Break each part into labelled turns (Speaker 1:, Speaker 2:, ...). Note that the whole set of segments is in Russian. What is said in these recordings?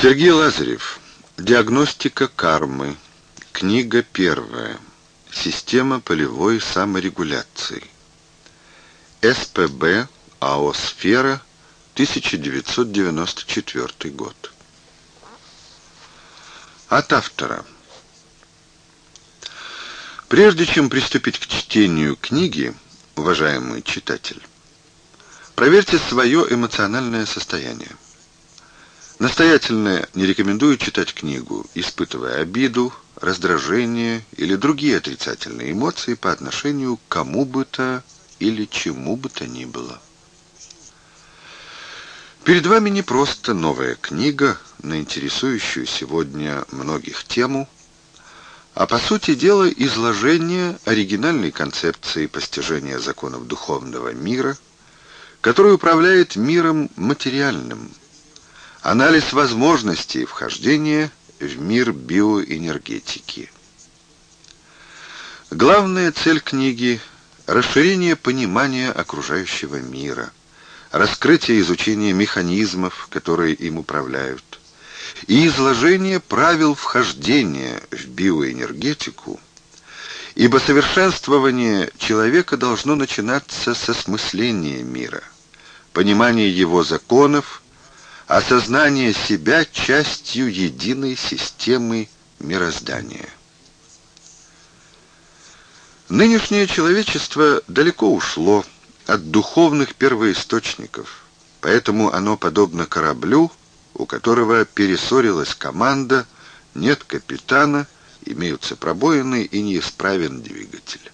Speaker 1: Сергей Лазарев. Диагностика кармы. Книга первая. Система полевой саморегуляции. СПБ АО «Сфера», 1994 год. От автора. Прежде чем приступить к чтению книги, уважаемый читатель, проверьте свое эмоциональное состояние. Настоятельно не рекомендую читать книгу, испытывая обиду, раздражение или другие отрицательные эмоции по отношению к кому бы то или чему бы то ни было. Перед вами не просто новая книга на интересующую сегодня многих тему, а по сути дела изложение оригинальной концепции постижения законов духовного мира, который управляет миром материальным – Анализ возможностей вхождения в мир биоэнергетики. Главная цель книги – расширение понимания окружающего мира, раскрытие изучение механизмов, которые им управляют, и изложение правил вхождения в биоэнергетику, ибо совершенствование человека должно начинаться с осмысления мира, понимания его законов осознание себя частью единой системы мироздания. Нынешнее человечество далеко ушло от духовных первоисточников, поэтому оно подобно кораблю, у которого перессорилась команда, нет капитана, имеются пробоины и неисправен двигатель.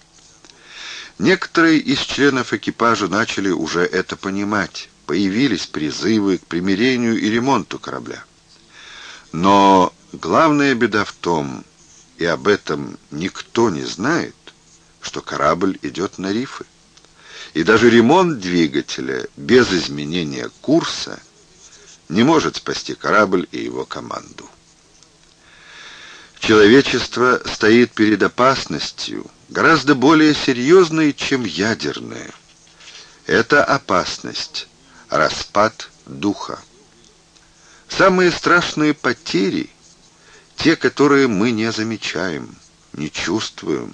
Speaker 1: Некоторые из членов экипажа начали уже это понимать появились призывы к примирению и ремонту корабля. Но главная беда в том, и об этом никто не знает, что корабль идет на рифы. И даже ремонт двигателя без изменения курса не может спасти корабль и его команду. Человечество стоит перед опасностью, гораздо более серьезной, чем ядерная. Это опасность распад духа. Самые страшные потери — те, которые мы не замечаем, не чувствуем,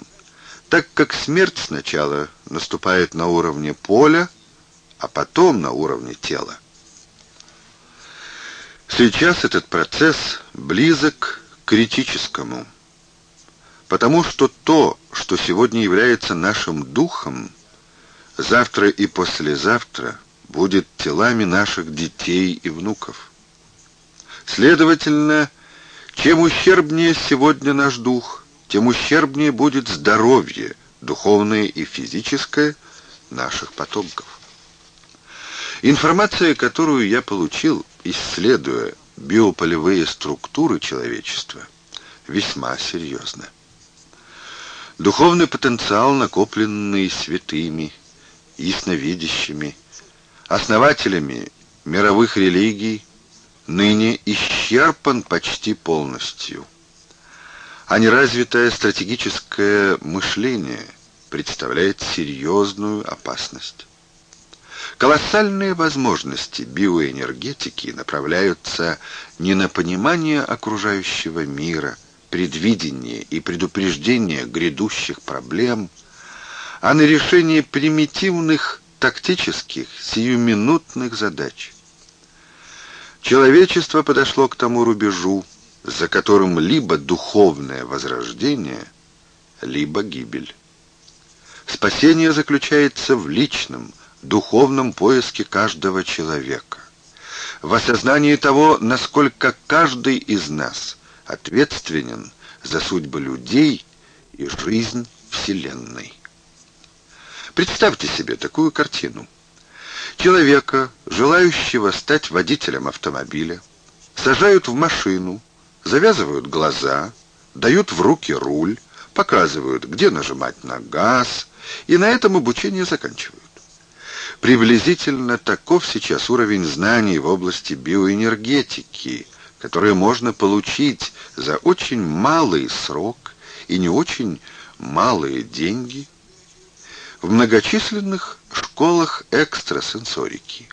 Speaker 1: так как смерть сначала наступает на уровне поля, а потом на уровне тела. Сейчас этот процесс близок к критическому, потому что то, что сегодня является нашим духом, завтра и послезавтра — будет телами наших детей и внуков. Следовательно, чем ущербнее сегодня наш дух, тем ущербнее будет здоровье, духовное и физическое, наших потомков. Информация, которую я получил, исследуя биополевые структуры человечества, весьма серьезна. Духовный потенциал, накопленный святыми, ясновидящими, основателями мировых религий, ныне исчерпан почти полностью. А неразвитое стратегическое мышление представляет серьезную опасность. Колоссальные возможности биоэнергетики направляются не на понимание окружающего мира, предвидение и предупреждение грядущих проблем, а на решение примитивных тактических, сиюминутных задач. Человечество подошло к тому рубежу, за которым либо духовное возрождение, либо гибель. Спасение заключается в личном, духовном поиске каждого человека, в осознании того, насколько каждый из нас ответственен за судьбы людей и жизнь Вселенной. Представьте себе такую картину. Человека, желающего стать водителем автомобиля, сажают в машину, завязывают глаза, дают в руки руль, показывают, где нажимать на газ, и на этом обучение заканчивают. Приблизительно таков сейчас уровень знаний в области биоэнергетики, которые можно получить за очень малый срок и не очень малые деньги в многочисленных школах экстрасенсорики.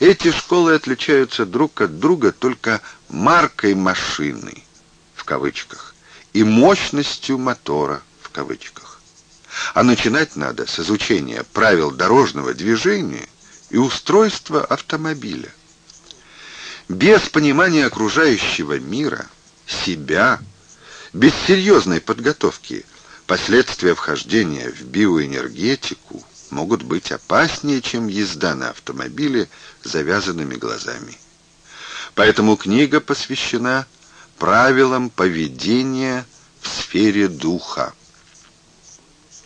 Speaker 1: Эти школы отличаются друг от друга только маркой машины, в кавычках, и мощностью мотора, в кавычках. А начинать надо с изучения правил дорожного движения и устройства автомобиля. Без понимания окружающего мира, себя, без серьезной подготовки – Последствия вхождения в биоэнергетику могут быть опаснее, чем езда на автомобиле с завязанными глазами. Поэтому книга посвящена правилам поведения в сфере духа.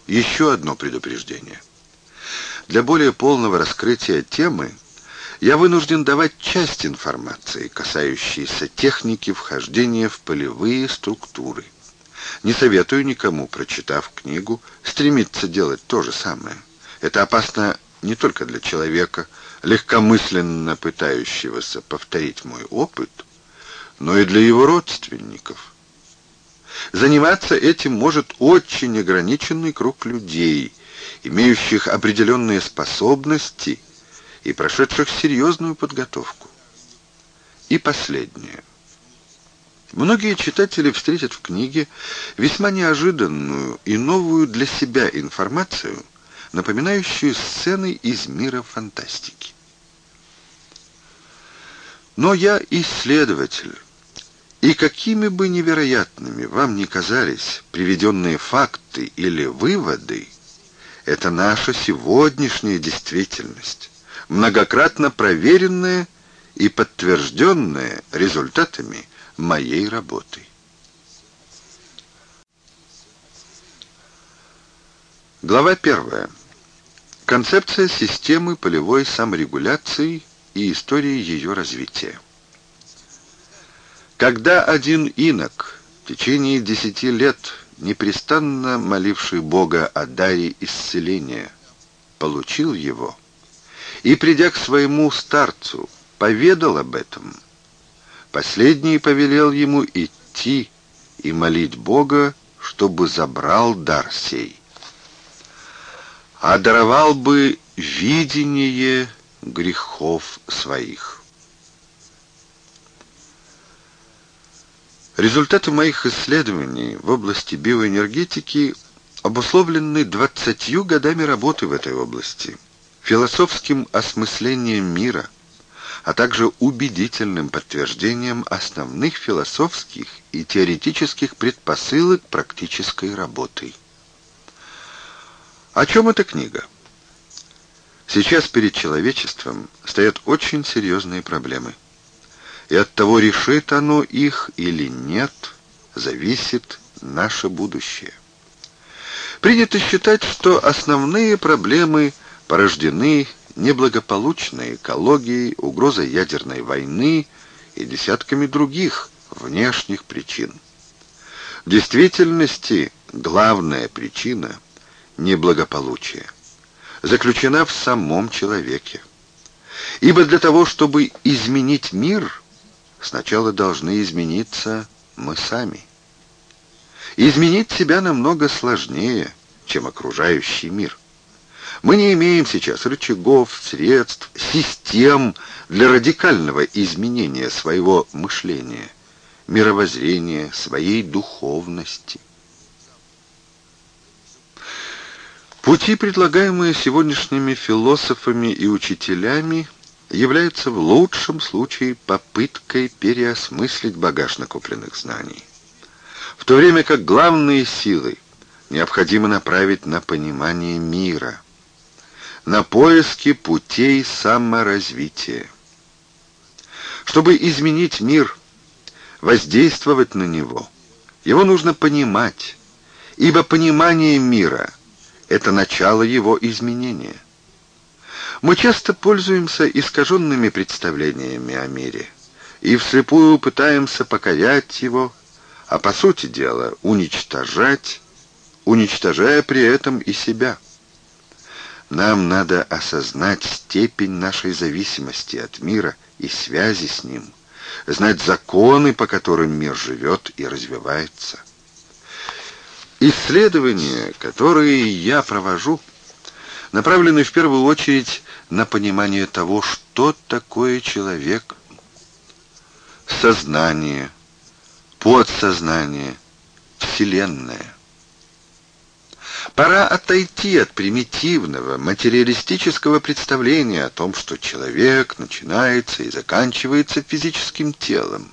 Speaker 1: Еще одно предупреждение. Для более полного раскрытия темы я вынужден давать часть информации, касающейся техники вхождения в полевые структуры – не советую никому, прочитав книгу, стремиться делать то же самое. Это опасно не только для человека, легкомысленно пытающегося повторить мой опыт, но и для его родственников. Заниматься этим может очень ограниченный круг людей, имеющих определенные способности и прошедших серьезную подготовку. И последнее. Многие читатели встретят в книге весьма неожиданную и новую для себя информацию, напоминающую сцены из мира фантастики. Но я исследователь, и какими бы невероятными вам ни казались приведенные факты или выводы, это наша сегодняшняя действительность, многократно проверенная и подтвержденная результатами моей работой. Глава 1. Концепция системы полевой саморегуляции и история ее развития. Когда один инок в течение десяти лет, непрестанно моливший Бога о даре исцеления, получил его, и, придя к своему старцу, поведал об этом – Последний повелел ему идти и молить Бога, чтобы забрал дар сей. А бы видение грехов своих. Результаты моих исследований в области биоэнергетики обусловлены 20 годами работы в этой области, философским осмыслением мира – а также убедительным подтверждением основных философских и теоретических предпосылок практической работы. О чем эта книга? Сейчас перед человечеством стоят очень серьезные проблемы. И от того, решит оно их или нет, зависит наше будущее. Принято считать, что основные проблемы порождены неблагополучной экологией, угрозой ядерной войны и десятками других внешних причин. В действительности главная причина – неблагополучия заключена в самом человеке. Ибо для того, чтобы изменить мир, сначала должны измениться мы сами. Изменить себя намного сложнее, чем окружающий мир. Мы не имеем сейчас рычагов, средств, систем для радикального изменения своего мышления, мировоззрения, своей духовности. Пути, предлагаемые сегодняшними философами и учителями, являются в лучшем случае попыткой переосмыслить багаж накопленных знаний, в то время как главные силы необходимо направить на понимание мира – на поиски путей саморазвития. Чтобы изменить мир, воздействовать на него, его нужно понимать, ибо понимание мира — это начало его изменения. Мы часто пользуемся искаженными представлениями о мире и вслепую пытаемся покорять его, а по сути дела уничтожать, уничтожая при этом и себя — нам надо осознать степень нашей зависимости от мира и связи с ним, знать законы, по которым мир живет и развивается. Исследования, которые я провожу, направлены в первую очередь на понимание того, что такое человек, сознание, подсознание, вселенная. Пора отойти от примитивного, материалистического представления о том, что человек начинается и заканчивается физическим телом.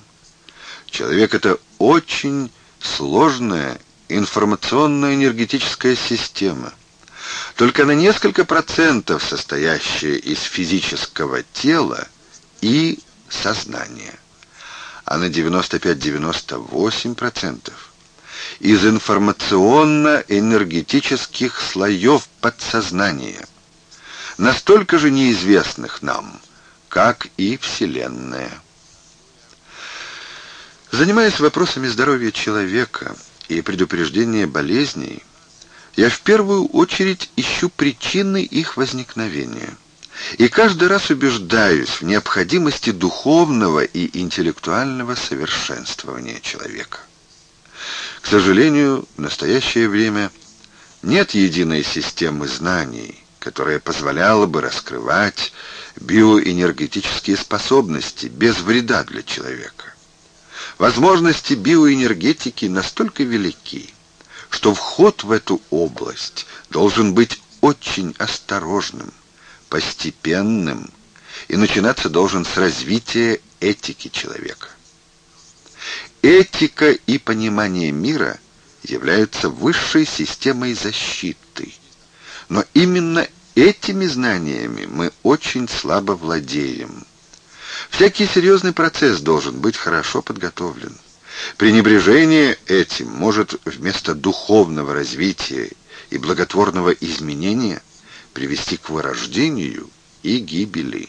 Speaker 1: Человек — это очень сложная информационно-энергетическая система. Только на несколько процентов состоящая из физического тела и сознания, а на 95-98 процентов из информационно-энергетических слоев подсознания, настолько же неизвестных нам, как и Вселенная. Занимаясь вопросами здоровья человека и предупреждения болезней, я в первую очередь ищу причины их возникновения и каждый раз убеждаюсь в необходимости духовного и интеллектуального совершенствования человека. К сожалению, в настоящее время нет единой системы знаний, которая позволяла бы раскрывать биоэнергетические способности без вреда для человека. Возможности биоэнергетики настолько велики, что вход в эту область должен быть очень осторожным, постепенным и начинаться должен с развития этики человека. Этика и понимание мира являются высшей системой защиты. Но именно этими знаниями мы очень слабо владеем. Всякий серьезный процесс должен быть хорошо подготовлен. Пренебрежение этим может вместо духовного развития и благотворного изменения привести к вырождению и гибели.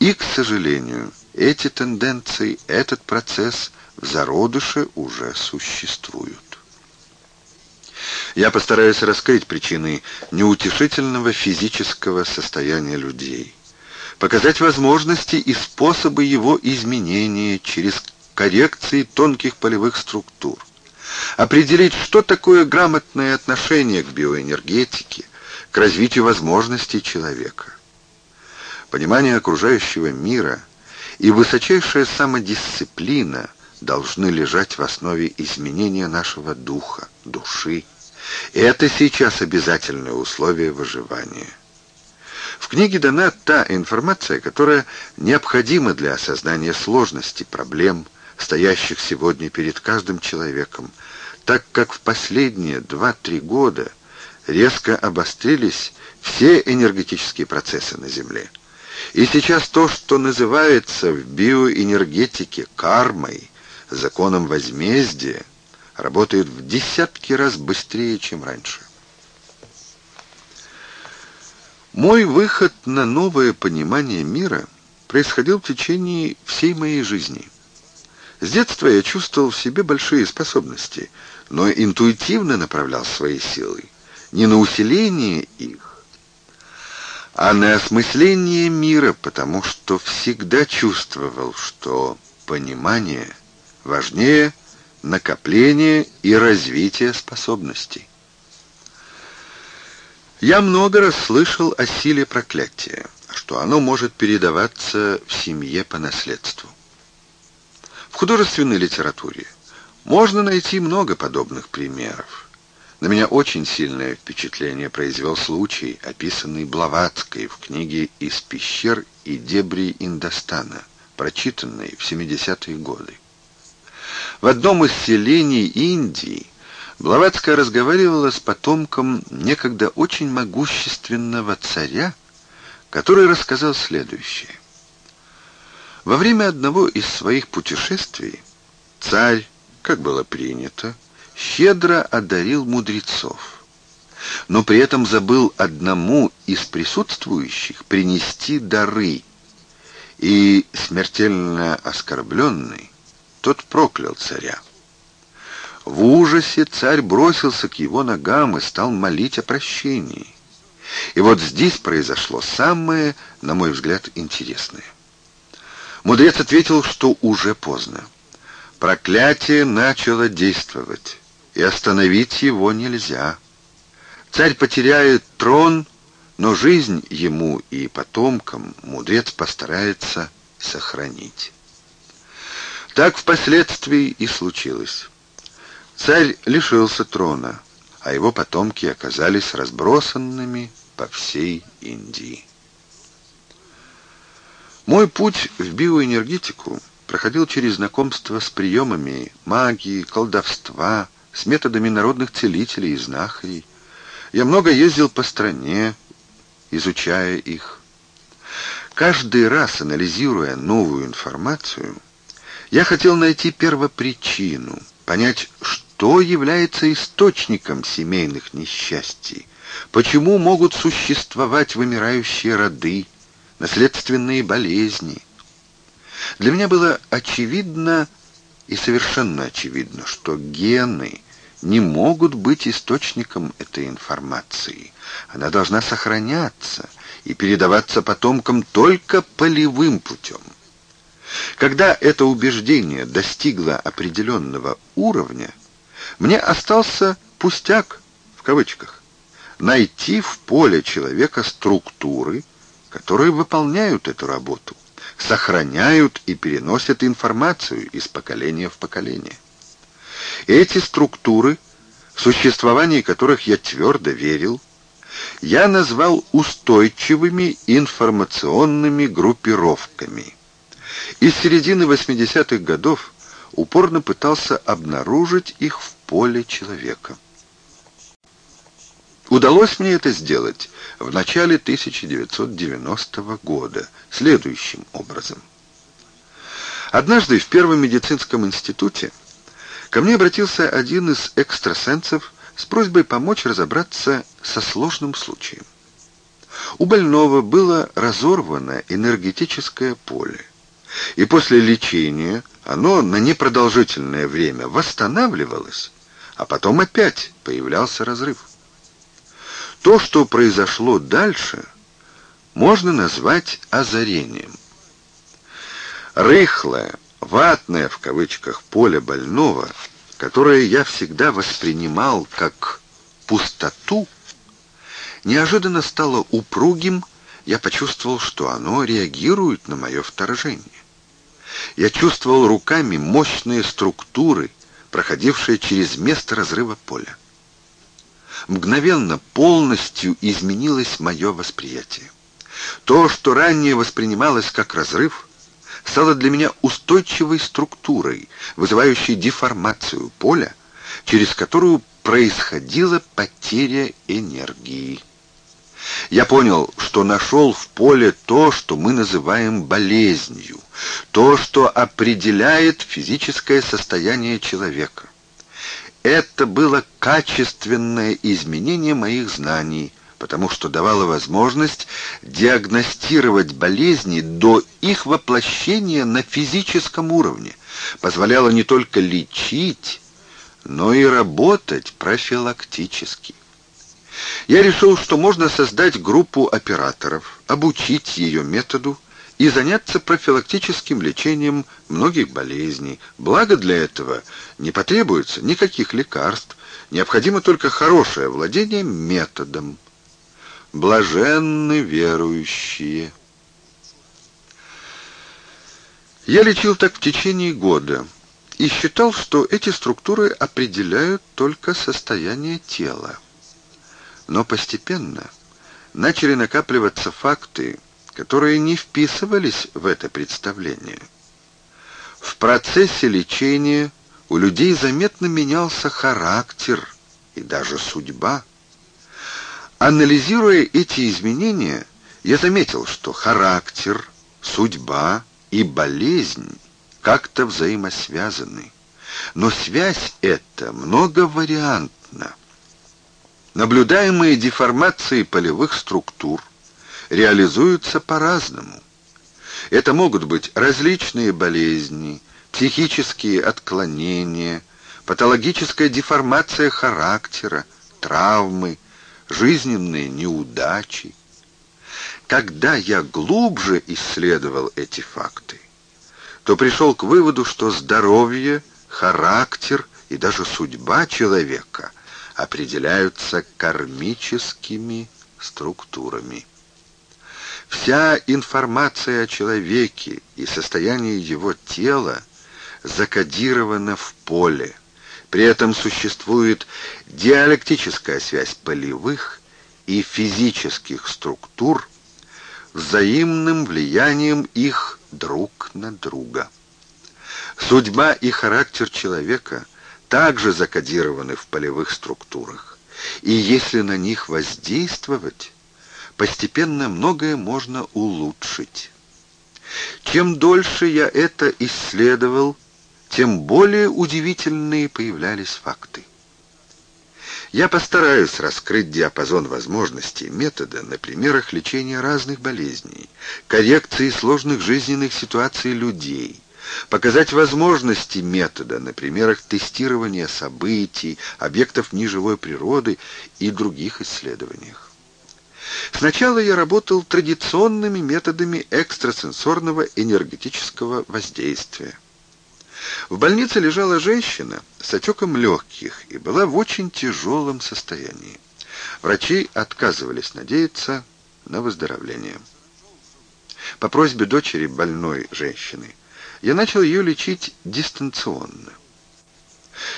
Speaker 1: И, к сожалению, эти тенденции, этот процесс – зародыши уже существуют. Я постараюсь раскрыть причины неутешительного физического состояния людей, показать возможности и способы его изменения через коррекции тонких полевых структур, определить, что такое грамотное отношение к биоэнергетике, к развитию возможностей человека. Понимание окружающего мира и высочайшая самодисциплина – должны лежать в основе изменения нашего духа, души. И это сейчас обязательное условие выживания. В книге дана та информация, которая необходима для осознания сложности проблем, стоящих сегодня перед каждым человеком, так как в последние 2-3 года резко обострились все энергетические процессы на Земле. И сейчас то, что называется в биоэнергетике кармой – законом возмездия работают в десятки раз быстрее, чем раньше. Мой выход на новое понимание мира происходил в течение всей моей жизни. С детства я чувствовал в себе большие способности, но интуитивно направлял свои силы не на усиление их, а на осмысление мира, потому что всегда чувствовал, что понимание — Важнее — накопление и развитие способностей. Я много раз слышал о силе проклятия, что оно может передаваться в семье по наследству. В художественной литературе можно найти много подобных примеров. На меня очень сильное впечатление произвел случай, описанный Блаватской в книге «Из пещер и дебри Индостана», прочитанной в 70-е годы. В одном из селений Индии Блаватская разговаривала с потомком некогда очень могущественного царя, который рассказал следующее. Во время одного из своих путешествий царь, как было принято, щедро одарил мудрецов, но при этом забыл одному из присутствующих принести дары, и смертельно оскорбленный тот проклял царя. В ужасе царь бросился к его ногам и стал молить о прощении. И вот здесь произошло самое, на мой взгляд, интересное. Мудрец ответил, что уже поздно. Проклятие начало действовать, и остановить его нельзя. Царь потеряет трон, но жизнь ему и потомкам мудрец постарается сохранить. Так впоследствии и случилось. Царь лишился трона, а его потомки оказались разбросанными по всей Индии. Мой путь в биоэнергетику проходил через знакомство с приемами магии, колдовства, с методами народных целителей и знахарей. Я много ездил по стране, изучая их. Каждый раз, анализируя новую информацию, я хотел найти первопричину, понять, что является источником семейных несчастий, почему могут существовать вымирающие роды, наследственные болезни. Для меня было очевидно и совершенно очевидно, что гены не могут быть источником этой информации. Она должна сохраняться и передаваться потомкам только полевым путем. Когда это убеждение достигло определенного уровня, мне остался «пустяк» в кавычках — найти в поле человека структуры, которые выполняют эту работу, сохраняют и переносят информацию из поколения в поколение. Эти структуры, в существовании которых я твердо верил, я назвал устойчивыми информационными группировками — из середины 80-х годов упорно пытался обнаружить их в поле человека. Удалось мне это сделать в начале 1990 года следующим образом. Однажды в Первом медицинском институте ко мне обратился один из экстрасенсов с просьбой помочь разобраться со сложным случаем. У больного было разорвано энергетическое поле и после лечения оно на непродолжительное время восстанавливалось, а потом опять появлялся разрыв. То, что произошло дальше, можно назвать озарением. Рыхлое, ватное в кавычках поле больного, которое я всегда воспринимал как пустоту, неожиданно стало упругим, я почувствовал, что оно реагирует на мое вторжение. Я чувствовал руками мощные структуры, проходившие через место разрыва поля. Мгновенно полностью изменилось мое восприятие. То, что ранее воспринималось как разрыв, стало для меня устойчивой структурой, вызывающей деформацию поля, через которую происходила потеря энергии. Я понял, что нашел в поле то, что мы называем болезнью, то, что определяет физическое состояние человека. Это было качественное изменение моих знаний, потому что давало возможность диагностировать болезни до их воплощения на физическом уровне, позволяло не только лечить, но и работать профилактически. Я решил, что можно создать группу операторов, обучить ее методу, и заняться профилактическим лечением многих болезней. Благо для этого не потребуется никаких лекарств, необходимо только хорошее владение методом. Блаженны верующие. Я лечил так в течение года и считал, что эти структуры определяют только состояние тела. Но постепенно начали накапливаться факты, которые не вписывались в это представление. В процессе лечения у людей заметно менялся характер и даже судьба. Анализируя эти изменения, я заметил, что характер, судьба и болезнь как-то взаимосвязаны. Но связь эта многовариантна. Наблюдаемые деформации полевых структур – реализуются по-разному. Это могут быть различные болезни, психические отклонения, патологическая деформация характера, травмы, жизненные неудачи. Когда я глубже исследовал эти факты, то пришел к выводу, что здоровье, характер и даже судьба человека определяются кармическими структурами. Вся информация о человеке и состоянии его тела закодирована в поле. При этом существует диалектическая связь полевых и физических структур взаимным влиянием их друг на друга. Судьба и характер человека также закодированы в полевых структурах, и если на них воздействовать, постепенно многое можно улучшить. Чем дольше я это исследовал, тем более удивительные появлялись факты. Я постараюсь раскрыть диапазон возможностей метода на примерах лечения разных болезней, коррекции сложных жизненных ситуаций людей, показать возможности метода на примерах тестирования событий, объектов неживой природы и других исследованиях. Сначала я работал традиционными методами экстрасенсорного энергетического воздействия. В больнице лежала женщина с отеком легких и была в очень тяжелом состоянии. Врачи отказывались надеяться на выздоровление. По просьбе дочери больной женщины я начал ее лечить дистанционно.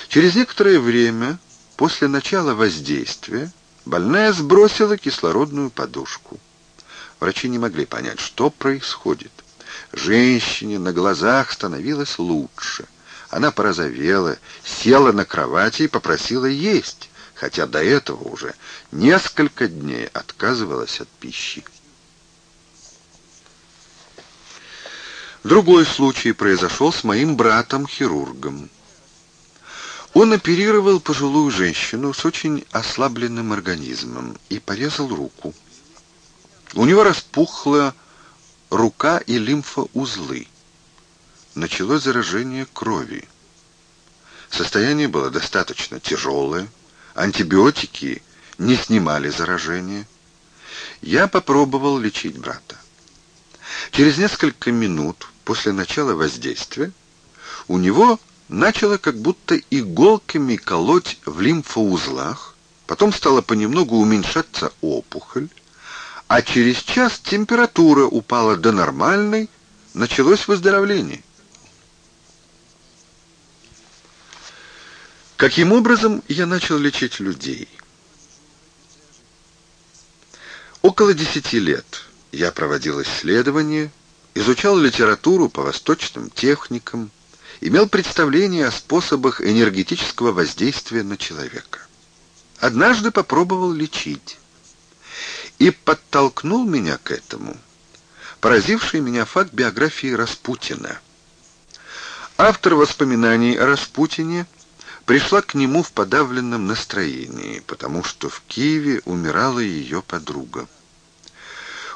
Speaker 1: Через некоторое время после начала воздействия Больная сбросила кислородную подушку. Врачи не могли понять, что происходит. Женщине на глазах становилось лучше. Она порозовела, села на кровати и попросила есть, хотя до этого уже несколько дней отказывалась от пищи. Другой случай произошел с моим братом-хирургом. Он оперировал пожилую женщину с очень ослабленным организмом и порезал руку. У него распухла рука и лимфоузлы. Началось заражение крови. Состояние было достаточно тяжелое. Антибиотики не снимали заражение. Я попробовал лечить брата. Через несколько минут после начала воздействия у него начало как будто иголками колоть в лимфоузлах, потом стала понемногу уменьшаться опухоль, а через час температура упала до нормальной, началось выздоровление. Каким образом я начал лечить людей? Около десяти лет я проводил исследования, изучал литературу по восточным техникам, имел представление о способах энергетического воздействия на человека. Однажды попробовал лечить. И подтолкнул меня к этому поразивший меня факт биографии Распутина. Автор воспоминаний о Распутине пришла к нему в подавленном настроении, потому что в Киеве умирала ее подруга.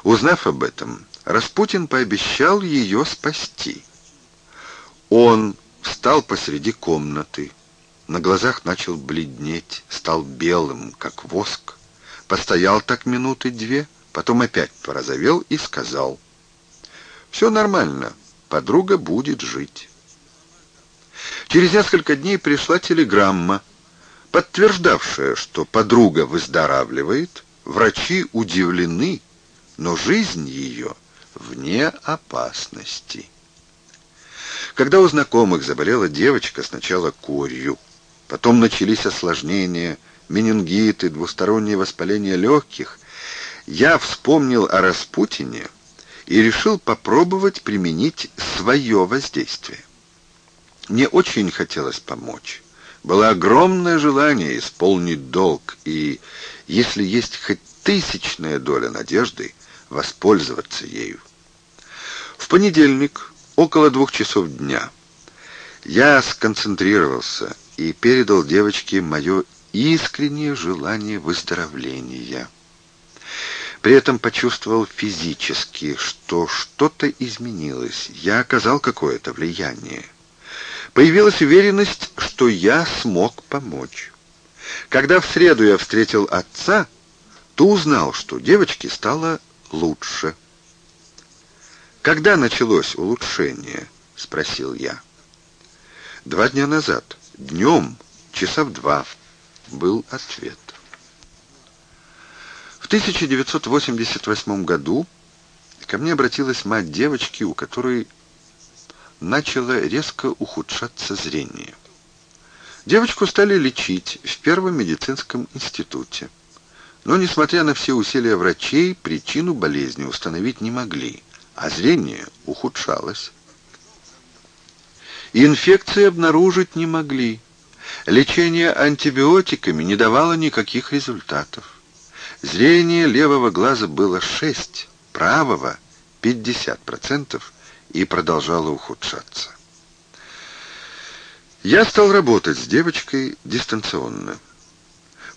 Speaker 1: Узнав об этом, Распутин пообещал ее спасти. Он встал посреди комнаты. На глазах начал бледнеть, стал белым, как воск. Постоял так минуты две, потом опять порозовел и сказал. «Все нормально, подруга будет жить». Через несколько дней пришла телеграмма, подтверждавшая, что подруга выздоравливает. Врачи удивлены, но жизнь ее вне опасности. Когда у знакомых заболела девочка сначала корью, потом начались осложнения, менингиты, двустороннее воспаление легких, я вспомнил о Распутине и решил попробовать применить свое воздействие. Мне очень хотелось помочь. Было огромное желание исполнить долг и, если есть хоть тысячная доля надежды, воспользоваться ею. В понедельник Около двух часов дня. Я сконцентрировался и передал девочке мое искреннее желание выздоровления. При этом почувствовал физически, что что-то изменилось. Я оказал какое-то влияние. Появилась уверенность, что я смог помочь. Когда в среду я встретил отца, то узнал, что девочке стало лучше. «Когда началось улучшение?» — спросил я. «Два дня назад. Днем, часа в два», — был ответ. В 1988 году ко мне обратилась мать девочки, у которой начало резко ухудшаться зрение. Девочку стали лечить в Первом медицинском институте. Но, несмотря на все усилия врачей, причину болезни установить не могли а зрение ухудшалось. Инфекции обнаружить не могли. Лечение антибиотиками не давало никаких результатов. Зрение левого глаза было 6, правого 50% и продолжало ухудшаться. Я стал работать с девочкой дистанционно.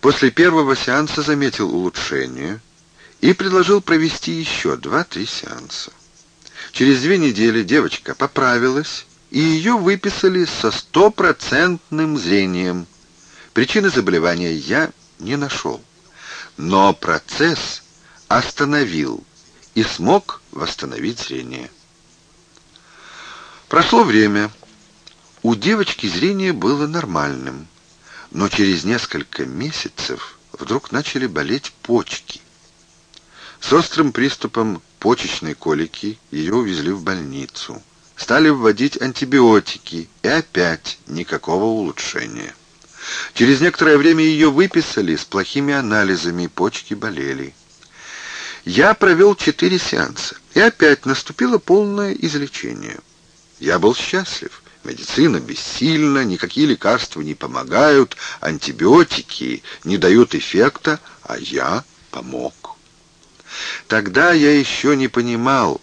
Speaker 1: После первого сеанса заметил улучшение и предложил провести еще 2-3 сеанса. Через две недели девочка поправилась, и ее выписали со стопроцентным зрением. Причины заболевания я не нашел. Но процесс остановил и смог восстановить зрение. Прошло время. У девочки зрение было нормальным. Но через несколько месяцев вдруг начали болеть почки. С острым приступом почечной колики, ее увезли в больницу. Стали вводить антибиотики, и опять никакого улучшения. Через некоторое время ее выписали с плохими анализами, почки болели. Я провел четыре сеанса, и опять наступило полное излечение. Я был счастлив. Медицина бессильна, никакие лекарства не помогают, антибиотики не дают эффекта, а я помог. Тогда я еще не понимал,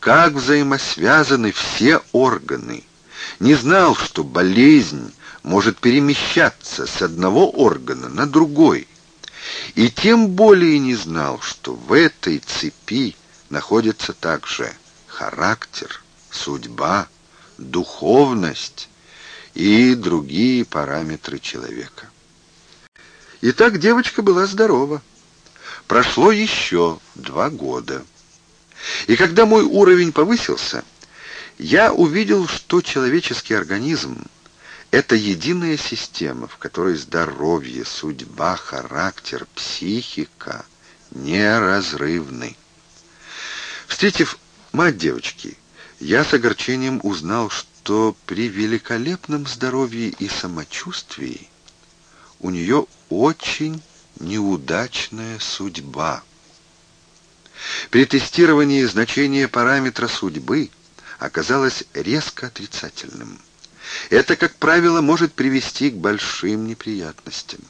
Speaker 1: как взаимосвязаны все органы. Не знал, что болезнь может перемещаться с одного органа на другой. И тем более не знал, что в этой цепи находится также характер, судьба, духовность и другие параметры человека. Итак, девочка была здорова прошло еще два года. И когда мой уровень повысился, я увидел, что человеческий организм — это единая система, в которой здоровье, судьба, характер, психика неразрывны. Встретив мать девочки, я с огорчением узнал, что при великолепном здоровье и самочувствии у нее очень неудачная судьба. При тестировании значение параметра судьбы оказалось резко отрицательным. Это, как правило, может привести к большим неприятностям.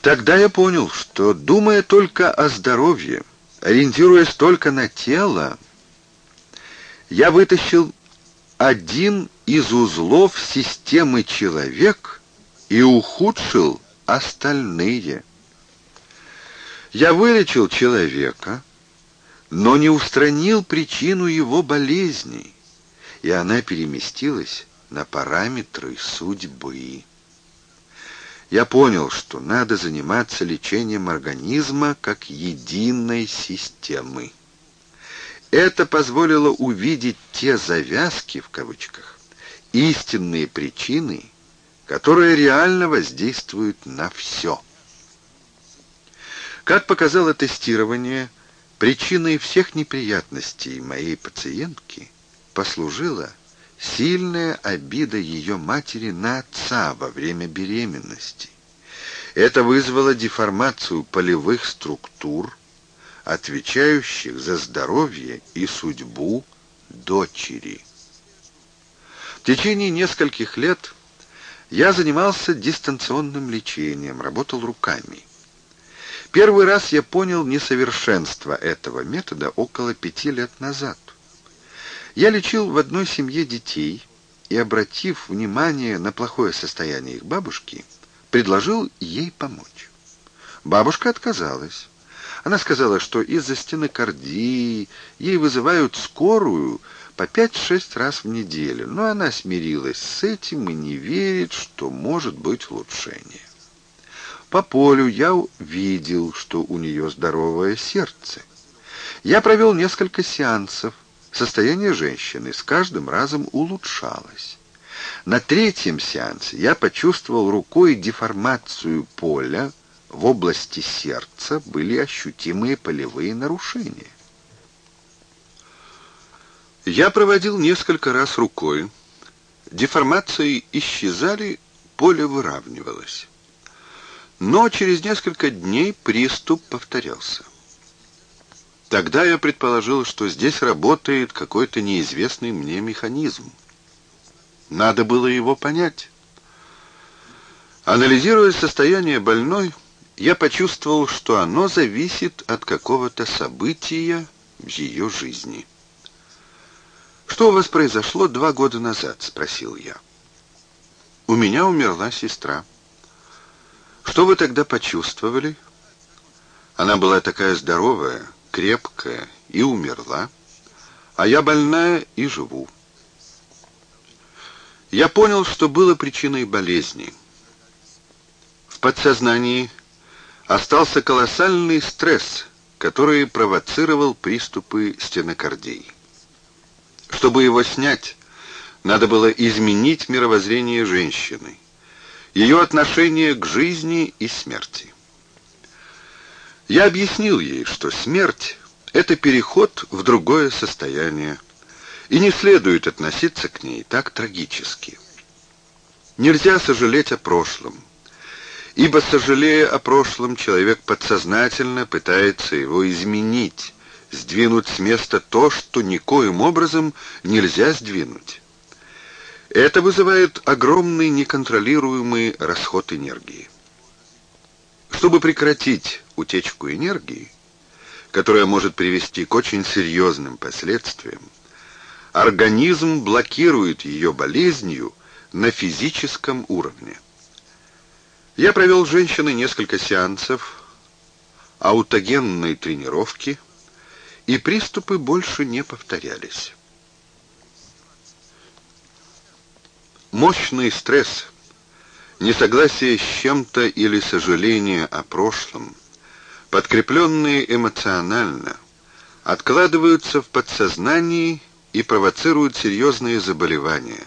Speaker 1: Тогда я понял, что, думая только о здоровье, ориентируясь только на тело, я вытащил один из узлов системы человек и ухудшил остальные. Я вылечил человека, но не устранил причину его болезни, и она переместилась на параметры судьбы. Я понял, что надо заниматься лечением организма как единой системы. Это позволило увидеть те завязки, в кавычках, истинные причины – которая реально воздействует на все. Как показало тестирование, причиной всех неприятностей моей пациентки послужила сильная обида ее матери на отца во время беременности. Это вызвало деформацию полевых структур, отвечающих за здоровье и судьбу дочери. В течение нескольких лет я занимался дистанционным лечением, работал руками. Первый раз я понял несовершенство этого метода около пяти лет назад. Я лечил в одной семье детей и, обратив внимание на плохое состояние их бабушки, предложил ей помочь. Бабушка отказалась. Она сказала, что из-за стенокардии ей вызывают скорую, по пять-шесть раз в неделю, но она смирилась с этим и не верит, что может быть улучшение. По полю я видел, что у нее здоровое сердце. Я провел несколько сеансов. Состояние женщины с каждым разом улучшалось. На третьем сеансе я почувствовал рукой деформацию поля, в области сердца были ощутимые полевые нарушения. Я проводил несколько раз рукой. Деформации исчезали, поле выравнивалось. Но через несколько дней приступ повторялся. Тогда я предположил, что здесь работает какой-то неизвестный мне механизм. Надо было его понять. Анализируя состояние больной, я почувствовал, что оно зависит от какого-то события в ее жизни. «Что у вас произошло два года назад?» — спросил я. «У меня умерла сестра». «Что вы тогда почувствовали?» Она была такая здоровая, крепкая и умерла, а я больная и живу. Я понял, что было причиной болезни. В подсознании остался колоссальный стресс, который провоцировал приступы стенокардии. Чтобы его снять, надо было изменить мировоззрение женщины, ее отношение к жизни и смерти. Я объяснил ей, что смерть — это переход в другое состояние, и не следует относиться к ней так трагически. Нельзя сожалеть о прошлом, ибо, сожалея о прошлом, человек подсознательно пытается его изменить, сдвинуть с места то, что никоим образом нельзя сдвинуть. Это вызывает огромный неконтролируемый расход энергии. Чтобы прекратить утечку энергии, которая может привести к очень серьезным последствиям, организм блокирует ее болезнью на физическом уровне. Я провел женщины несколько сеансов аутогенной тренировки – и приступы больше не повторялись. Мощный стресс, несогласие с чем-то или сожаление о прошлом, подкрепленные эмоционально, откладываются в подсознании и провоцируют серьезные заболевания,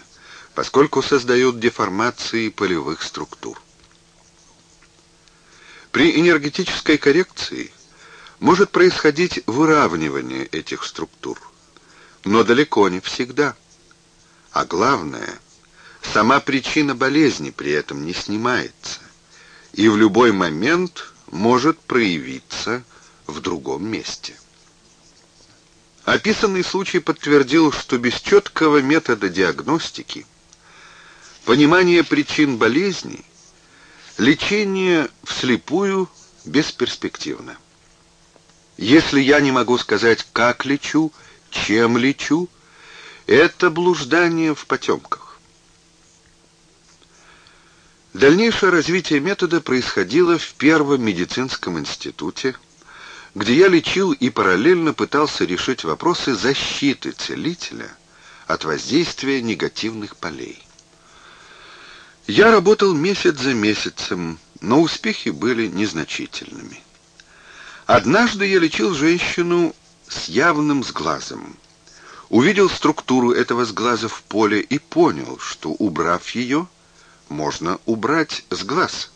Speaker 1: поскольку создают деформации полевых структур. При энергетической коррекции – может происходить выравнивание этих структур, но далеко не всегда. А главное, сама причина болезни при этом не снимается и в любой момент может проявиться в другом месте. Описанный случай подтвердил, что без четкого метода диагностики, понимание причин болезни, лечение вслепую бесперспективно. Если я не могу сказать, как лечу, чем лечу, это блуждание в потемках. Дальнейшее развитие метода происходило в Первом медицинском институте, где я лечил и параллельно пытался решить вопросы защиты целителя от воздействия негативных полей. Я работал месяц за месяцем, но успехи были незначительными. Однажды я лечил женщину с явным сглазом. Увидел структуру этого сглаза в поле и понял, что, убрав ее, можно убрать сглаз.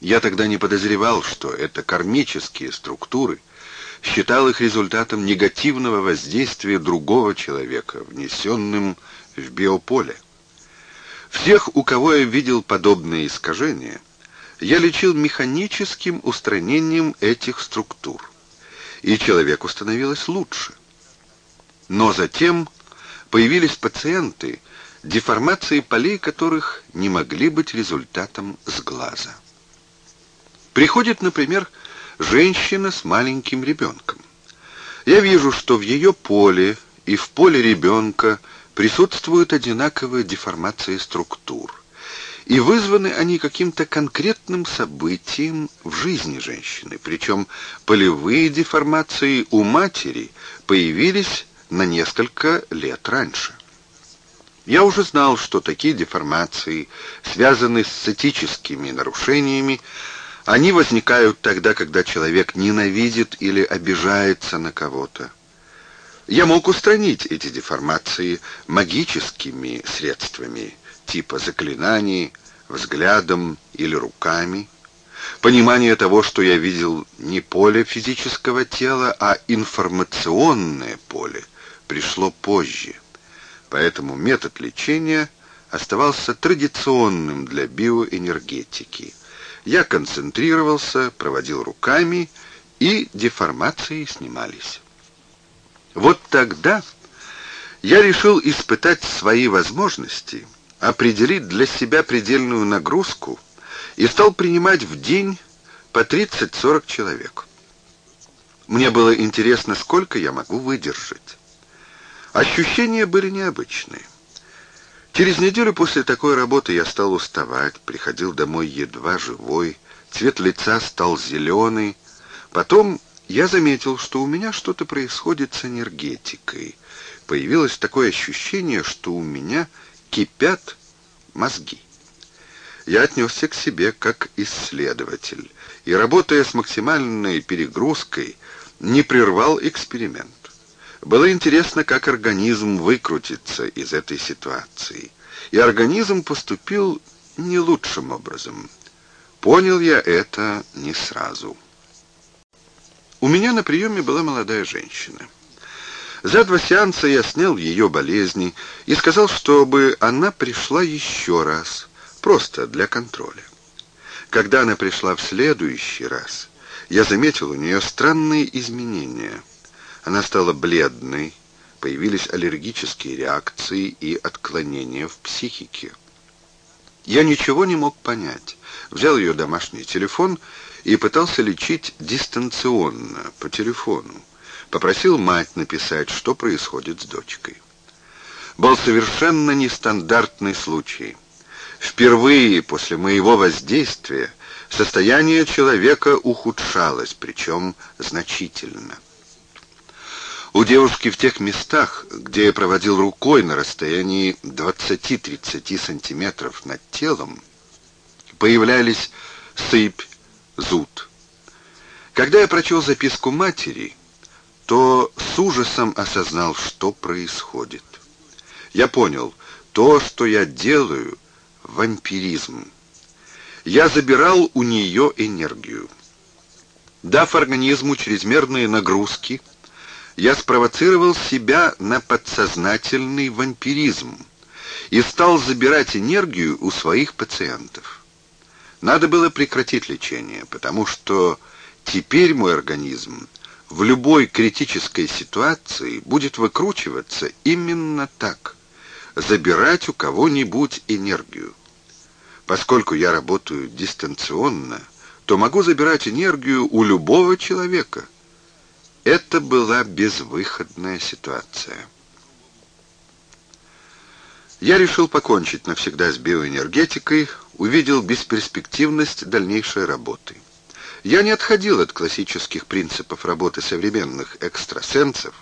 Speaker 1: Я тогда не подозревал, что это кармические структуры, считал их результатом негативного воздействия другого человека, внесенным в биополе. Всех, у кого я видел подобные искажения – я лечил механическим устранением этих структур, и человеку становилось лучше. Но затем появились пациенты, деформации полей которых не могли быть результатом сглаза. Приходит, например, женщина с маленьким ребенком. Я вижу, что в ее поле и в поле ребенка присутствуют одинаковые деформации структур. И вызваны они каким-то конкретным событием в жизни женщины. Причем полевые деформации у матери появились на несколько лет раньше. Я уже знал, что такие деформации связаны с цитическими нарушениями. Они возникают тогда, когда человек ненавидит или обижается на кого-то. Я мог устранить эти деформации магическими средствами – типа заклинаний, взглядом или руками, понимание того, что я видел не поле физического тела, а информационное поле, пришло позже. Поэтому метод лечения оставался традиционным для биоэнергетики. Я концентрировался, проводил руками, и деформации снимались. Вот тогда я решил испытать свои возможности — определить для себя предельную нагрузку и стал принимать в день по 30-40 человек. Мне было интересно, сколько я могу выдержать. Ощущения были необычные. Через неделю после такой работы я стал уставать, приходил домой едва живой, цвет лица стал зеленый. Потом я заметил, что у меня что-то происходит с энергетикой. Появилось такое ощущение, что у меня кипят мозги. Я отнесся к себе как исследователь и, работая с максимальной перегрузкой, не прервал эксперимент. Было интересно, как организм выкрутится из этой ситуации. И организм поступил не лучшим образом. Понял я это не сразу. У меня на приеме была молодая женщина. За два сеанса я снял ее болезни и сказал, чтобы она пришла еще раз, просто для контроля. Когда она пришла в следующий раз, я заметил у нее странные изменения. Она стала бледной, появились аллергические реакции и отклонения в психике. Я ничего не мог понять. Взял ее домашний телефон и пытался лечить дистанционно, по телефону попросил мать написать, что происходит с дочкой. Был совершенно нестандартный случай. Впервые после моего воздействия состояние человека ухудшалось, причем значительно. У девушки в тех местах, где я проводил рукой на расстоянии 20-30 сантиметров над телом, появлялись сыпь, зуд. Когда я прочел записку матери, то с ужасом осознал, что происходит. Я понял, то, что я делаю, вампиризм. Я забирал у нее энергию. Дав организму чрезмерные нагрузки, я спровоцировал себя на подсознательный вампиризм и стал забирать энергию у своих пациентов. Надо было прекратить лечение, потому что теперь мой организм в любой критической ситуации будет выкручиваться именно так, забирать у кого-нибудь энергию. Поскольку я работаю дистанционно, то могу забирать энергию у любого человека. Это была безвыходная ситуация. Я решил покончить навсегда с биоэнергетикой, увидел бесперспективность дальнейшей работы. Я не отходил от классических принципов работы современных экстрасенсов,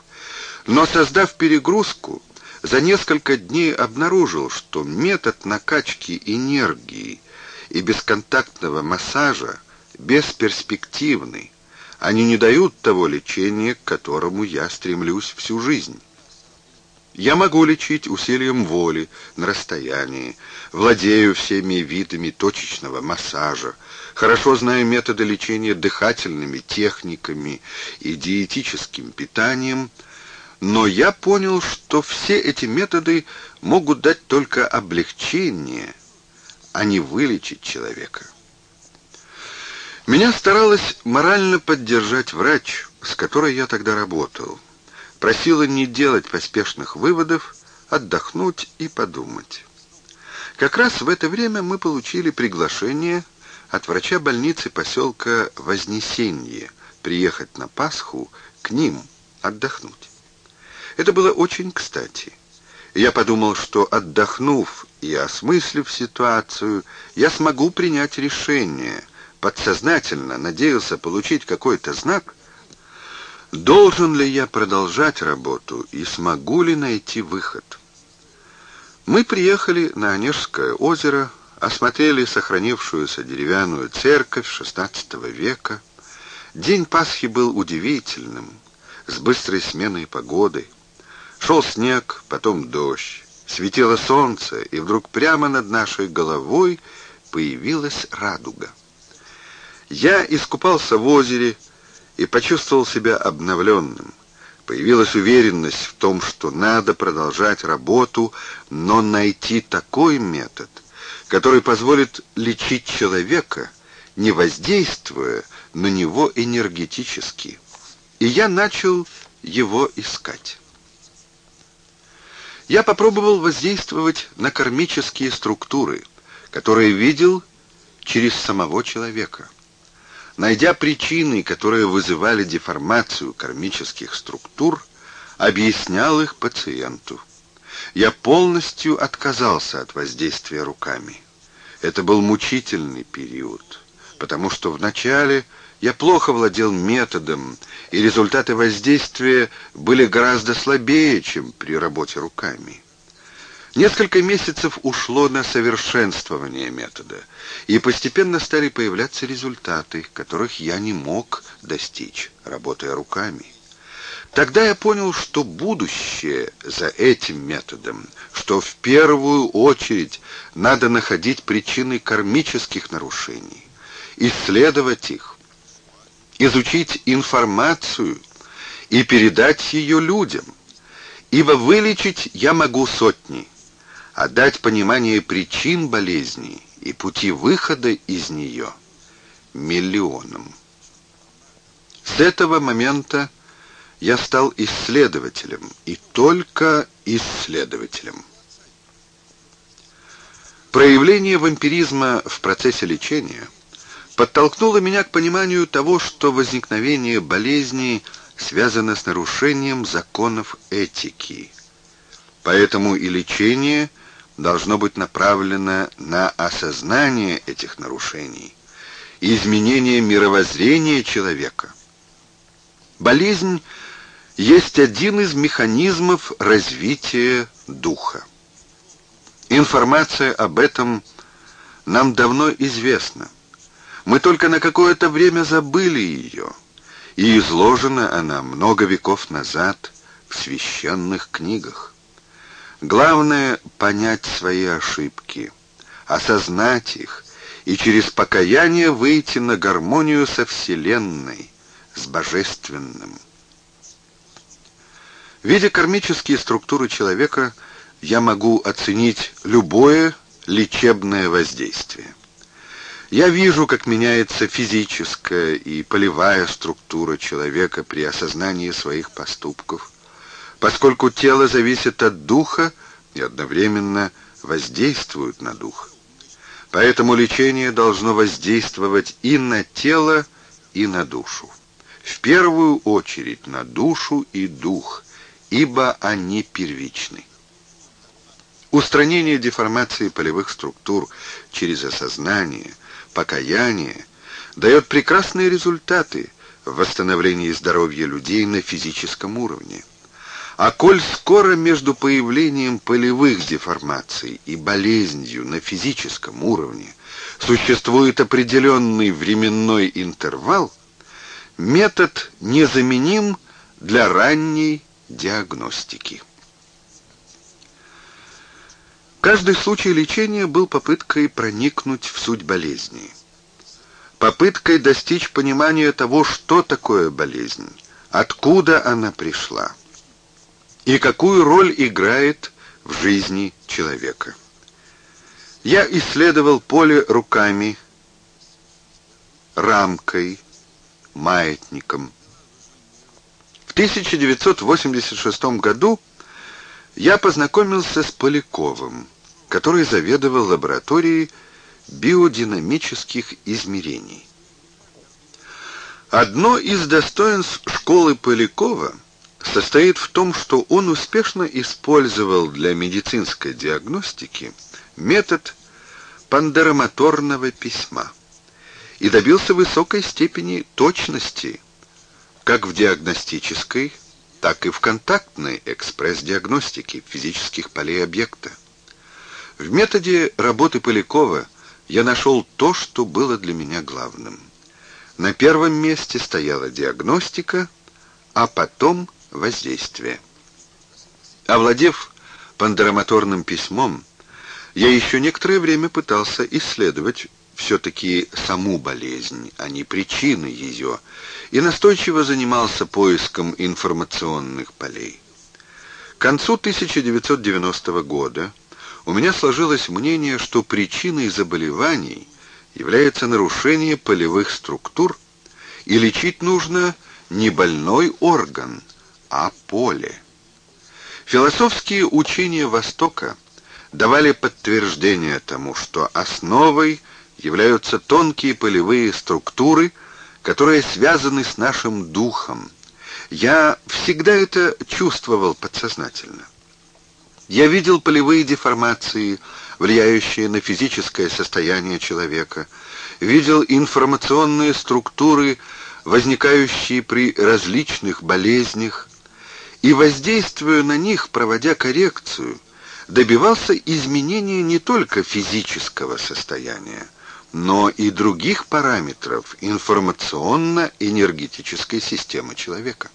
Speaker 1: но, создав перегрузку, за несколько дней обнаружил, что метод накачки энергии и бесконтактного массажа бесперспективный. Они не дают того лечения, к которому я стремлюсь всю жизнь. Я могу лечить усилием воли на расстоянии, владею всеми видами точечного массажа, Хорошо знаю методы лечения дыхательными техниками и диетическим питанием, но я понял, что все эти методы могут дать только облегчение, а не вылечить человека. Меня старалась морально поддержать врач, с которой я тогда работал. Просила не делать поспешных выводов, отдохнуть и подумать. Как раз в это время мы получили приглашение от врача больницы поселка Вознесенье приехать на Пасху к ним отдохнуть. Это было очень кстати. Я подумал, что отдохнув и осмыслив ситуацию, я смогу принять решение. Подсознательно надеялся получить какой-то знак. Должен ли я продолжать работу и смогу ли найти выход? Мы приехали на Онежское озеро, осмотрели сохранившуюся деревянную церковь XVI века. День Пасхи был удивительным, с быстрой сменой погоды. Шел снег, потом дождь, светило солнце, и вдруг прямо над нашей головой появилась радуга. Я искупался в озере и почувствовал себя обновленным. Появилась уверенность в том, что надо продолжать работу, но найти такой метод, который позволит лечить человека, не воздействуя на него энергетически. И я начал его искать. Я попробовал воздействовать на кармические структуры, которые видел через самого человека. Найдя причины, которые вызывали деформацию кармических структур, объяснял их пациенту. Я полностью отказался от воздействия руками. Это был мучительный период, потому что вначале я плохо владел методом, и результаты воздействия были гораздо слабее, чем при работе руками. Несколько месяцев ушло на совершенствование метода, и постепенно стали появляться результаты, которых я не мог достичь, работая руками. Тогда я понял, что будущее за этим методом, что в первую очередь надо находить причины кармических нарушений, исследовать их, изучить информацию и передать ее людям, ибо вылечить я могу сотни, а дать понимание причин болезни и пути выхода из нее миллионам. С этого момента я стал исследователем, и только исследователем. Проявление вампиризма в процессе лечения подтолкнуло меня к пониманию того, что возникновение болезни связано с нарушением законов этики. Поэтому и лечение должно быть направлено на осознание этих нарушений, и изменение мировоззрения человека – Болезнь есть один из механизмов развития духа. Информация об этом нам давно известна. Мы только на какое-то время забыли ее, и изложена она много веков назад в священных книгах. Главное — понять свои ошибки, осознать их и через покаяние выйти на гармонию со Вселенной, с Божественным. Видя кармические структуры человека, я могу оценить любое лечебное воздействие. Я вижу, как меняется физическая и полевая структура человека при осознании своих поступков, поскольку тело зависит от духа и одновременно воздействует на дух. Поэтому лечение должно воздействовать и на тело, и на душу. В первую очередь на душу и дух – ибо они первичны. Устранение деформации полевых структур через осознание, покаяние дает прекрасные результаты в восстановлении здоровья людей на физическом уровне. А коль скоро между появлением полевых деформаций и болезнью на физическом уровне существует определенный временной интервал, метод незаменим для ранней диагностики. Каждый случай лечения был попыткой проникнуть в суть болезни, попыткой достичь понимания того, что такое болезнь, откуда она пришла и какую роль играет в жизни человека. Я исследовал поле руками, рамкой, маятником, в 1986 году я познакомился с Поляковым, который заведовал лабораторией биодинамических измерений. Одно из достоинств школы Полякова состоит в том, что он успешно использовал для медицинской диагностики метод пандеромоторного письма и добился высокой степени точности как в диагностической, так и в контактной экспресс-диагностике физических полей объекта. В методе работы Полякова я нашел то, что было для меня главным. На первом месте стояла диагностика, а потом воздействие. Овладев пандеромоторным письмом, я еще некоторое время пытался исследовать все-таки саму болезнь, а не причины ее, и настойчиво занимался поиском информационных полей. К концу 1990 года у меня сложилось мнение, что причиной заболеваний является нарушение полевых структур, и лечить нужно не больной орган, а поле. Философские учения Востока давали подтверждение тому, что основой – являются тонкие полевые структуры, которые связаны с нашим духом. Я всегда это чувствовал подсознательно. Я видел полевые деформации, влияющие на физическое состояние человека, видел информационные структуры, возникающие при различных болезнях, и, воздействуя на них, проводя коррекцию, добивался изменения не только физического состояния, но и других параметров информационно-энергетической системы человека.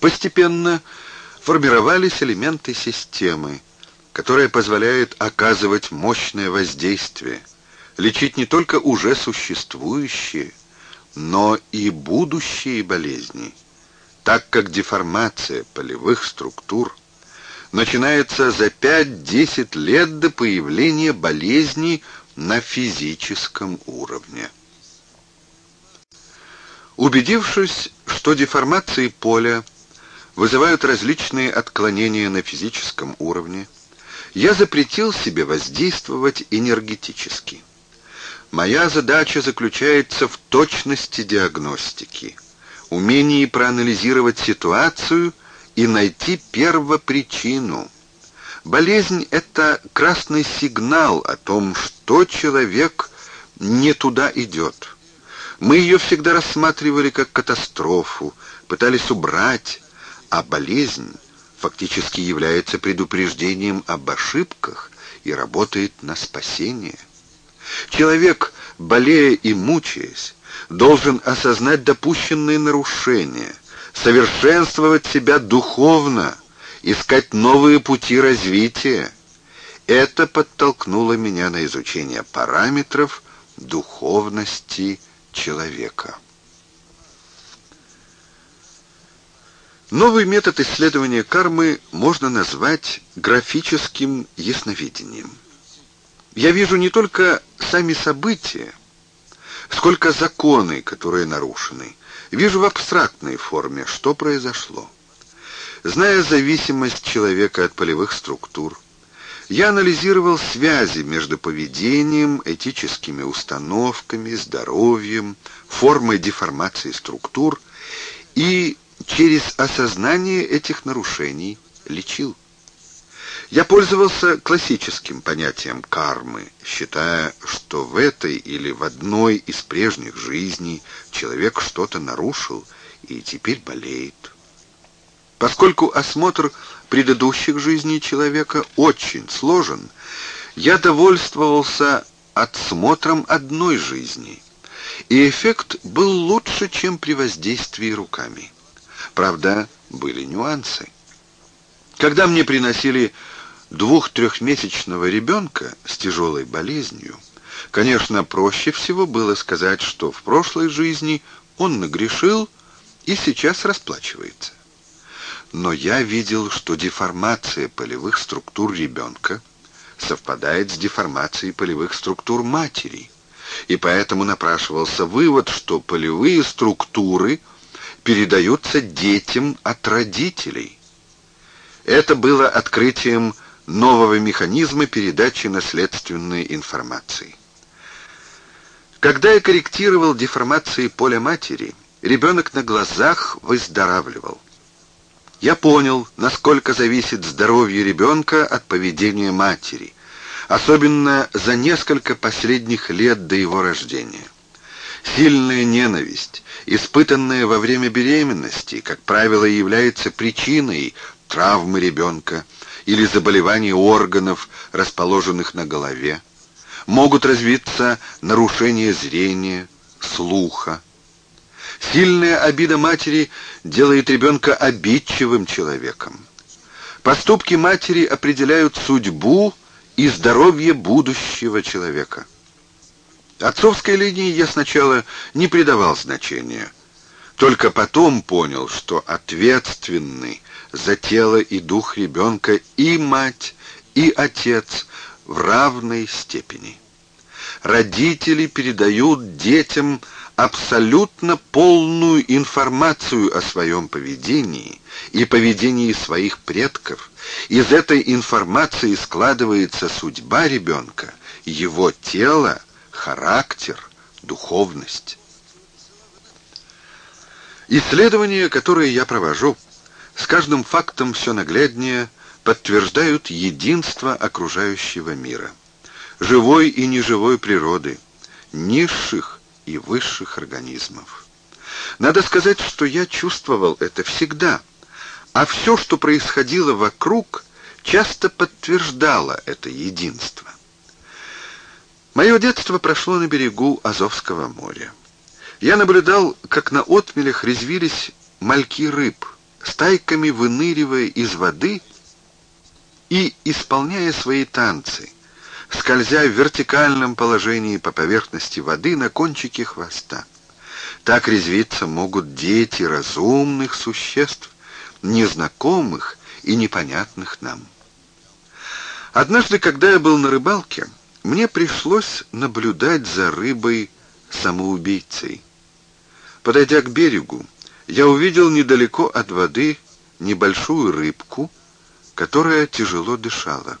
Speaker 1: Постепенно формировались элементы системы, которая позволяет оказывать мощное воздействие, лечить не только уже существующие, но и будущие болезни, так как деформация полевых структур начинается за 5-10 лет до появления болезни на физическом уровне. Убедившись, что деформации поля вызывают различные отклонения на физическом уровне, я запретил себе воздействовать энергетически. Моя задача заключается в точности диагностики, умении проанализировать ситуацию и найти первопричину, Болезнь — это красный сигнал о том, что человек не туда идет. Мы ее всегда рассматривали как катастрофу, пытались убрать, а болезнь фактически является предупреждением об ошибках и работает на спасение. Человек, болея и мучаясь, должен осознать допущенные нарушения, совершенствовать себя духовно – искать новые пути развития. Это подтолкнуло меня на изучение параметров духовности человека. Новый метод исследования кармы можно назвать графическим ясновидением. Я вижу не только сами события, сколько законы, которые нарушены. Вижу в абстрактной форме, что произошло. Зная зависимость человека от полевых структур, я анализировал связи между поведением, этическими установками, здоровьем, формой деформации структур и через осознание этих нарушений лечил. Я пользовался классическим понятием кармы, считая, что в этой или в одной из прежних жизней человек что-то нарушил и теперь болеет. Поскольку осмотр предыдущих жизней человека очень сложен, я довольствовался отсмотром одной жизни, и эффект был лучше, чем при воздействии руками. Правда, были нюансы. Когда мне приносили двух-трехмесячного ребенка с тяжелой болезнью, конечно, проще всего было сказать, что в прошлой жизни он нагрешил и сейчас расплачивается но я видел, что деформация полевых структур ребенка совпадает с деформацией полевых структур матери, и поэтому напрашивался вывод, что полевые структуры передаются детям от родителей. Это было открытием нового механизма передачи наследственной информации. Когда я корректировал деформации поля матери, ребенок на глазах выздоравливал. Я понял, насколько зависит здоровье ребенка от поведения матери, особенно за несколько последних лет до его рождения. Сильная ненависть, испытанная во время беременности, как правило, является причиной травмы ребенка или заболеваний органов, расположенных на голове. Могут развиться нарушения зрения, слуха. Сильная обида матери делает ребенка обидчивым человеком. Поступки матери определяют судьбу и здоровье будущего человека. Отцовской линии я сначала не придавал значения. Только потом понял, что ответственны за тело и дух ребенка и мать, и отец в равной степени. Родители передают детям абсолютно полную информацию о своем поведении и поведении своих предков. Из этой информации складывается судьба ребенка, его тело, характер, духовность. Исследования, которые я провожу, с каждым фактом все нагляднее подтверждают единство окружающего мира, живой и неживой природы, низших и высших организмов. Надо сказать, что я чувствовал это всегда, а все, что происходило вокруг, часто подтверждало это единство. Мое детство прошло на берегу Азовского моря. Я наблюдал, как на отмелях резвились мальки рыб, стайками выныривая из воды и исполняя свои танцы, скользя в вертикальном положении по поверхности воды на кончике хвоста. Так резвиться могут дети разумных существ, незнакомых и непонятных нам. Однажды, когда я был на рыбалке, мне пришлось наблюдать за рыбой-самоубийцей. Подойдя к берегу, я увидел недалеко от воды небольшую рыбку, которая тяжело дышала.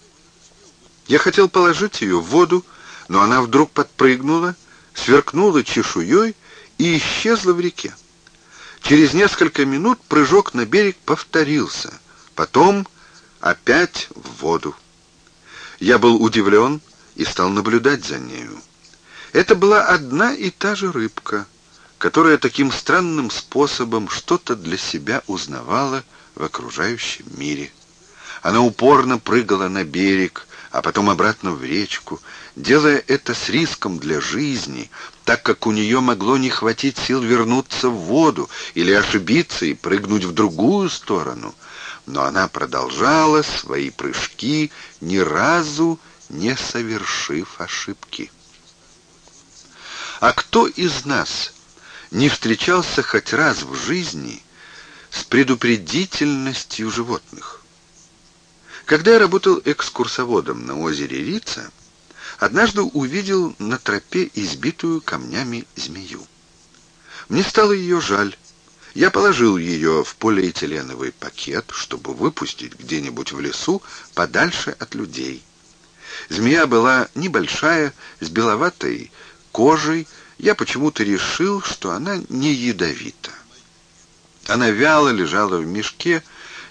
Speaker 1: Я хотел положить ее в воду, но она вдруг подпрыгнула, сверкнула чешуей и исчезла в реке. Через несколько минут прыжок на берег повторился, потом опять в воду. Я был удивлен и стал наблюдать за нею. Это была одна и та же рыбка, которая таким странным способом что-то для себя узнавала в окружающем мире. Она упорно прыгала на берег, а потом обратно в речку, делая это с риском для жизни, так как у нее могло не хватить сил вернуться в воду или ошибиться и прыгнуть в другую сторону. Но она продолжала свои прыжки, ни разу не совершив ошибки. А кто из нас не встречался хоть раз в жизни с предупредительностью животных? Когда я работал экскурсоводом на озере Рица, однажды увидел на тропе избитую камнями змею. Мне стало ее жаль. Я положил ее в полиэтиленовый пакет, чтобы выпустить где-нибудь в лесу, подальше от людей. Змея была небольшая, с беловатой кожей. Я почему-то решил, что она не ядовита. Она вяло лежала в мешке,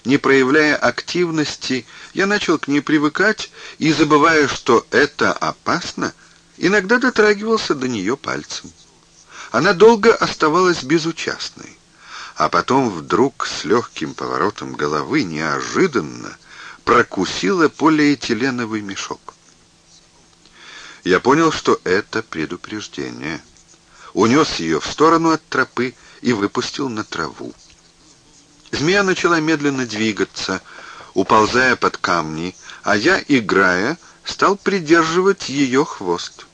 Speaker 1: не проявляя активности, я начал к ней привыкать и, забывая, что это опасно, иногда дотрагивался до нее пальцем. Она долго оставалась безучастной, а потом вдруг с легким поворотом головы неожиданно прокусила полиэтиленовый мешок. Я понял, что это предупреждение. Унес ее в сторону от тропы и выпустил на траву. Змея начала медленно двигаться, уползая под камни, а я, играя, стал придерживать ее хвост.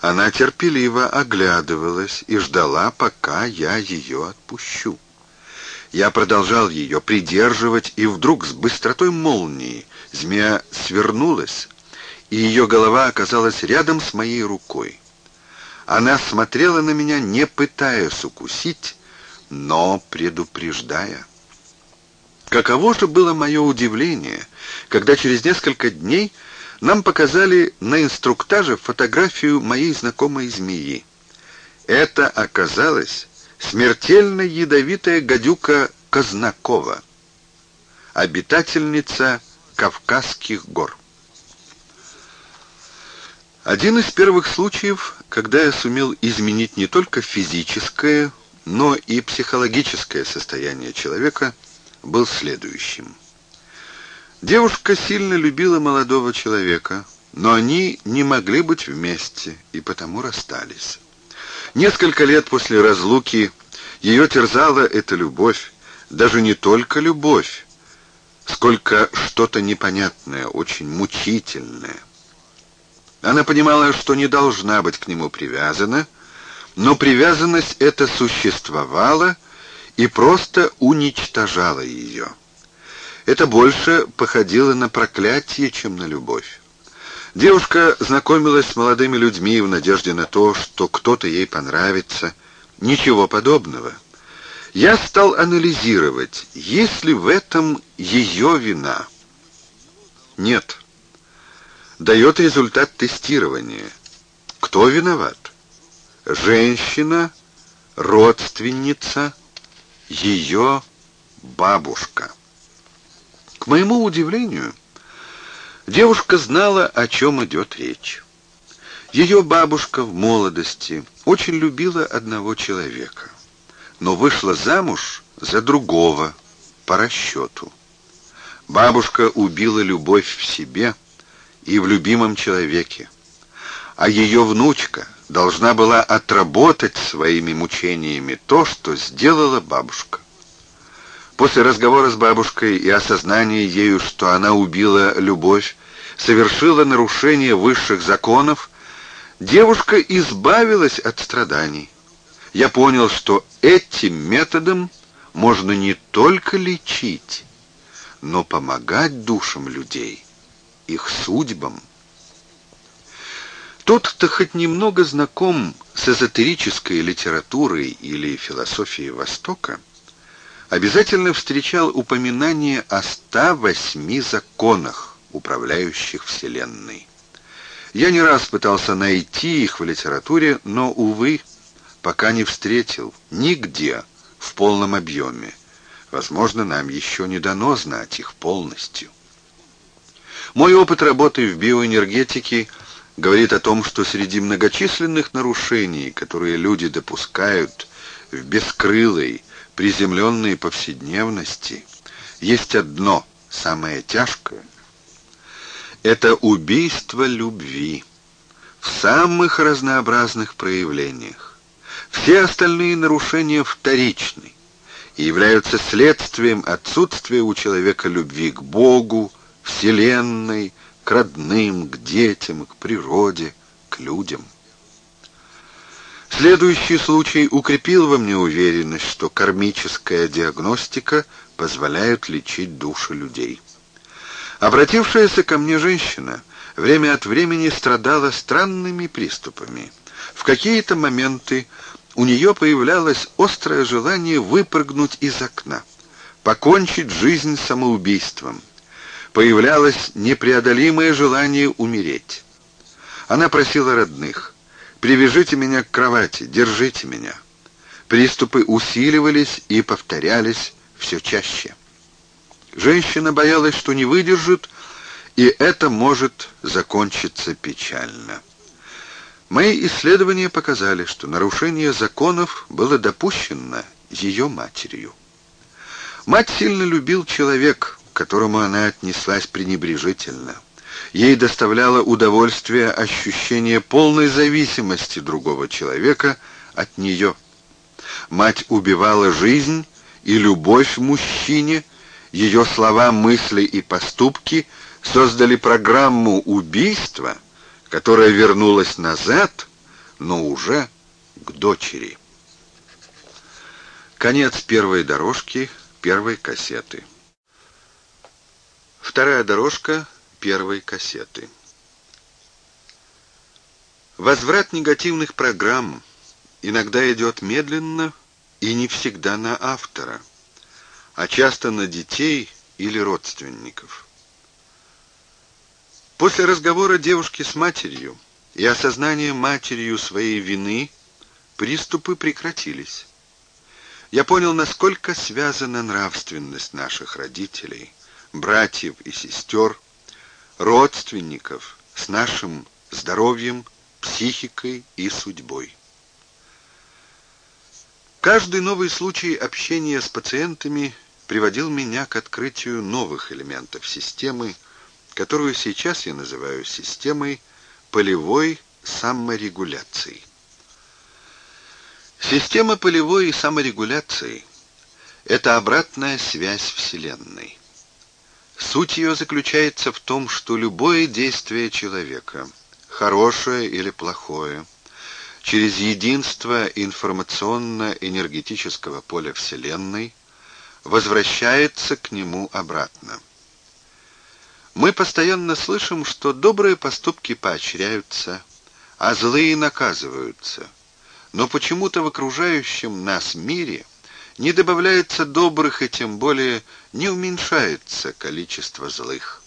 Speaker 1: Она терпеливо оглядывалась и ждала, пока я ее отпущу. Я продолжал ее придерживать, и вдруг с быстротой молнии змея свернулась, и ее голова оказалась рядом с моей рукой. Она смотрела на меня, не пытаясь укусить, но предупреждая. Каково же было мое удивление, когда через несколько дней нам показали на инструктаже фотографию моей знакомой змеи. Это оказалось смертельно ядовитая гадюка Казнакова, обитательница Кавказских гор. Один из первых случаев, когда я сумел изменить не только физическое, но и психологическое состояние человека – был следующим. Девушка сильно любила молодого человека, но они не могли быть вместе и потому расстались. Несколько лет после разлуки ее терзала эта любовь, даже не только любовь, сколько что-то непонятное, очень мучительное. Она понимала, что не должна быть к нему привязана, но привязанность эта существовала — и просто уничтожала ее. Это больше походило на проклятие, чем на любовь. Девушка знакомилась с молодыми людьми в надежде на то, что кто-то ей понравится. Ничего подобного. Я стал анализировать, есть ли в этом ее вина. Нет. Дает результат тестирования. Кто виноват? Женщина, родственница, родственница ее бабушка. К моему удивлению, девушка знала, о чем идет речь. Ее бабушка в молодости очень любила одного человека, но вышла замуж за другого по расчету. Бабушка убила любовь в себе и в любимом человеке, а ее внучка должна была отработать своими мучениями то, что сделала бабушка. После разговора с бабушкой и осознания ею, что она убила любовь, совершила нарушение высших законов, девушка избавилась от страданий. Я понял, что этим методом можно не только лечить, но помогать душам людей, их судьбам. Тот, кто хоть немного знаком с эзотерической литературой или философией Востока, обязательно встречал упоминание о 108 законах, управляющих Вселенной. Я не раз пытался найти их в литературе, но, увы, пока не встретил нигде в полном объеме. Возможно, нам еще не дано знать их полностью. Мой опыт работы в биоэнергетике – говорит о том, что среди многочисленных нарушений, которые люди допускают в бескрылой, приземленной повседневности, есть одно, самое тяжкое. Это убийство любви в самых разнообразных проявлениях. Все остальные нарушения вторичны и являются следствием отсутствия у человека любви к Богу, Вселенной, к родным, к детям, к природе, к людям. Следующий случай укрепил во мне уверенность, что кармическая диагностика позволяет лечить души людей. Обратившаяся ко мне женщина время от времени страдала странными приступами. В какие-то моменты у нее появлялось острое желание выпрыгнуть из окна, покончить жизнь самоубийством – появлялось непреодолимое желание умереть. Она просила родных, «Привяжите меня к кровати, держите меня». Приступы усиливались и повторялись все чаще. Женщина боялась, что не выдержит, и это может закончиться печально. Мои исследования показали, что нарушение законов было допущено ее матерью. Мать сильно любил человека которому она отнеслась пренебрежительно. Ей доставляло удовольствие ощущение полной зависимости другого человека от нее. Мать убивала жизнь и любовь мужчине, ее слова, мысли и поступки создали программу убийства, которая вернулась назад, но уже к дочери. Конец первой дорожки, первой кассеты. Вторая дорожка первой кассеты. Возврат негативных программ иногда идет медленно и не всегда на автора, а часто на детей или родственников. После разговора девушки с матерью и осознания матерью своей вины приступы прекратились. Я понял, насколько связана нравственность наших родителей братьев и сестер, родственников с нашим здоровьем, психикой и судьбой. Каждый новый случай общения с пациентами приводил меня к открытию новых элементов системы, которую сейчас я называю системой полевой саморегуляции. Система полевой саморегуляции – это обратная связь Вселенной. Суть ее заключается в том, что любое действие человека, хорошее или плохое, через единство информационно-энергетического поля Вселенной возвращается к нему обратно. Мы постоянно слышим, что добрые поступки поощряются, а злые наказываются. Но почему-то в окружающем нас мире – не добавляется добрых и тем более не уменьшается количество злых.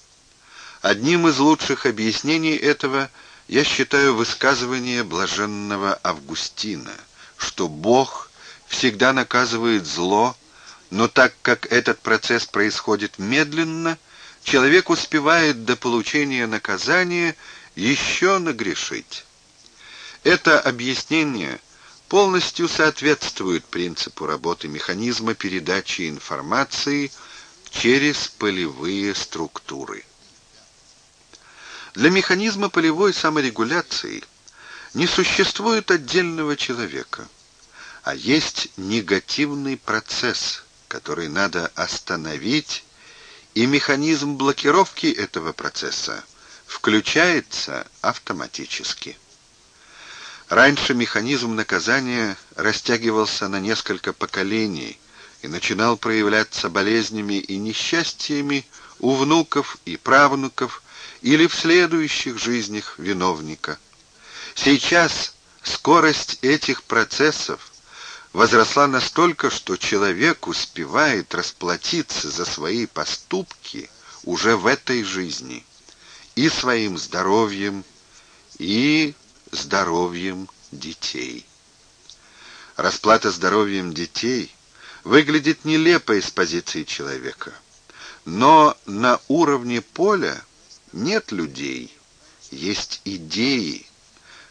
Speaker 1: Одним из лучших объяснений этого я считаю высказывание блаженного Августина, что Бог всегда наказывает зло, но так как этот процесс происходит медленно, человек успевает до получения наказания еще нагрешить. Это объяснение полностью соответствует принципу работы механизма передачи информации через полевые структуры. Для механизма полевой саморегуляции не существует отдельного человека, а есть негативный процесс, который надо остановить, и механизм блокировки этого процесса включается автоматически. Раньше механизм наказания растягивался на несколько поколений и начинал проявляться болезнями и несчастьями у внуков и правнуков или в следующих жизнях виновника. Сейчас скорость этих процессов возросла настолько, что человек успевает расплатиться за свои поступки уже в этой жизни и своим здоровьем, и здоровьем детей. Расплата здоровьем детей выглядит нелепо из позиции человека, но на уровне поля нет людей, есть идеи.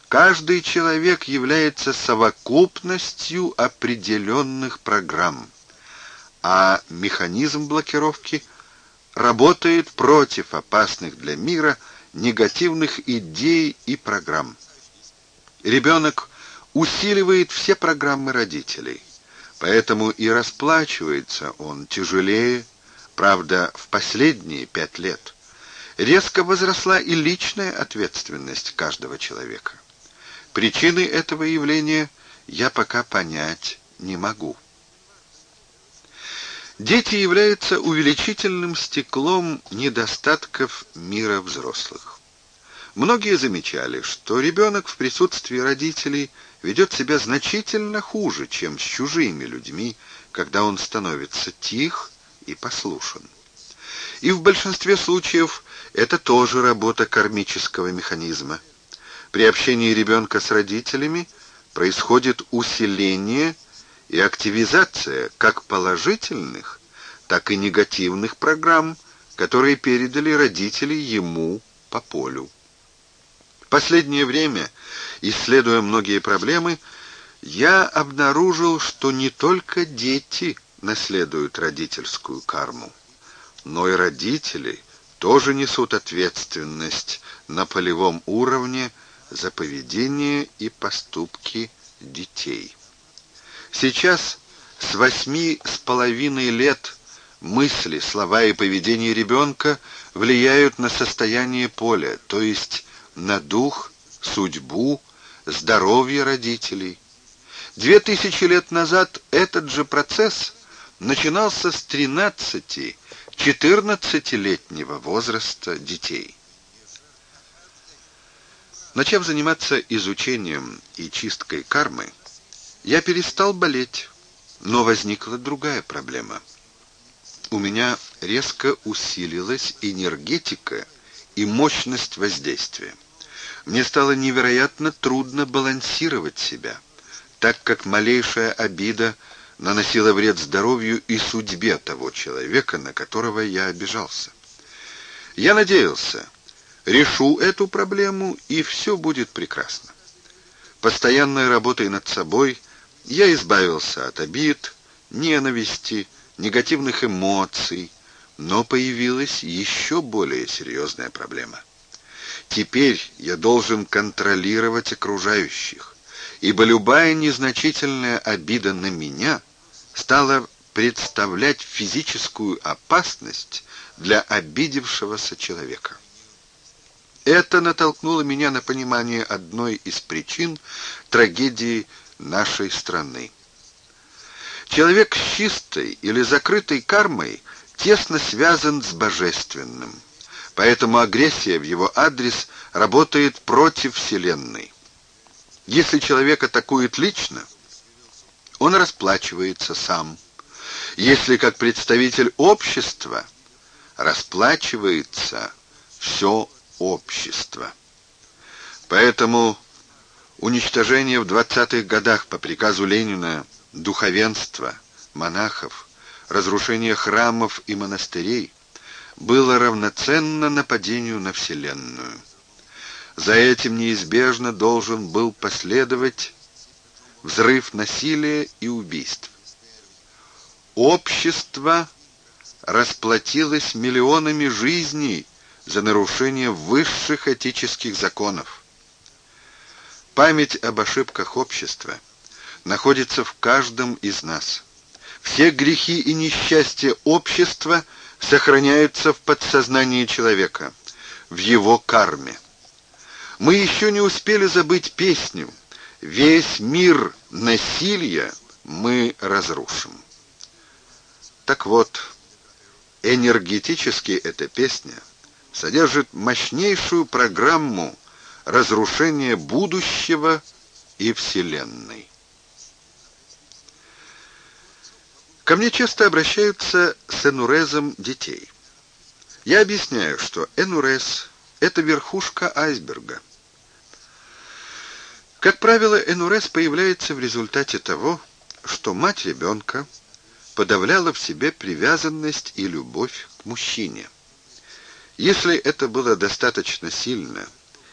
Speaker 1: Каждый человек является совокупностью определенных программ, а механизм блокировки работает против опасных для мира негативных идей и программ. Ребенок усиливает все программы родителей, поэтому и расплачивается он тяжелее, правда, в последние пять лет. Резко возросла и личная ответственность каждого человека. Причины этого явления я пока понять не могу. Дети являются увеличительным стеклом недостатков мира взрослых. Многие замечали, что ребенок в присутствии родителей ведет себя значительно хуже, чем с чужими людьми, когда он становится тих и послушен. И в большинстве случаев это тоже работа кармического механизма. При общении ребенка с родителями происходит усиление и активизация как положительных, так и негативных программ, которые передали родители ему по полю последнее время, исследуя многие проблемы, я обнаружил, что не только дети наследуют родительскую карму, но и родители тоже несут ответственность на полевом уровне за поведение и поступки детей. Сейчас с восьми с половиной лет мысли, слова и поведение ребенка влияют на состояние поля, то есть на дух, судьбу, здоровье родителей. Две тысячи лет назад этот же процесс начинался с 13-14-летнего возраста детей. Начав заниматься изучением и чисткой кармы, я перестал болеть, но возникла другая проблема. У меня резко усилилась энергетика и мощность воздействия. Мне стало невероятно трудно балансировать себя, так как малейшая обида наносила вред здоровью и судьбе того человека, на которого я обижался. Я надеялся, решу эту проблему, и все будет прекрасно. Постоянной работой над собой я избавился от обид, ненависти, негативных эмоций, но появилась еще более серьезная проблема. Теперь я должен контролировать окружающих, ибо любая незначительная обида на меня стала представлять физическую опасность для обидевшегося человека. Это натолкнуло меня на понимание одной из причин трагедии нашей страны. Человек с чистой или закрытой кармой тесно связан с божественным – Поэтому агрессия в его адрес работает против Вселенной. Если человек атакует лично, он расплачивается сам. Если как представитель общества, расплачивается все общество. Поэтому уничтожение в 20-х годах по приказу Ленина духовенства, монахов, разрушение храмов и монастырей было равноценно нападению на Вселенную. За этим неизбежно должен был последовать взрыв насилия и убийств. Общество расплатилось миллионами жизней за нарушение высших этических законов. Память об ошибках общества находится в каждом из нас. Все грехи и несчастья общества – сохраняются в подсознании человека, в его карме. Мы еще не успели забыть песню «Весь мир насилия мы разрушим». Так вот, энергетически эта песня содержит мощнейшую программу разрушения будущего и Вселенной. Ко мне часто обращаются с энурезом детей. Я объясняю, что энурез – это верхушка айсберга. Как правило, энурез появляется в результате того, что мать ребенка подавляла в себе привязанность и любовь к мужчине. Если это было достаточно сильно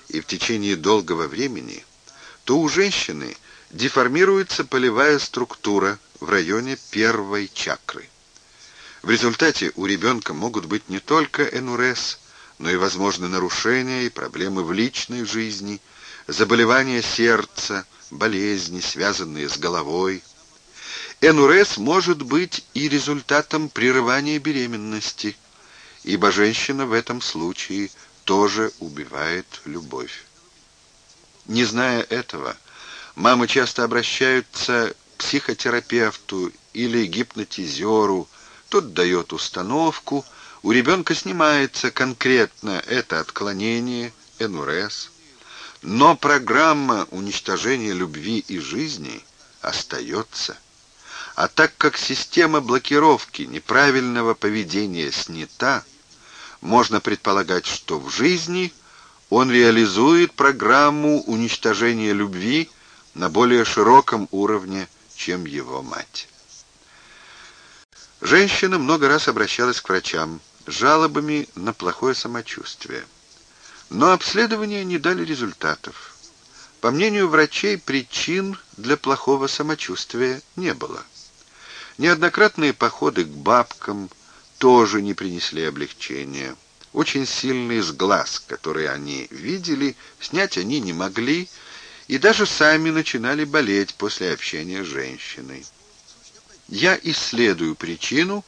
Speaker 1: и в течение долгого времени, то у женщины деформируется полевая структура, в районе первой чакры. В результате у ребенка могут быть не только НРС, но и, возможны нарушения и проблемы в личной жизни, заболевания сердца, болезни, связанные с головой. НРС может быть и результатом прерывания беременности, ибо женщина в этом случае тоже убивает любовь. Не зная этого, мамы часто обращаются психотерапевту или гипнотизеру. Тот дает установку. У ребенка снимается конкретно это отклонение, НРС. Но программа уничтожения любви и жизни остается. А так как система блокировки неправильного поведения снята, можно предполагать, что в жизни он реализует программу уничтожения любви на более широком уровне чем его мать. Женщина много раз обращалась к врачам с жалобами на плохое самочувствие. Но обследования не дали результатов. По мнению врачей, причин для плохого самочувствия не было. Неоднократные походы к бабкам тоже не принесли облегчения. Очень сильный сглаз, который они видели, снять они не могли, и даже сами начинали болеть после общения с женщиной. Я исследую причину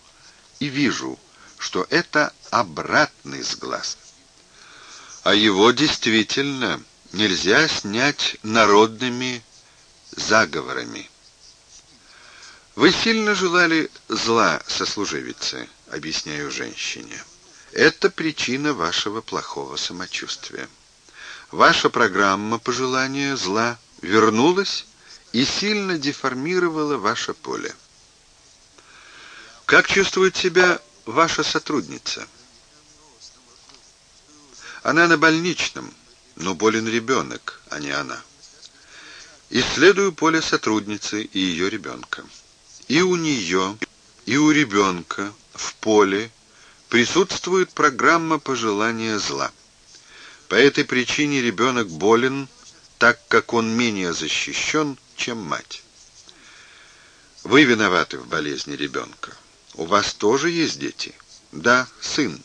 Speaker 1: и вижу, что это обратный сглаз. А его действительно нельзя снять народными заговорами. «Вы сильно желали зла, сослуживице, объясняю женщине. «Это причина вашего плохого самочувствия». Ваша программа пожелания зла вернулась и сильно деформировала ваше поле. Как чувствует себя ваша сотрудница? Она на больничном, но болен ребенок, а не она. Исследую поле сотрудницы и ее ребенка. И у нее, и у ребенка в поле присутствует программа пожелания зла. По этой причине ребенок болен, так как он менее защищен, чем мать. Вы виноваты в болезни ребенка. У вас тоже есть дети? Да, сын.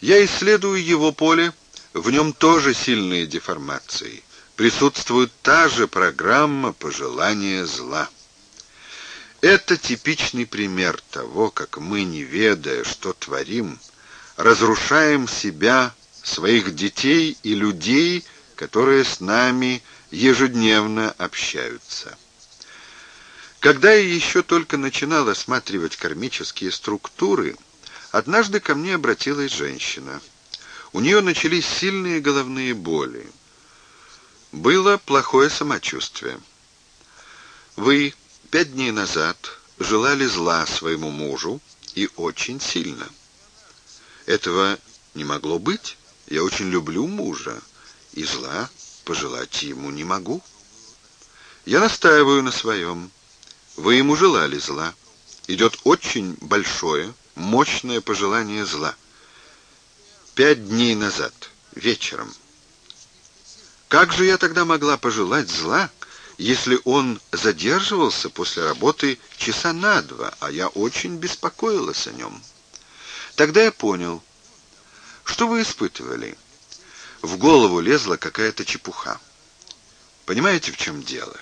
Speaker 1: Я исследую его поле, в нем тоже сильные деформации. Присутствует та же программа пожелания зла. Это типичный пример того, как мы, не ведая, что творим, разрушаем себя своих детей и людей, которые с нами ежедневно общаются. Когда я еще только начинал осматривать кармические структуры, однажды ко мне обратилась женщина. У нее начались сильные головные боли. Было плохое самочувствие. Вы пять дней назад желали зла своему мужу и очень сильно. Этого не могло быть. Я очень люблю мужа, и зла пожелать ему не могу. Я настаиваю на своем. Вы ему желали зла. Идет очень большое, мощное пожелание зла. Пять дней назад, вечером. Как же я тогда могла пожелать зла, если он задерживался после работы часа на два, а я очень беспокоилась о нем? Тогда я понял — что вы испытывали? В голову лезла какая-то чепуха. Понимаете, в чем дело?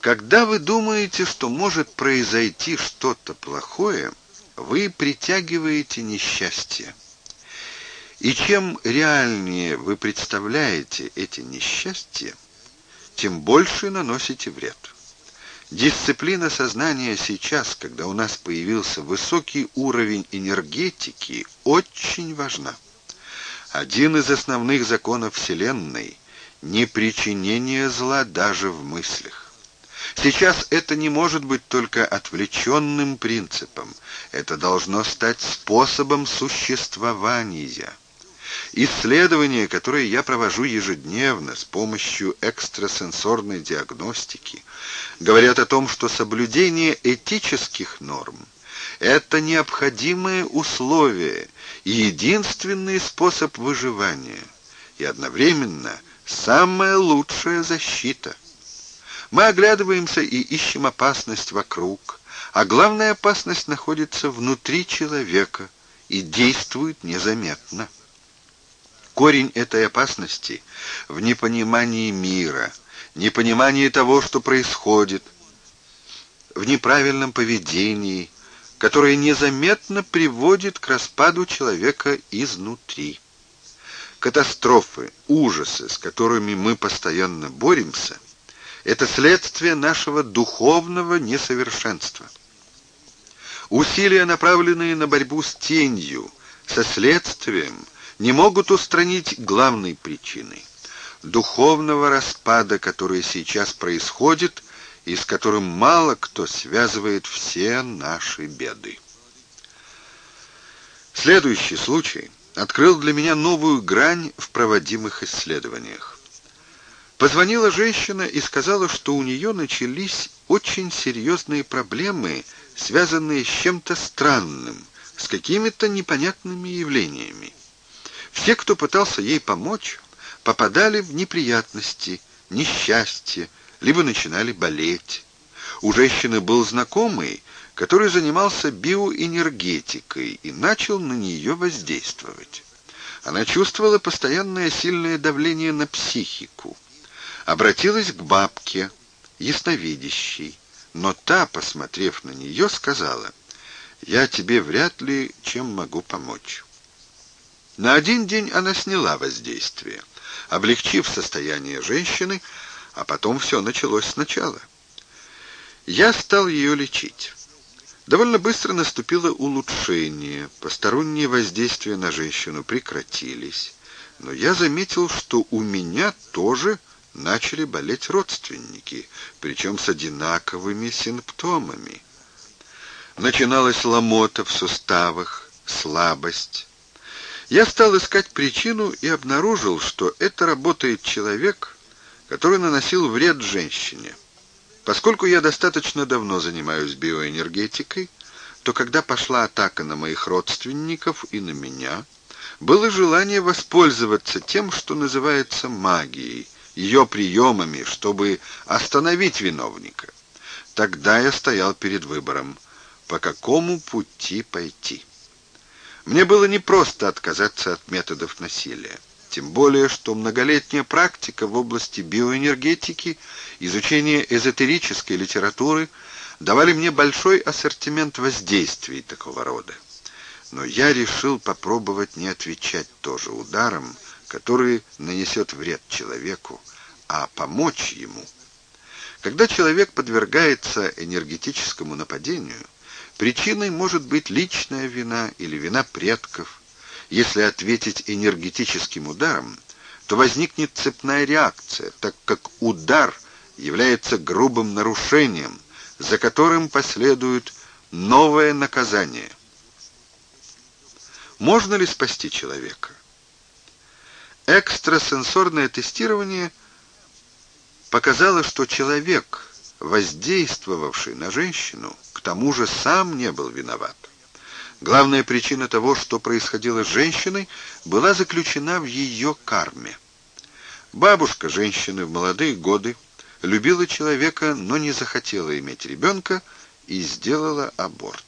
Speaker 1: Когда вы думаете, что может произойти что-то плохое, вы притягиваете несчастье. И чем реальнее вы представляете эти несчастья, тем больше наносите вред. Дисциплина сознания сейчас, когда у нас появился высокий уровень энергетики, очень важна. Один из основных законов Вселенной – непричинение зла даже в мыслях. Сейчас это не может быть только отвлеченным принципом, это должно стать способом существования. Исследования, которые я провожу ежедневно с помощью экстрасенсорной диагностики, говорят о том, что соблюдение этических норм – это необходимые условия и единственный способ выживания, и одновременно самая лучшая защита. Мы оглядываемся и ищем опасность вокруг, а главная опасность находится внутри человека и действует незаметно. Корень этой опасности в непонимании мира – непонимании того, что происходит, в неправильном поведении, которое незаметно приводит к распаду человека изнутри. Катастрофы, ужасы, с которыми мы постоянно боремся, это следствие нашего духовного несовершенства. Усилия, направленные на борьбу с тенью, со следствием, не могут устранить главной причины духовного распада, который сейчас происходит и с которым мало кто связывает все наши беды. Следующий случай открыл для меня новую грань в проводимых исследованиях. Позвонила женщина и сказала, что у нее начались очень серьезные проблемы, связанные с чем-то странным, с какими-то непонятными явлениями. Все, кто пытался ей помочь, попадали в неприятности, несчастье, либо начинали болеть. У женщины был знакомый, который занимался биоэнергетикой и начал на нее воздействовать. Она чувствовала постоянное сильное давление на психику. Обратилась к бабке, ясновидящей, но та, посмотрев на нее, сказала, «Я тебе вряд ли чем могу помочь». На один день она сняла воздействие — облегчив состояние женщины, а потом все началось сначала. Я стал ее лечить. Довольно быстро наступило улучшение, посторонние воздействия на женщину прекратились, но я заметил, что у меня тоже начали болеть родственники, причем с одинаковыми симптомами. Начиналась ломота в суставах, слабость, я стал искать причину и обнаружил, что это работает человек, который наносил вред женщине. Поскольку я достаточно давно занимаюсь биоэнергетикой, то когда пошла атака на моих родственников и на меня, было желание воспользоваться тем, что называется магией, ее приемами, чтобы остановить виновника. Тогда я стоял перед выбором, по какому пути пойти. Мне было непросто отказаться от методов насилия. Тем более, что многолетняя практика в области биоэнергетики, изучение эзотерической литературы давали мне большой ассортимент воздействий такого рода. Но я решил попробовать не отвечать тоже ударом, который нанесет вред человеку, а помочь ему. Когда человек подвергается энергетическому нападению – Причиной может быть личная вина или вина предков. Если ответить энергетическим ударом, то возникнет цепная реакция, так как удар является грубым нарушением, за которым последует новое наказание. Можно ли спасти человека? Экстрасенсорное тестирование показало, что человек – воздействовавший на женщину, к тому же сам не был виноват. Главная причина того, что происходило с женщиной, была заключена в ее карме. Бабушка женщины в молодые годы любила человека, но не захотела иметь ребенка и сделала аборт.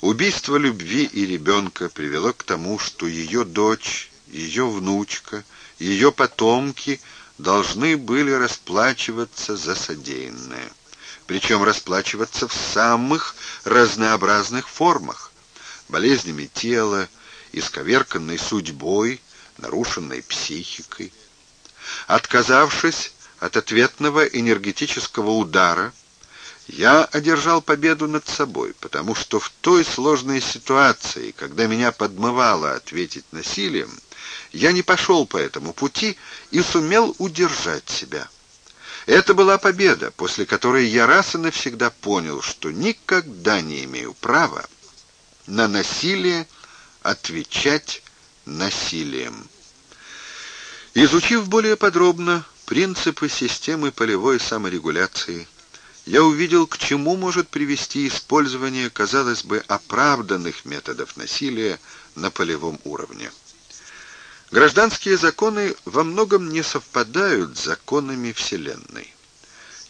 Speaker 1: Убийство любви и ребенка привело к тому, что ее дочь, ее внучка, ее потомки – должны были расплачиваться за содеянное, причем расплачиваться в самых разнообразных формах, болезнями тела, исковерканной судьбой, нарушенной психикой. Отказавшись от ответного энергетического удара, я одержал победу над собой, потому что в той сложной ситуации, когда меня подмывало ответить насилием, я не пошел по этому пути и сумел удержать себя. Это была победа, после которой я раз и навсегда понял, что никогда не имею права на насилие отвечать насилием. Изучив более подробно принципы системы полевой саморегуляции, я увидел, к чему может привести использование, казалось бы, оправданных методов насилия на полевом уровне. Гражданские законы во многом не совпадают с законами Вселенной.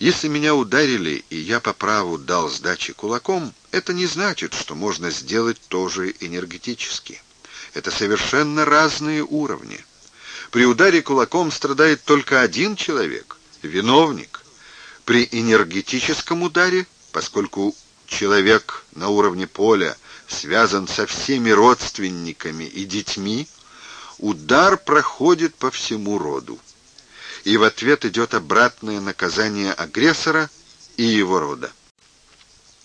Speaker 1: Если меня ударили, и я по праву дал сдачи кулаком, это не значит, что можно сделать то же энергетически. Это совершенно разные уровни. При ударе кулаком страдает только один человек – виновник. При энергетическом ударе, поскольку человек на уровне поля связан со всеми родственниками и детьми – удар проходит по всему роду. И в ответ идет обратное наказание агрессора и его рода.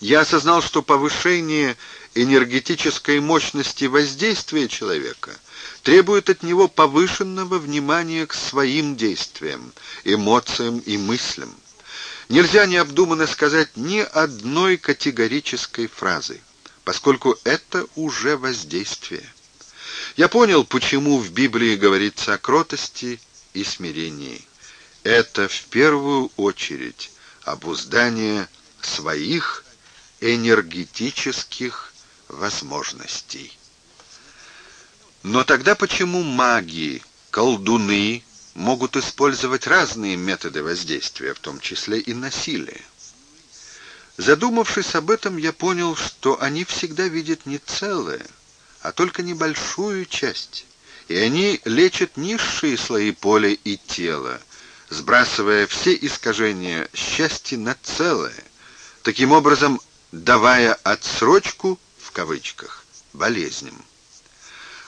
Speaker 1: Я осознал, что повышение энергетической мощности воздействия человека требует от него повышенного внимания к своим действиям, эмоциям и мыслям. Нельзя необдуманно сказать ни одной категорической фразы, поскольку это уже воздействие. Я понял, почему в Библии говорится о кротости и смирении. Это в первую очередь обуздание своих энергетических возможностей. Но тогда почему маги, колдуны могут использовать разные методы воздействия, в том числе и насилие? Задумавшись об этом, я понял, что они всегда видят не целое, а только небольшую часть, и они лечат низшие слои поля и тела, сбрасывая все искажения счастья на целое, таким образом давая «отсрочку» в кавычках болезням.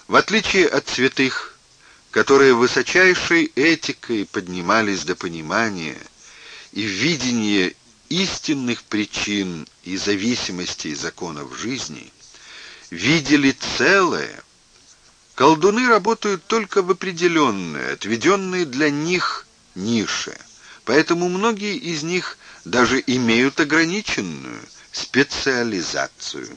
Speaker 1: В отличие от святых, которые высочайшей этикой поднимались до понимания и видения истинных причин и зависимостей законов жизни – видели целое. Колдуны работают только в определенные, отведенные для них ниши, поэтому многие из них даже имеют ограниченную специализацию.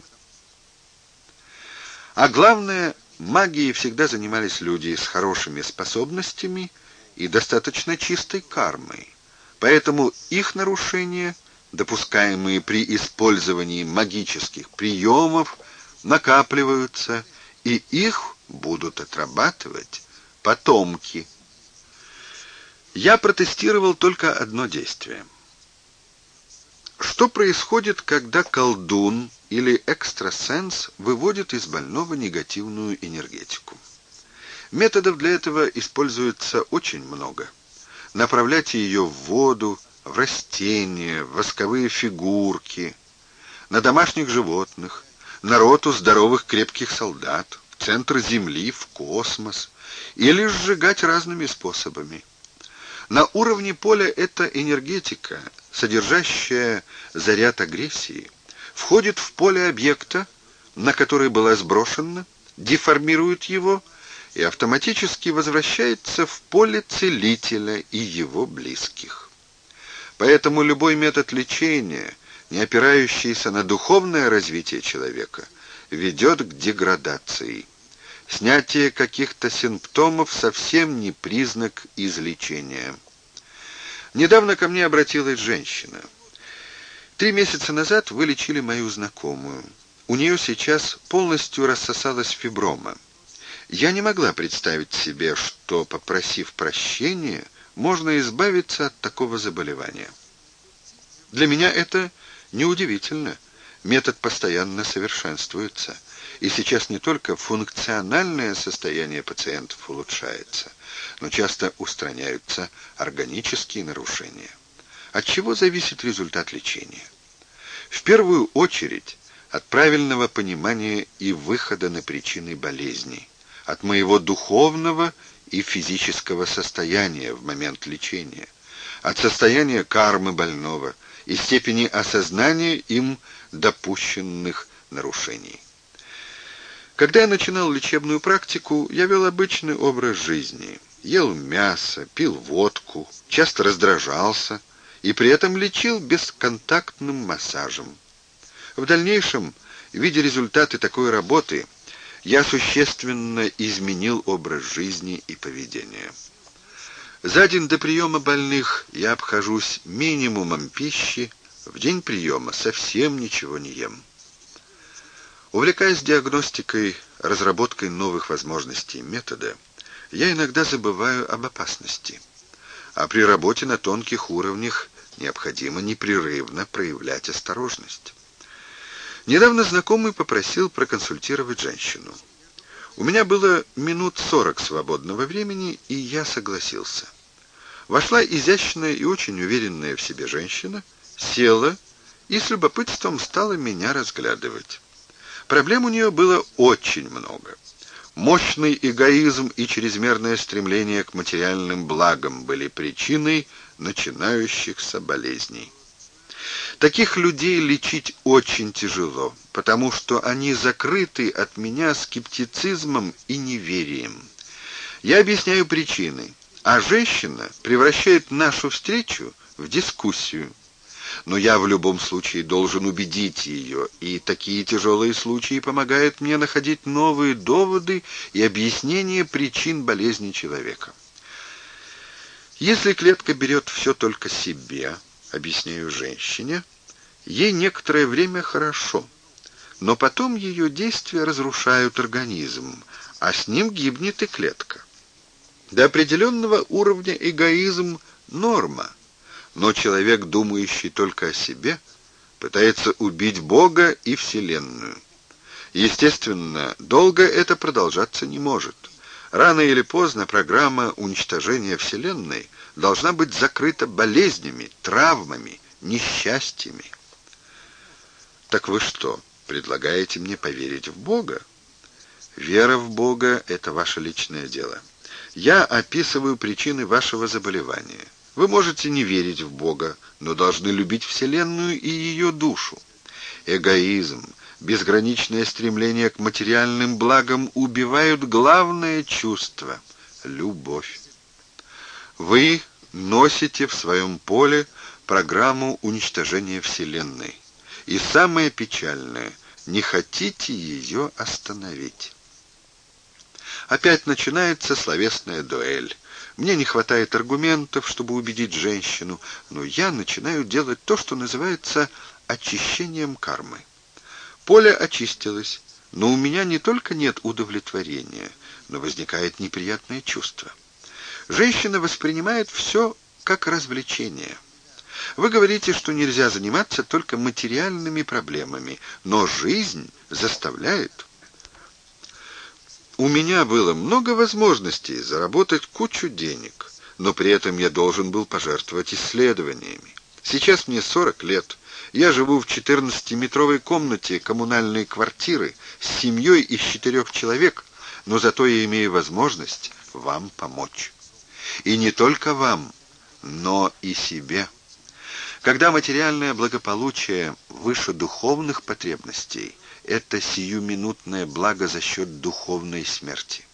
Speaker 1: А главное, магией всегда занимались люди с хорошими способностями и достаточно чистой кармой, поэтому их нарушения, допускаемые при использовании магических приемов, накапливаются, и их будут отрабатывать потомки. Я протестировал только одно действие. Что происходит, когда колдун или экстрасенс выводит из больного негативную энергетику? Методов для этого используется очень много. Направлять ее в воду, в растения, в восковые фигурки, на домашних животных, на роту здоровых крепких солдат, в центр Земли, в космос, или сжигать разными способами. На уровне поля эта энергетика, содержащая заряд агрессии, входит в поле объекта, на который была сброшена, деформирует его и автоматически возвращается в поле целителя и его близких. Поэтому любой метод лечения, не опирающийся на духовное развитие человека, ведет к деградации. Снятие каких-то симптомов совсем не признак излечения. Недавно ко мне обратилась женщина. Три месяца назад вылечили мою знакомую. У нее сейчас полностью рассосалась фиброма. Я не могла представить себе, что, попросив прощения, можно избавиться от такого заболевания. Для меня это Неудивительно. Метод постоянно совершенствуется. И сейчас не только функциональное состояние пациентов улучшается, но часто устраняются органические нарушения. От чего зависит результат лечения? В первую очередь от правильного понимания и выхода на причины болезней, от моего духовного и физического состояния в момент лечения, от состояния кармы больного – и степени осознания им допущенных нарушений. Когда я начинал лечебную практику, я вел обычный образ жизни. Ел мясо, пил водку, часто раздражался и при этом лечил бесконтактным массажем. В дальнейшем, видя результаты такой работы, я существенно изменил образ жизни и поведение. За день до приема больных я обхожусь минимумом пищи, в день приема совсем ничего не ем. Увлекаясь диагностикой, разработкой новых возможностей метода, я иногда забываю об опасности. А при работе на тонких уровнях необходимо непрерывно проявлять осторожность. Недавно знакомый попросил проконсультировать женщину. У меня было минут сорок свободного времени, и я согласился. Вошла изящная и очень уверенная в себе женщина, села и с любопытством стала меня разглядывать. Проблем у нее было очень много. Мощный эгоизм и чрезмерное стремление к материальным благам были причиной начинающихся болезней. Таких людей лечить очень тяжело, потому что они закрыты от меня скептицизмом и неверием. Я объясняю причины, а женщина превращает нашу встречу в дискуссию. Но я в любом случае должен убедить ее, и такие тяжелые случаи помогают мне находить новые доводы и объяснения причин болезни человека. Если клетка берет все только себе, объясняю женщине, ей некоторое время хорошо, но потом ее действия разрушают организм, а с ним гибнет и клетка. До определенного уровня эгоизм – норма, но человек, думающий только о себе, пытается убить Бога и Вселенную. Естественно, долго это продолжаться не может. Рано или поздно программа уничтожения Вселенной должна быть закрыта болезнями, травмами, несчастьями. Так вы что, предлагаете мне поверить в Бога? Вера в Бога — это ваше личное дело. Я описываю причины вашего заболевания. Вы можете не верить в Бога, но должны любить Вселенную и ее душу. Эгоизм, безграничное стремление к материальным благам убивают главное чувство — любовь. Вы носите в своем поле программу уничтожения Вселенной. И самое печальное — не хотите ее остановить. Опять начинается словесная дуэль. Мне не хватает аргументов, чтобы убедить женщину, но я начинаю делать то, что называется очищением кармы. Поле очистилось, но у меня не только нет удовлетворения, но возникает неприятное чувство. Женщины воспринимают все как развлечение. Вы говорите, что нельзя заниматься только материальными проблемами, но жизнь заставляет. У меня было много возможностей заработать кучу денег, но при этом я должен был пожертвовать исследованиями. Сейчас мне 40 лет. Я живу в 14-метровой комнате коммунальной квартиры с семьей из четырех человек, но зато я имею возможность вам помочь. И не только вам, но и себе. Когда материальное благополучие выше духовных потребностей, это сиюминутное благо за счет духовной смерти.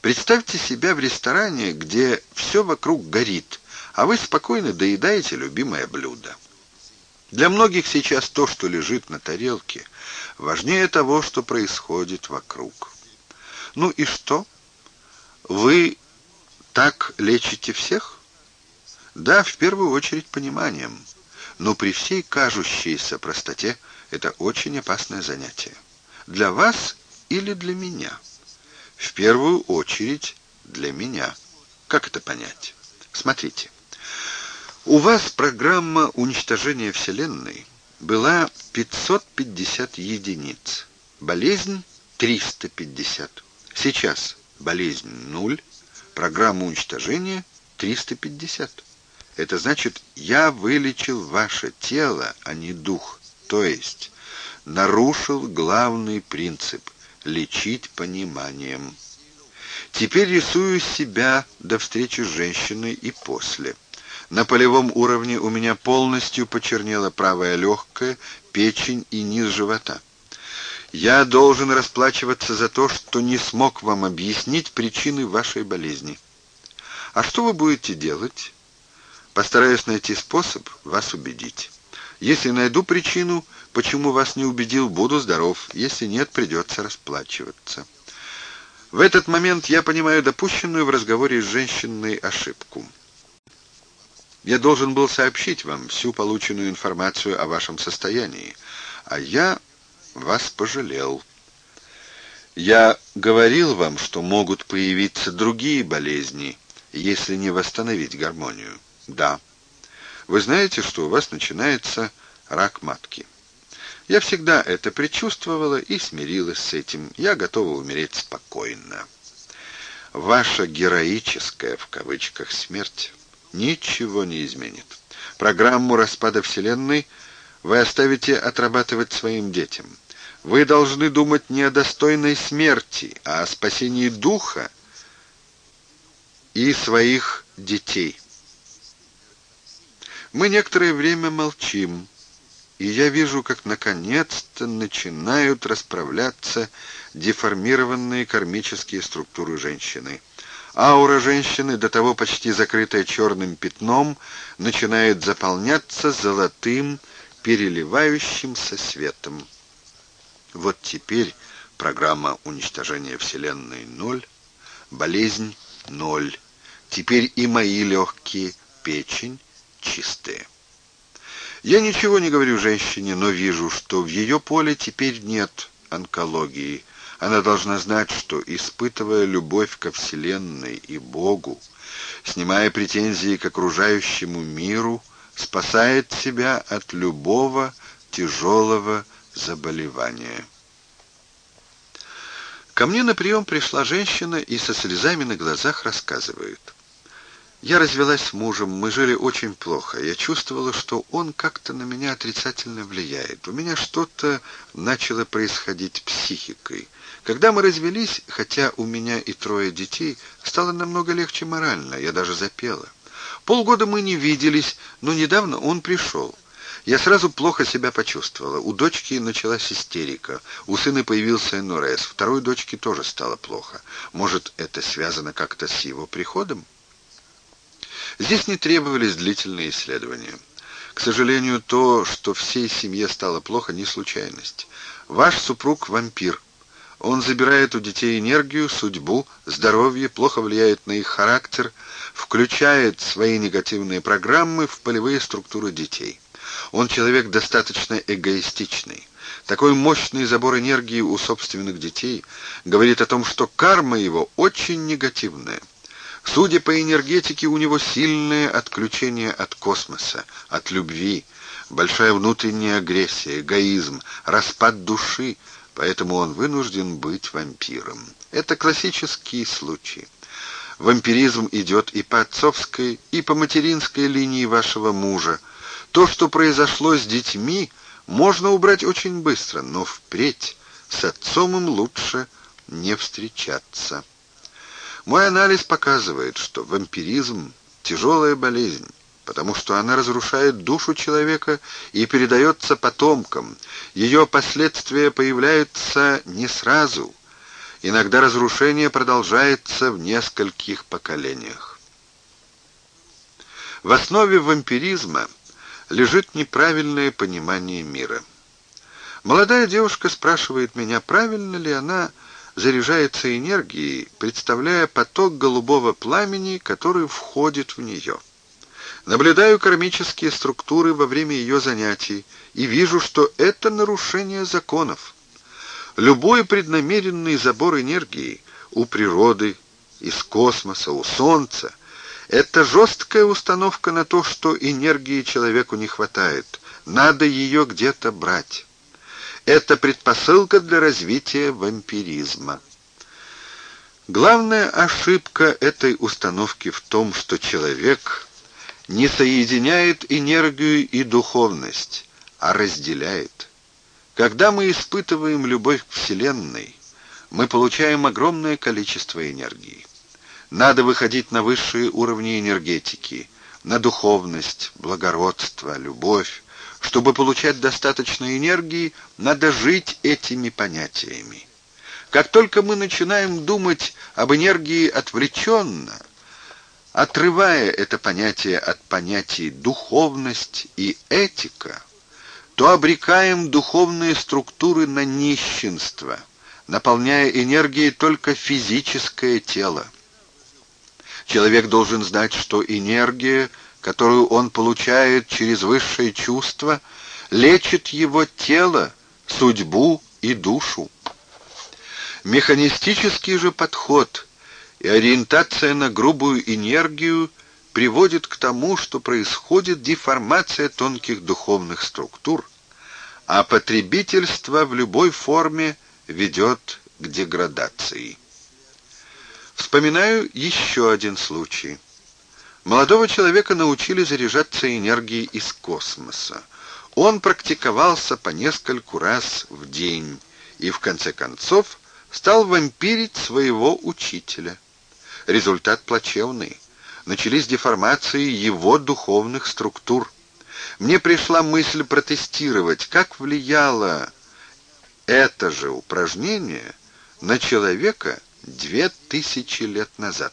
Speaker 1: Представьте себя в ресторане, где все вокруг горит, а вы спокойно доедаете любимое блюдо. Для многих сейчас то, что лежит на тарелке, важнее того, что происходит вокруг. Ну и что? Вы так лечите всех? Да, в первую очередь пониманием. Но при всей кажущейся простоте это очень опасное занятие. Для вас или для меня? В первую очередь для меня. Как это понять? Смотрите. У вас программа уничтожения Вселенной была 550 единиц. Болезнь 350. Сейчас болезнь 0, Программа уничтожения 350. Это значит, я вылечил ваше тело, а не дух. То есть нарушил главный принцип – лечить пониманием. Теперь рисую себя до встречи с женщиной и после. На полевом уровне у меня полностью почернела правая легкая, печень и низ живота – я должен расплачиваться за то, что не смог вам объяснить причины вашей болезни. А что вы будете делать? Постараюсь найти способ вас убедить. Если найду причину, почему вас не убедил, буду здоров. Если нет, придется расплачиваться. В этот момент я понимаю допущенную в разговоре с женщиной ошибку. Я должен был сообщить вам всю полученную информацию о вашем состоянии, а я вас пожалел. Я говорил вам, что могут появиться другие болезни, если не восстановить гармонию. Да. Вы знаете, что у вас начинается рак матки. Я всегда это предчувствовала и смирилась с этим. Я готова умереть спокойно. Ваша героическая, в кавычках, смерть ничего не изменит. Программу распада Вселенной вы оставите отрабатывать своим детям. Вы должны думать не о достойной смерти, а о спасении духа и своих детей. Мы некоторое время молчим, и я вижу, как наконец-то начинают расправляться деформированные кармические структуры женщины. Аура женщины, до того почти закрытая черным пятном, начинает заполняться золотым, переливающимся светом. Вот теперь программа уничтожения Вселенной ноль, болезнь ноль. Теперь и мои легкие, печень чистые. Я ничего не говорю женщине, но вижу, что в ее поле теперь нет онкологии. Она должна знать, что, испытывая любовь ко Вселенной и Богу, снимая претензии к окружающему миру, спасает себя от любого тяжелого заболевание. Ко мне на прием пришла женщина и со слезами на глазах рассказывает. Я развелась с мужем, мы жили очень плохо. Я чувствовала, что он как-то на меня отрицательно влияет. У меня что-то начало происходить психикой. Когда мы развелись, хотя у меня и трое детей, стало намного легче морально, я даже запела. Полгода мы не виделись, но недавно он пришел. Я сразу плохо себя почувствовала. У дочки началась истерика. У сына появился НРС. Второй дочке тоже стало плохо. Может, это связано как-то с его приходом? Здесь не требовались длительные исследования. К сожалению, то, что всей семье стало плохо, не случайность. Ваш супруг вампир. Он забирает у детей энергию, судьбу, здоровье, плохо влияет на их характер, включает свои негативные программы в полевые структуры детей. Он человек достаточно эгоистичный. Такой мощный забор энергии у собственных детей говорит о том, что карма его очень негативная. Судя по энергетике, у него сильное отключение от космоса, от любви, большая внутренняя агрессия, эгоизм, распад души, поэтому он вынужден быть вампиром. Это классические случаи. Вампиризм идет и по отцовской, и по материнской линии вашего мужа – то, что произошло с детьми, можно убрать очень быстро, но впредь с отцом им лучше не встречаться. Мой анализ показывает, что вампиризм — тяжелая болезнь, потому что она разрушает душу человека и передается потомкам. Ее последствия появляются не сразу. Иногда разрушение продолжается в нескольких поколениях. В основе вампиризма — лежит неправильное понимание мира. Молодая девушка спрашивает меня, правильно ли она заряжается энергией, представляя поток голубого пламени, который входит в нее. Наблюдаю кармические структуры во время ее занятий и вижу, что это нарушение законов. Любой преднамеренный забор энергии у природы, из космоса, у Солнца — это жесткая установка на то, что энергии человеку не хватает. Надо ее где-то брать. Это предпосылка для развития вампиризма. Главная ошибка этой установки в том, что человек не соединяет энергию и духовность, а разделяет. Когда мы испытываем любовь к Вселенной, мы получаем огромное количество энергии. Надо выходить на высшие уровни энергетики, на духовность, благородство, любовь. Чтобы получать достаточно энергии, надо жить этими понятиями. Как только мы начинаем думать об энергии отвлеченно, отрывая это понятие от понятий духовность и этика, то обрекаем духовные структуры на нищенство, наполняя энергией только физическое тело. Человек должен знать, что энергия, которую он получает через высшее чувство, лечит его тело, судьбу и душу. Механистический же подход и ориентация на грубую энергию приводит к тому, что происходит деформация тонких духовных структур, а потребительство в любой форме ведет к деградации. Вспоминаю еще один случай. Молодого человека научили заряжаться энергией из космоса. Он практиковался по нескольку раз в день и, в конце концов, стал вампирить своего учителя. Результат плачевный. Начались деформации его духовных структур. Мне пришла мысль протестировать, как влияло это же упражнение на человека – две тысячи лет назад.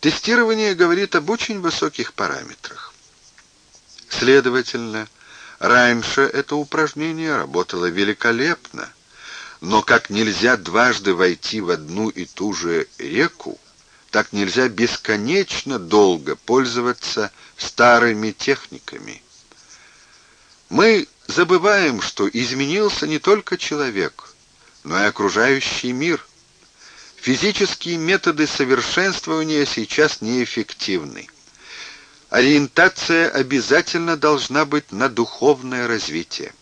Speaker 1: Тестирование говорит об очень высоких параметрах. Следовательно, раньше это упражнение работало великолепно, но как нельзя дважды войти в одну и ту же реку, так нельзя бесконечно долго пользоваться старыми техниками. Мы забываем, что изменился не только человек, но и окружающий мир. Физические методы совершенствования сейчас неэффективны. Ориентация обязательно должна быть на духовное развитие.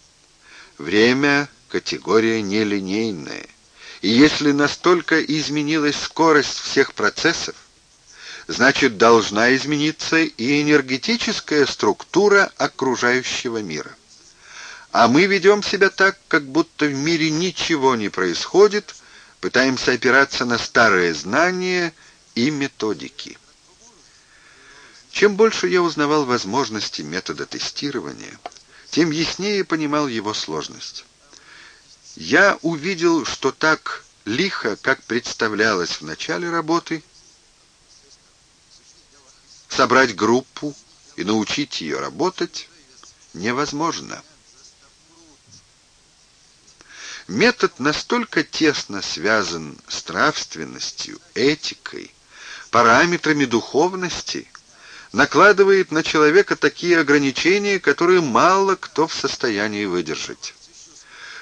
Speaker 1: Время – категория нелинейная. И если настолько изменилась скорость всех процессов, значит должна измениться и энергетическая структура окружающего мира. А мы ведем себя так, как будто в мире ничего не происходит – пытаемся опираться на старые знания и методики. Чем больше я узнавал возможности метода тестирования, тем яснее понимал его сложность. Я увидел, что так лихо, как представлялось в начале работы, собрать группу и научить ее работать невозможно. Метод настолько тесно связан с нравственностью, этикой, параметрами духовности, накладывает на человека такие ограничения, которые мало кто в состоянии выдержать.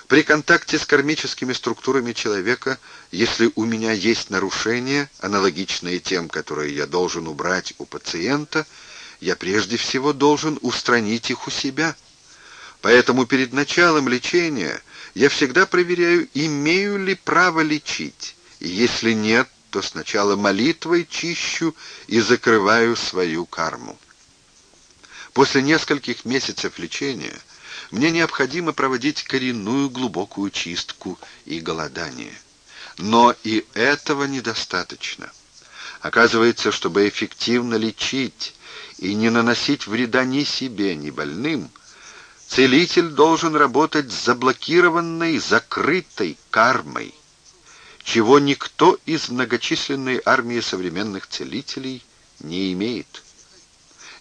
Speaker 1: При контакте с кармическими структурами человека, если у меня есть нарушения, аналогичные тем, которые я должен убрать у пациента, я прежде всего должен устранить их у себя. Поэтому перед началом лечения я всегда проверяю, имею ли право лечить, и если нет, то сначала молитвой чищу и закрываю свою карму. После нескольких месяцев лечения мне необходимо проводить коренную глубокую чистку и голодание. Но и этого недостаточно. Оказывается, чтобы эффективно лечить и не наносить вреда ни себе, ни больным – Целитель должен работать с заблокированной, закрытой кармой, чего никто из многочисленной армии современных целителей не имеет.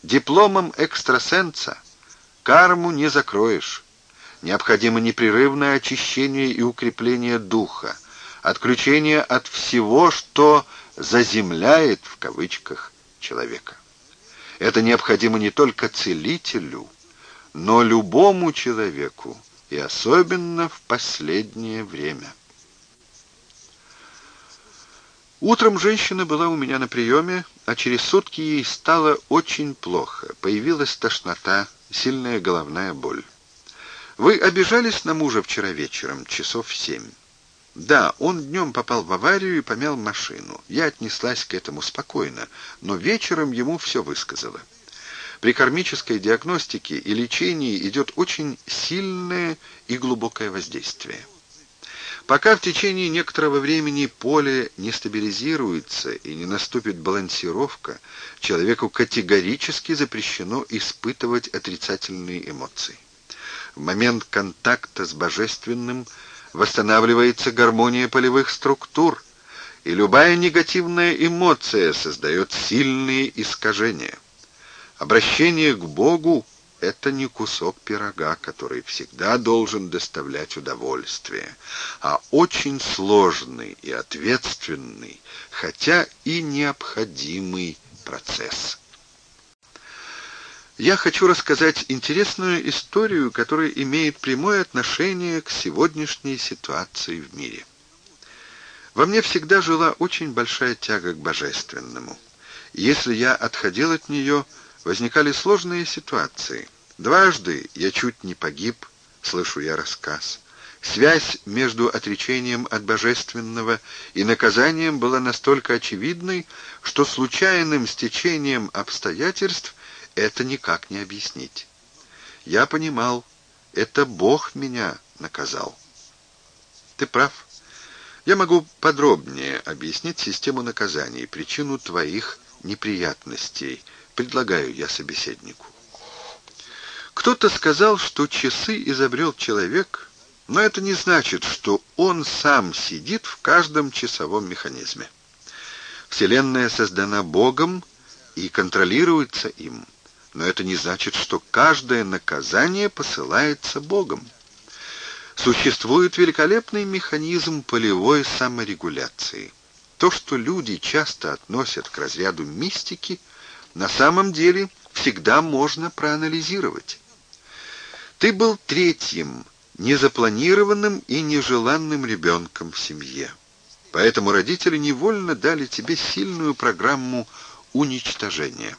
Speaker 1: Дипломом экстрасенса карму не закроешь. Необходимо непрерывное очищение и укрепление духа, отключение от всего, что «заземляет» в кавычках человека. Это необходимо не только целителю, но любому человеку, и особенно в последнее время. Утром женщина была у меня на приеме, а через сутки ей стало очень плохо. Появилась тошнота, сильная головная боль. Вы обижались на мужа вчера вечером, часов семь. Да, он днем попал в аварию и помял машину. Я отнеслась к этому спокойно, но вечером ему все высказала. При кармической диагностике и лечении идет очень сильное и глубокое воздействие. Пока в течение некоторого времени поле не стабилизируется и не наступит балансировка, человеку категорически запрещено испытывать отрицательные эмоции. В момент контакта с божественным восстанавливается гармония полевых структур, и любая негативная эмоция создает сильные искажения. Обращение к Богу — это не кусок пирога, который всегда должен доставлять удовольствие, а очень сложный и ответственный, хотя и необходимый процесс. Я хочу рассказать интересную историю, которая имеет прямое отношение к сегодняшней ситуации в мире. Во мне всегда жила очень большая тяга к божественному. Если я отходил от нее – возникали сложные ситуации. Дважды я чуть не погиб, слышу я рассказ. Связь между отречением от божественного и наказанием была настолько очевидной, что случайным стечением обстоятельств это никак не объяснить. Я понимал, это Бог меня наказал. Ты прав. Я могу подробнее объяснить систему наказаний, причину твоих неприятностей, предлагаю я собеседнику. Кто-то сказал, что часы изобрел человек, но это не значит, что он сам сидит в каждом часовом механизме. Вселенная создана Богом и контролируется им, но это не значит, что каждое наказание посылается Богом. Существует великолепный механизм полевой саморегуляции. То, что люди часто относят к разряду мистики – на самом деле всегда можно проанализировать. Ты был третьим, незапланированным и нежеланным ребенком в семье. Поэтому родители невольно дали тебе сильную программу уничтожения.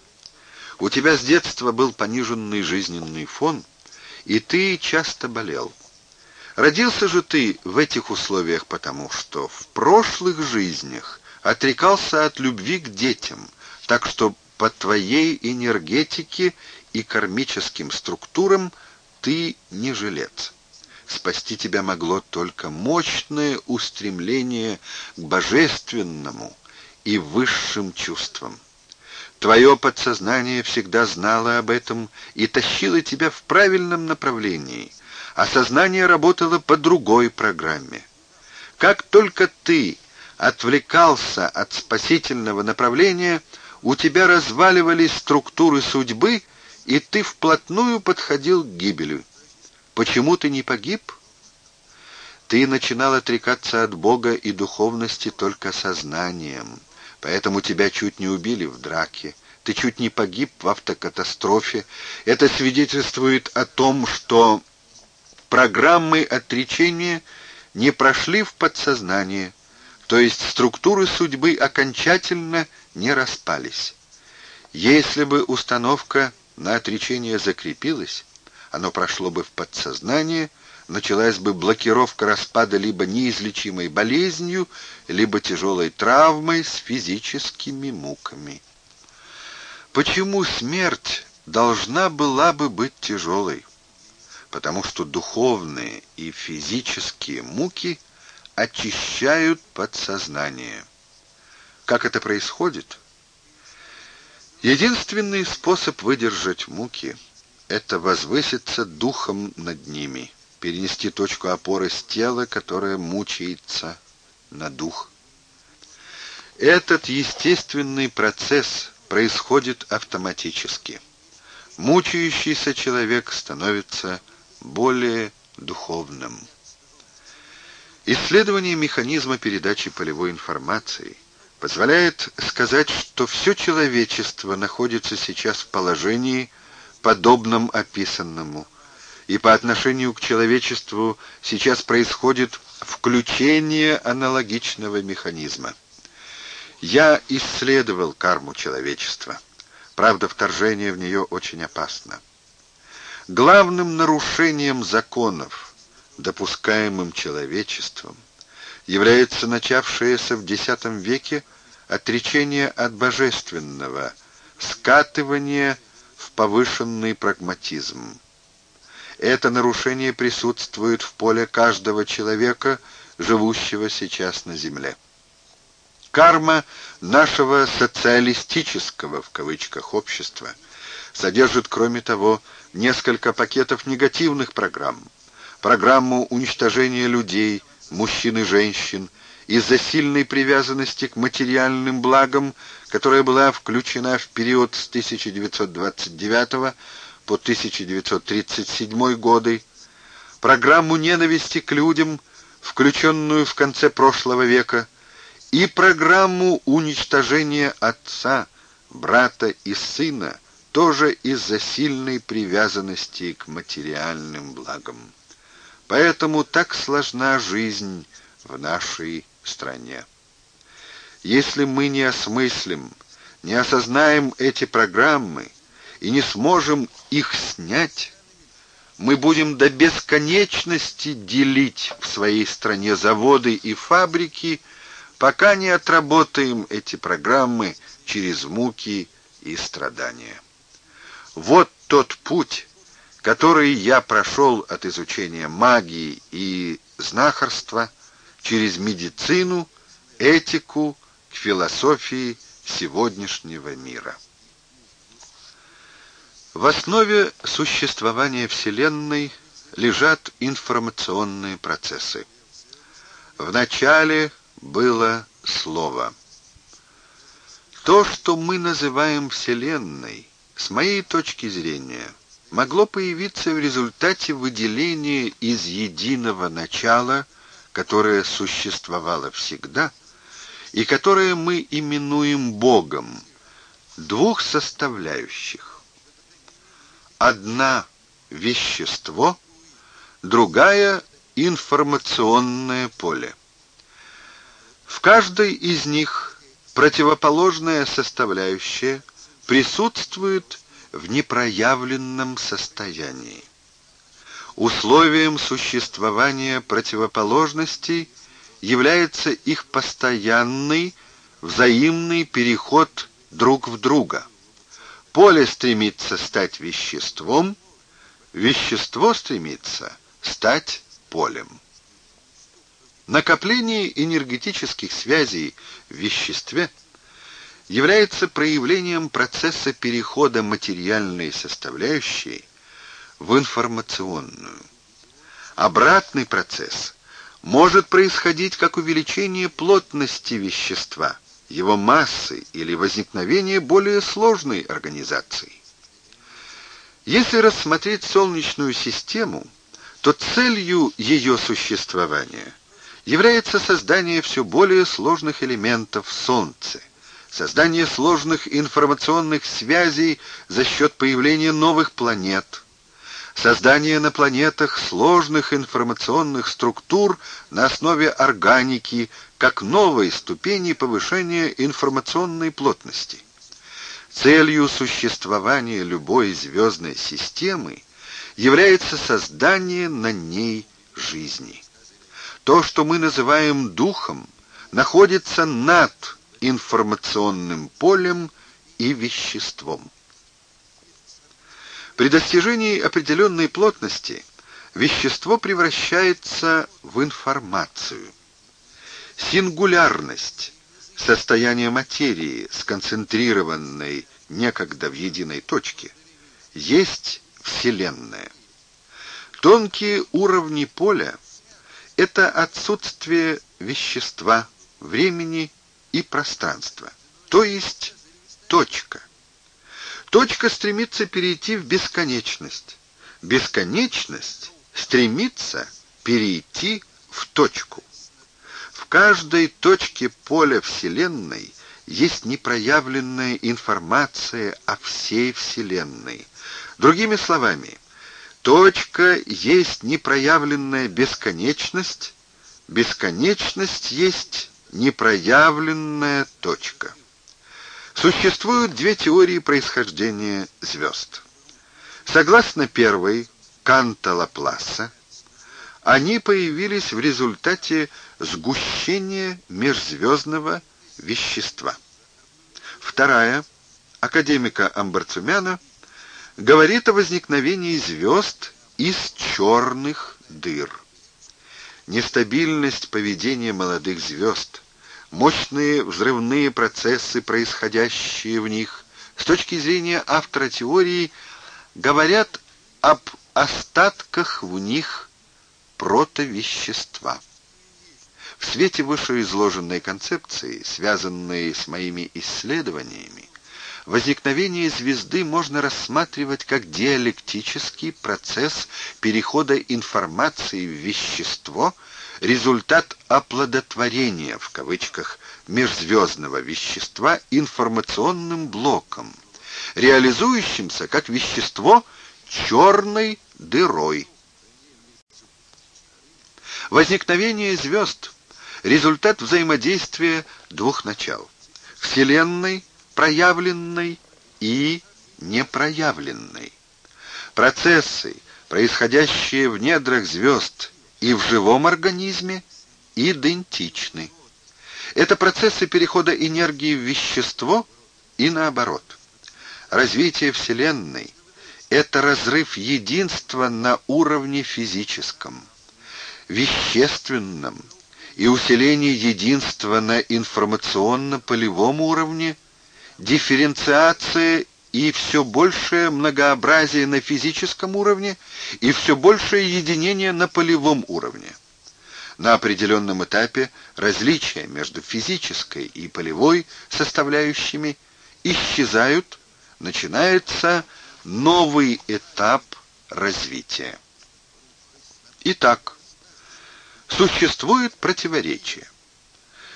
Speaker 1: У тебя с детства был пониженный жизненный фон, и ты часто болел. Родился же ты в этих условиях потому, что в прошлых жизнях отрекался от любви к детям, так что по твоей энергетике и кармическим структурам ты не жилец. Спасти тебя могло только мощное устремление к божественному и высшим чувствам. Твое подсознание всегда знало об этом и тащило тебя в правильном направлении, а сознание работало по другой программе. Как только ты отвлекался от спасительного направления – у тебя разваливались структуры судьбы, и ты вплотную подходил к гибели. Почему ты не погиб? Ты начинал отрекаться от Бога и духовности только сознанием, поэтому тебя чуть не убили в драке. Ты чуть не погиб в автокатастрофе. Это свидетельствует о том, что программы отречения не прошли в подсознание, то есть структуры судьбы окончательно не распались. Если бы установка на отречение закрепилась, оно прошло бы в подсознание, началась бы блокировка распада либо неизлечимой болезнью, либо тяжелой травмой с физическими муками. Почему смерть должна была бы быть тяжелой? Потому что духовные и физические муки очищают подсознание. Как это происходит? Единственный способ выдержать муки — это возвыситься духом над ними, перенести точку опоры с тела, которое мучается, на дух. Этот естественный процесс происходит автоматически. Мучающийся человек становится более духовным. Исследование механизма передачи полевой информации – позволяет сказать, что все человечество находится сейчас в положении, подобном описанному, и по отношению к человечеству сейчас происходит включение аналогичного механизма. Я исследовал карму человечества. Правда, вторжение в нее очень опасно. Главным нарушением законов, допускаемым человечеством, является начавшееся в X веке отречение от божественного, скатывание в повышенный прагматизм. Это нарушение присутствует в поле каждого человека, живущего сейчас на Земле. Карма нашего «социалистического» в кавычках общества содержит, кроме того, несколько пакетов негативных программ, программу уничтожения людей – мужчин и женщин, из-за сильной привязанности к материальным благам, которая была включена в период с 1929 по 1937 годы, программу ненависти к людям, включенную в конце прошлого века, и программу уничтожения отца, брата и сына, тоже из-за сильной привязанности к материальным благам. Поэтому так сложна жизнь в нашей стране. Если мы не осмыслим, не осознаем эти программы и не сможем их снять, мы будем до бесконечности делить в своей стране заводы и фабрики, пока не отработаем эти программы через муки и страдания. Вот тот путь, которые я прошел от изучения магии и знахарства через медицину, этику к философии сегодняшнего мира. В основе существования Вселенной лежат информационные процессы. В начале было слово. То, что мы называем Вселенной, с моей точки зрения, могло появиться в результате выделения из единого начала, которое существовало всегда и которое мы именуем Богом, двух составляющих. Одна – вещество, другая – информационное поле. В каждой из них противоположная составляющая присутствует в непроявленном состоянии. Условием существования противоположностей является их постоянный взаимный переход друг в друга. Поле стремится стать веществом, вещество стремится стать полем. Накопление энергетических связей в веществе – является проявлением процесса перехода материальной составляющей в информационную. Обратный процесс может происходить как увеличение плотности вещества, его массы или возникновение более сложной организации. Если рассмотреть Солнечную систему, то целью ее существования является создание все более сложных элементов Солнца – создание сложных информационных связей за счет появления новых планет, создание на планетах сложных информационных структур на основе органики как новой ступени повышения информационной плотности. Целью существования любой звездной системы является создание на ней жизни. То, что мы называем духом, находится над информационным полем и веществом. При достижении определенной плотности вещество превращается в информацию. Сингулярность – состояние материи, сконцентрированной некогда в единой точке, есть Вселенная. Тонкие уровни поля – это отсутствие вещества, времени и пространство, то есть точка. Точка стремится перейти в бесконечность. Бесконечность стремится перейти в точку. В каждой точке поля Вселенной есть непроявленная информация о всей Вселенной. Другими словами, точка есть непроявленная бесконечность, бесконечность есть непроявленная точка. Существуют две теории происхождения звезд. Согласно первой, Канта Лапласа, они появились в результате сгущения межзвездного вещества. Вторая, академика Амбарцумяна, говорит о возникновении звезд из черных дыр. Нестабильность поведения молодых звезд – мощные взрывные процессы, происходящие в них, с точки зрения автора теории, говорят об остатках в них протовещества. В свете вышеизложенной концепции, связанной с моими исследованиями, возникновение звезды можно рассматривать как диалектический процесс перехода информации в вещество – результат оплодотворения, в кавычках, межзвездного вещества информационным блоком, реализующимся как вещество чёрной дырой. Возникновение звезд – результат взаимодействия двух начал – Вселенной, проявленной и непроявленной. Процессы, происходящие в недрах звезд – и в живом организме идентичны. Это процессы перехода энергии в вещество и наоборот. Развитие Вселенной – это разрыв единства на уровне физическом, вещественном и усиление единства на информационно-полевом уровне, дифференциация и все большее многообразие на физическом уровне, и все большее единение на полевом уровне. На определенном этапе различия между физической и полевой составляющими исчезают, начинается новый этап развития. Итак, существует противоречие.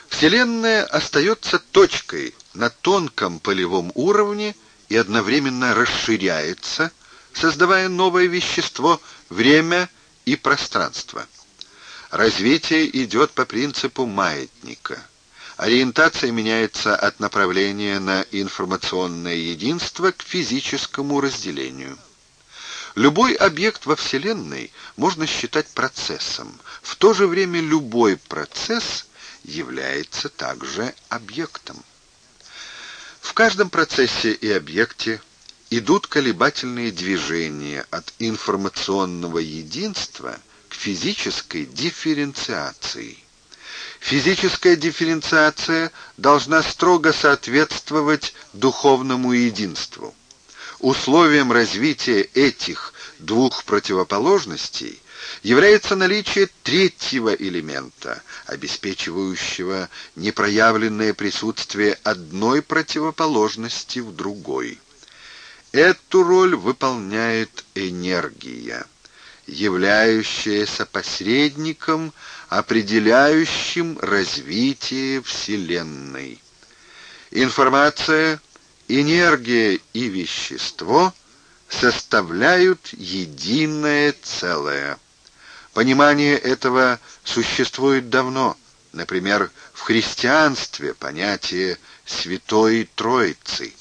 Speaker 1: Вселенная остается точкой на тонком полевом уровне – и одновременно расширяется, создавая новое вещество, время и пространство. Развитие идет по принципу маятника. Ориентация меняется от направления на информационное единство к физическому разделению. Любой объект во Вселенной можно считать процессом. В то же время любой процесс является также объектом. В каждом процессе и объекте идут колебательные движения от информационного единства к физической дифференциации. Физическая дифференциация должна строго соответствовать духовному единству. Условием развития этих двух противоположностей является наличие третьего элемента, обеспечивающего непроявленное присутствие одной противоположности в другой. Эту роль выполняет энергия, являющаяся посредником, определяющим развитие Вселенной. Информация, энергия и вещество составляют единое целое. Понимание этого существует давно. Например, в христианстве понятие «святой Троицы».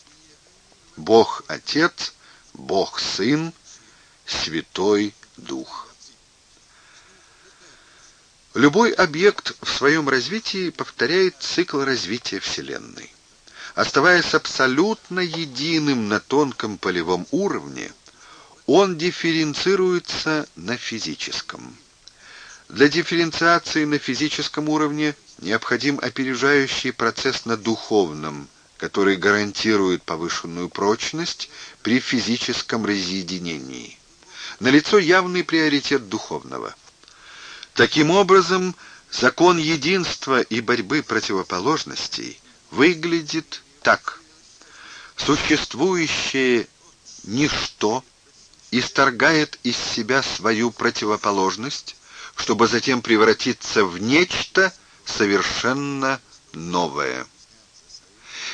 Speaker 1: Бог Отец, Бог Сын, Святой Дух. Любой объект в своем развитии повторяет цикл развития Вселенной. Оставаясь абсолютно единым на тонком полевом уровне, он дифференцируется на физическом. Для дифференциации на физическом уровне необходим опережающий процесс на духовном, который гарантирует повышенную прочность при физическом разъединении. Налицо явный приоритет духовного. Таким образом, закон единства и борьбы противоположностей выглядит так. Существующее ничто – исторгает из себя свою противоположность, чтобы затем превратиться в нечто совершенно новое.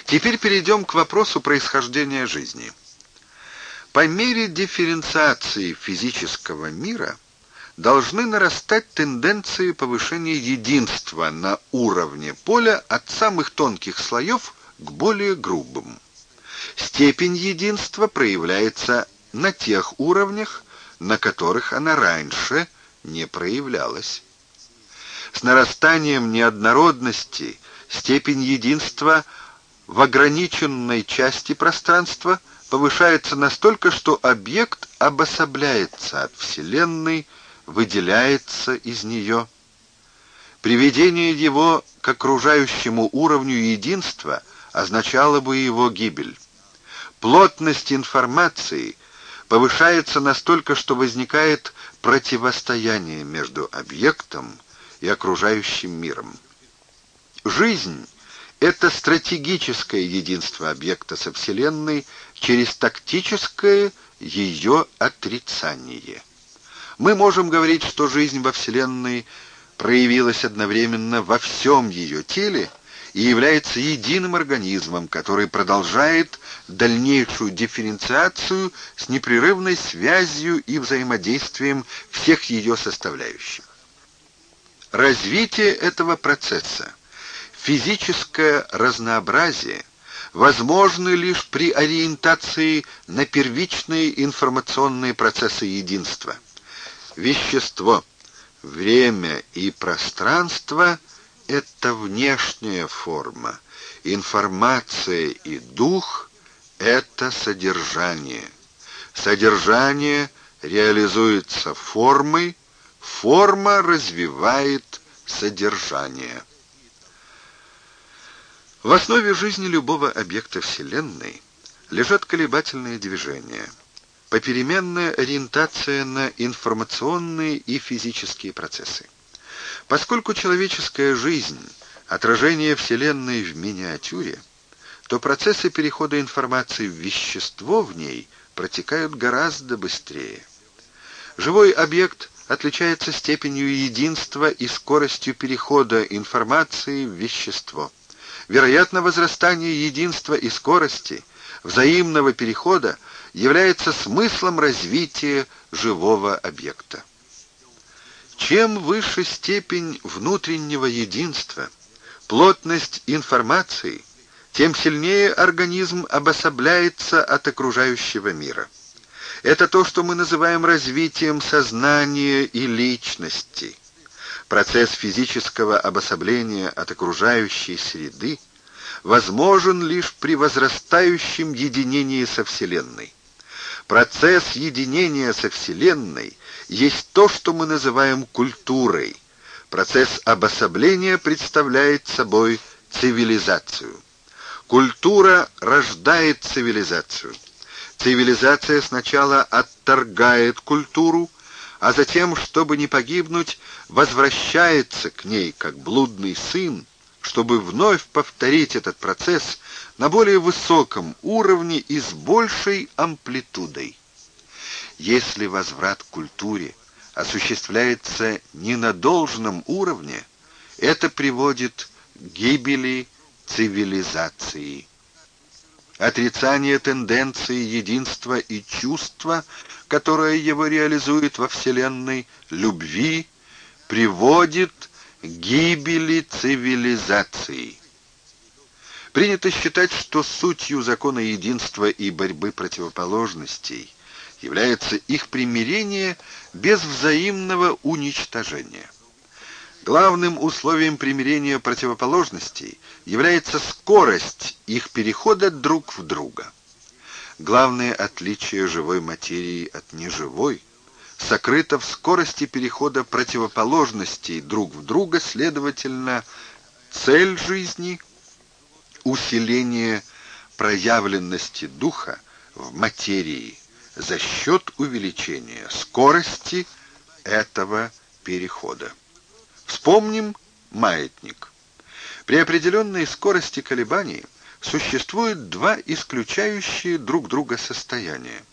Speaker 1: Теперь перейдем к вопросу происхождения жизни. По мере дифференциации физического мира должны нарастать тенденции повышения единства на уровне поля от самых тонких слоев к более грубым. Степень единства проявляется на тех уровнях, на которых она раньше не проявлялась. С нарастанием неоднородности степень единства в ограниченной части пространства повышается настолько, что объект обособляется от Вселенной, выделяется из нее. Приведение его к окружающему уровню единства означало бы его гибель. Плотность информации – повышается настолько, что возникает противостояние между объектом и окружающим миром. Жизнь — это стратегическое единство объекта со Вселенной через тактическое ее отрицание. Мы можем говорить, что жизнь во Вселенной проявилась одновременно во всем ее теле — и является единым организмом, который продолжает дальнейшую дифференциацию с непрерывной связью и взаимодействием всех ее составляющих. Развитие этого процесса, физическое разнообразие возможны лишь при ориентации на первичные информационные процессы единства. Вещество, время и пространство – это внешняя форма, информация и дух — это содержание. Содержание реализуется формой, форма развивает содержание. В основе жизни любого объекта Вселенной лежат колебательные движения, попеременная ориентация на информационные и физические процессы. Поскольку человеческая жизнь — отражение Вселенной в миниатюре, то процессы перехода информации в вещество в ней протекают гораздо быстрее. Живой объект отличается степенью единства и скоростью перехода информации в вещество. Вероятно, возрастание единства и скорости взаимного перехода является смыслом развития живого объекта. Чем выше степень внутреннего единства, плотность информации, тем сильнее организм обособляется от окружающего мира. Это то, что мы называем развитием сознания и личности. Процесс физического обособления от окружающей среды возможен лишь при возрастающем единении со Вселенной. Процесс единения со Вселенной – есть то, что мы называем культурой. Процесс обособления представляет собой цивилизацию. Культура рождает цивилизацию. Цивилизация сначала отторгает культуру, а затем, чтобы не погибнуть, возвращается к ней, как блудный сын, чтобы вновь повторить этот процесс на более высоком уровне и с большей амплитудой если возврат к культуре осуществляется не на должном уровне, это приводит к гибели цивилизации. Отрицание тенденции единства и чувства, которое его реализует во Вселенной, любви, приводит к гибели цивилизации. Принято считать, что сутью закона единства и борьбы противоположностей является их примирение без взаимного уничтожения. Главным условием примирения противоположностей является скорость их перехода друг в друга. Главное отличие живой материи от неживой сокрыто в скорости перехода противоположностей друг в друга, следовательно, цель жизни – усиление проявленности духа в материи – за счет увеличения скорости этого перехода. Вспомним маятник. При определенной скорости колебаний существуют два исключающие друг друга состояния.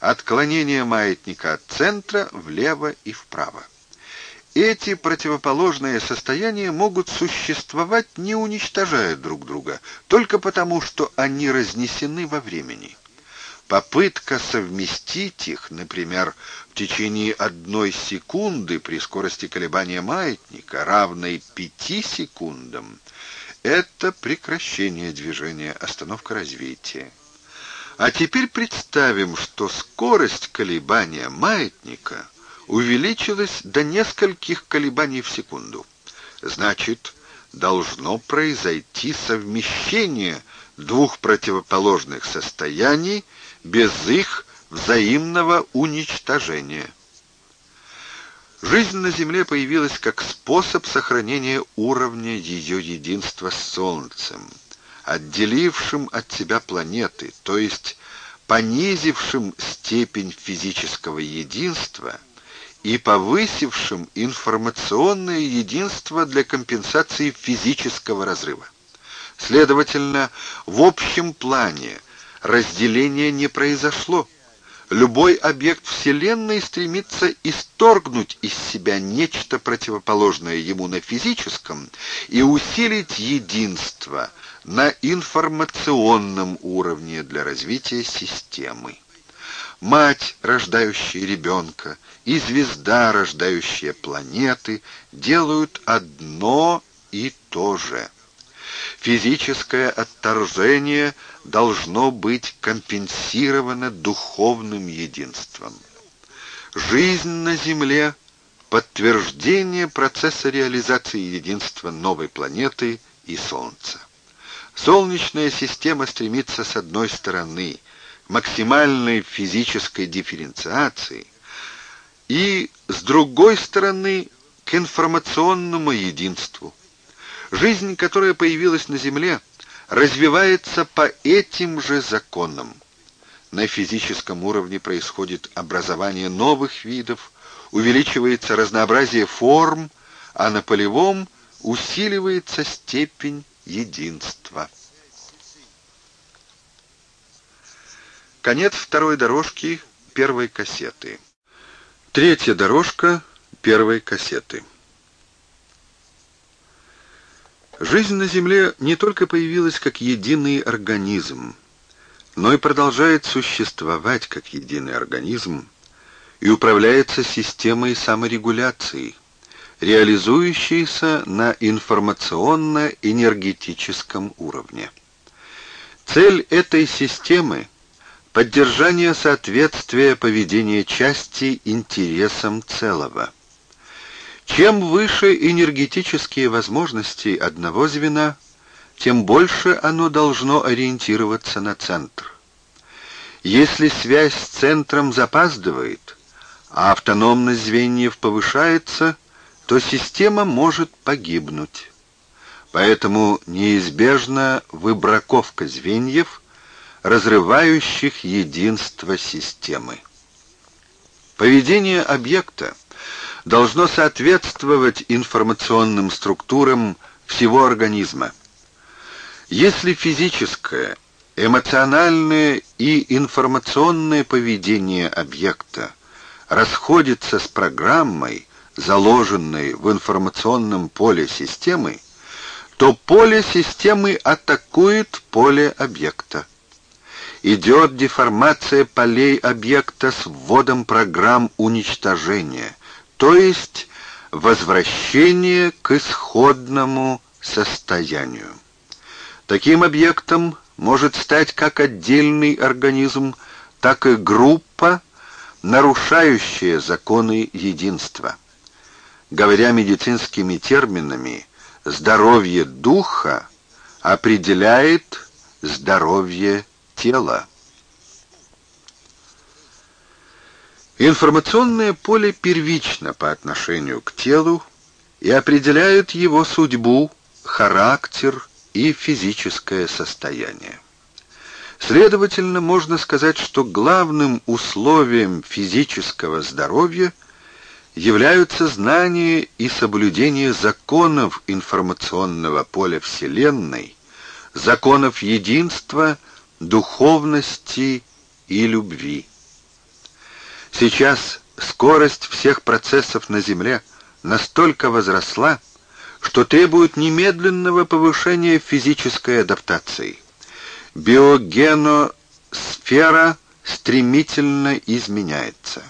Speaker 1: Отклонение маятника от центра влево и вправо. Эти противоположные состояния могут существовать, не уничтожая друг друга, только потому, что они разнесены во времени. Попытка совместить их, например, в течение одной секунды при скорости колебания маятника, равной пяти секундам, это прекращение движения, остановка развития. А теперь представим, что скорость колебания маятника увеличилась до нескольких колебаний в секунду. Значит, должно произойти совмещение двух противоположных состояний – без их взаимного уничтожения. Жизнь на Земле появилась как способ сохранения уровня ее единства с Солнцем, отделившим от себя планеты, то есть понизившим степень физического единства и повысившим информационное единство для компенсации физического разрыва. Следовательно, в общем плане – разделение не произошло. Любой объект Вселенной стремится исторгнуть из себя нечто противоположное ему на физическом и усилить единство на информационном уровне для развития системы. Мать, рождающая ребенка, и звезда, рождающая планеты, делают одно и то же. Физическое отторжение – должно быть компенсировано духовным единством. Жизнь на Земле — подтверждение процесса реализации единства новой планеты и Солнца. Солнечная система стремится с одной стороны к максимальной физической дифференциации и с другой стороны к информационному единству. Жизнь, которая появилась на Земле — развивается по этим же законам. На физическом уровне происходит образование новых видов, увеличивается разнообразие форм, а на полевом усиливается степень единства. Конец второй дорожки первой кассеты. Третья дорожка первой кассеты. Жизнь на Земле не только появилась как единый организм, но и продолжает существовать как единый организм и управляется системой саморегуляции, реализующейся на информационно-энергетическом уровне. Цель этой системы – поддержание соответствия поведения части интересам целого – чем выше энергетические возможности одного звена, тем больше оно должно ориентироваться на центр. Если связь с центром запаздывает, а автономность звеньев повышается, то система может погибнуть. Поэтому неизбежна выбраковка звеньев, разрывающих единство системы. Поведение объекта — должно соответствовать информационным структурам всего организма. Если физическое, эмоциональное и информационное поведение объекта расходится с программой, заложенной в информационном поле системы, то поле системы атакует поле объекта. Идет деформация полей объекта с вводом программ уничтожения то есть возвращение к исходному состоянию. Таким объектом может стать как отдельный организм, так и группа, нарушающая законы единства. Говоря медицинскими терминами, здоровье духа определяет здоровье тела. Информационное поле первично по отношению к телу и определяет его судьбу, характер и физическое состояние. Следовательно, можно сказать, что главным условием физического здоровья являются знание и соблюдение законов информационного поля Вселенной, законов единства, духовности и любви. Сейчас скорость всех процессов на Земле настолько возросла, что требует немедленного повышения физической адаптации. Биогеносфера стремительно изменяется.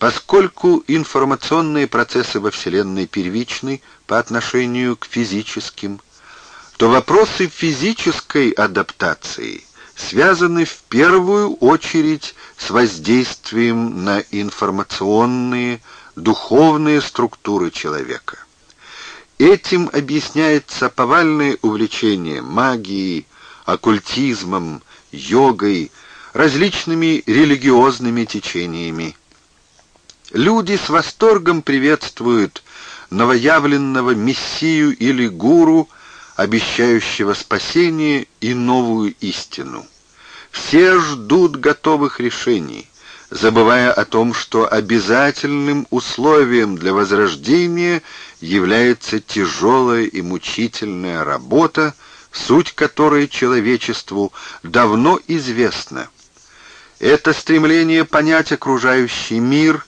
Speaker 1: Поскольку информационные процессы во Вселенной первичны по отношению к физическим, то вопросы физической адаптации – связаны в первую очередь с воздействием на информационные, духовные структуры человека. Этим объясняется повальное увлечение магией, оккультизмом, йогой, различными религиозными течениями. Люди с восторгом приветствуют новоявленного мессию или гуру – обещающего спасение и новую истину. Все ждут готовых решений, забывая о том, что обязательным условием для возрождения является тяжелая и мучительная работа, суть которой человечеству давно известна. Это стремление понять окружающий мир,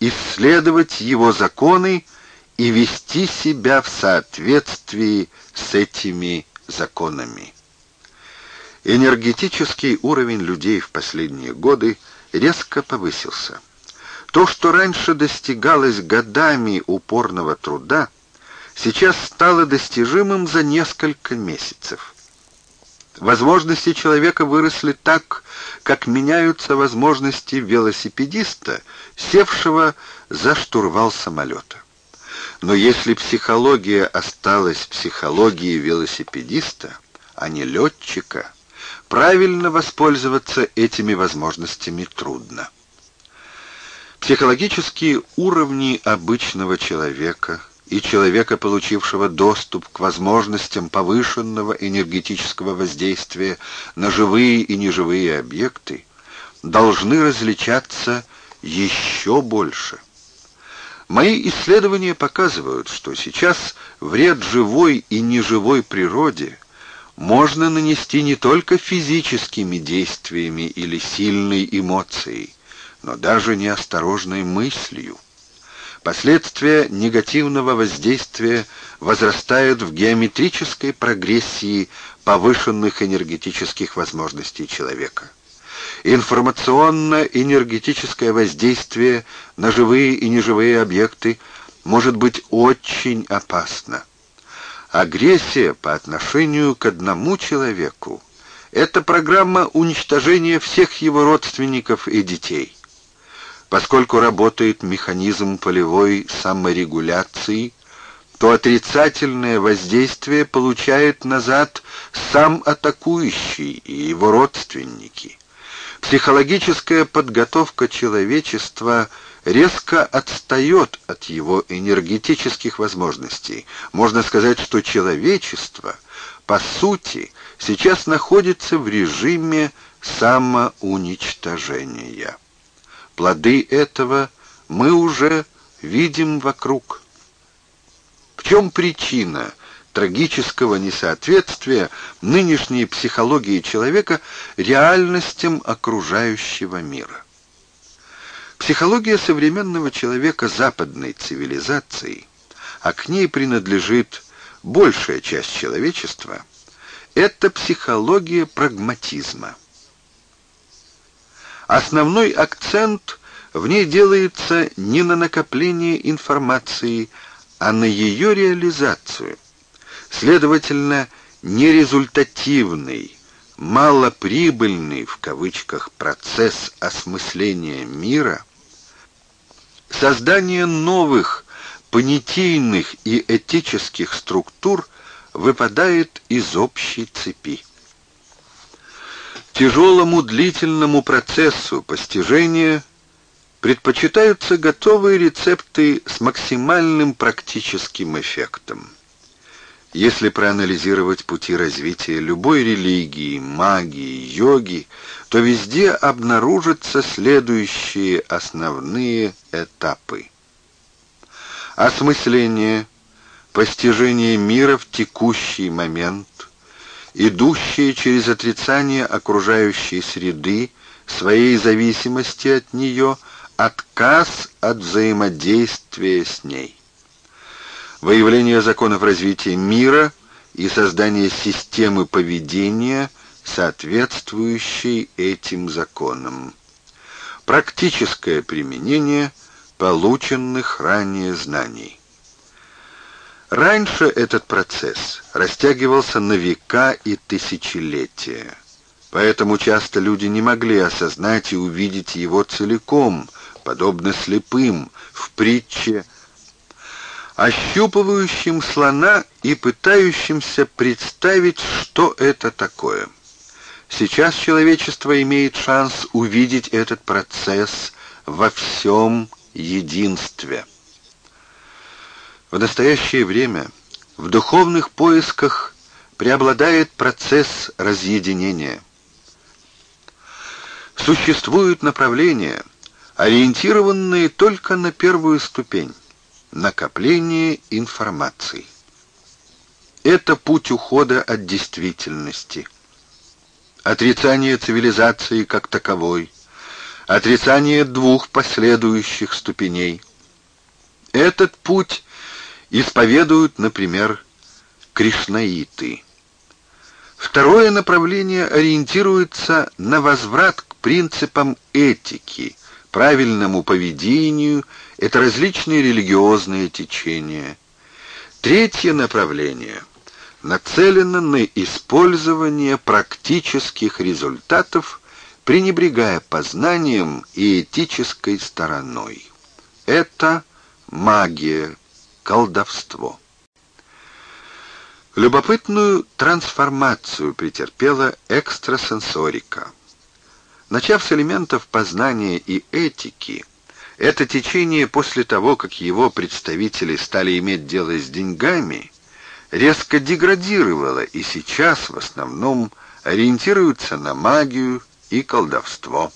Speaker 1: исследовать его законы — и вести себя в соответствии с этими законами. Энергетический уровень людей в последние годы резко повысился. То, что раньше достигалось годами упорного труда, сейчас стало достижимым за несколько месяцев. Возможности человека выросли так, как меняются возможности велосипедиста, севшего за штурвал самолета. Но если психология осталась психологией велосипедиста, а не летчика, правильно воспользоваться этими возможностями трудно. Психологические уровни обычного человека и человека, получившего доступ к возможностям повышенного энергетического воздействия на живые и неживые объекты, должны различаться еще больше. Мои исследования показывают, что сейчас вред живой и неживой природе можно нанести не только физическими действиями или сильной эмоцией, но даже неосторожной мыслью. Последствия негативного воздействия возрастают в геометрической прогрессии повышенных энергетических возможностей человека информационно-энергетическое воздействие на живые и неживые объекты может быть очень опасно. Агрессия по отношению к одному человеку – это программа уничтожения всех его родственников и детей. Поскольку работает механизм полевой саморегуляции, то отрицательное воздействие получает назад сам атакующий и его родственники психологическая подготовка человечества резко отстает от его энергетических возможностей. Можно сказать, что человечество, по сути, сейчас находится в режиме самоуничтожения. Плоды этого мы уже видим вокруг. В чем причина трагического несоответствия нынешней психологии человека реальностям окружающего мира. Психология современного человека западной цивилизации, а к ней принадлежит большая часть человечества, это психология прагматизма. Основной акцент в ней делается не на накопление информации, а на ее реализацию – Следовательно, нерезультативный, малоприбыльный в кавычках процесс осмысления мира, создание новых понятийных и этических структур выпадает из общей цепи. Тяжелому длительному процессу постижения предпочитаются готовые рецепты с максимальным практическим эффектом. Если проанализировать пути развития любой религии, магии, йоги, то везде обнаружатся следующие основные этапы. Осмысление, постижение мира в текущий момент, идущее через отрицание окружающей среды, своей зависимости от нее, отказ от взаимодействия с ней выявление законов развития мира и создание системы поведения, соответствующей этим законам. Практическое применение полученных ранее знаний. Раньше этот процесс растягивался на века и тысячелетия. Поэтому часто люди не могли осознать и увидеть его целиком, подобно слепым в притче «Связь» ощупывающим слона и пытающимся представить, что это такое. Сейчас человечество имеет шанс увидеть этот процесс во всем единстве. В настоящее время в духовных поисках преобладает процесс разъединения. Существуют направления, ориентированные только на первую ступень. Накопление информации. Это путь ухода от действительности. Отрицание цивилизации как таковой. Отрицание двух последующих ступеней. Этот путь исповедуют, например, кришнаиты. Второе направление ориентируется на возврат к принципам этики, правильному поведению это различные религиозные течения. Третье направление нацелено на использование практических результатов, пренебрегая познанием и этической стороной. Это магия, колдовство. Любопытную трансформацию претерпела экстрасенсорика. Начав с элементов познания и этики, это течение после того, как его представители стали иметь дело с деньгами, резко деградировало и сейчас в основном ориентируется на магию и колдовство.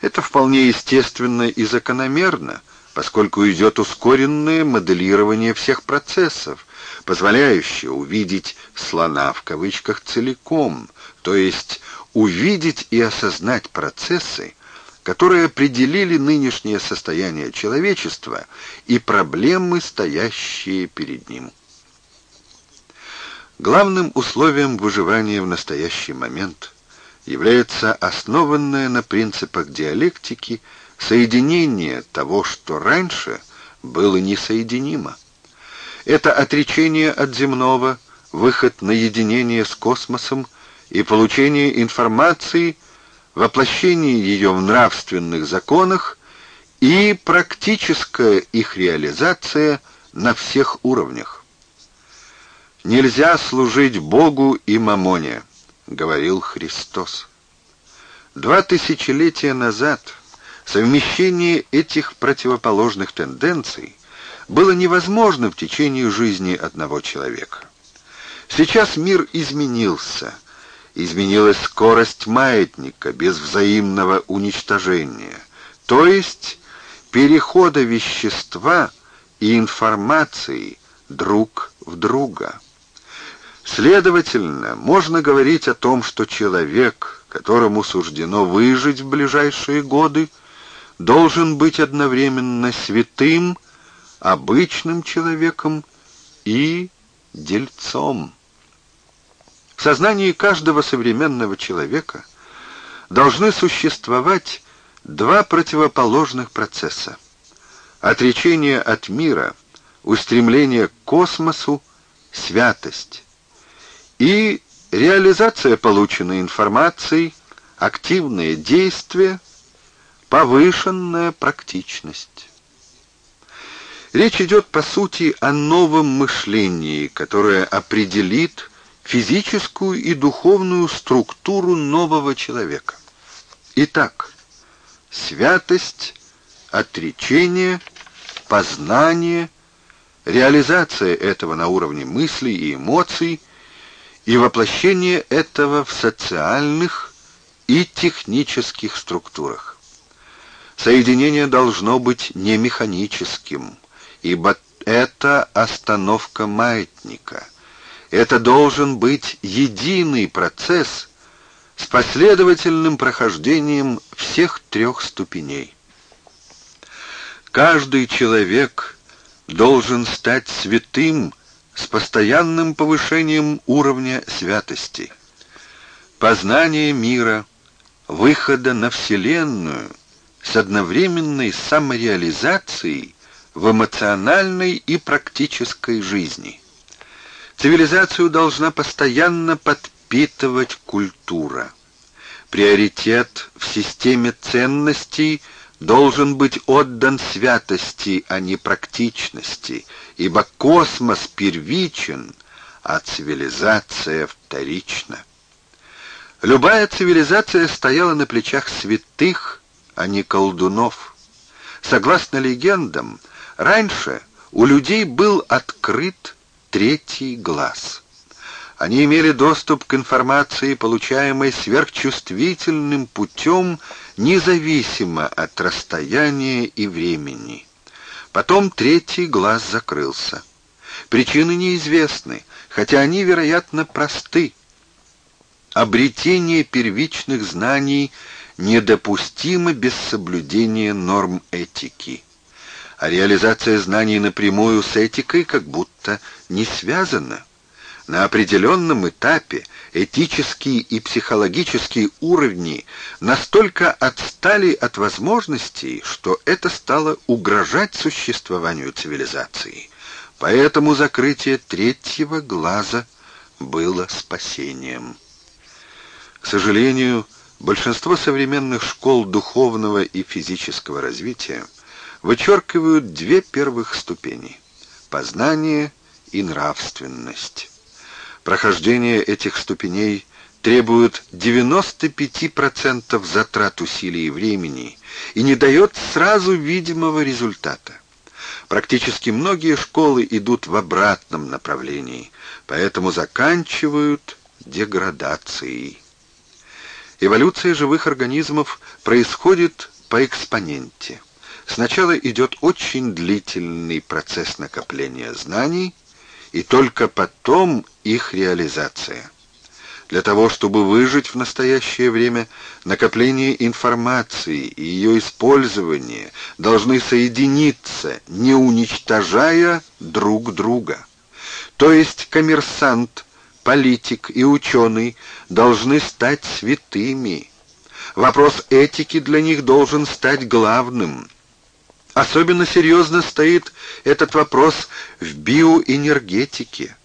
Speaker 1: Это вполне естественно и закономерно, поскольку идет ускоренное моделирование всех процессов, позволяющее увидеть «слона» в кавычках целиком, то есть увидеть и осознать процессы, которые определили нынешнее состояние человечества и проблемы, стоящие перед ним. Главным условием выживания в настоящий момент является основанное на принципах диалектики соединение того, что раньше было несоединимо. Это отречение от земного, выход на единение с космосом и получение информации – воплощении ее в нравственных законах и практическая их реализация на всех уровнях. «Нельзя служить Богу и мамоне», — говорил Христос. Два тысячелетия назад совмещение этих противоположных тенденций было невозможно в течение жизни одного человека. Сейчас мир изменился — изменилась скорость маятника без взаимного уничтожения, то есть перехода вещества и информации друг в друга. Следовательно, можно говорить о том, что человек, которому суждено выжить в ближайшие годы, должен быть одновременно святым, обычным человеком и дельцом. В сознании каждого современного человека должны существовать два противоположных процесса. Отречение от мира, устремление к космосу, святость. И реализация полученной информации, активные действия, повышенная практичность. Речь идет, по сути, о новом мышлении, которое определит физическую и духовную структуру нового человека. Итак, святость, отречение, познание, реализация этого на уровне мыслей и эмоций и воплощение этого в социальных и технических структурах. Соединение должно быть не механическим, ибо это остановка маятника – это должен быть единый процесс с последовательным прохождением всех трех ступеней. Каждый человек должен стать святым с постоянным повышением уровня святости. Познание мира, выхода на Вселенную с одновременной самореализацией в эмоциональной и практической жизни – Цивилизацию должна постоянно подпитывать культура. Приоритет в системе ценностей должен быть отдан святости, а не практичности, ибо космос первичен, а цивилизация вторична. Любая цивилизация стояла на плечах святых, а не колдунов. Согласно легендам, раньше у людей был открыт третий глаз. Они имели доступ к информации, получаемой сверхчувствительным путем, независимо от расстояния и времени. Потом третий глаз закрылся. Причины неизвестны, хотя они, вероятно, просты. Обретение первичных знаний недопустимо без соблюдения норм этики а реализация знаний напрямую с этикой как будто не связана. На определенном этапе этические и психологические уровни настолько отстали от возможностей, что это стало угрожать существованию цивилизации. Поэтому закрытие третьего глаза было спасением. К сожалению, большинство современных школ духовного и физического развития вычеркивают две первых ступени — познание и нравственность. Прохождение этих ступеней требует 95% затрат усилий и времени и не дает сразу видимого результата. Практически многие школы идут в обратном направлении, поэтому заканчивают деградацией. Эволюция живых организмов происходит по экспоненте. Сначала идет очень длительный процесс накопления знаний, и только потом их реализация. Для того, чтобы выжить в настоящее время, накопление информации и ее использование должны соединиться, не уничтожая друг друга. То есть коммерсант, политик и ученый должны стать святыми. Вопрос этики для них должен стать главным – Особенно серьезно стоит этот вопрос в биоэнергетике.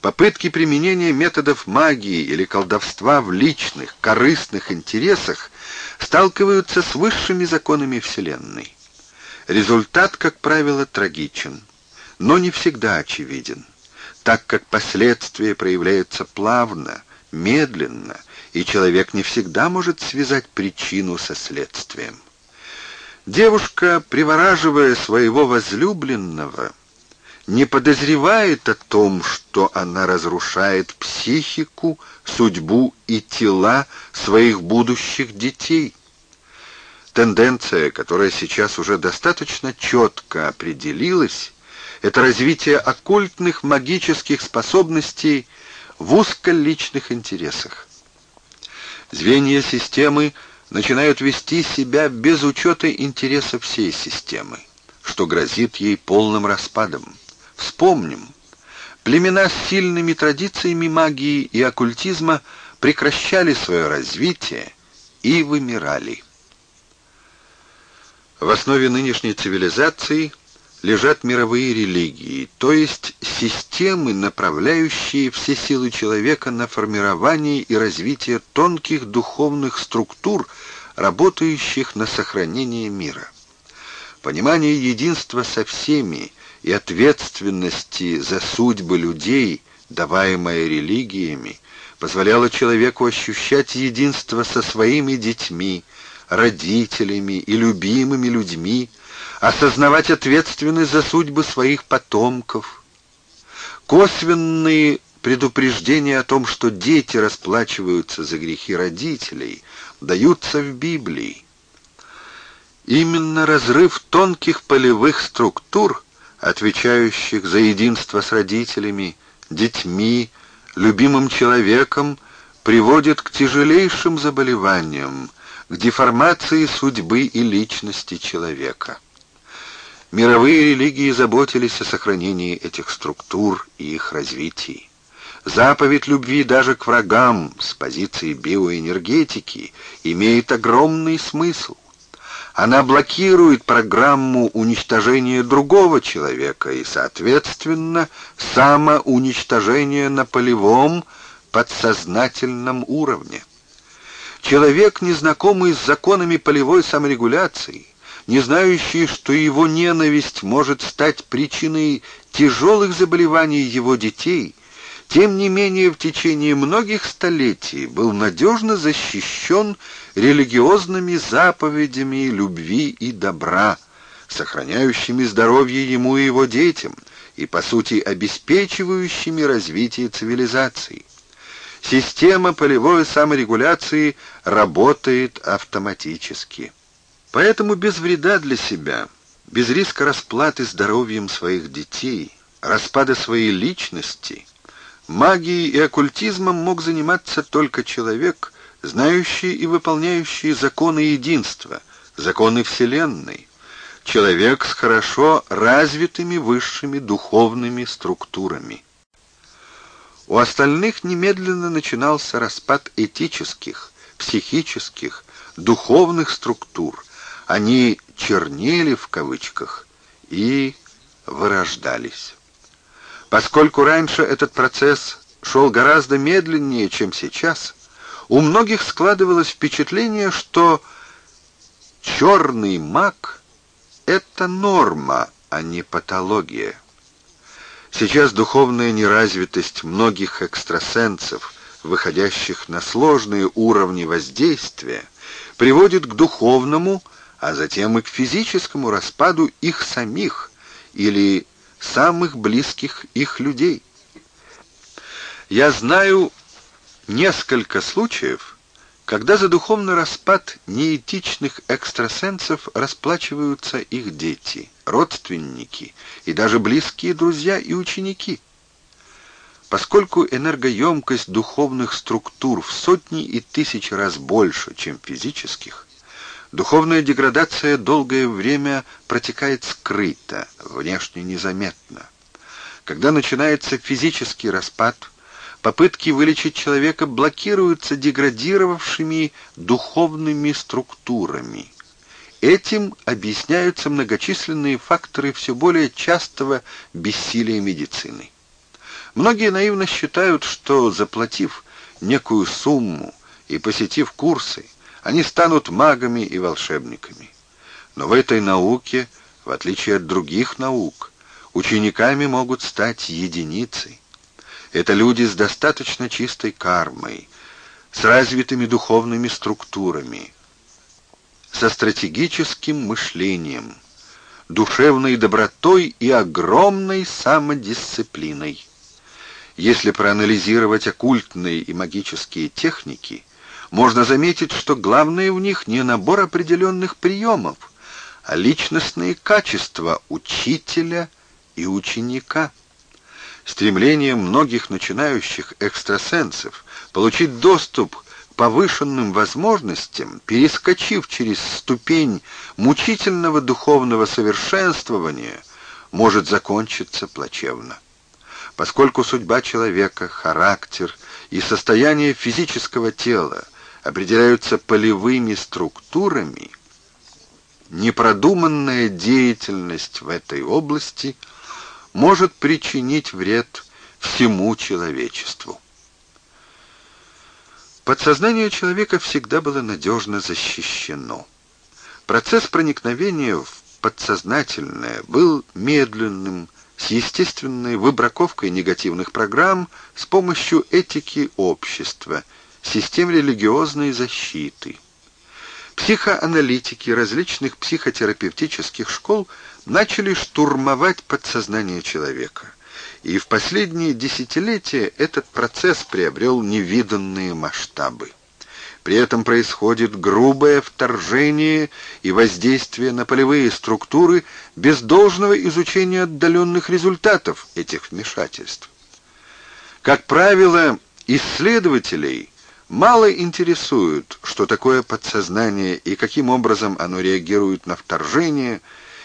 Speaker 1: Попытки применения методов магии или колдовства в личных, корыстных интересах сталкиваются с высшими законами Вселенной. Результат, как правило, трагичен, но не всегда очевиден, так как последствия проявляются плавно, медленно, и человек не всегда может связать причину со следствием. Девушка, привораживая своего возлюбленного, не подозревает о том, что она разрушает психику, судьбу и тела своих будущих детей. Тенденция, которая сейчас уже достаточно четко определилась, это развитие оккультных магических способностей в узколичных интересах. Звенья системы – начинают вести себя без учета интереса всей системы, что грозит ей полным распадом. Вспомним, племена с сильными традициями магии и оккультизма прекращали свое развитие и вымирали. В основе нынешней цивилизации – лежат мировые религии, то есть системы, направляющие все силы человека на формирование и развитие тонких духовных структур, работающих на сохранение мира. Понимание единства со всеми и ответственности за судьбы людей, даваемое религиями, позволяло человеку ощущать единство со своими детьми, родителями и любимыми людьми, осознавать ответственность за судьбы своих потомков. Косвенные предупреждения о том, что дети расплачиваются за грехи родителей, даются в Библии. Именно разрыв тонких полевых структур, отвечающих за единство с родителями, детьми, любимым человеком, приводит к тяжелейшим заболеваниям, к деформации судьбы и личности человека. Мировые религии заботились о сохранении этих структур и их развитии. Заповедь любви даже к врагам с позиции биоэнергетики имеет огромный смысл. Она блокирует программу уничтожения другого человека и, соответственно, самоуничтожение на полевом подсознательном уровне. Человек, незнакомый с законами полевой саморегуляции, не знающий, что его ненависть может стать причиной тяжелых заболеваний его детей, тем не менее в течение многих столетий был надежно защищен религиозными заповедями любви и добра, сохраняющими здоровье ему и его детям и, по сути, обеспечивающими развитие цивилизации. Система полевой саморегуляции работает автоматически. Поэтому без вреда для себя, без риска расплаты здоровьем своих детей, распада своей личности, магией и оккультизмом мог заниматься только человек, знающий и выполняющий законы единства, законы Вселенной, человек с хорошо развитыми высшими духовными структурами. У остальных немедленно начинался распад этических, психических, духовных структур, они «чернели» в кавычках и вырождались. Поскольку раньше этот процесс шел гораздо медленнее, чем сейчас, у многих складывалось впечатление, что черный маг — это норма, а не патология. Сейчас духовная неразвитость многих экстрасенсов, выходящих на сложные уровни воздействия, приводит к духовному – а затем и к физическому распаду их самих или самых близких их людей. Я знаю несколько случаев, когда за духовный распад неэтичных экстрасенсов расплачиваются их дети, родственники и даже близкие друзья и ученики. Поскольку энергоемкость духовных структур в сотни и тысячи раз больше, чем физических, Духовная деградация долгое время протекает скрыто, внешне незаметно. Когда начинается физический распад, попытки вылечить человека блокируются деградировавшими духовными структурами. Этим объясняются многочисленные факторы все более частого бессилия медицины. Многие наивно считают, что заплатив некую сумму и посетив курсы, они станут магами и волшебниками. Но в этой науке, в отличие от других наук, учениками могут стать единицы. Это люди с достаточно чистой кармой, с развитыми духовными структурами, со стратегическим мышлением, душевной добротой и огромной самодисциплиной. Если проанализировать оккультные и магические техники, можно заметить, что главное в них не набор определенных приемов, а личностные качества учителя и ученика. Стремление многих начинающих экстрасенсов получить доступ к повышенным возможностям, перескочив через ступень мучительного духовного совершенствования, может закончиться плачевно. Поскольку судьба человека, характер и состояние физического тела – определяются полевыми структурами, непродуманная деятельность в этой области может причинить вред всему человечеству. Подсознание человека всегда было надежно защищено. Процесс проникновения в подсознательное был медленным, с естественной выбраковкой негативных программ с помощью этики общества – систем религиозной защиты. Психоаналитики различных психотерапевтических школ начали штурмовать подсознание человека. И в последние десятилетия этот процесс приобрел невиданные масштабы. При этом происходит грубое вторжение и воздействие на полевые структуры без должного изучения отдаленных результатов этих вмешательств. Как правило, исследователей – Мало интересуют, что такое подсознание и каким образом оно реагирует на вторжение.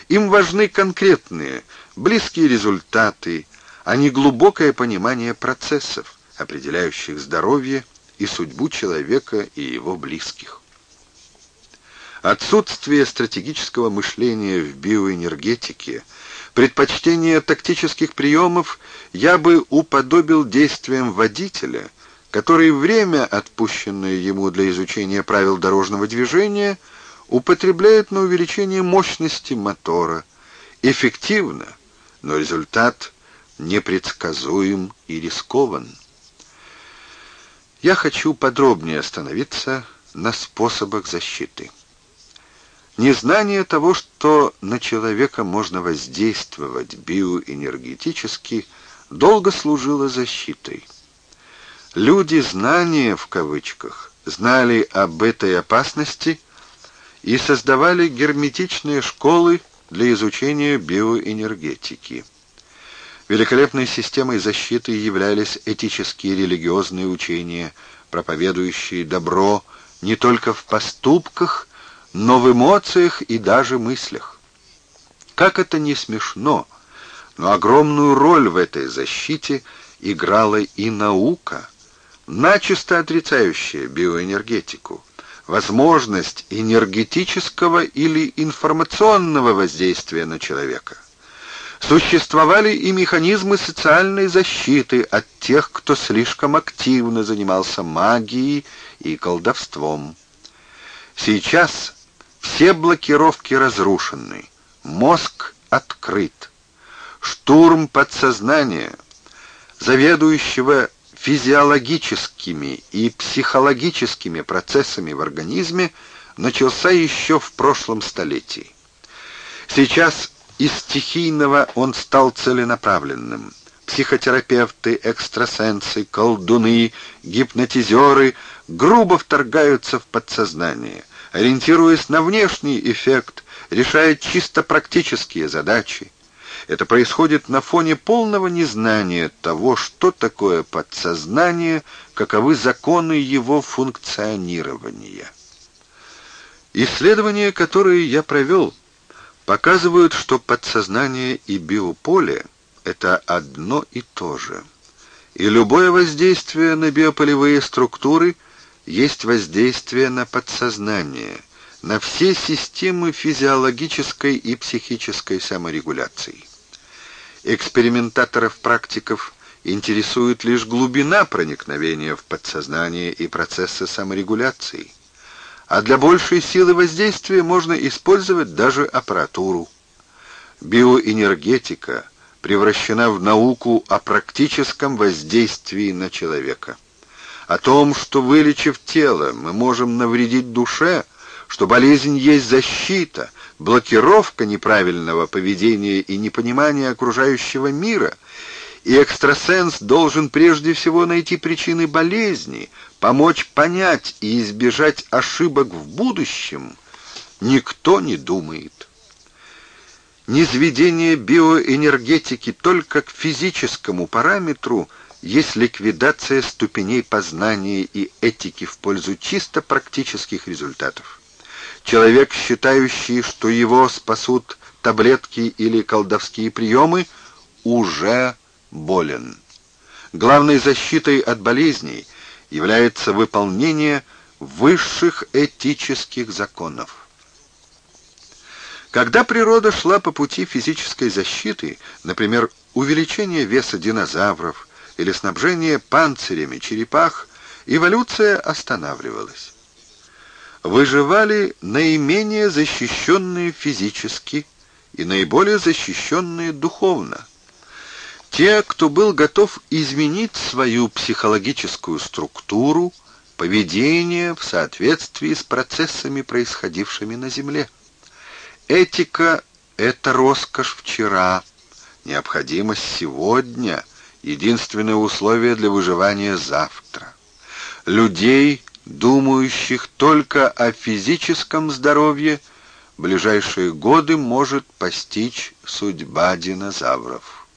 Speaker 1: Им важны конкретные, близкие результаты, а не глубокое понимание процессов, определяющих здоровье и судьбу человека и его близких. Отсутствие стратегического мышления в биоэнергетике, предпочтение тактических приемов я бы уподобил действиям водителя – который время, отпущенное ему для изучения правил дорожного движения, употребляет на увеличение мощности мотора. Эффективно, но результат непредсказуем и рискован. Я хочу подробнее остановиться на способах защиты. Незнание того, что на человека можно воздействовать биоэнергетически, долго служило защитой. Люди знания в кавычках знали об этой опасности и создавали герметичные школы для изучения биоэнергетики. Великолепной системой защиты являлись этические религиозные учения, проповедующие добро не только в поступках, но в эмоциях и даже мыслях. Как это не смешно, но огромную роль в этой защите играла и наука – начисто отрицающее биоэнергетику, возможность энергетического или информационного воздействия на человека. Существовали и механизмы социальной защиты от тех, кто слишком активно занимался магией и колдовством. Сейчас все блокировки разрушены, мозг открыт. Штурм подсознания, заведующего физиологическими и психологическими процессами в организме начался еще в прошлом столетии. Сейчас из стихийного он стал целенаправленным. Психотерапевты, экстрасенсы, колдуны, гипнотизеры грубо вторгаются в подсознание, ориентируясь на внешний эффект, решая чисто практические задачи, это происходит на фоне полного незнания того, что такое подсознание, каковы законы его функционирования. Исследования, которые я провел, показывают, что подсознание и биополе – это одно и то же. И любое воздействие на биополевые структуры есть воздействие на подсознание, на все системы физиологической и психической саморегуляции экспериментаторов-практиков интересует лишь глубина проникновения в подсознание и процессы саморегуляции. А для большей силы воздействия можно использовать даже аппаратуру. Биоэнергетика превращена в науку о практическом воздействии на человека. О том, что вылечив тело, мы можем навредить душе – что болезнь есть защита, блокировка неправильного поведения и непонимания окружающего мира, и экстрасенс должен прежде всего найти причины болезни, помочь понять и избежать ошибок в будущем, никто не думает. Низведение биоэнергетики только к физическому параметру – есть ликвидация ступеней познания и этики в пользу чисто практических результатов. Человек, считающий, что его спасут таблетки или колдовские приемы, уже болен. Главной защитой от болезней является выполнение высших этических законов. Когда природа шла по пути физической защиты, например, увеличение веса динозавров или снабжение панцирями черепах, эволюция останавливалась выживали наименее защищенные физически и наиболее защищенные духовно. Те, кто был готов изменить свою психологическую структуру, поведение в соответствии с процессами, происходившими на Земле. Этика — это роскошь вчера, необходимость сегодня, единственное условие для выживания завтра. Людей — думающих только о физическом здоровье, ближайшие годы может постичь судьба динозавров.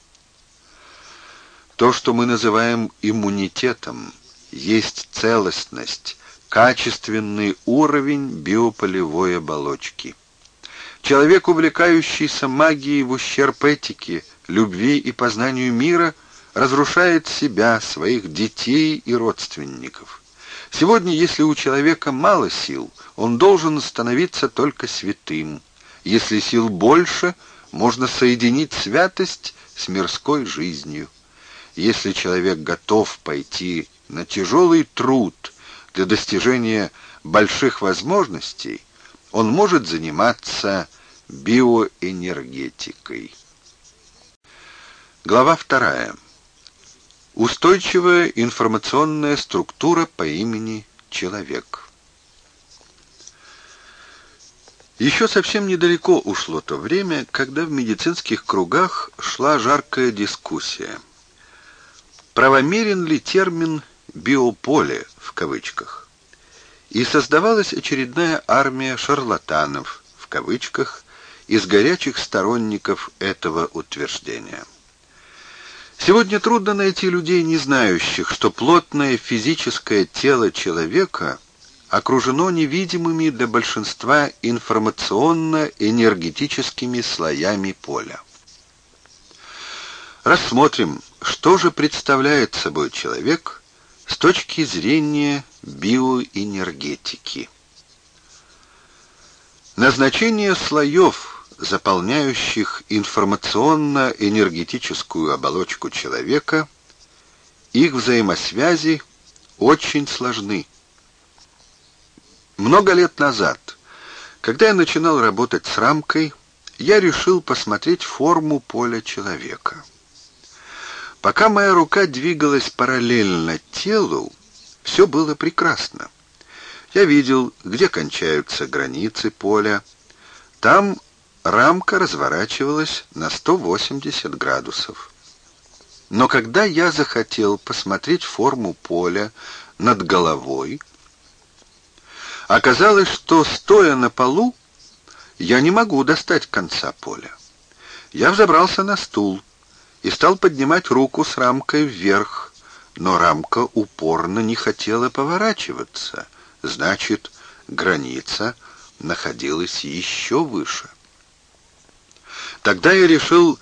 Speaker 1: То, что мы называем иммунитетом, есть целостность, качественный уровень биополевой оболочки. Человек, увлекающийся магией в ущерб этике, любви и познанию мира, разрушает себя, своих детей и родственников. Сегодня, если у человека мало сил, он должен становиться только святым. Если сил больше, можно соединить святость с мирской жизнью. Если человек готов пойти на тяжелый труд для достижения больших возможностей, он может заниматься биоэнергетикой. Глава вторая. Устойчивая информационная структура по имени человек. Еще совсем недалеко ушло то время, когда в медицинских кругах шла жаркая дискуссия. Правомерен ли термин «биополе» в кавычках? И создавалась очередная армия шарлатанов в кавычках из горячих сторонников этого утверждения. Сегодня трудно найти людей, не знающих, что плотное физическое тело человека окружено невидимыми для большинства информационно-энергетическими слоями поля. Рассмотрим, что же представляет собой человек с точки зрения биоэнергетики. Назначение слоев – заполняющих информационно-энергетическую оболочку человека, их взаимосвязи очень сложны. Много лет назад, когда я начинал работать с рамкой, я решил посмотреть форму поля человека. Пока моя рука двигалась параллельно телу, все было прекрасно. Я видел, где кончаются границы поля. Там рамка разворачивалась на 180 градусов. Но когда я захотел посмотреть форму поля над головой, оказалось, что, стоя на полу, я не могу достать конца поля. Я взобрался на стул и стал поднимать руку с рамкой вверх, но рамка упорно не хотела поворачиваться, значит, граница находилась еще выше. Тогда я решил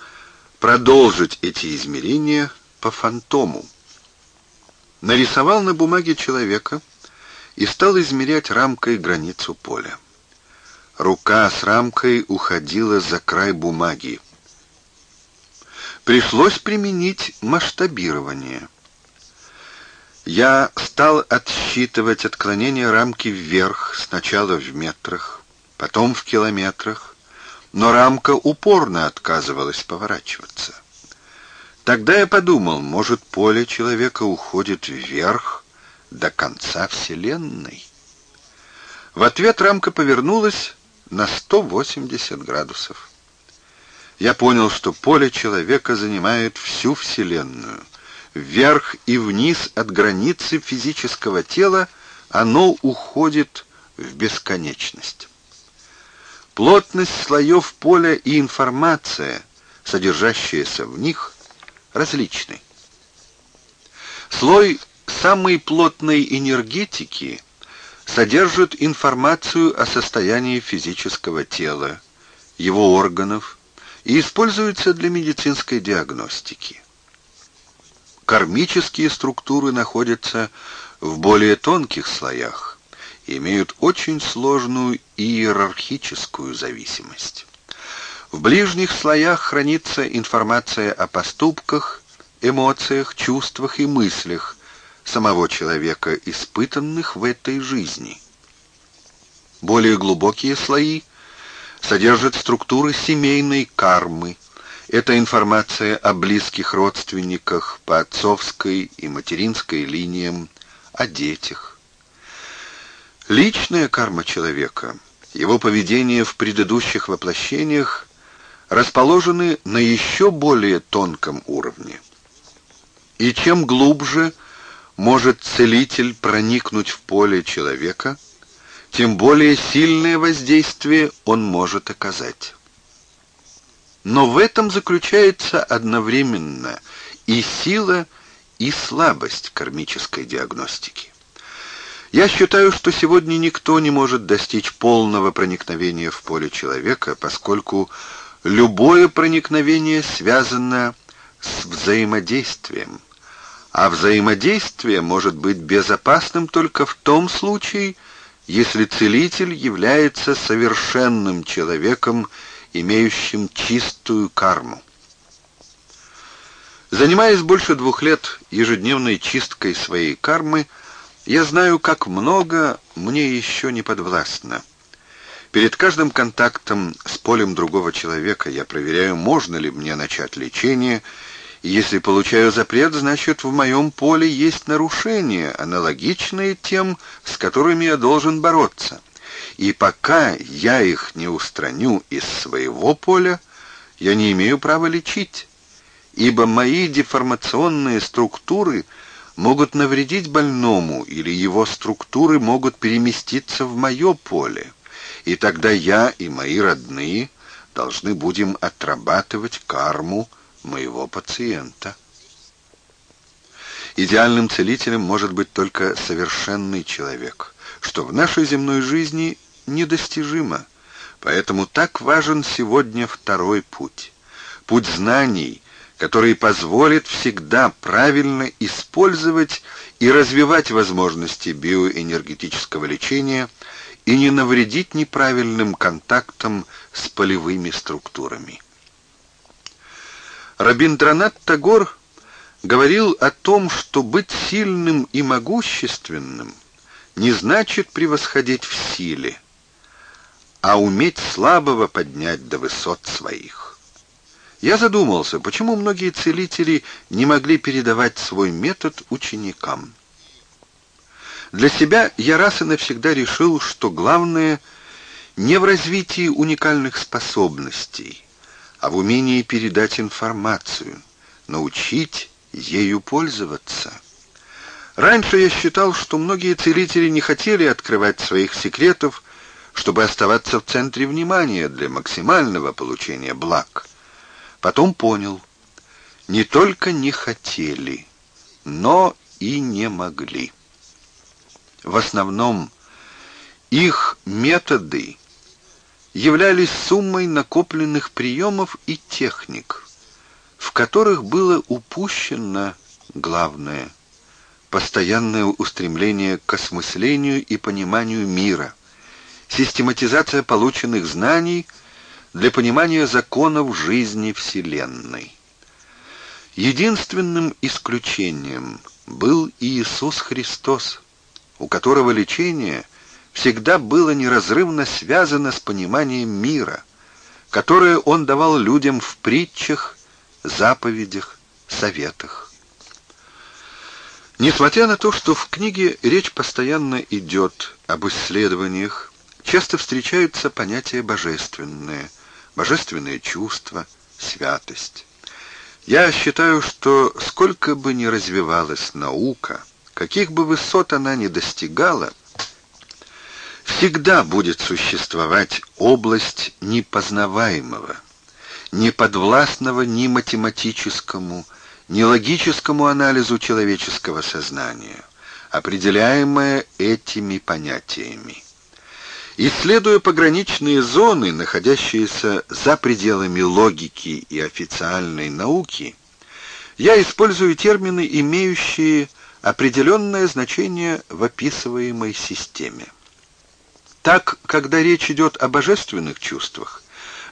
Speaker 1: продолжить эти измерения по фантому. Нарисовал на бумаге человека и стал измерять рамкой границу поля. Рука с рамкой уходила за край бумаги. Пришлось применить масштабирование. Я стал отсчитывать отклонение рамки вверх, сначала в метрах, потом в километрах, но рамка упорно отказывалась поворачиваться. Тогда я подумал, может, поле человека уходит вверх до конца Вселенной. В ответ рамка повернулась на 180 градусов. Я понял, что поле человека занимает всю Вселенную. Вверх и вниз от границы физического тела оно уходит в бесконечность. Плотность слоев поля и информация, содержащаяся в них, различны. Слой самой плотной энергетики содержит информацию о состоянии физического тела, его органов и используется для медицинской диагностики. Кармические структуры находятся в более тонких слоях, имеют очень сложную иерархическую зависимость. В ближних слоях хранится информация о поступках, эмоциях, чувствах и мыслях самого человека, испытанных в этой жизни. Более глубокие слои содержат структуры семейной кармы. Это информация о близких родственниках по отцовской и материнской линиям, о детях. Личная карма человека его поведение в предыдущих воплощениях расположены на еще более тонком уровне. И чем глубже может целитель проникнуть в поле человека, тем более сильное воздействие он может оказать. Но в этом заключается одновременно и сила, и слабость кармической диагностики. Я считаю, что сегодня никто не может достичь полного проникновения в поле человека, поскольку любое проникновение связано с взаимодействием. А взаимодействие может быть безопасным только в том случае, если целитель является совершенным человеком, имеющим чистую карму. Занимаясь больше двух лет ежедневной чисткой своей кармы, я знаю, как много мне еще не подвластно. Перед каждым контактом с полем другого человека я проверяю, можно ли мне начать лечение, если получаю запрет, значит, в моем поле есть нарушения, аналогичные тем, с которыми я должен бороться. И пока я их не устраню из своего поля, я не имею права лечить, ибо мои деформационные структуры — могут навредить больному или его структуры могут переместиться в мое поле, и тогда я и мои родные должны будем отрабатывать карму моего пациента. Идеальным целителем может быть только совершенный человек, что в нашей земной жизни недостижимо, поэтому так важен сегодня второй путь, путь знаний, который позволит всегда правильно использовать и развивать возможности биоэнергетического лечения и не навредить неправильным контактам с полевыми структурами. Рабиндранат Тагор говорил о том, что быть сильным и могущественным не значит превосходить в силе, а уметь слабого поднять до высот своих. Я задумался, почему многие целители не могли передавать свой метод ученикам. Для себя я раз и навсегда решил, что главное не в развитии уникальных способностей, а в умении передать информацию, научить ею пользоваться. Раньше я считал, что многие целители не хотели открывать своих секретов, чтобы оставаться в центре внимания для максимального получения благ. Потом понял, не только не хотели, но и не могли. В основном их методы являлись суммой накопленных приемов и техник, в которых было упущено главное – постоянное устремление к осмыслению и пониманию мира, систематизация полученных знаний – для понимания законов жизни Вселенной. Единственным исключением был Иисус Христос, у которого лечение всегда было неразрывно связано с пониманием мира, которое он давал людям в притчах, заповедях, советах. Несмотря на то, что в книге речь постоянно идет об исследованиях, часто встречаются понятия божественные – божественное чувство, святость. Я считаю, что сколько бы ни развивалась наука, каких бы высот она ни достигала, всегда будет существовать область непознаваемого, неподвластного ни математическому, ни логическому анализу человеческого сознания, определяемая этими понятиями. Исследуя пограничные зоны, находящиеся за пределами логики и официальной науки, я использую термины, имеющие определенное значение в описываемой системе. Так, когда речь идет о божественных чувствах,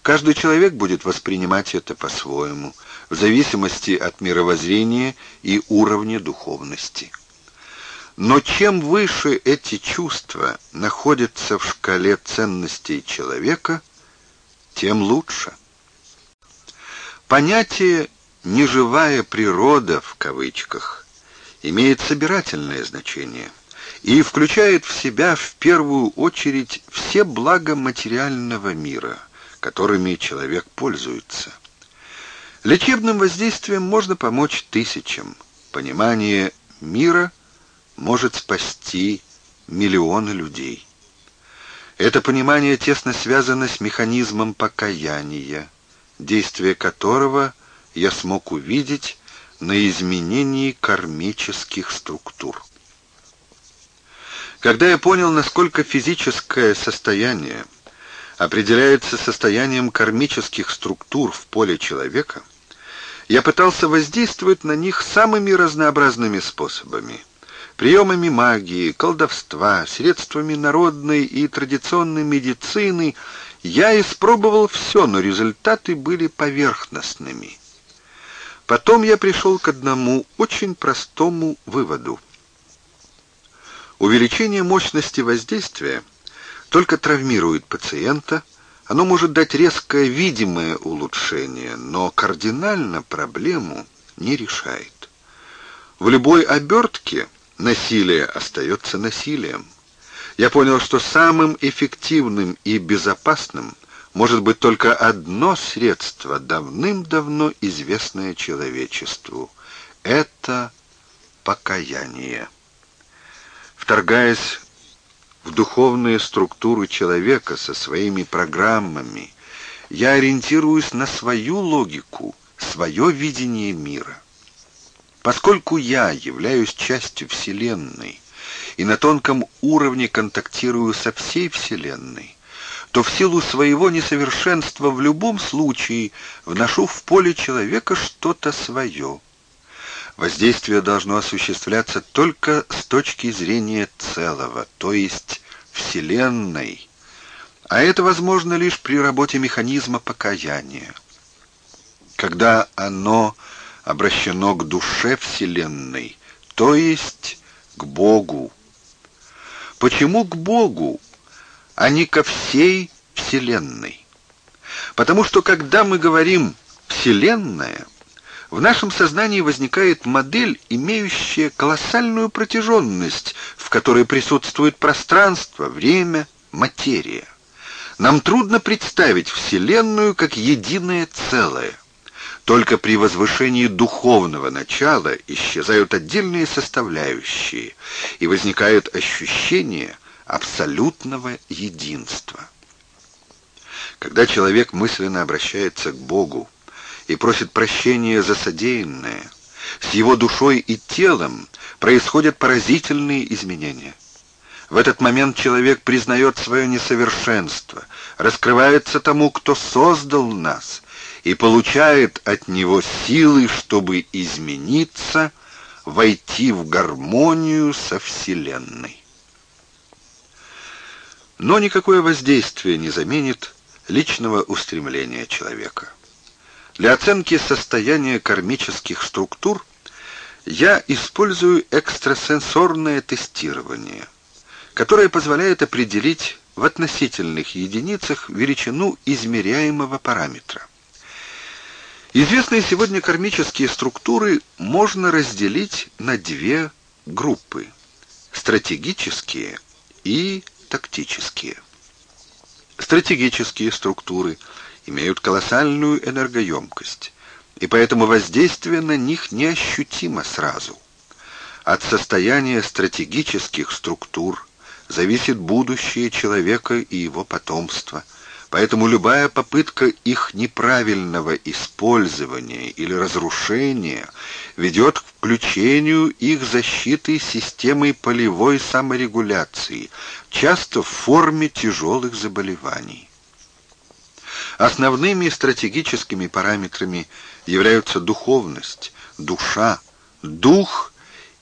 Speaker 1: каждый человек будет воспринимать это по-своему, в зависимости от мировоззрения и уровня духовности. Но чем выше эти чувства находятся в шкале ценностей человека, тем лучше. Понятие «неживая природа» в кавычках имеет собирательное значение и включает в себя в первую очередь все блага материального мира, которыми человек пользуется. Лечебным воздействием можно помочь тысячам. Понимание мира – может спасти миллионы людей. Это понимание тесно связано с механизмом покаяния, действие которого я смог увидеть на изменении кармических структур. Когда я понял, насколько физическое состояние определяется состоянием кармических структур в поле человека, я пытался воздействовать на них самыми разнообразными способами – приемами магии, колдовства, средствами народной и традиционной медицины я испробовал все, но результаты были поверхностными. Потом я пришел к одному очень простому выводу. Увеличение мощности воздействия только травмирует пациента, оно может дать резкое видимое улучшение, но кардинально проблему не решает. В любой обертке Насилие остается насилием. Я понял, что самым эффективным и безопасным может быть только одно средство, давным-давно известное человечеству. Это покаяние. Вторгаясь в духовные структуры человека со своими программами, я ориентируюсь на свою логику, свое видение мира. Поскольку я являюсь частью Вселенной и на тонком уровне контактирую со всей Вселенной, то в силу своего несовершенства в любом случае вношу в поле человека что-то свое. Воздействие должно осуществляться только с точки зрения целого, то есть Вселенной, а это возможно лишь при работе механизма покаяния. Когда оно обращено к душе Вселенной, то есть к Богу. Почему к Богу, а не ко всей Вселенной? Потому что когда мы говорим «Вселенная», в нашем сознании возникает модель, имеющая колоссальную протяженность, в которой присутствует пространство, время, материя. Нам трудно представить Вселенную как единое целое. Только при возвышении духовного начала исчезают отдельные составляющие, и возникает ощущение абсолютного единства. Когда человек мысленно обращается к Богу и просит прощения за содеянное, с его душой и телом происходят поразительные изменения. В этот момент человек признает свое несовершенство, раскрывается тому, кто создал нас, и получает от него силы, чтобы измениться, войти в гармонию со Вселенной. Но никакое воздействие не заменит личного устремления человека. Для оценки состояния кармических структур я использую экстрасенсорное тестирование, которое позволяет определить в относительных единицах величину измеряемого параметра. Известные сегодня кармические структуры можно разделить на две группы – стратегические и тактические. Стратегические структуры имеют колоссальную энергоемкость, и поэтому воздействие на них неощутимо сразу. От состояния стратегических структур зависит будущее человека и его потомства, Поэтому любая попытка их неправильного использования или разрушения ведет к включению их защиты системой полевой саморегуляции, часто в форме тяжелых заболеваний. Основными стратегическими параметрами являются духовность, душа, дух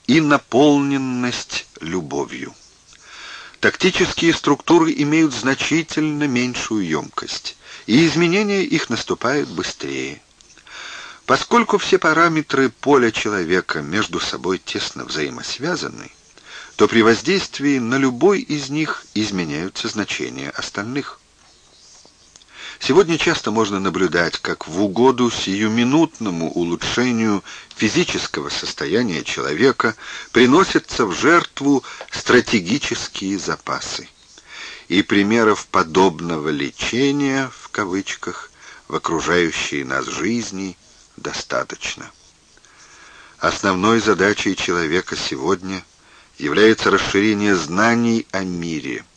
Speaker 1: и наполненность любовью. Тактические структуры имеют значительно меньшую емкость, и изменения их наступают быстрее. Поскольку все параметры поля человека между собой тесно взаимосвязаны, то при воздействии на любой из них изменяются значения остальных. Сегодня часто можно наблюдать, как в угоду сиюминутному улучшению физического состояния человека приносятся в жертву стратегические запасы. И примеров подобного лечения, в кавычках, в окружающей нас жизни достаточно. Основной задачей человека сегодня является расширение знаний о мире –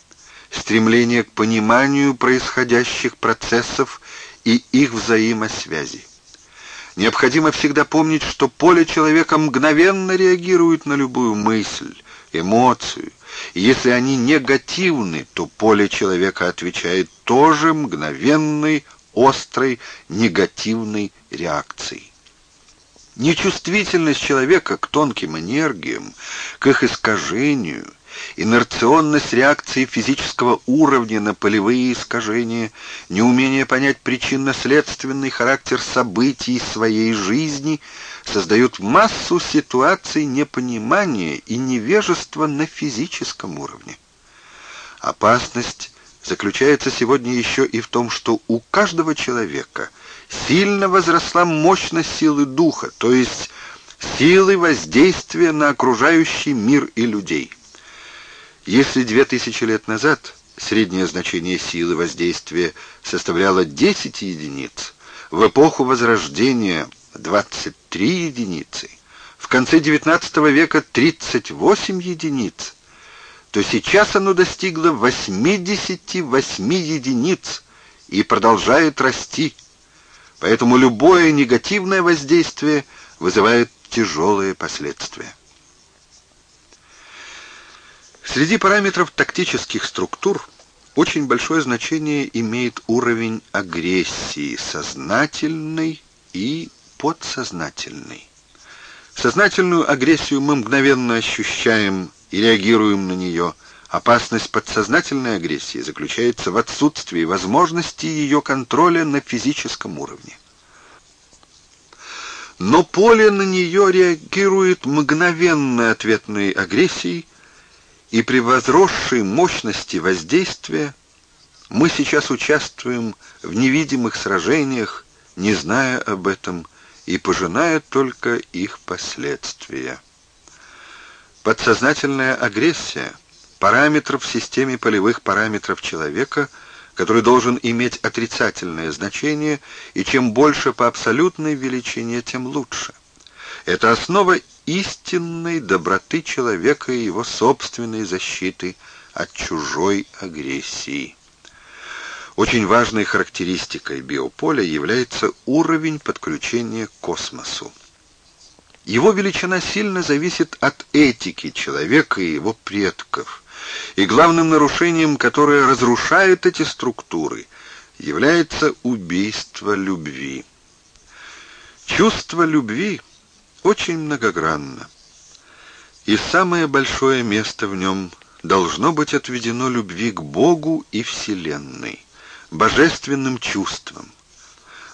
Speaker 1: стремление к пониманию происходящих процессов и их взаимосвязи. Необходимо всегда помнить, что поле человека мгновенно реагирует на любую мысль, эмоцию. если они негативны, то поле человека отвечает тоже мгновенной, острой, негативной реакцией. Нечувствительность человека к тонким энергиям, к их искажению, инерционность реакции физического уровня на полевые искажения, неумение понять причинно-следственный характер событий своей жизни создают массу ситуаций непонимания и невежества на физическом уровне. Опасность заключается сегодня еще и в том, что у каждого человека сильно возросла мощность силы духа, то есть силы воздействия на окружающий мир и людей – если две тысячи лет назад среднее значение силы воздействия составляло 10 единиц, в эпоху Возрождения 23 единицы, в конце XIX века 38 единиц, то сейчас оно достигло 88 единиц и продолжает расти. Поэтому любое негативное воздействие вызывает тяжелые последствия. Среди параметров тактических структур очень большое значение имеет уровень агрессии, сознательной и подсознательной. Сознательную агрессию мы мгновенно ощущаем и реагируем на нее. Опасность подсознательной агрессии заключается в отсутствии возможности ее контроля на физическом уровне. Но поле на нее реагирует мгновенной ответной агрессией, и при возросшей мощности воздействия мы сейчас участвуем в невидимых сражениях, не зная об этом и пожиная только их последствия. Подсознательная агрессия – параметр в системе полевых параметров человека, который должен иметь отрицательное значение, и чем больше по абсолютной величине, тем лучше. Это основа истинной доброты человека и его собственной защиты от чужой агрессии. Очень важной характеристикой биополя является уровень подключения к космосу. Его величина сильно зависит от этики человека и его предков. И главным нарушением, которое разрушает эти структуры, является убийство любви. Чувство любви — очень многогранно. И самое большое место в нем должно быть отведено любви к Богу и Вселенной, божественным чувствам,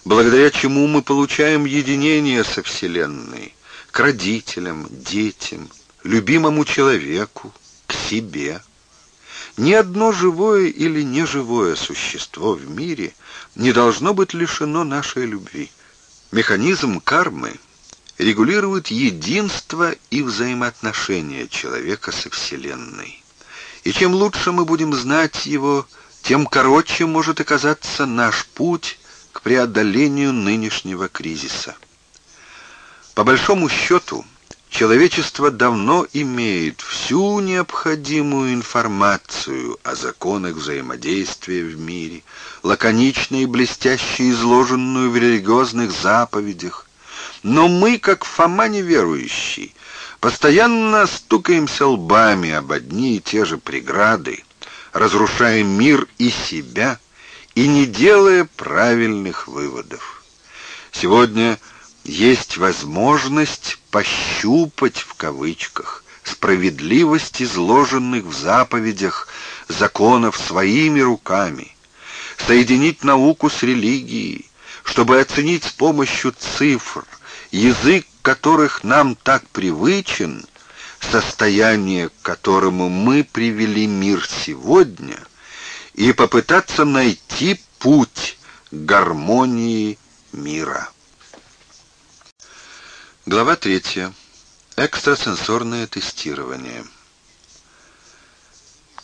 Speaker 1: благодаря чему мы получаем единение со Вселенной, к родителям, детям, любимому человеку, к себе. Ни одно живое или неживое существо в мире не должно быть лишено нашей любви. Механизм кармы — регулирует единство и взаимоотношения человека со Вселенной. И чем лучше мы будем знать его, тем короче может оказаться наш путь к преодолению нынешнего кризиса. По большому счету, человечество давно имеет всю необходимую информацию о законах взаимодействия в мире, лаконично и блестяще изложенную в религиозных заповедях, но мы, как Фома неверующий, постоянно стукаемся лбами об одни и те же преграды, разрушая мир и себя, и не делая правильных выводов. Сегодня есть возможность пощупать в кавычках справедливость изложенных в заповедях законов своими руками, соединить науку с религией, чтобы оценить с помощью цифр – язык которых нам так привычен, состояние, к которому мы привели мир сегодня, и попытаться найти путь гармонии мира. Глава 3. Экстрасенсорное тестирование.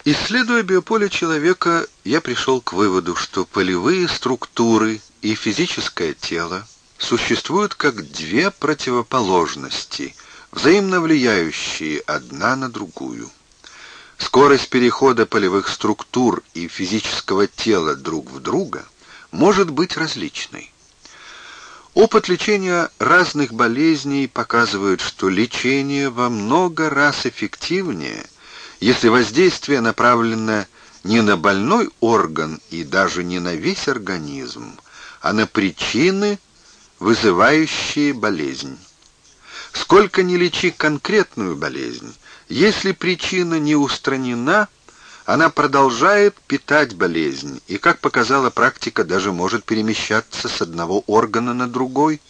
Speaker 1: Исследуя биополе человека, я пришел к выводу, что полевые структуры и физическое тело – существуют как две противоположности, взаимно влияющие одна на другую. Скорость перехода полевых структур и физического тела друг в друга может быть различной. Опыт лечения разных болезней показывает, что лечение во много раз эффективнее, если воздействие направлено не на больной орган и даже не на весь организм, а на причины – вызывающие болезнь. Сколько ни лечи конкретную болезнь, если причина не устранена, она продолжает питать болезнь, и, как показала практика, даже может перемещаться с одного органа на другой.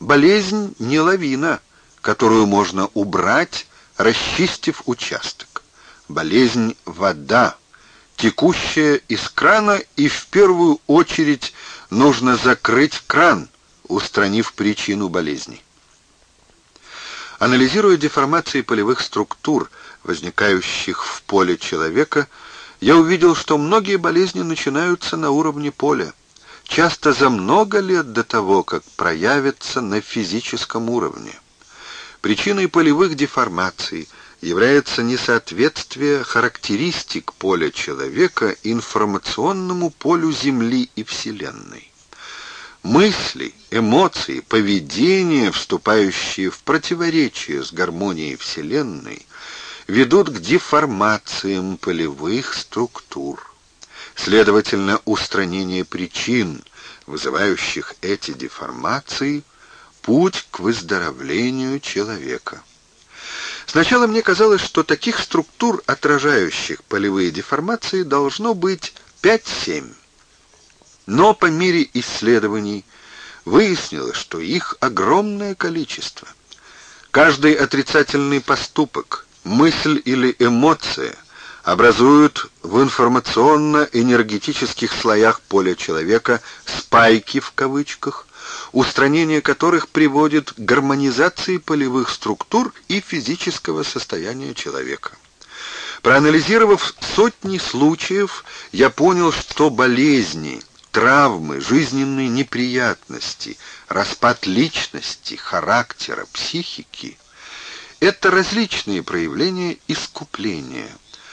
Speaker 1: Болезнь не лавина, которую можно убрать, расчистив участок. Болезнь – вода, текущая из крана, и в первую очередь нужно закрыть кран – устранив причину болезни. Анализируя деформации полевых структур, возникающих в поле человека, я увидел, что многие болезни начинаются на уровне поля, часто за много лет до того, как проявятся на физическом уровне. Причиной полевых деформаций является несоответствие характеристик поля человека информационному полю Земли и Вселенной мысли, эмоции, поведение, вступающие в противоречие с гармонией Вселенной, ведут к деформациям полевых структур. Следовательно, устранение причин, вызывающих эти деформации, путь к выздоровлению человека. Сначала мне казалось, что таких структур, отражающих полевые деформации, должно быть 5-7. Но по мере исследований выяснилось, что их огромное количество. Каждый отрицательный поступок, мысль или эмоция образуют в информационно-энергетических слоях поля человека «спайки» в кавычках, устранение которых приводит к гармонизации полевых структур и физического состояния человека. Проанализировав сотни случаев, я понял, что болезни – Травмы, жизненные неприятности, распад личности, характера, психики — это различные проявления искупления,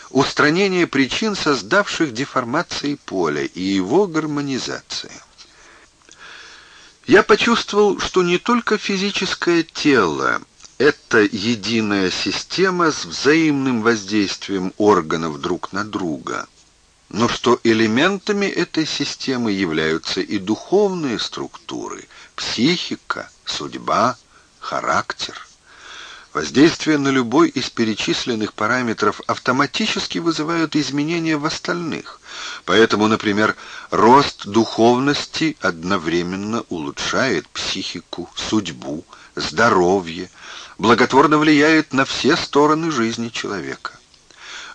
Speaker 1: устранение причин, создавших деформации поля и его гармонизации. Я почувствовал, что не только физическое тело — это единая система с взаимным воздействием органов друг на друга, но что элементами этой системы являются и духовные структуры, психика, судьба, характер. Воздействие на любой из перечисленных параметров автоматически вызывает изменения в остальных. Поэтому, например, рост духовности одновременно улучшает психику, судьбу, здоровье, благотворно влияет на все стороны жизни человека.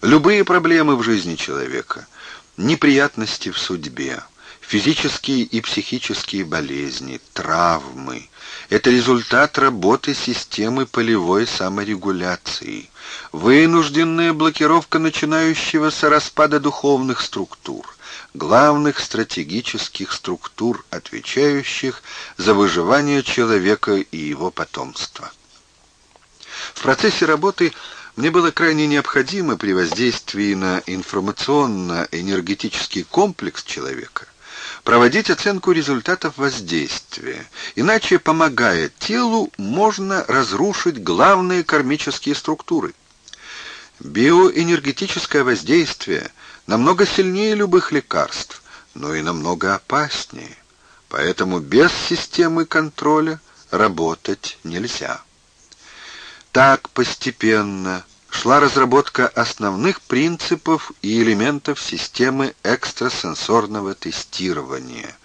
Speaker 1: Любые проблемы в жизни человека – Неприятности в судьбе, физические и психические болезни, травмы — это результат работы системы полевой саморегуляции, вынужденная блокировка начинающегося распада духовных структур, главных стратегических структур, отвечающих за выживание человека и его потомства. В процессе работы – мне было крайне необходимо при воздействии на информационно-энергетический комплекс человека проводить оценку результатов воздействия, иначе, помогая телу, можно разрушить главные кармические структуры. Биоэнергетическое воздействие намного сильнее любых лекарств, но и намного опаснее. Поэтому без системы контроля работать нельзя. Так постепенно, шла разработка основных принципов и элементов системы экстрасенсорного тестирования,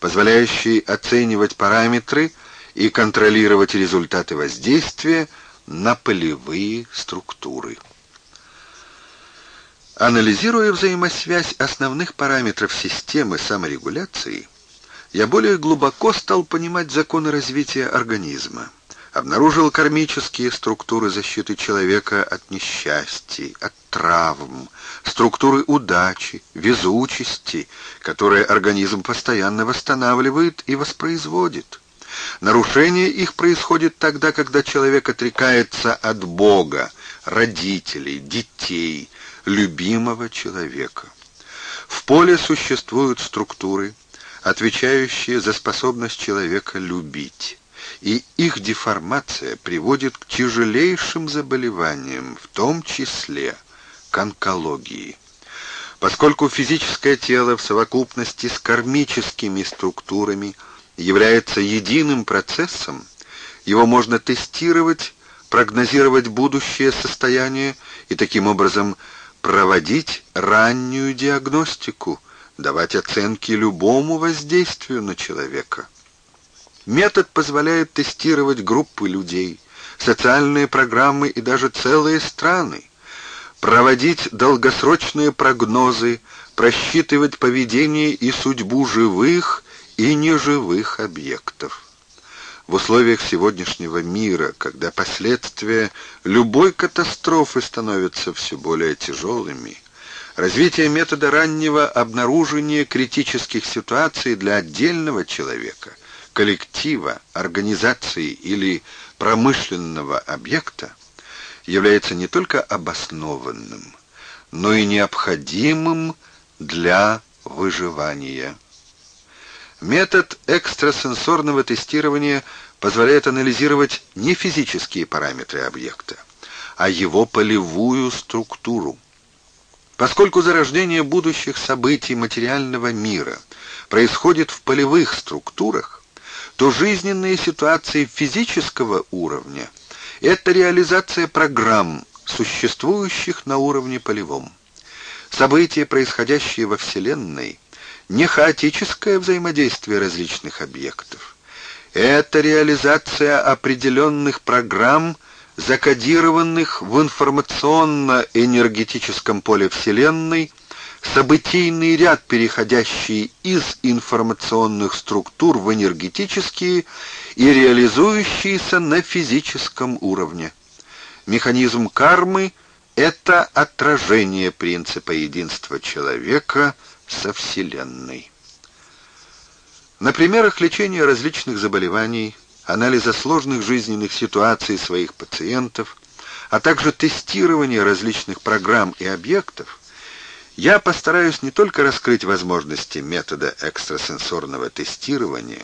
Speaker 1: позволяющей оценивать параметры и контролировать результаты воздействия на полевые структуры. Анализируя взаимосвязь основных параметров системы саморегуляции, я более глубоко стал понимать законы развития организма обнаружил кармические структуры защиты человека от несчастий, от травм, структуры удачи, везучести, которые организм постоянно восстанавливает и воспроизводит. Нарушение их происходит тогда, когда человек отрекается от Бога, родителей, детей, любимого человека. В поле существуют структуры, отвечающие за способность человека любить и их деформация приводит к тяжелейшим заболеваниям, в том числе к онкологии. Поскольку физическое тело в совокупности с кармическими структурами является единым процессом, его можно тестировать, прогнозировать будущее состояние и таким образом проводить раннюю диагностику, давать оценки любому воздействию на человека. Метод позволяет тестировать группы людей, социальные программы и даже целые страны, проводить долгосрочные прогнозы, просчитывать поведение и судьбу живых и неживых объектов. В условиях сегодняшнего мира, когда последствия любой катастрофы становятся все более тяжелыми, развитие метода раннего обнаружения критических ситуаций для отдельного человека – коллектива, организации или промышленного объекта является не только обоснованным, но и необходимым для выживания. Метод экстрасенсорного тестирования позволяет анализировать не физические параметры объекта, а его полевую структуру. Поскольку зарождение будущих событий материального мира происходит в полевых структурах, то жизненные ситуации физического уровня — это реализация программ, существующих на уровне полевом. События, происходящие во Вселенной, не хаотическое взаимодействие различных объектов. Это реализация определенных программ, закодированных в информационно-энергетическом поле Вселенной — событийный ряд, переходящий из информационных структур в энергетические и реализующийся на физическом уровне. Механизм кармы — это отражение принципа единства человека со Вселенной. На примерах лечения различных заболеваний, анализа сложных жизненных ситуаций своих пациентов, а также тестирования различных программ и объектов, я постараюсь не только раскрыть возможности метода экстрасенсорного тестирования,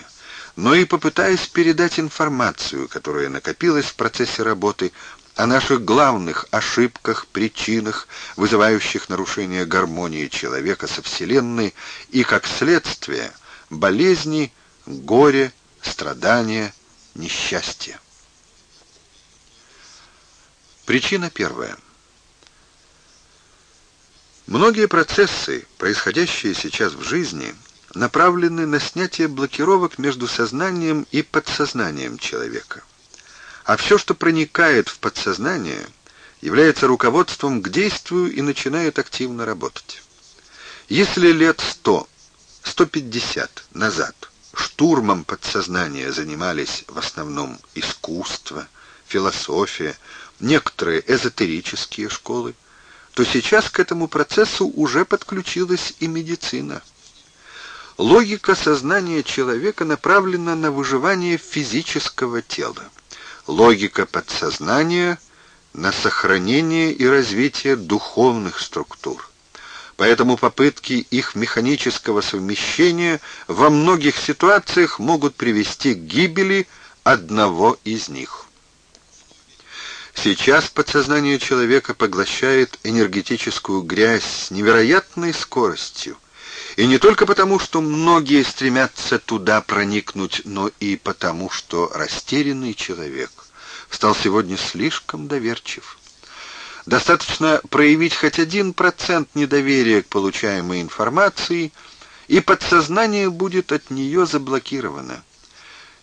Speaker 1: но и попытаюсь передать информацию, которая накопилась в процессе работы о наших главных ошибках, причинах, вызывающих нарушение гармонии человека со Вселенной и, как следствие, болезни, горе, страдания, несчастья. Причина первая – Многие процессы, происходящие сейчас в жизни, направлены на снятие блокировок между сознанием и подсознанием человека. А все, что проникает в подсознание, является руководством к действию и начинает активно работать. Если лет 100, 150 назад штурмом подсознания занимались в основном искусство, философия, некоторые эзотерические школы, то сейчас к этому процессу уже подключилась и медицина. Логика сознания человека направлена на выживание физического тела. Логика подсознания — на сохранение и развитие духовных структур. Поэтому попытки их механического совмещения во многих ситуациях могут привести к гибели одного из них. Сейчас подсознание человека поглощает энергетическую грязь с невероятной скоростью. И не только потому, что многие стремятся туда проникнуть, но и потому, что растерянный человек стал сегодня слишком доверчив. Достаточно проявить хоть один процент недоверия к получаемой информации, и подсознание будет от нее заблокировано.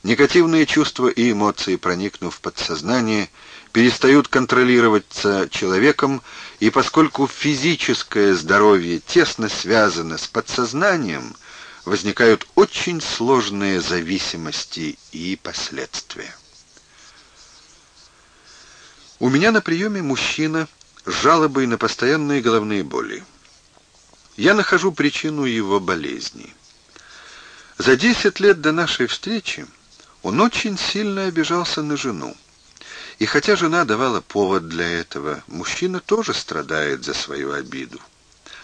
Speaker 1: Негативные чувства и эмоции, проникнув в подсознание, — перестают контролироваться человеком, и поскольку физическое здоровье тесно связано с подсознанием, возникают очень сложные зависимости и последствия. У меня на приеме мужчина с жалобой на постоянные головные боли. Я нахожу причину его болезни. За 10 лет до нашей встречи он очень сильно обижался на жену. И хотя жена давала повод для этого, мужчина тоже страдает за свою обиду.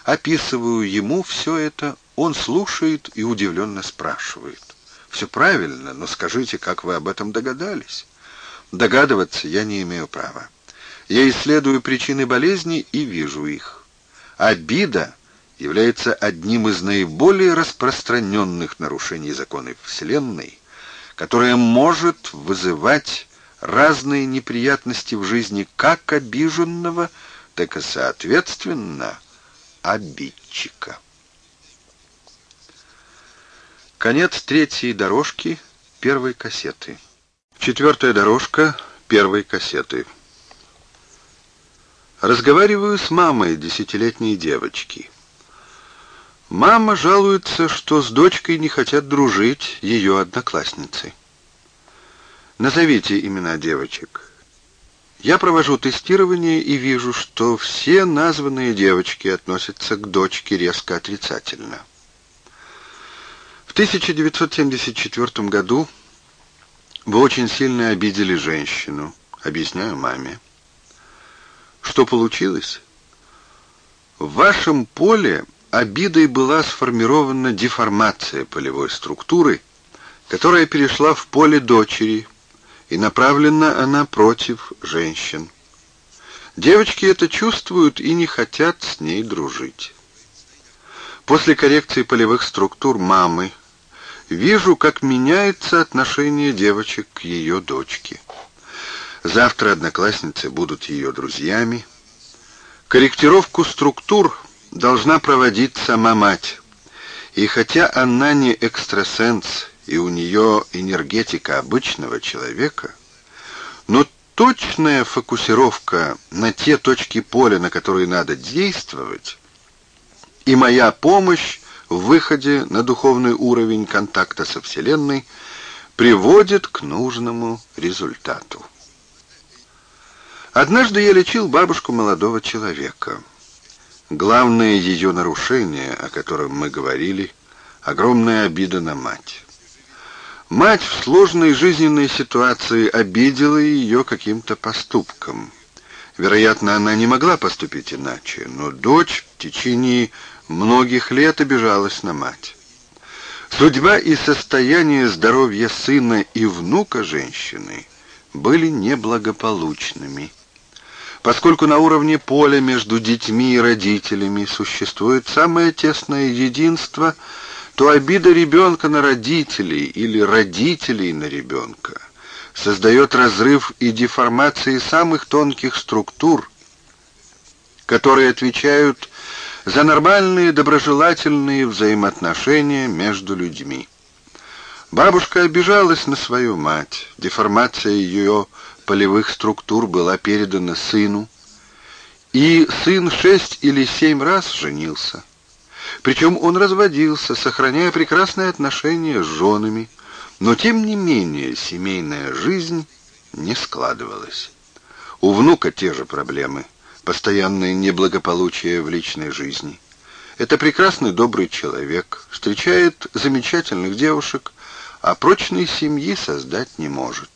Speaker 1: Описываю ему все это, он слушает и удивленно спрашивает. «Все правильно, но скажите, как вы об этом догадались?» «Догадываться я не имею права. Я исследую причины болезни и вижу их. Обида является одним из наиболее распространенных нарушений законов Вселенной, которое может вызывать разные неприятности в жизни как обиженного, так и, соответственно, обидчика. Конец третьей дорожки первой кассеты. Четвертая дорожка первой кассеты. Разговариваю с мамой десятилетней девочки. Мама жалуется, что с дочкой не хотят дружить ее одноклассницы. Назовите имена девочек. Я провожу тестирование и вижу, что все названные девочки относятся к дочке резко отрицательно. В 1974 году вы очень сильно обидели женщину, объясняю маме. Что получилось? В вашем поле обидой была сформирована деформация полевой структуры, которая перешла в поле дочери – и направлена она против женщин. Девочки это чувствуют и не хотят с ней дружить. После коррекции полевых структур мамы вижу, как меняется отношение девочек к ее дочке. Завтра одноклассницы будут ее друзьями. Корректировку структур должна проводить сама мать. И хотя она не экстрасенс и у нее энергетика обычного человека, но точная фокусировка на те точки поля, на которые надо действовать, и моя помощь в выходе на духовный уровень контакта со Вселенной приводит к нужному результату. Однажды я лечил бабушку молодого человека. Главное ее нарушение, о котором мы говорили, огромная обида на мать. Мать в сложной жизненной ситуации обидела ее каким-то поступком. Вероятно, она не могла поступить иначе, но дочь в течение многих лет обижалась на мать. Судьба и состояние здоровья сына и внука женщины были неблагополучными. Поскольку на уровне поля между детьми и родителями существует самое тесное единство – то обида ребенка на родителей или родителей на ребенка создает разрыв и деформации самых тонких структур, которые отвечают за нормальные доброжелательные взаимоотношения между людьми. Бабушка обижалась на свою мать, деформация ее полевых структур была передана сыну, и сын шесть или семь раз женился. Причем он разводился, сохраняя прекрасные отношения с женами, но тем не менее семейная жизнь не складывалась. У внука те же проблемы, постоянное неблагополучие в личной жизни. Это прекрасный добрый человек, встречает замечательных девушек, а прочной семьи создать не может.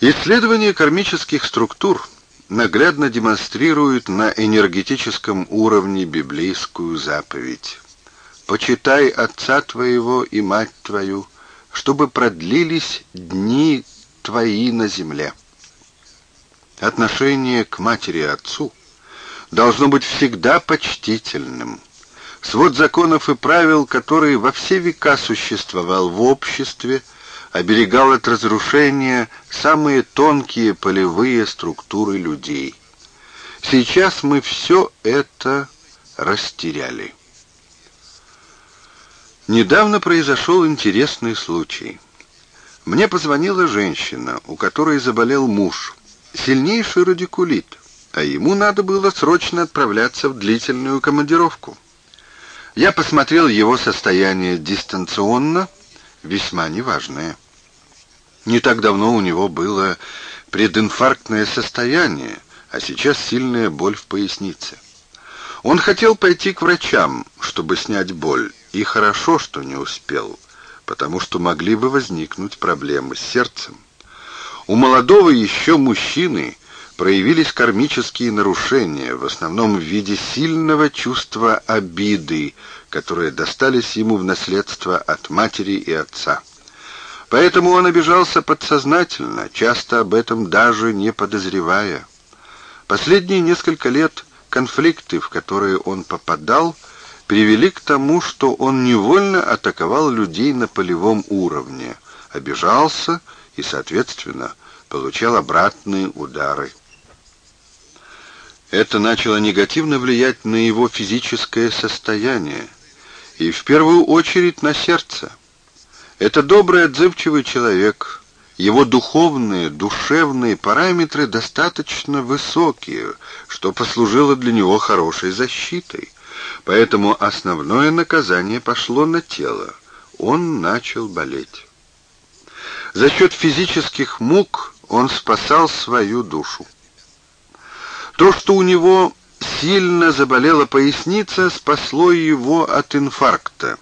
Speaker 1: Исследование кармических структур – наглядно демонстрирует на энергетическом уровне библейскую заповедь. «Почитай отца твоего и мать твою, чтобы продлились дни твои на земле». Отношение к матери и отцу должно быть всегда почтительным. Свод законов и правил, который во все века существовал в обществе, оберегал от разрушения самые тонкие полевые структуры людей. Сейчас мы все это растеряли. Недавно произошел интересный случай. Мне позвонила женщина, у которой заболел муж. Сильнейший радикулит, а ему надо было срочно отправляться в длительную командировку. Я посмотрел его состояние дистанционно, весьма неважное. Не так давно у него было прединфарктное состояние, а сейчас сильная боль в пояснице. Он хотел пойти к врачам, чтобы снять боль, и хорошо, что не успел, потому что могли бы возникнуть проблемы с сердцем. У молодого еще мужчины проявились кармические нарушения, в основном в виде сильного чувства обиды, которые достались ему в наследство от матери и отца. Поэтому он обижался подсознательно, часто об этом даже не подозревая. Последние несколько лет конфликты, в которые он попадал, привели к тому, что он невольно атаковал людей на полевом уровне, обижался и, соответственно, получал обратные удары. Это начало негативно влиять на его физическое состояние и в первую очередь на сердце. Это добрый, отзывчивый человек. Его духовные, душевные параметры достаточно высокие, что послужило для него хорошей защитой. Поэтому основное наказание пошло на тело. Он начал болеть. За счет физических мук он спасал свою душу. То, что у него сильно заболела поясница, спасло его от инфаркта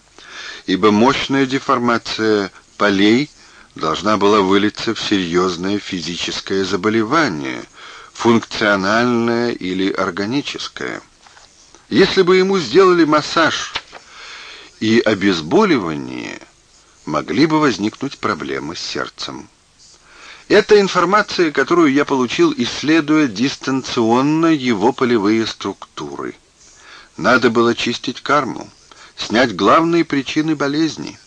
Speaker 1: ибо мощная деформация полей должна была вылиться в серьезное физическое заболевание, функциональное или органическое. Если бы ему сделали массаж и обезболивание, могли бы возникнуть проблемы с сердцем. Это информация, которую я получил, исследуя дистанционно его полевые структуры. Надо было чистить карму снять главные причины болезни.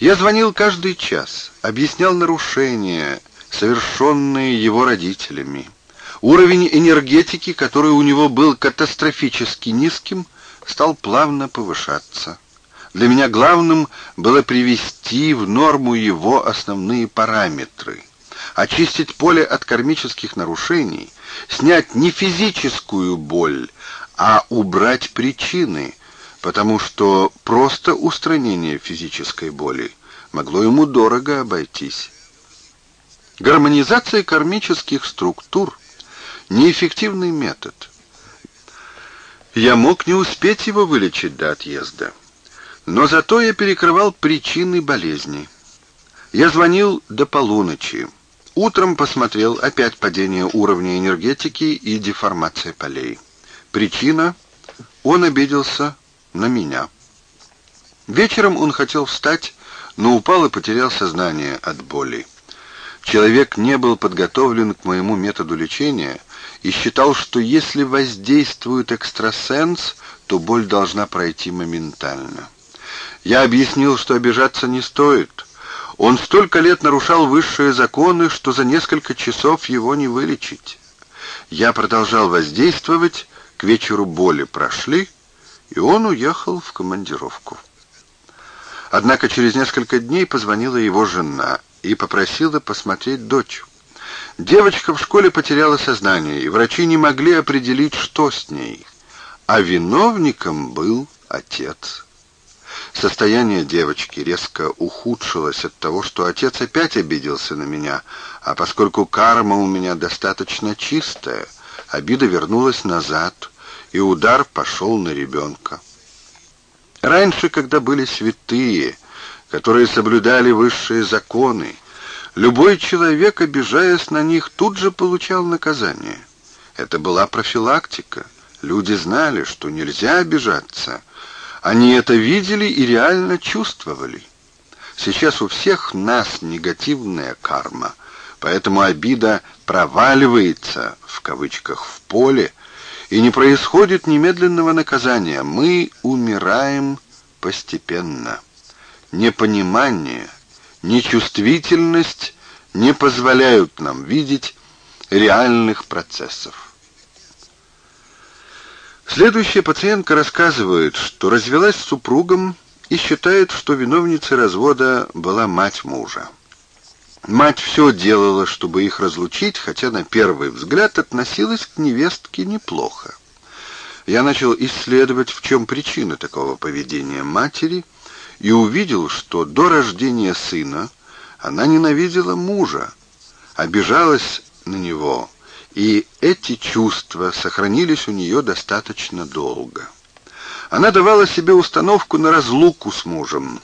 Speaker 1: Я звонил каждый час, объяснял нарушения, совершенные его родителями. Уровень энергетики, который у него был катастрофически низким, стал плавно повышаться. Для меня главным было привести в норму его основные параметры, очистить поле от кармических нарушений, снять не физическую боль, а убрать причины, потому что просто устранение физической боли могло ему дорого обойтись. Гармонизация кармических структур – неэффективный метод. Я мог не успеть его вылечить до отъезда, но зато я перекрывал причины болезни. Я звонил до полуночи. Утром посмотрел опять падение уровня энергетики и деформация полей. Причина – он обиделся на меня. Вечером он хотел встать, но упал и потерял сознание от боли. Человек не был подготовлен к моему методу лечения и считал, что если воздействует экстрасенс, то боль должна пройти моментально. Я объяснил, что обижаться не стоит. Он столько лет нарушал высшие законы, что за несколько часов его не вылечить. Я продолжал воздействовать, к вечеру боли прошли, и он уехал в командировку. Однако через несколько дней позвонила его жена и попросила посмотреть дочь. Девочка в школе потеряла сознание, и врачи не могли определить, что с ней. А виновником был отец. Состояние девочки резко ухудшилось от того, что отец опять обиделся на меня, а поскольку карма у меня достаточно чистая, обида вернулась назад и удар пошел на ребенка. Раньше, когда были святые, которые соблюдали высшие законы, любой человек, обижаясь на них, тут же получал наказание. Это была профилактика. Люди знали, что нельзя обижаться. Они это видели и реально чувствовали. Сейчас у всех нас негативная карма, поэтому обида «проваливается» в кавычках в поле, и не происходит немедленного наказания. Мы умираем постепенно. Непонимание, нечувствительность не позволяют нам видеть реальных процессов. Следующая пациентка рассказывает, что развелась с супругом и считает, что виновницей развода была мать мужа. Мать все делала, чтобы их разлучить, хотя на первый взгляд относилась к невестке неплохо. Я начал исследовать, в чем причина такого поведения матери, и увидел, что до рождения сына она ненавидела мужа, обижалась на него, и эти чувства сохранились у нее достаточно долго. Она давала себе установку на разлуку с мужем,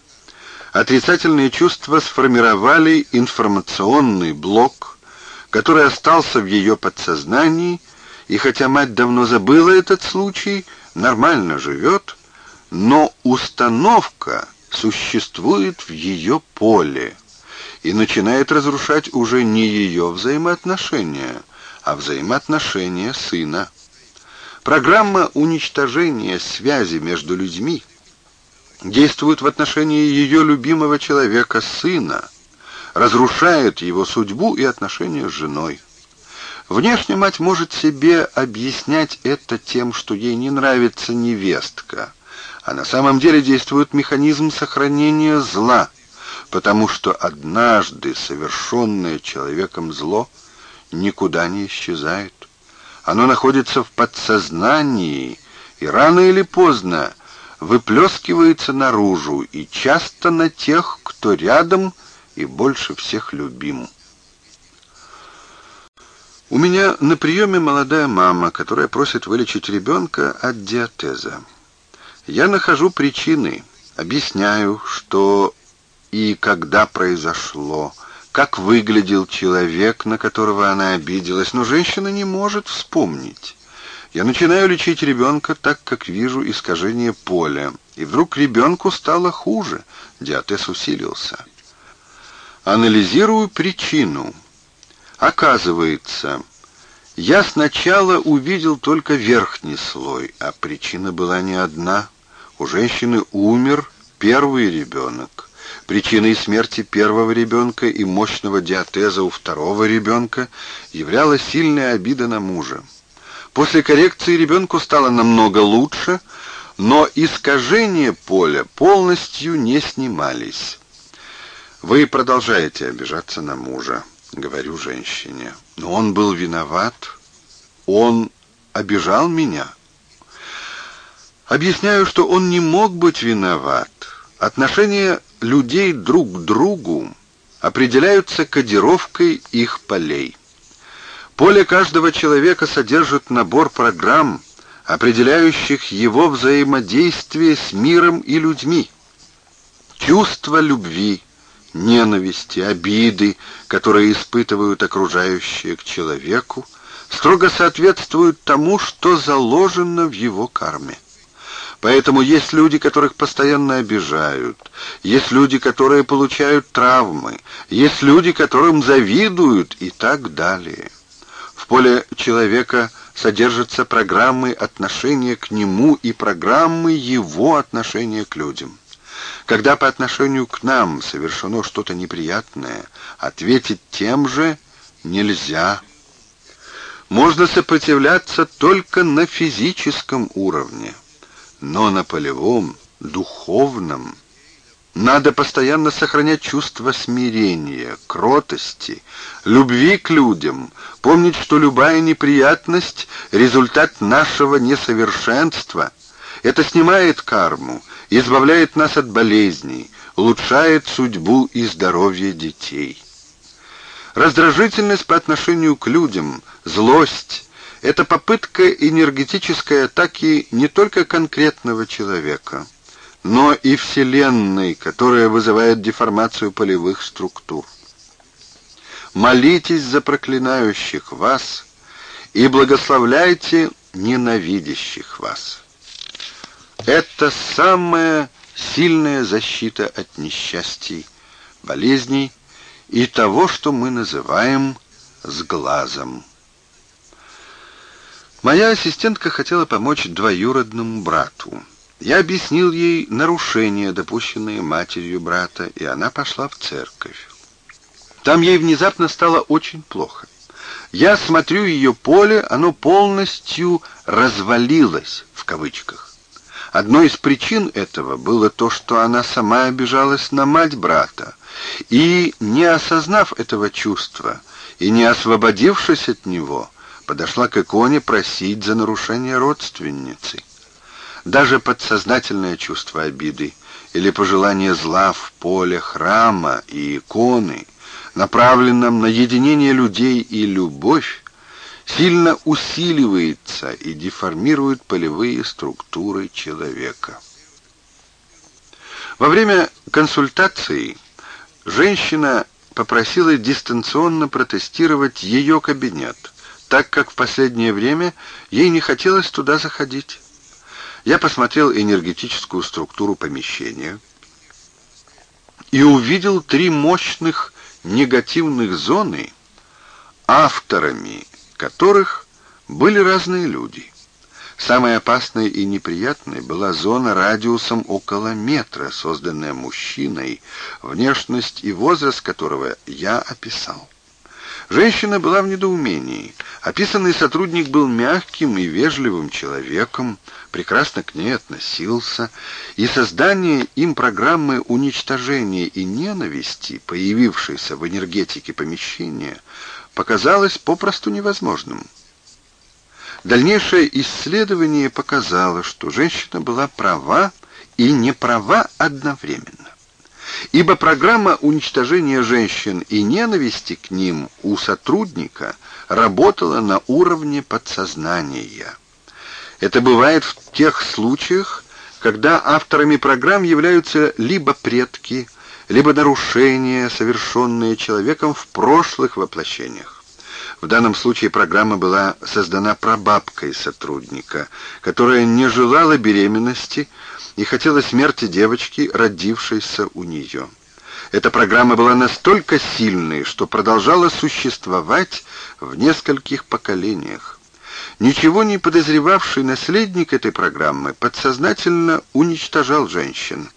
Speaker 1: Отрицательные чувства сформировали информационный блок, который остался в ее подсознании, и хотя мать давно забыла этот случай, нормально живет, но установка существует в ее поле и начинает разрушать уже не ее взаимоотношения, а взаимоотношения сына. Программа уничтожения связи между людьми – действует в отношении ее любимого человека, сына, разрушает его судьбу и отношения с женой. Внешне мать может себе объяснять это тем, что ей не нравится невестка, а на самом деле действует механизм сохранения зла, потому что однажды совершенное человеком зло никуда не исчезает. Оно находится в подсознании, и рано или поздно – выплескивается наружу и часто на тех, кто рядом и больше всех любим. У меня на приеме молодая мама, которая просит вылечить ребенка от диатеза. Я нахожу причины, объясняю, что и когда произошло, как выглядел человек, на которого она обиделась, но женщина не может вспомнить. Я начинаю лечить ребенка так, как вижу искажение поля, и вдруг ребенку стало хуже, диатез усилился. Анализирую причину. Оказывается, я сначала увидел только верхний слой, а причина была не одна. У женщины умер первый ребенок. Причиной смерти первого ребенка и мощного диатеза у второго ребенка являлась сильная обида на мужа. После коррекции ребенку стало намного лучше, но искажения поля полностью не снимались. «Вы продолжаете обижаться на мужа», — говорю женщине. «Но он был виноват. Он обижал меня». Объясняю, что он не мог быть виноват. Отношения людей друг к другу определяются кодировкой их полей. Поле каждого человека содержит набор программ, определяющих его взаимодействие с миром и людьми. Чувство любви, ненависти, обиды, которые испытывают окружающие к человеку, строго соответствуют тому, что заложено в его карме. Поэтому есть люди, которых постоянно обижают, есть люди, которые получают травмы, есть люди, которым завидуют и так далее. В поле человека содержатся программы отношения к нему и программы его отношения к людям. Когда по отношению к нам совершено что-то неприятное, ответить тем же нельзя. Можно сопротивляться только на физическом уровне, но на полевом, духовном надо постоянно сохранять чувство смирения, кротости, любви к людям, помнить, что любая неприятность — результат нашего несовершенства. Это снимает карму, избавляет нас от болезней, улучшает судьбу и здоровье детей. Раздражительность по отношению к людям, злость — это попытка энергетической атаки не только конкретного человека, но и Вселенной, которая вызывает деформацию полевых структур. Молитесь за проклинающих вас и благословляйте ненавидящих вас. Это самая сильная защита от несчастий, болезней и того, что мы называем сглазом. Моя ассистентка хотела помочь двоюродному брату. Я объяснил ей нарушение, допущенное матерью брата, и она пошла в церковь. Там ей внезапно стало очень плохо. Я смотрю ее поле, оно полностью «развалилось» в кавычках. Одной из причин этого было то, что она сама обижалась на мать брата, и, не осознав этого чувства и не освободившись от него, подошла к иконе просить за нарушение родственницы. Даже подсознательное чувство обиды или пожелание зла в поле храма и иконы, направленном на единение людей и любовь, сильно усиливается и деформирует полевые структуры человека. Во время консультации женщина попросила дистанционно протестировать ее кабинет, так как в последнее время ей не хотелось туда заходить. Я посмотрел энергетическую структуру помещения и увидел три мощных негативных зоны, авторами которых были разные люди. Самой опасной и неприятной была зона радиусом около метра, созданная мужчиной, внешность и возраст которого я описал. Женщина была в недоумении. Описанный сотрудник был мягким и вежливым человеком, прекрасно к ней относился, и создание им программы уничтожения и ненависти, появившейся в энергетике помещения, показалось попросту невозможным. Дальнейшее исследование показало, что женщина была права и не права одновременно. Ибо программа уничтожения женщин и ненависти к ним у сотрудника работала на уровне подсознания. Это бывает в тех случаях, когда авторами программ являются либо предки, либо нарушения, совершенные человеком в прошлых воплощениях. В данном случае программа была создана прабабкой сотрудника, которая не желала беременности, не хотела смерти девочки, родившейся у нее. Эта программа была настолько сильной, что продолжала существовать в нескольких поколениях. Ничего не подозревавший наследник этой программы подсознательно уничтожал женщин.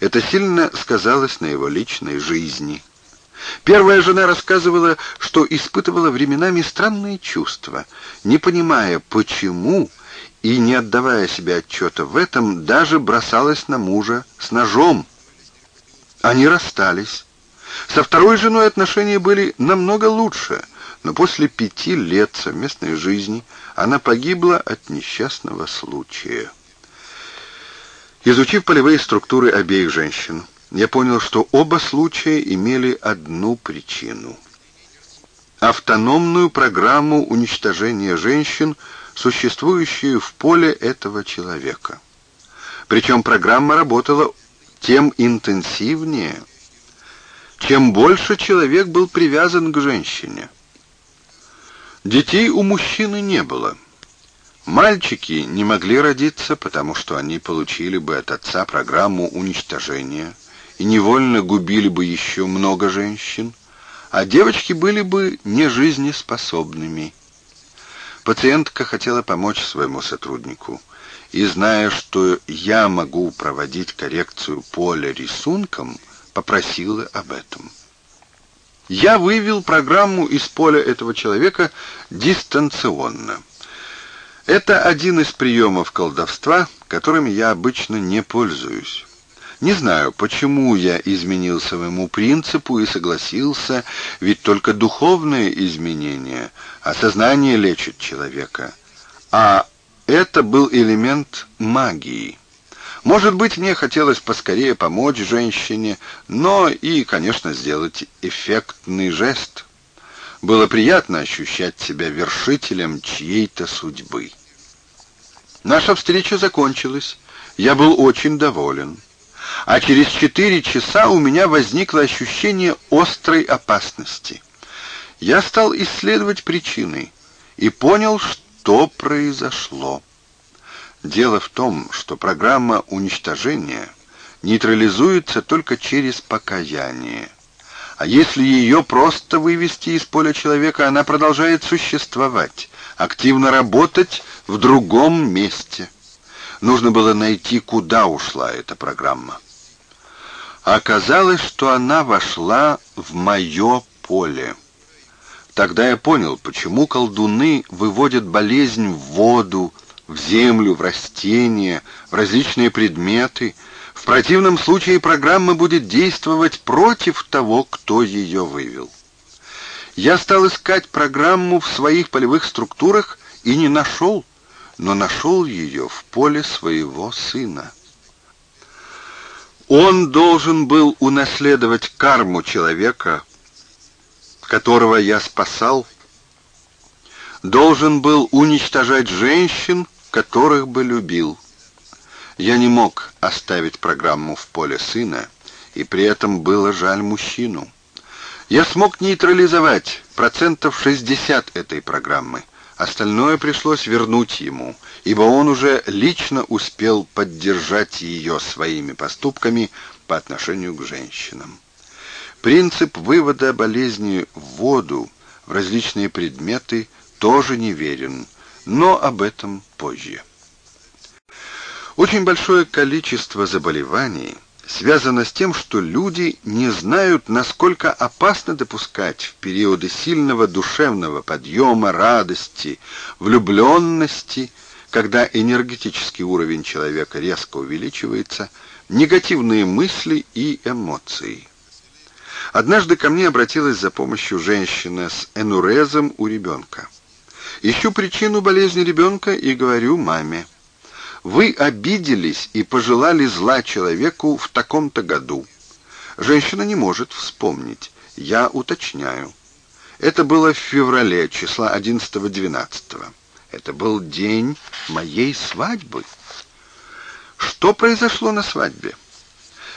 Speaker 1: Это сильно сказалось на его личной жизни. Первая жена рассказывала, что испытывала временами странные чувства, не понимая, почему и, не отдавая себе отчета в этом, даже бросалась на мужа с ножом. Они расстались. Со второй женой отношения были намного лучше, но после пяти лет совместной жизни она погибла от несчастного случая. Изучив полевые структуры обеих женщин, я понял, что оба случая имели одну причину. Автономную программу уничтожения женщин – существующие в поле этого человека. Причем программа работала тем интенсивнее, чем больше человек был привязан к женщине. Детей у мужчины не было. Мальчики не могли родиться, потому что они получили бы от отца программу уничтожения и невольно губили бы еще много женщин, а девочки были бы нежизнеспособными Пациентка хотела помочь своему сотруднику, и, зная, что я могу проводить коррекцию поля рисунком, попросила об этом. Я вывел программу из поля этого человека дистанционно. Это один из приемов колдовства, которыми я обычно не пользуюсь. Не знаю, почему я изменил своему принципу и согласился, ведь только духовные изменения, осознание лечит человека. А это был элемент магии. Может быть, мне хотелось поскорее помочь женщине, но и, конечно, сделать эффектный жест. Было приятно ощущать себя вершителем чьей-то судьбы. Наша встреча закончилась. Я был очень доволен а через четыре часа у меня возникло ощущение острой опасности. Я стал исследовать причины и понял, что произошло. Дело в том, что программа уничтожения нейтрализуется только через покаяние. А если ее просто вывести из поля человека, она продолжает существовать, активно работать в другом месте. Нужно было найти, куда ушла эта программа. Оказалось, что она вошла в мое поле. Тогда я понял, почему колдуны выводят болезнь в воду, в землю, в растения, в различные предметы. В противном случае программа будет действовать против того, кто ее вывел. Я стал искать программу в своих полевых структурах и не нашел, но нашел ее в поле своего сына. Он должен был унаследовать карму человека, которого я спасал, должен был уничтожать женщин, которых бы любил. Я не мог оставить программу в поле сына, и при этом было жаль мужчину. Я смог нейтрализовать процентов 60 этой программы. Остальное пришлось вернуть ему, ибо он уже лично успел поддержать ее своими поступками по отношению к женщинам. Принцип вывода болезни в воду, в различные предметы, тоже неверен, но об этом позже. Очень большое количество заболеваний связано с тем, что люди не знают, насколько опасно допускать в периоды сильного душевного подъема, радости, влюбленности – когда энергетический уровень человека резко увеличивается, негативные мысли и эмоции. Однажды ко мне обратилась за помощью женщина с энурезом у ребенка. Ищу причину болезни ребенка и говорю маме. Вы обиделись и пожелали зла человеку в таком-то году. Женщина не может вспомнить. Я уточняю. Это было в феврале, числа 11-12. Это был день моей свадьбы. Что произошло на свадьбе?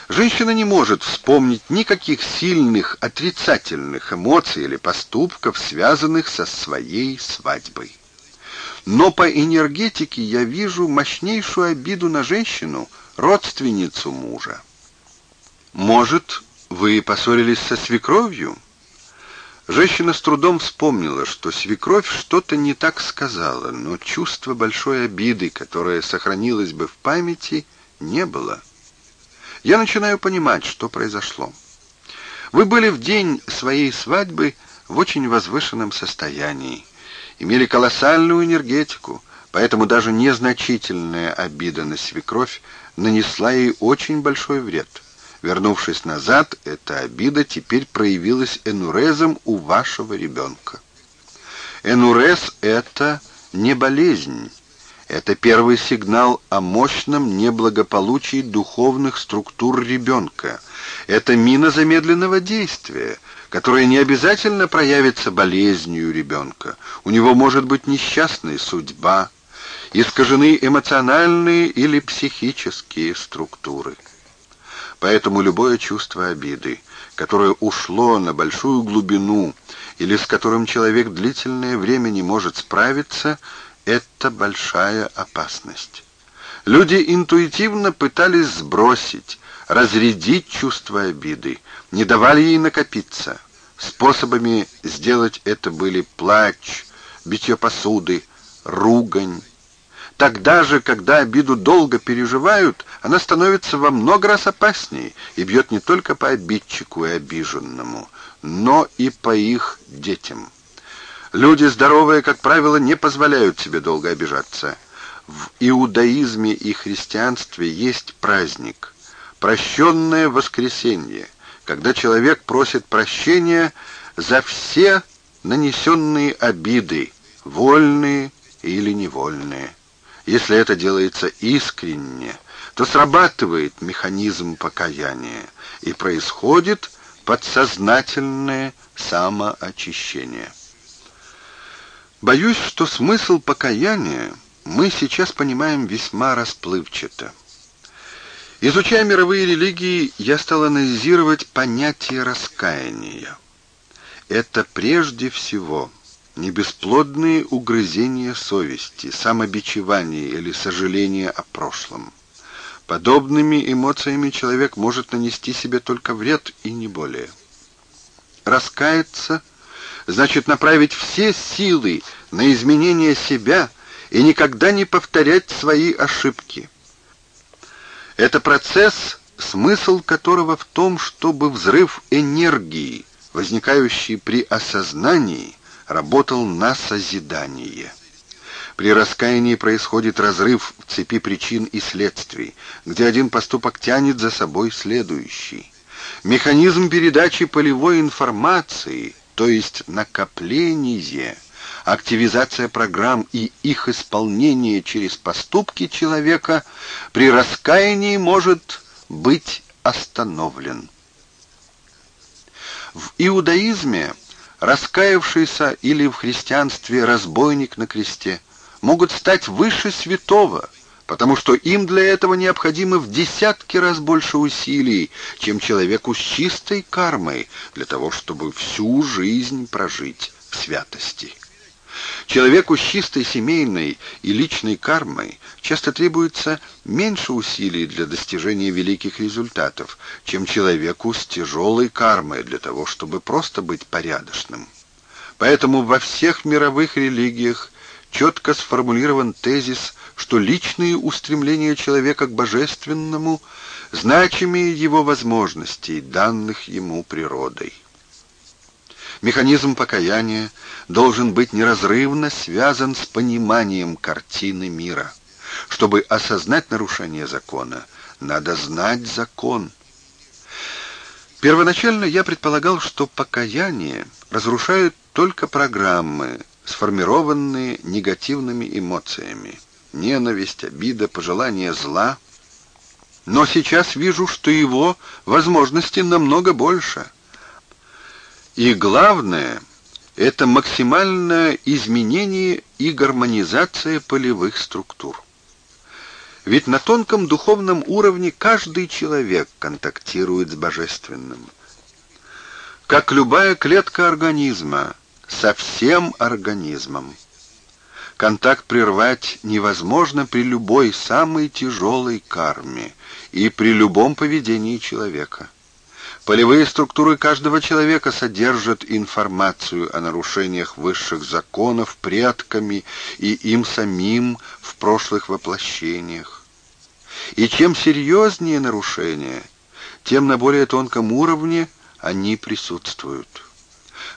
Speaker 1: Женщина не может вспомнить никаких сильных отрицательных эмоций или поступков, связанных со своей свадьбой. Но по энергетике я вижу мощнейшую обиду на женщину, родственницу мужа. Может, вы поссорились со свекровью? Женщина с трудом вспомнила, что свекровь что-то не так сказала, но чувства большой обиды, которая сохранилась бы в памяти, не было. Я начинаю понимать, что произошло. Вы были в день своей свадьбы в очень возвышенном состоянии, имели колоссальную энергетику, поэтому даже незначительная обида на свекровь нанесла ей очень большой вред. Вернувшись назад, эта обида теперь проявилась энурезом у вашего ребенка. Энурез — это не болезнь. Это первый сигнал о мощном неблагополучии духовных структур ребенка. Это мина замедленного действия, которая не обязательно проявится болезнью ребенка. У него может быть несчастная судьба, искажены эмоциональные или психические структуры. Поэтому любое чувство обиды, которое ушло на большую глубину или с которым человек длительное время не может справиться, это большая опасность. Люди интуитивно пытались сбросить, разрядить чувство обиды, не давали ей накопиться. Способами сделать это были плач, битье посуды, ругань, Тогда же, когда обиду долго переживают, она становится во много раз опаснее и бьет не только по обидчику и обиженному, но и по их детям. Люди здоровые, как правило, не позволяют себе долго обижаться. В иудаизме и христианстве есть праздник – прощенное воскресенье, когда человек просит прощения за все нанесенные обиды, вольные или невольные. Если это делается искренне, то срабатывает механизм покаяния и происходит подсознательное самоочищение. Боюсь, что смысл покаяния мы сейчас понимаем весьма расплывчато. Изучая мировые религии, я стал анализировать понятие раскаяния. Это прежде всего – небесплодные угрызения совести, самобичевание или сожаление о прошлом. Подобными эмоциями человек может нанести себе только вред и не более. Раскаяться значит направить все силы на изменение себя и никогда не повторять свои ошибки. Это процесс, смысл которого в том, чтобы взрыв энергии, возникающий при осознании, работал на созидание. При раскаянии происходит разрыв в цепи причин и следствий, где один поступок тянет за собой следующий. Механизм передачи полевой информации, то есть накопление, активизация программ и их исполнение через поступки человека при раскаянии может быть остановлен. В иудаизме раскаявшийся или в христианстве разбойник на кресте, могут стать выше святого, потому что им для этого необходимо в десятки раз больше усилий, чем человеку с чистой кармой, для того, чтобы всю жизнь прожить в святости. Человеку с чистой семейной и личной кармой часто требуется меньше усилий для достижения великих результатов, чем человеку с тяжелой кармой для того, чтобы просто быть порядочным. Поэтому во всех мировых религиях четко сформулирован тезис, что личные устремления человека к божественному значимее его возможностей, данных ему природой. Механизм покаяния должен быть неразрывно связан с пониманием картины мира. Чтобы осознать нарушение закона, надо знать закон. Первоначально я предполагал, что покаяние разрушает только программы, сформированные негативными эмоциями. Ненависть, обида, пожелание зла. Но сейчас вижу, что его возможности намного больше – и главное, это максимальное изменение и гармонизация полевых структур. Ведь на тонком духовном уровне каждый человек контактирует с божественным. Как любая клетка организма, со всем организмом. Контакт прервать невозможно при любой самой тяжелой карме и при любом поведении человека. Полевые структуры каждого человека содержат информацию о нарушениях высших законов предками и им самим в прошлых воплощениях. И чем серьезнее нарушения, тем на более тонком уровне они присутствуют.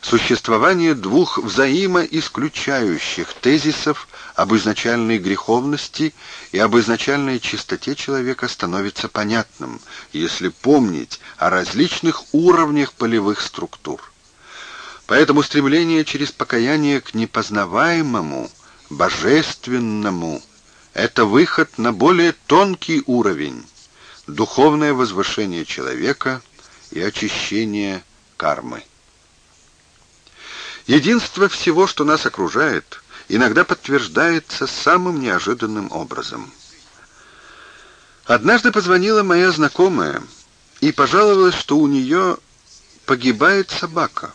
Speaker 1: Существование двух взаимоисключающих тезисов об изначальной греховности и об изначальной чистоте человека становится понятным, если помнить о различных уровнях полевых структур. Поэтому стремление через покаяние к непознаваемому, божественному — это выход на более тонкий уровень, духовное возвышение человека и очищение кармы. Единство всего, что нас окружает, иногда подтверждается самым неожиданным образом. Однажды позвонила моя знакомая и пожаловалась, что у нее погибает собака.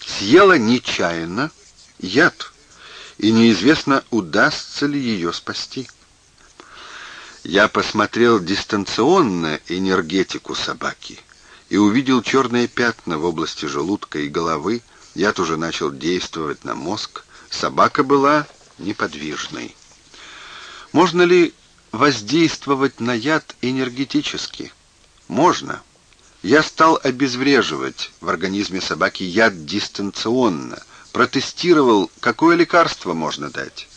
Speaker 1: Съела нечаянно яд, и неизвестно, удастся ли ее спасти. Я посмотрел дистанционно энергетику собаки и увидел черные пятна в области желудка и головы. Яд уже начал действовать на мозг. Собака была неподвижной. Можно ли воздействовать на яд энергетически? Можно. Я стал обезвреживать в организме собаки яд дистанционно, протестировал, какое лекарство можно дать.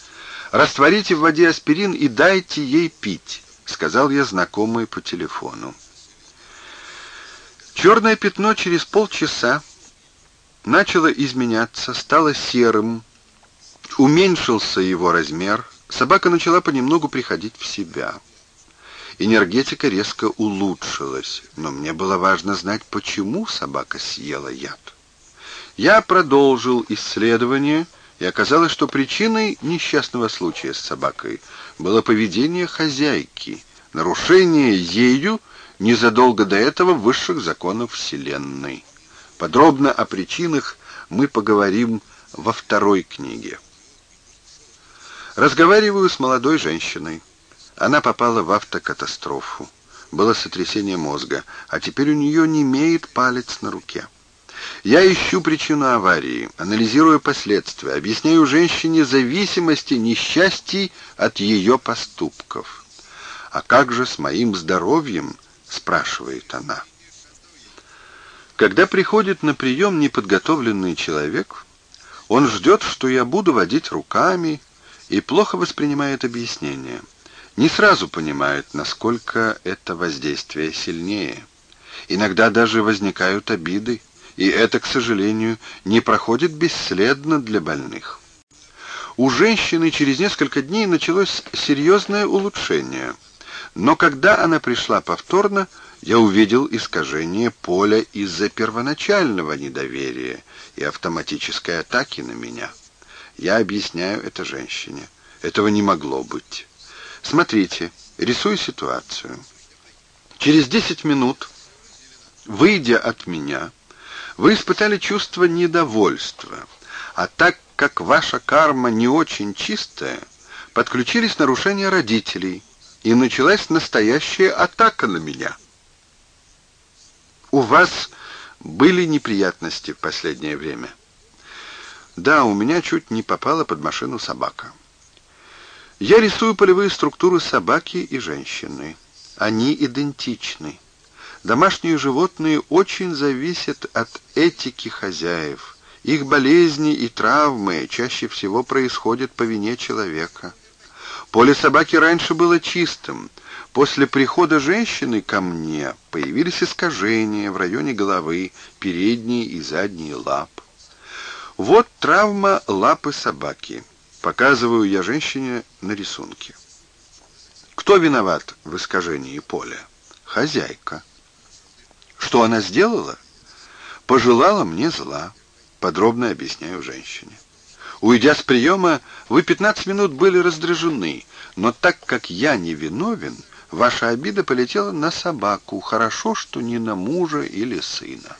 Speaker 1: «Растворите в воде аспирин и дайте ей пить», — сказал я знакомой по телефону. Черное пятно через полчаса начало изменяться, стало серым, Уменьшился его размер, собака начала понемногу приходить в себя. Энергетика резко улучшилась, но мне было важно знать, почему собака съела яд. Я продолжил исследование, и оказалось, что причиной несчастного случая с собакой было поведение хозяйки, нарушение ею незадолго до этого высших законов Вселенной. Подробно о причинах мы поговорим во второй книге. Разговариваю с молодой женщиной. Она попала в автокатастрофу. Было сотрясение мозга, а теперь у нее немеет палец на руке. Я ищу причину аварии, анализирую последствия, объясняю женщине зависимости несчастий от ее поступков. «А как же с моим здоровьем?» — спрашивает она. Когда приходит на прием неподготовленный человек, он ждет, что я буду водить руками, и плохо воспринимает объяснение. Не сразу понимает, насколько это воздействие сильнее. Иногда даже возникают обиды, и это, к сожалению, не проходит бесследно для больных. У женщины через несколько дней началось серьезное улучшение, но когда она пришла повторно, я увидел искажение поля из-за первоначального недоверия и автоматической атаки на меня. Я объясняю это женщине. Этого не могло быть. Смотрите, рисую ситуацию. Через 10 минут, выйдя от меня, вы испытали чувство недовольства. А так как ваша карма не очень чистая, подключились нарушения родителей, и началась настоящая атака на меня. У вас были неприятности в последнее время. Да, у меня чуть не попала под машину собака. Я рисую полевые структуры собаки и женщины. Они идентичны. Домашние животные очень зависят от этики хозяев. Их болезни и травмы чаще всего происходят по вине человека. Поле собаки раньше было чистым. После прихода женщины ко мне появились искажения в районе головы, передней и задней лап. Вот травма лапы собаки. Показываю я женщине на рисунке. Кто виноват в искажении поля? Хозяйка. Что она сделала? Пожелала мне зла. Подробно объясняю женщине. Уйдя с приема, вы 15 минут были раздражены, но так как я не виновен, ваша обида полетела на собаку, хорошо, что не на мужа или сына.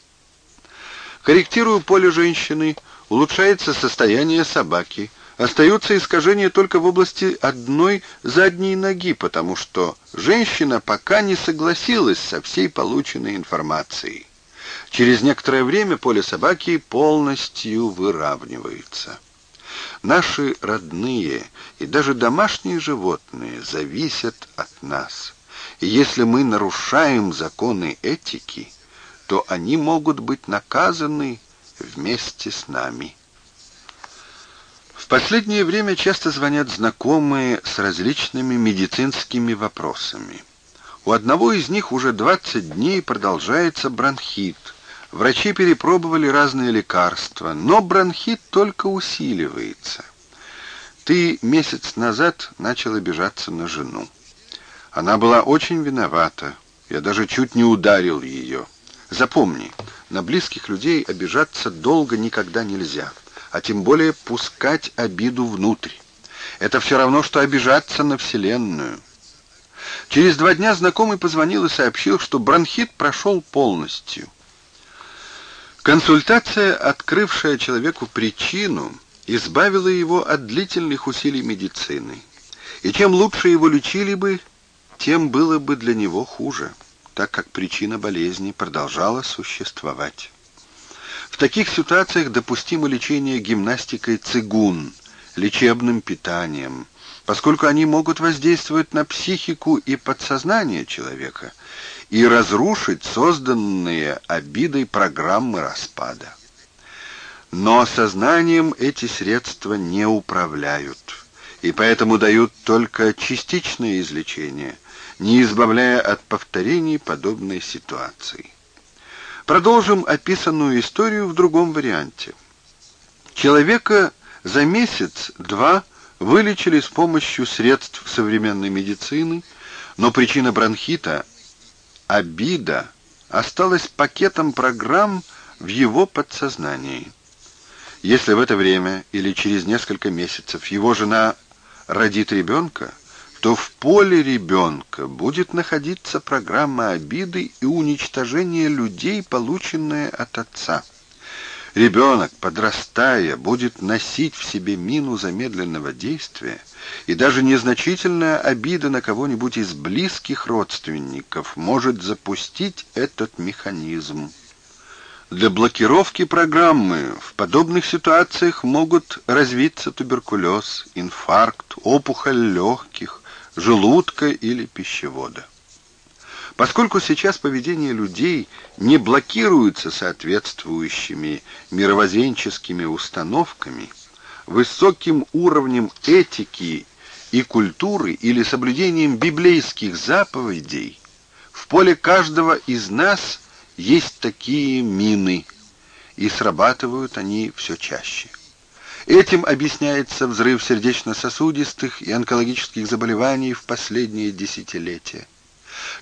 Speaker 1: Корректирую поле женщины – улучшается состояние собаки, остаются искажения только в области одной задней ноги, потому что женщина пока не согласилась со всей полученной информацией. Через некоторое время поле собаки полностью выравнивается. Наши родные и даже домашние животные зависят от нас. И если мы нарушаем законы этики, то они могут быть наказаны вместе с нами. В последнее время часто звонят знакомые с различными медицинскими вопросами. У одного из них уже 20 дней продолжается бронхит. Врачи перепробовали разные лекарства, но бронхит только усиливается. Ты месяц назад начал обижаться на жену. Она была очень виновата. Я даже чуть не ударил ее. Запомни, на близких людей обижаться долго никогда нельзя, а тем более пускать обиду внутрь. Это все равно, что обижаться на Вселенную. Через два дня знакомый позвонил и сообщил, что бронхит прошел полностью. Консультация, открывшая человеку причину, избавила его от длительных усилий медицины. И чем лучше его лечили бы, тем было бы для него хуже так как причина болезни продолжала существовать. В таких ситуациях допустимо лечение гимнастикой цигун, лечебным питанием, поскольку они могут воздействовать на психику и подсознание человека и разрушить созданные обидой программы распада. Но сознанием эти средства не управляют, и поэтому дают только частичное излечение – не избавляя от повторений подобной ситуации. Продолжим описанную историю в другом варианте. Человека за месяц-два вылечили с помощью средств современной медицины, но причина бронхита – обида – осталась пакетом программ в его подсознании. Если в это время или через несколько месяцев его жена родит ребенка, то в поле ребенка будет находиться программа обиды и уничтожения людей, полученная от отца. Ребенок, подрастая, будет носить в себе мину замедленного действия, и даже незначительная обида на кого-нибудь из близких родственников может запустить этот механизм. Для блокировки программы в подобных ситуациях могут развиться туберкулез, инфаркт, опухоль легких, желудка или пищевода. Поскольку сейчас поведение людей не блокируется соответствующими мировоззренческими установками, высоким уровнем этики и культуры или соблюдением библейских заповедей, в поле каждого из нас есть такие мины, и срабатывают они все чаще. Этим объясняется взрыв сердечно-сосудистых и онкологических заболеваний в последние десятилетия.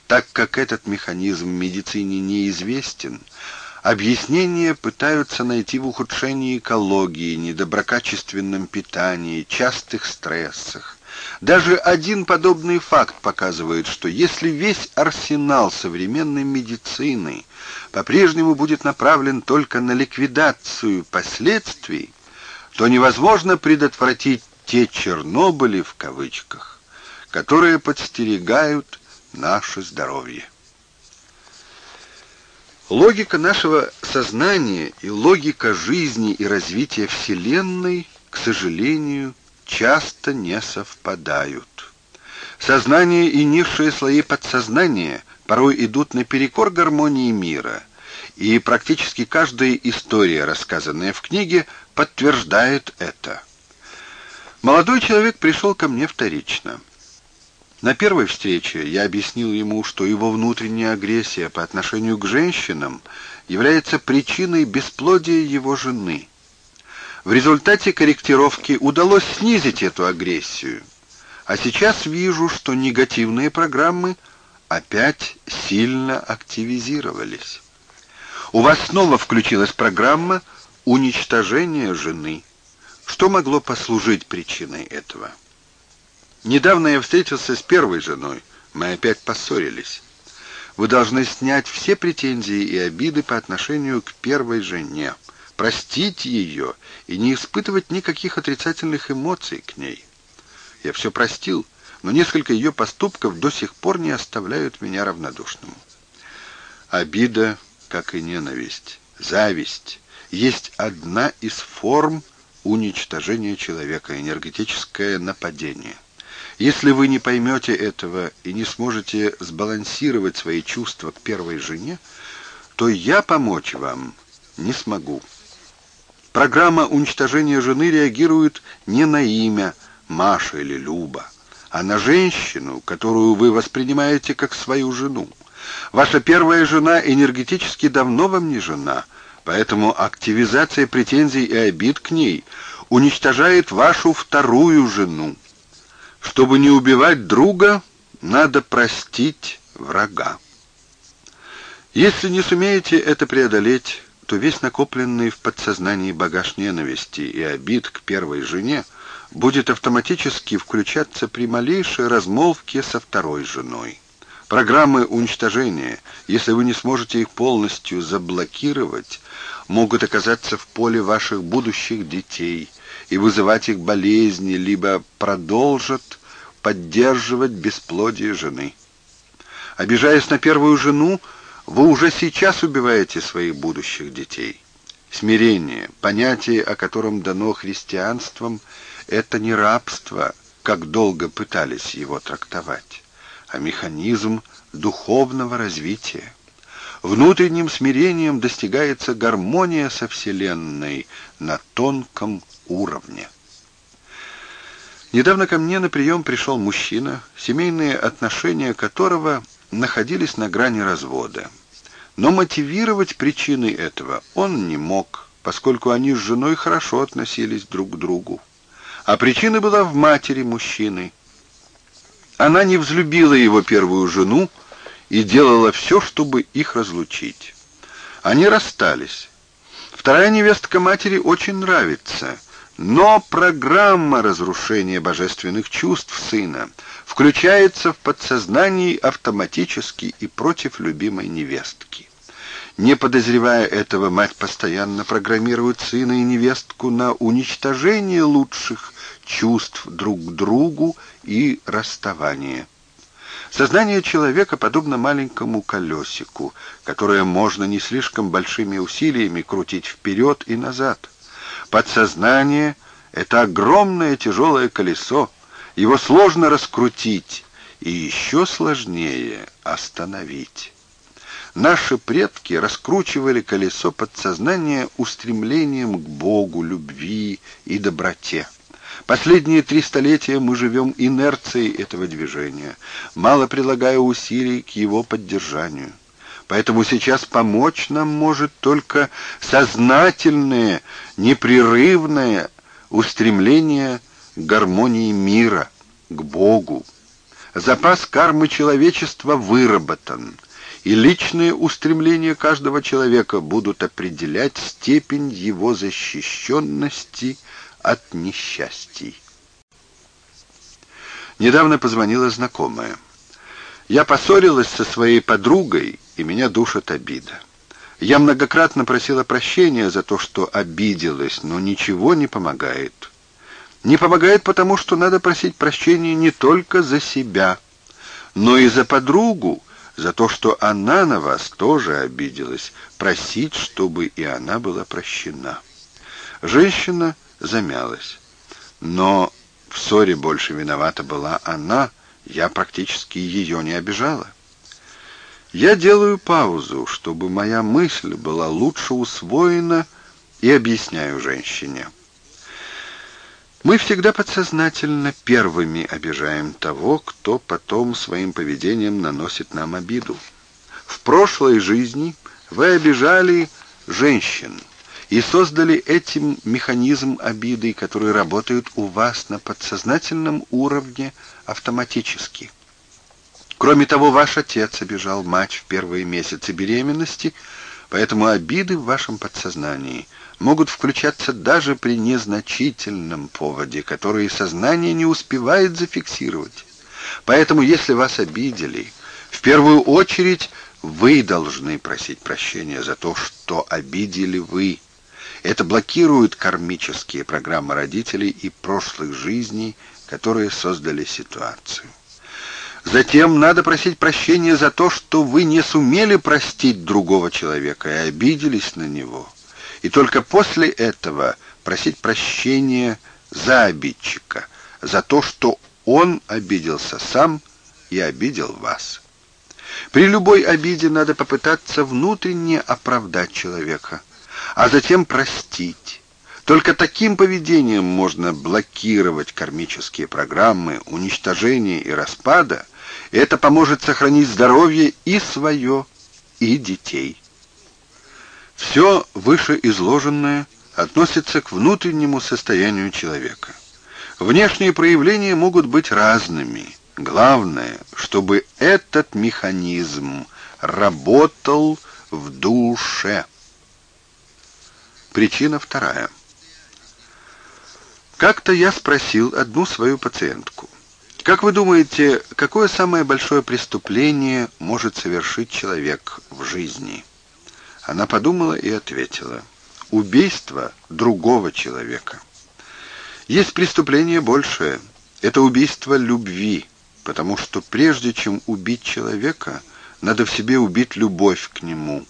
Speaker 1: Так как этот механизм в медицине неизвестен, Объяснения пытаются найти в ухудшении экологии, недоброкачественном питании, частых стрессах. Даже один подобный факт показывает, что если весь арсенал современной медицины по-прежнему будет направлен только на ликвидацию последствий, то невозможно предотвратить те Чернобыли в кавычках, которые подстерегают наше здоровье. Логика нашего сознания и логика жизни и развития Вселенной, к сожалению, часто не совпадают. Сознание и низшие слои подсознания порой идут наперекор гармонии мира, и практически каждая история, рассказанная в книге, подтверждает это. Молодой человек пришел ко мне вторично. На первой встрече я объяснил ему, что его внутренняя агрессия по отношению к женщинам является причиной бесплодия его жены. В результате корректировки удалось снизить эту агрессию. А сейчас вижу, что негативные программы опять сильно активизировались. У вас снова включилась программа «Связь» уничтожение жены. Что могло послужить причиной этого? Недавно я встретился с первой женой. Мы опять поссорились. Вы должны снять все претензии и обиды по отношению к первой жене, простить ее и не испытывать никаких отрицательных эмоций к ней. Я все простил, но несколько ее поступков до сих пор не оставляют меня равнодушным. Обида, как и ненависть, зависть, есть одна из форм уничтожения человека, энергетическое нападение. Если вы не поймете этого и не сможете сбалансировать свои чувства к первой жене, то я помочь вам не смогу. Программа уничтожения жены реагирует не на имя Маша или Люба, а на женщину, которую вы воспринимаете как свою жену. Ваша первая жена энергетически давно вам не жена – Поэтому активизация претензий и обид к ней уничтожает вашу вторую жену. Чтобы не убивать друга, надо простить врага. Если не сумеете это преодолеть, то весь накопленный в подсознании багаж ненависти и обид к первой жене будет автоматически включаться при малейшей размолвке со второй женой. Программы уничтожения, если вы не сможете их полностью заблокировать, могут оказаться в поле ваших будущих детей и вызывать их болезни, либо продолжат поддерживать бесплодие жены. Обижаясь на первую жену, вы уже сейчас убиваете своих будущих детей. Смирение, понятие, о котором дано христианством, это не рабство, как долго пытались его трактовать, а механизм духовного развития. Внутренним смирением достигается гармония со Вселенной на тонком уровне. Недавно ко мне на прием пришел мужчина, семейные отношения которого находились на грани развода. Но мотивировать причины этого он не мог, поскольку они с женой хорошо относились друг к другу. А причина была в матери мужчины. Она не взлюбила его первую жену, и делала все, чтобы их разлучить. Они расстались. Вторая невестка матери очень нравится, но программа разрушения божественных чувств сына включается в подсознании автоматически и против любимой невестки. Не подозревая этого, мать постоянно программирует сына и невестку на уничтожение лучших чувств друг к другу и расставание. Сознание человека подобно маленькому колесику, которое можно не слишком большими усилиями крутить вперед и назад. Подсознание — это огромное тяжелое колесо, его сложно раскрутить и еще сложнее остановить. Наши предки раскручивали колесо подсознания устремлением к Богу, любви и доброте. Последние три столетия мы живем инерцией этого движения, мало прилагая усилий к его поддержанию. Поэтому сейчас помочь нам может только сознательное, непрерывное устремление к гармонии мира, к Богу. Запас кармы человечества выработан, и личные устремления каждого человека будут определять степень его защищенности – от несчастий. Недавно позвонила знакомая. Я поссорилась со своей подругой, и меня душит обида. Я многократно просила прощения за то, что обиделась, но ничего не помогает. Не помогает потому, что надо просить прощения не только за себя, но и за подругу, за то, что она на вас тоже обиделась, просить, чтобы и она была прощена. Женщина — замялась. Но в ссоре больше виновата была она, я практически ее не обижала. Я делаю паузу, чтобы моя мысль была лучше усвоена и объясняю женщине. Мы всегда подсознательно первыми обижаем того, кто потом своим поведением наносит нам обиду. В прошлой жизни вы обижали женщин и создали этим механизм обиды, который работает у вас на подсознательном уровне автоматически. Кроме того, ваш отец обижал мать в первые месяцы беременности, поэтому обиды в вашем подсознании могут включаться даже при незначительном поводе, который сознание не успевает зафиксировать. Поэтому, если вас обидели, в первую очередь вы должны просить прощения за то, что обидели вы, это блокирует кармические программы родителей и прошлых жизней, которые создали ситуацию. Затем надо просить прощения за то, что вы не сумели простить другого человека и обиделись на него. И только после этого просить прощения за обидчика, за то, что он обиделся сам и обидел вас. При любой обиде надо попытаться внутренне оправдать человека а затем простить. Только таким поведением можно блокировать кармические программы уничтожения и распада. это поможет сохранить здоровье и свое, и детей. Все вышеизложенное относится к внутреннему состоянию человека. Внешние проявления могут быть разными. Главное, чтобы этот механизм работал в душе. Причина вторая. Как-то я спросил одну свою пациентку, «Как вы думаете, какое самое большое преступление может совершить человек в жизни?» Она подумала и ответила, «Убийство другого человека». Есть преступление большее, это убийство любви, потому что прежде чем убить человека, надо в себе убить любовь к нему.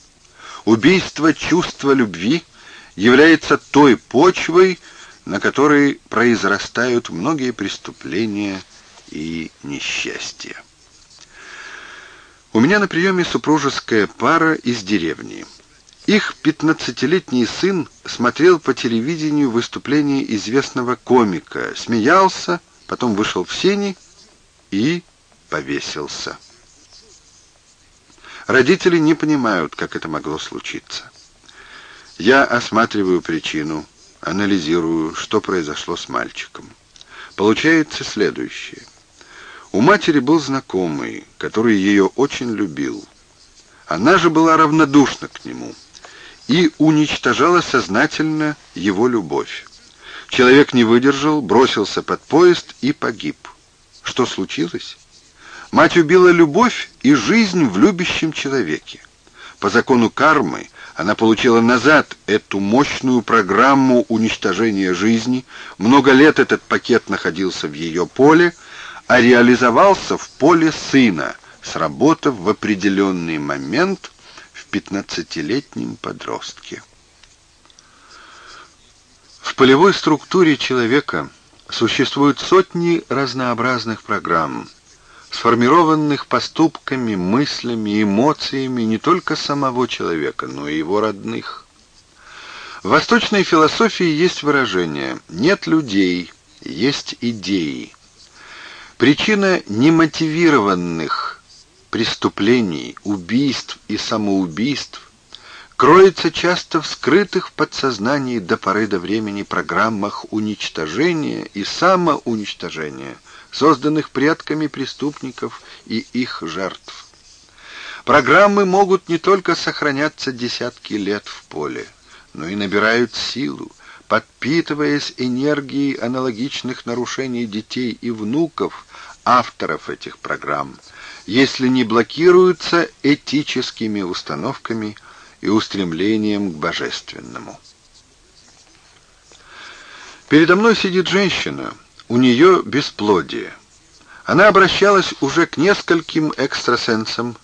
Speaker 1: Убийство чувства любви — является той почвой, на которой произрастают многие преступления и несчастья. У меня на приеме супружеская пара из деревни. Их пятнадцатилетний сын смотрел по телевидению выступление известного комика, смеялся, потом вышел в сени и повесился. Родители не понимают, как это могло случиться. Я осматриваю причину, анализирую, что произошло с мальчиком. Получается следующее. У матери был знакомый, который ее очень любил. Она же была равнодушна к нему и уничтожала сознательно его любовь. Человек не выдержал, бросился под поезд и погиб. Что случилось? Мать убила любовь и жизнь в любящем человеке. По закону кармы она получила назад эту мощную программу уничтожения жизни, много лет этот пакет находился в ее поле, а реализовался в поле сына, сработав в определенный момент в пятнадцатилетнем подростке. В полевой структуре человека существуют сотни разнообразных программ – сформированных поступками, мыслями, эмоциями не только самого человека, но и его родных. В восточной философии есть выражение «нет людей, есть идеи». Причина немотивированных преступлений, убийств и самоубийств кроется часто в скрытых в подсознании до поры до времени программах уничтожения и самоуничтожения – созданных предками преступников и их жертв. Программы могут не только сохраняться десятки лет в поле, но и набирают силу, подпитываясь энергией аналогичных нарушений детей и внуков авторов этих программ, если не блокируются этическими установками и устремлением к божественному. Передо мной сидит женщина — у нее бесплодие. Она обращалась уже к нескольким экстрасенсам,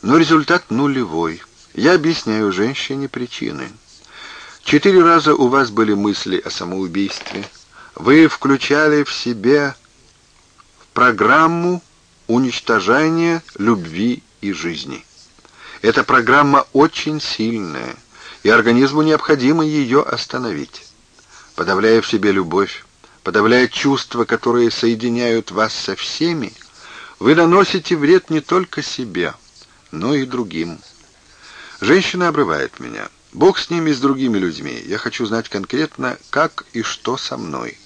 Speaker 1: но результат нулевой. Я объясняю женщине причины. Четыре раза у вас были мысли о самоубийстве. Вы включали в себе программу уничтожения любви и жизни. Эта программа очень сильная, и организму необходимо ее остановить. Подавляя в себе любовь, подавляя чувства, которые соединяют вас со всеми, вы наносите вред не только себе, но и другим. Женщина обрывает меня. Бог с ними и с другими людьми. Я хочу знать конкретно, как и что со мной.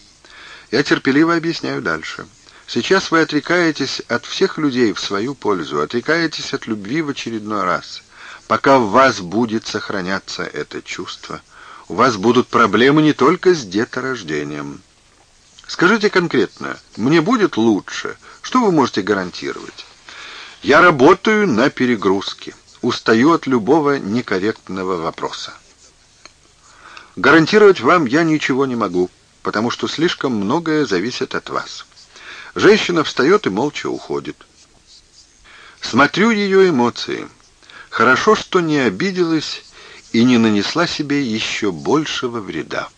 Speaker 1: Я терпеливо объясняю дальше. Сейчас вы отрекаетесь от всех людей в свою пользу, отрекаетесь от любви в очередной раз. Пока в вас будет сохраняться это чувство, у вас будут проблемы не только с деторождением. Скажите конкретно, мне будет лучше? Что вы можете гарантировать? Я работаю на перегрузке. Устаю от любого некорректного вопроса. Гарантировать вам я ничего не могу, потому что слишком многое зависит от вас. Женщина встает и молча уходит. Смотрю ее эмоции. Хорошо, что не обиделась и не нанесла себе еще большего вреда.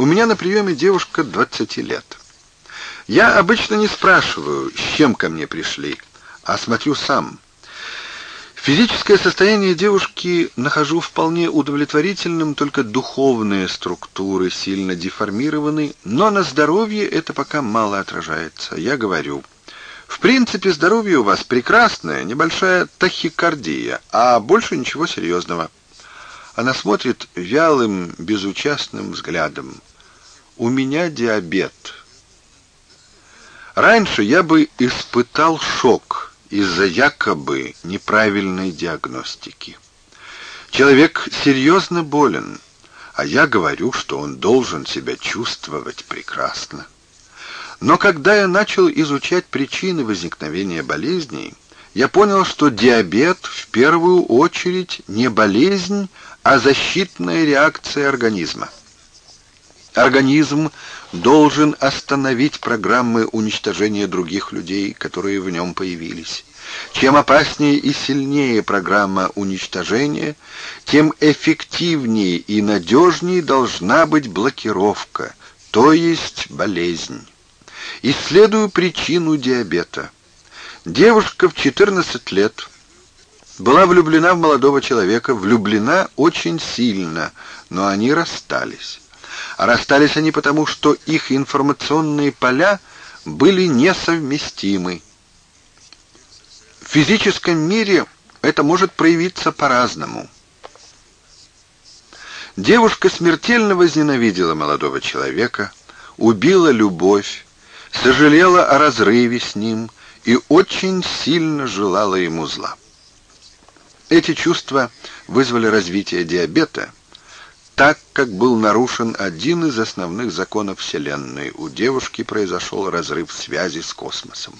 Speaker 1: У меня на приеме девушка 20 лет. Я обычно не спрашиваю, с чем ко мне пришли, а смотрю сам. Физическое состояние девушки нахожу вполне удовлетворительным, только духовные структуры сильно деформированы, но на здоровье это пока мало отражается. Я говорю, в принципе, здоровье у вас прекрасное, небольшая тахикардия, а больше ничего серьезного. Она смотрит вялым, безучастным взглядом у меня диабет. Раньше я бы испытал шок из-за якобы неправильной диагностики. Человек серьезно болен, а я говорю, что он должен себя чувствовать прекрасно. Но когда я начал изучать причины возникновения болезней, я понял, что диабет в первую очередь не болезнь, а защитная реакция организма. Организм должен остановить программы уничтожения других людей, которые в нем появились. Чем опаснее и сильнее программа уничтожения, тем эффективнее и надежнее должна быть блокировка, то есть болезнь. Исследую причину диабета. Девушка в 14 лет была влюблена в молодого человека, влюблена очень сильно, но они расстались. Расстались они потому, что их информационные поля были несовместимы. В физическом мире это может проявиться по-разному. Девушка смертельно возненавидела молодого человека, убила любовь, сожалела о разрыве с ним и очень сильно желала ему зла. Эти чувства вызвали развитие диабета – так как был нарушен один из основных законов Вселенной. У девушки произошел разрыв связи с космосом.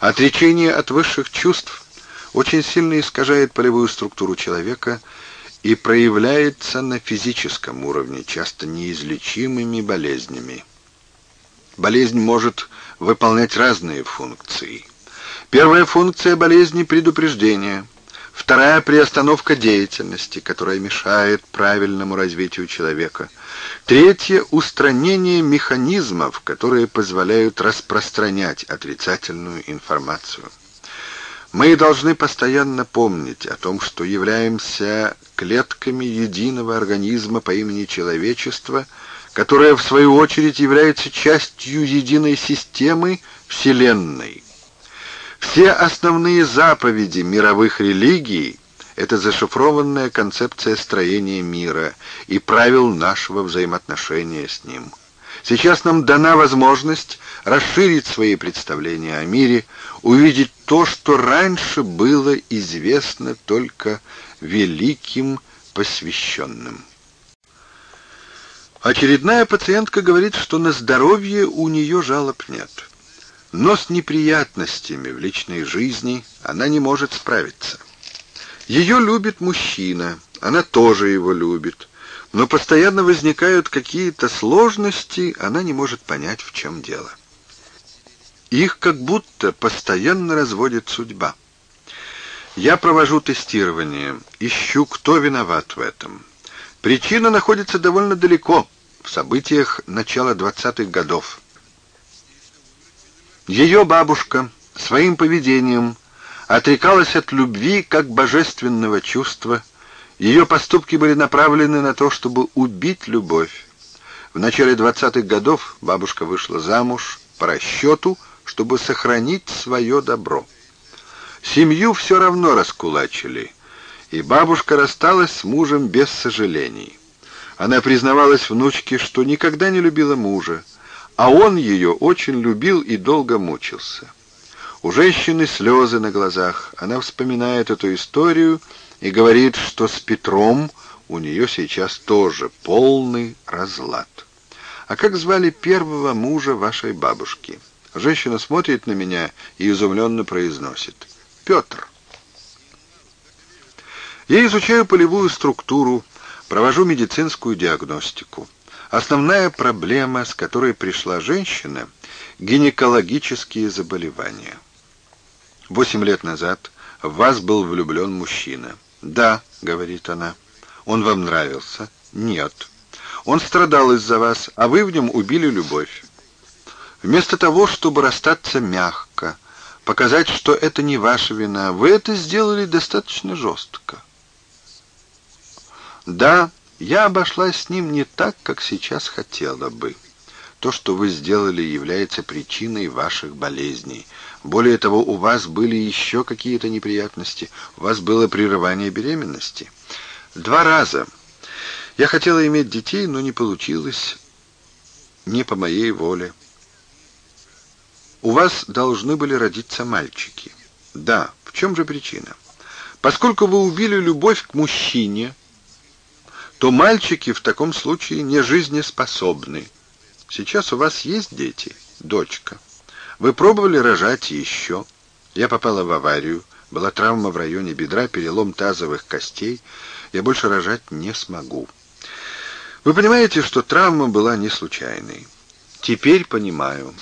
Speaker 1: Отречение от высших чувств очень сильно искажает полевую структуру человека и проявляется на физическом уровне, часто неизлечимыми болезнями. Болезнь может выполнять разные функции. Первая функция болезни – предупреждение – Вторая — приостановка деятельности, которая мешает правильному развитию человека. Третье — устранение механизмов, которые позволяют распространять отрицательную информацию. Мы должны постоянно помнить о том, что являемся клетками единого организма по имени человечество, которое в свою очередь является частью единой системы Вселенной. Все основные заповеди мировых религий — это зашифрованная концепция строения мира и правил нашего взаимоотношения с ним. Сейчас нам дана возможность расширить свои представления о мире, увидеть то, что раньше было известно только великим посвященным. Очередная пациентка говорит, что на здоровье у нее жалоб нет. Но с неприятностями в личной жизни она не может справиться. Ее любит мужчина, она тоже его любит, но постоянно возникают какие-то сложности, она не может понять, в чем дело. Их как будто постоянно разводит судьба. Я провожу тестирование, ищу, кто виноват в этом. Причина находится довольно далеко, в событиях начала 20-х годов. Ее бабушка своим поведением отрекалась от любви как божественного чувства. Ее поступки были направлены на то, чтобы убить любовь. В начале 20-х годов бабушка вышла замуж по расчету, чтобы сохранить свое добро. Семью все равно раскулачили, и бабушка рассталась с мужем без сожалений. Она признавалась внучке, что никогда не любила мужа, а он ее очень любил и долго мучился. У женщины слезы на глазах. Она вспоминает эту историю и говорит, что с Петром у нее сейчас тоже полный разлад. А как звали первого мужа вашей бабушки? Женщина смотрит на меня и изумленно произносит. Петр. Я изучаю полевую структуру, провожу медицинскую диагностику. Основная проблема, с которой пришла женщина – гинекологические заболевания. Восемь лет назад в вас был влюблен мужчина. «Да», — говорит она, — «он вам нравился?» «Нет». «Он страдал из-за вас, а вы в нем убили любовь». Вместо того, чтобы расстаться мягко, показать, что это не ваша вина, вы это сделали достаточно жестко. Да, я обошлась с ним не так, как сейчас хотела бы. То, что вы сделали, является причиной ваших болезней. Более того, у вас были еще какие-то неприятности. У вас было прерывание беременности. Два раза. Я хотела иметь детей, но не получилось. Не по моей воле. У вас должны были родиться мальчики. Да, в чем же причина? Поскольку вы убили любовь к мужчине, то мальчики в таком случае не жизнеспособны. Сейчас у вас есть дети, дочка. Вы пробовали рожать еще? Я попала в аварию, была травма в районе бедра, перелом тазовых костей. Я больше рожать не смогу. Вы понимаете, что травма была не случайной. Теперь понимаю.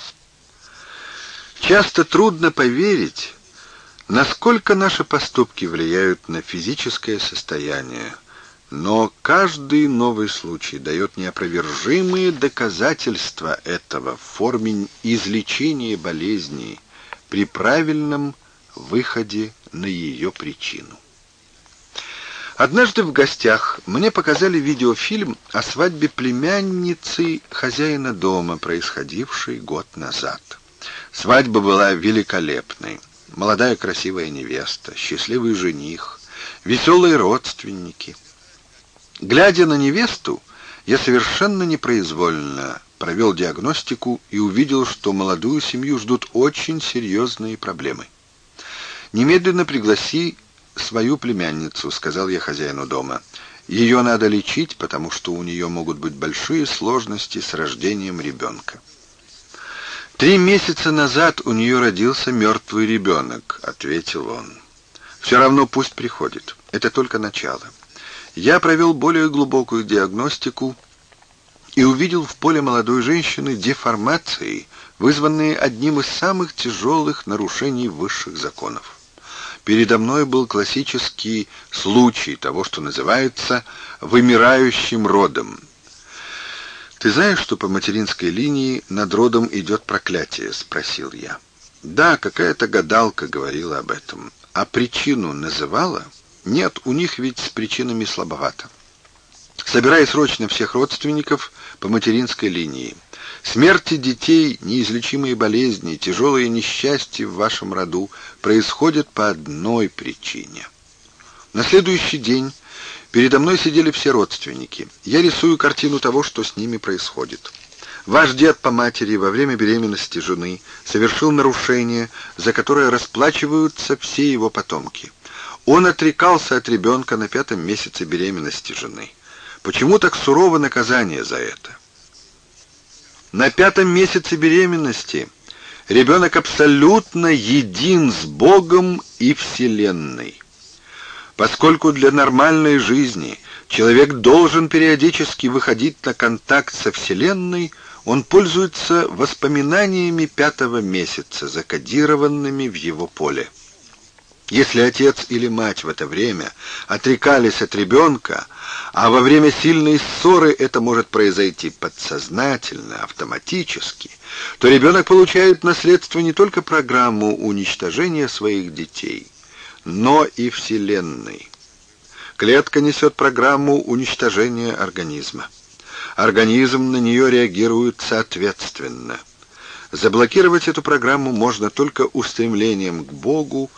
Speaker 1: Часто трудно поверить, насколько наши поступки влияют на физическое состояние, но каждый новый случай дает неопровержимые доказательства этого в форме излечения болезни при правильном выходе на ее причину. Однажды в гостях мне показали видеофильм о свадьбе племянницы хозяина дома, происходившей год назад. Свадьба была великолепной. Молодая красивая невеста, счастливый жених, веселые родственники — Глядя на невесту, я совершенно непроизвольно провёл диагностику и увидел, что молодую семью ждут очень серьёзные проблемы. «Немедленно пригласи свою племянницу», — сказал я хозяину дома. Её надо лечить, потому что у неё могут быть большие сложности с рождением ребёнка. «Три месяца назад у неё родился мёртвый ребёнок, ответил он. Всё равно пусть приходит. Это только начало. Я провел более глубокую диагностику и увидел в поле молодой женщины деформации, вызванные одним из самых тяжелых нарушений высших законов. Передо мной был классический случай того, что называется «вымирающим родом». «Ты знаешь, что по материнской линии над родом идет проклятие?» — спросил я. «Да, какая-то гадалка говорила об этом. А причину называла?» Нет, у них ведь с причинами слабовато. Собирай срочно всех родственников по материнской линии. Смерти детей, неизлечимые болезни, тяжелые несчастья в вашем роду происходят по одной причине. На следующий день передо мной сидели все родственники. Я рисую картину того, что с ними происходит. Ваш дед по матери во время беременности жены совершил нарушение, за которое расплачиваются все его потомки. Он отрекался от ребенка на пятом месяце беременности жены. Почему так сурово наказание за это? На пятом месяце беременности ребенок абсолютно един с Богом и Вселенной. Поскольку для нормальной жизни человек должен периодически выходить на контакт со Вселенной, он пользуется воспоминаниями пятого месяца, закодированными в его поле. Если отец или мать в это время отрекались от ребенка, а во время сильной ссоры это может произойти подсознательно, автоматически, то ребенок получает наследство не только программу уничтожения своих детей, но и Вселенной. Клетка несет программу уничтожения организма. Организм на нее реагирует соответственно. Заблокировать эту программу можно только устремлением к Богу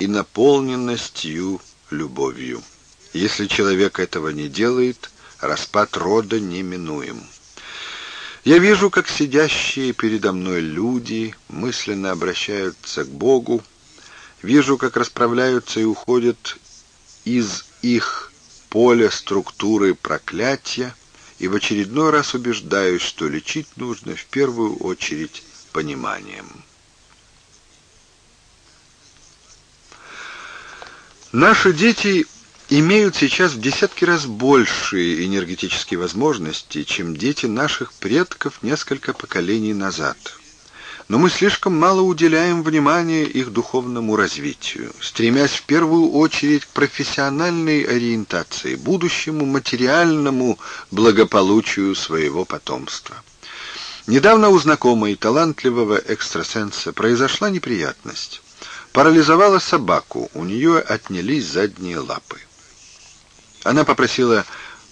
Speaker 1: и наполненностью любовью. Если человек этого не делает, распад рода неминуем. Я вижу, как сидящие передо мной люди мысленно обращаются к Богу, вижу, как расправляются и уходят из их поля структуры проклятия, и в очередной раз убеждаюсь, что лечить нужно в первую очередь пониманием. Наши дети имеют сейчас в десятки раз большие энергетические возможности, чем дети наших предков несколько поколений назад. Но мы слишком мало уделяем внимания их духовному развитию, стремясь в первую очередь к профессиональной ориентации, будущему материальному благополучию своего потомства. Недавно у знакомой талантливого экстрасенса произошла неприятность парализовала собаку, у нее отнялись задние лапы. Она попросила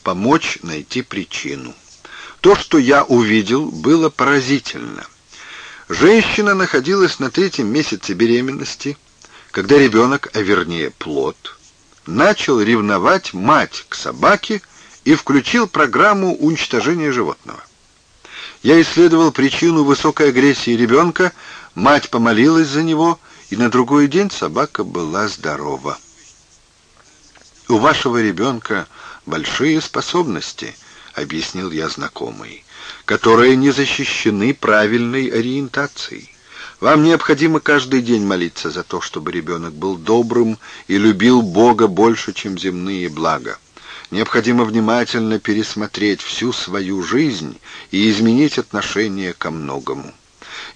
Speaker 1: помочь найти причину. То, что я увидел, было поразительно. Женщина находилась на третьем месяце беременности, когда ребенок, а вернее плод, начал ревновать мать к собаке и включил программу уничтожения животного. Я исследовал причину высокой агрессии ребенка, мать помолилась за него, и на другой день собака была здорова. «У вашего ребенка большие способности», — объяснил я знакомый, «которые не защищены правильной ориентацией. Вам необходимо каждый день молиться за то, чтобы ребенок был добрым и любил Бога больше, чем земные блага. Необходимо внимательно пересмотреть всю свою жизнь и изменить отношение ко многому.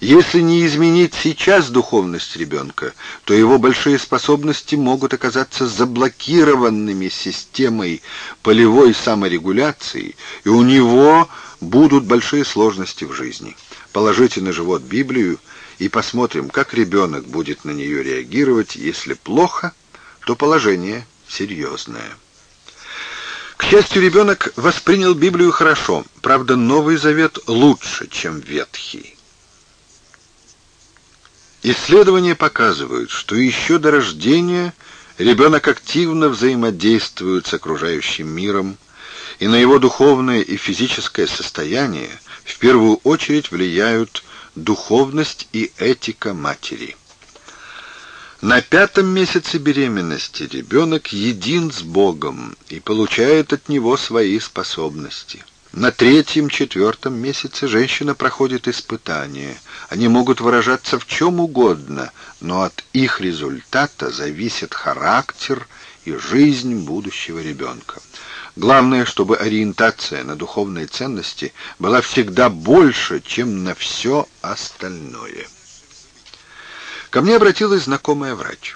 Speaker 1: Если не изменить сейчас духовность ребенка, то его большие способности могут оказаться заблокированными системой полевой саморегуляции, и у него будут большие сложности в жизни. Положите на живот Библию и посмотрим, как ребенок будет на нее реагировать. Если плохо, то положение серьезное. К счастью, ребенок воспринял Библию хорошо. Правда, Новый Завет лучше, чем Ветхий. Исследования показывают, что еще до рождения ребенок активно взаимодействует с окружающим миром, и на его духовное и физическое состояние в первую очередь влияют духовность и этика матери. На пятом месяце беременности ребенок един с Богом и получает от него свои способности – на третьем-четвертом месяце женщина проходит испытания. Они могут выражаться в чем угодно, но от их результата зависит характер и жизнь будущего ребенка. Главное, чтобы ориентация на духовные ценности была всегда больше, чем на все остальное. Ко мне обратилась знакомая врач.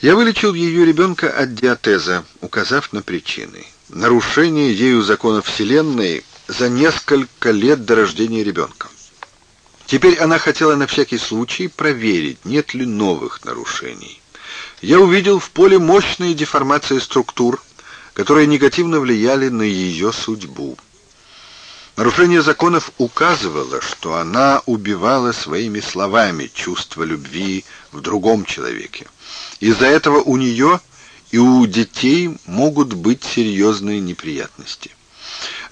Speaker 1: Я вылечил ее ребенка от диатеза, указав на причины нарушение ею закона Вселенной за несколько лет до рождения ребенка. Теперь она хотела на всякий случай проверить, нет ли новых нарушений. Я увидел в поле мощные деформации структур, которые негативно влияли на ее судьбу. Нарушение законов указывало, что она убивала своими словами чувство любви в другом человеке. Из-за этого у нее и у детей могут быть серьезные неприятности.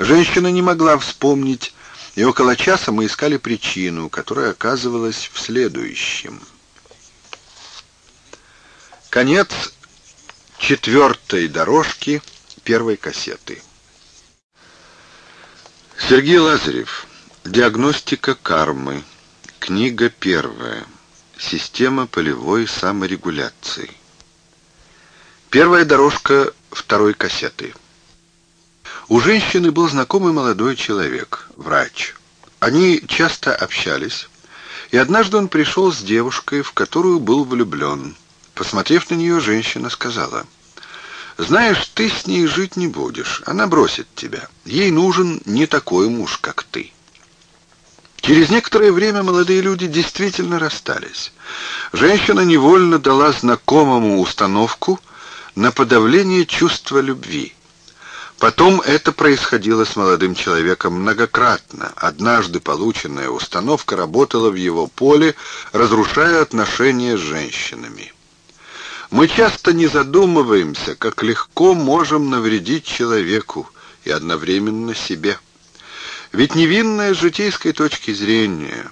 Speaker 1: Женщина не могла вспомнить, и около часа мы искали причину, которая оказывалась в следующем. Конец четвертой дорожки первой кассеты. Сергей Лазарев. Диагностика кармы. Книга первая. Система полевой саморегуляции. Первая дорожка второй кассеты. У женщины был знакомый молодой человек, врач. Они часто общались, и однажды он пришел с девушкой, в которую был влюблен. Посмотрев на нее, женщина сказала, «Знаешь, ты с ней жить не будешь, она бросит тебя. Ей нужен не такой муж, как ты». Через некоторое время молодые люди действительно расстались. Женщина невольно дала знакомому установку – на подавление чувства любви. Потом это происходило с молодым человеком многократно. Однажды полученная установка работала в его поле, разрушая отношения с женщинами. Мы часто не задумываемся, как легко можем навредить человеку и одновременно себе. Ведь невинное с житейской точки зрения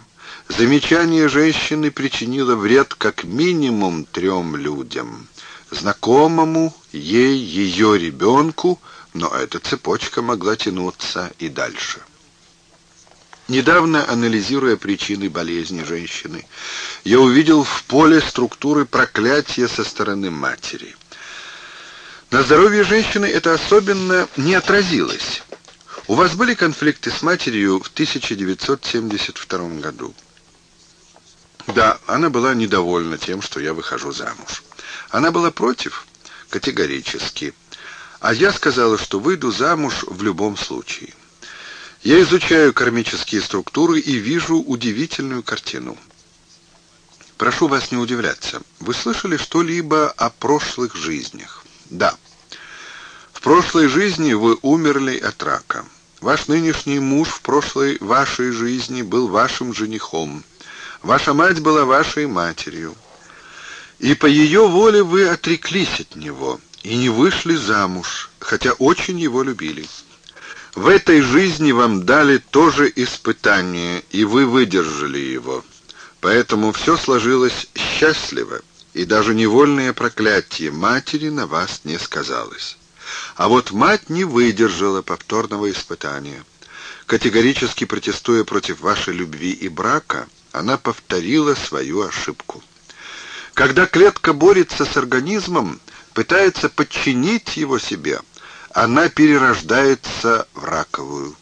Speaker 1: замечание женщины причинило вред как минимум трем людям знакомому ей ее ребенку, но эта цепочка могла тянуться и дальше. Недавно анализируя причины болезни женщины, я увидел в поле структуры проклятия со стороны матери. На здоровье женщины это особенно не отразилось. У вас были конфликты с матерью в 1972 году? Да, она была недовольна тем, что я выхожу замуж. Она была против? Категорически. А я сказала, что выйду замуж в любом случае. Я изучаю кармические структуры и вижу удивительную картину. Прошу вас не удивляться. Вы слышали что-либо о прошлых жизнях? Да. В прошлой жизни вы умерли от рака. Ваш нынешний муж в прошлой вашей жизни был вашим женихом. Ваша мать была вашей матерью. И по ее воле вы отреклись от него и не вышли замуж, хотя очень его любили. В этой жизни вам дали тоже испытание, и вы выдержали его. Поэтому все сложилось счастливо, и даже невольное проклятие матери на вас не сказалось. А вот мать не выдержала повторного испытания. Категорически протестуя против вашей любви и брака, она повторила свою ошибку. Когда клетка борется с организмом, пытается подчинить его себе, она перерождается в раковую.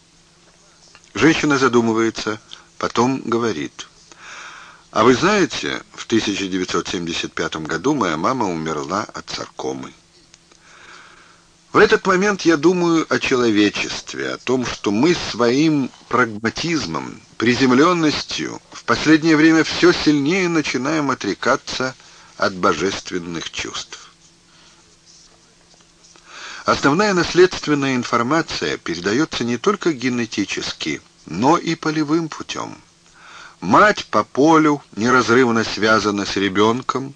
Speaker 1: Женщина задумывается, потом говорит. А вы знаете, в 1975 году моя мама умерла от саркомы. В этот момент я думаю о человечестве, о том, что мы своим прагматизмом, приземленностью в последнее время все сильнее начинаем отрекаться от от божественных чувств. Основная наследственная информация передается не только генетически, но и полевым путем. Мать по полю неразрывно связана с ребенком,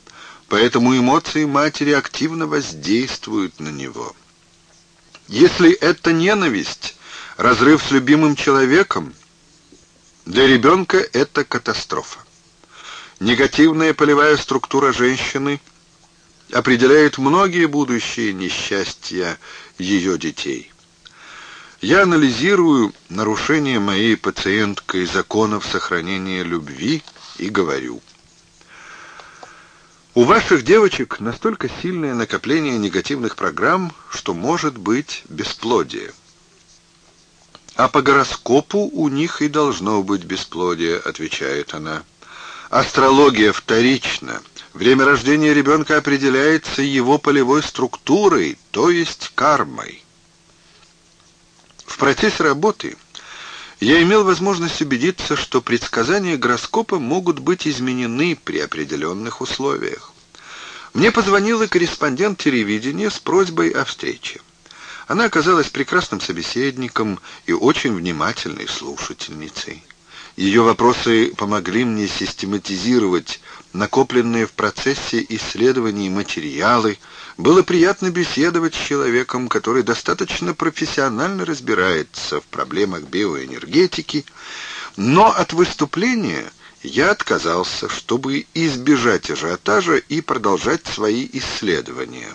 Speaker 1: поэтому эмоции матери активно воздействуют на него. Если это ненависть, разрыв с любимым человеком, для ребенка это катастрофа. Негативная полевая структура женщины определяет многие будущие несчастья ее детей. Я анализирую нарушение моей пациенткой законов сохранения любви и говорю. У ваших девочек настолько сильное накопление негативных программ, что может быть бесплодие. А по гороскопу у них и должно быть бесплодие, отвечает она. Астрология вторична. Время рождения ребенка определяется его полевой структурой, то есть кармой. В процессе работы я имел возможность убедиться, что предсказания гороскопа могут быть изменены при определенных условиях. Мне позвонила корреспондент телевидения с просьбой о встрече. Она оказалась прекрасным собеседником и очень внимательной слушательницей. Ее вопросы помогли мне систематизировать накопленные в процессе исследований материалы. Было приятно беседовать с человеком, который достаточно профессионально разбирается в проблемах биоэнергетики, но от выступления я отказался, чтобы избежать ажиотажа и продолжать свои исследования.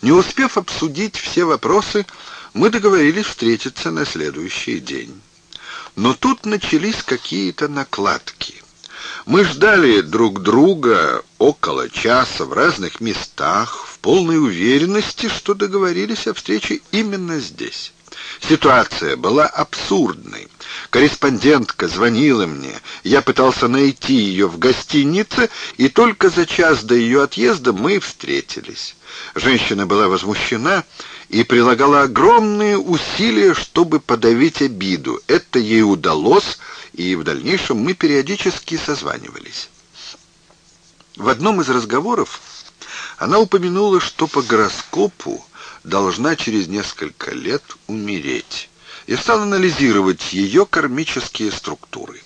Speaker 1: Не успев обсудить все вопросы, мы договорились встретиться на следующий день. Но тут начались какие-то накладки. Мы ждали друг друга около часа в разных местах, в полной уверенности, что договорились о встрече именно здесь. Ситуация была абсурдной. Корреспондентка звонила мне. Я пытался найти ее в гостинице, и только за час до ее отъезда мы встретились. Женщина была возмущена, и прилагала огромные усилия, чтобы подавить обиду. Это ей удалось, и в дальнейшем мы периодически созванивались. В одном из разговоров она упомянула, что по гороскопу должна через несколько лет умереть, и стал анализировать ее кармические структуры.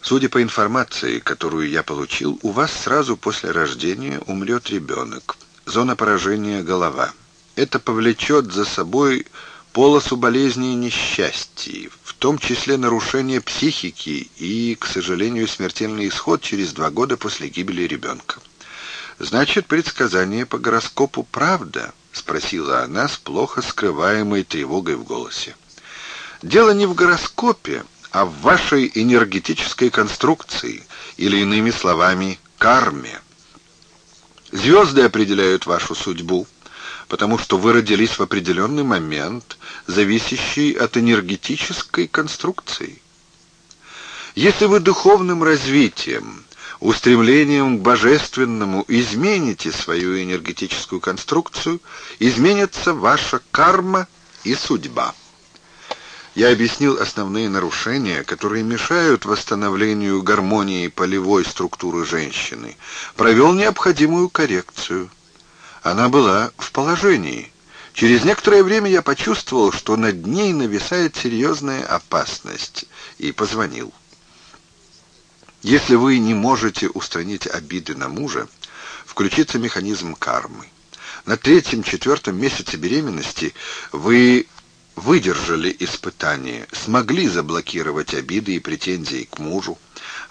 Speaker 1: Судя по информации, которую я получил, у вас сразу после рождения умрет ребенок. Зона поражения – голова это повлечет за собой полосу болезней и несчастий, в том числе нарушение психики и, к сожалению, смертельный исход через два года после гибели ребенка. «Значит, предсказание по гороскопу правда?» — спросила она с плохо скрываемой тревогой в голосе. «Дело не в гороскопе, а в вашей энергетической конструкции, или, иными словами, карме. Звезды определяют вашу судьбу, потому что вы родились в определенный момент, зависящий от энергетической конструкции. Если вы духовным развитием, устремлением к божественному измените свою энергетическую конструкцию, изменится ваша карма и судьба. Я объяснил основные нарушения, которые мешают восстановлению гармонии полевой структуры женщины, провел необходимую коррекцию – она была в положении. Через некоторое время я почувствовал, что над ней нависает серьезная опасность, и позвонил. Если вы не можете устранить обиды на мужа, включится механизм кармы. На третьем-четвертом месяце беременности вы выдержали испытание, смогли заблокировать обиды и претензии к мужу,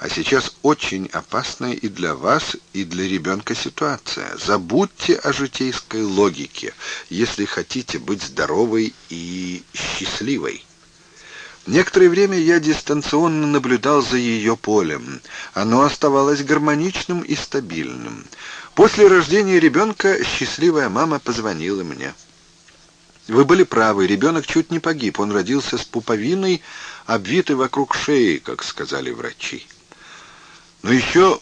Speaker 1: а сейчас очень опасная и для вас, и для ребенка ситуация. Забудьте о житейской логике, если хотите быть здоровой и счастливой. Некоторое время я дистанционно наблюдал за ее полем. Оно оставалось гармоничным и стабильным. После рождения ребенка счастливая мама позвонила мне. Вы были правы, ребенок чуть не погиб. Он родился с пуповиной, обвитой вокруг шеи, как сказали врачи. Но еще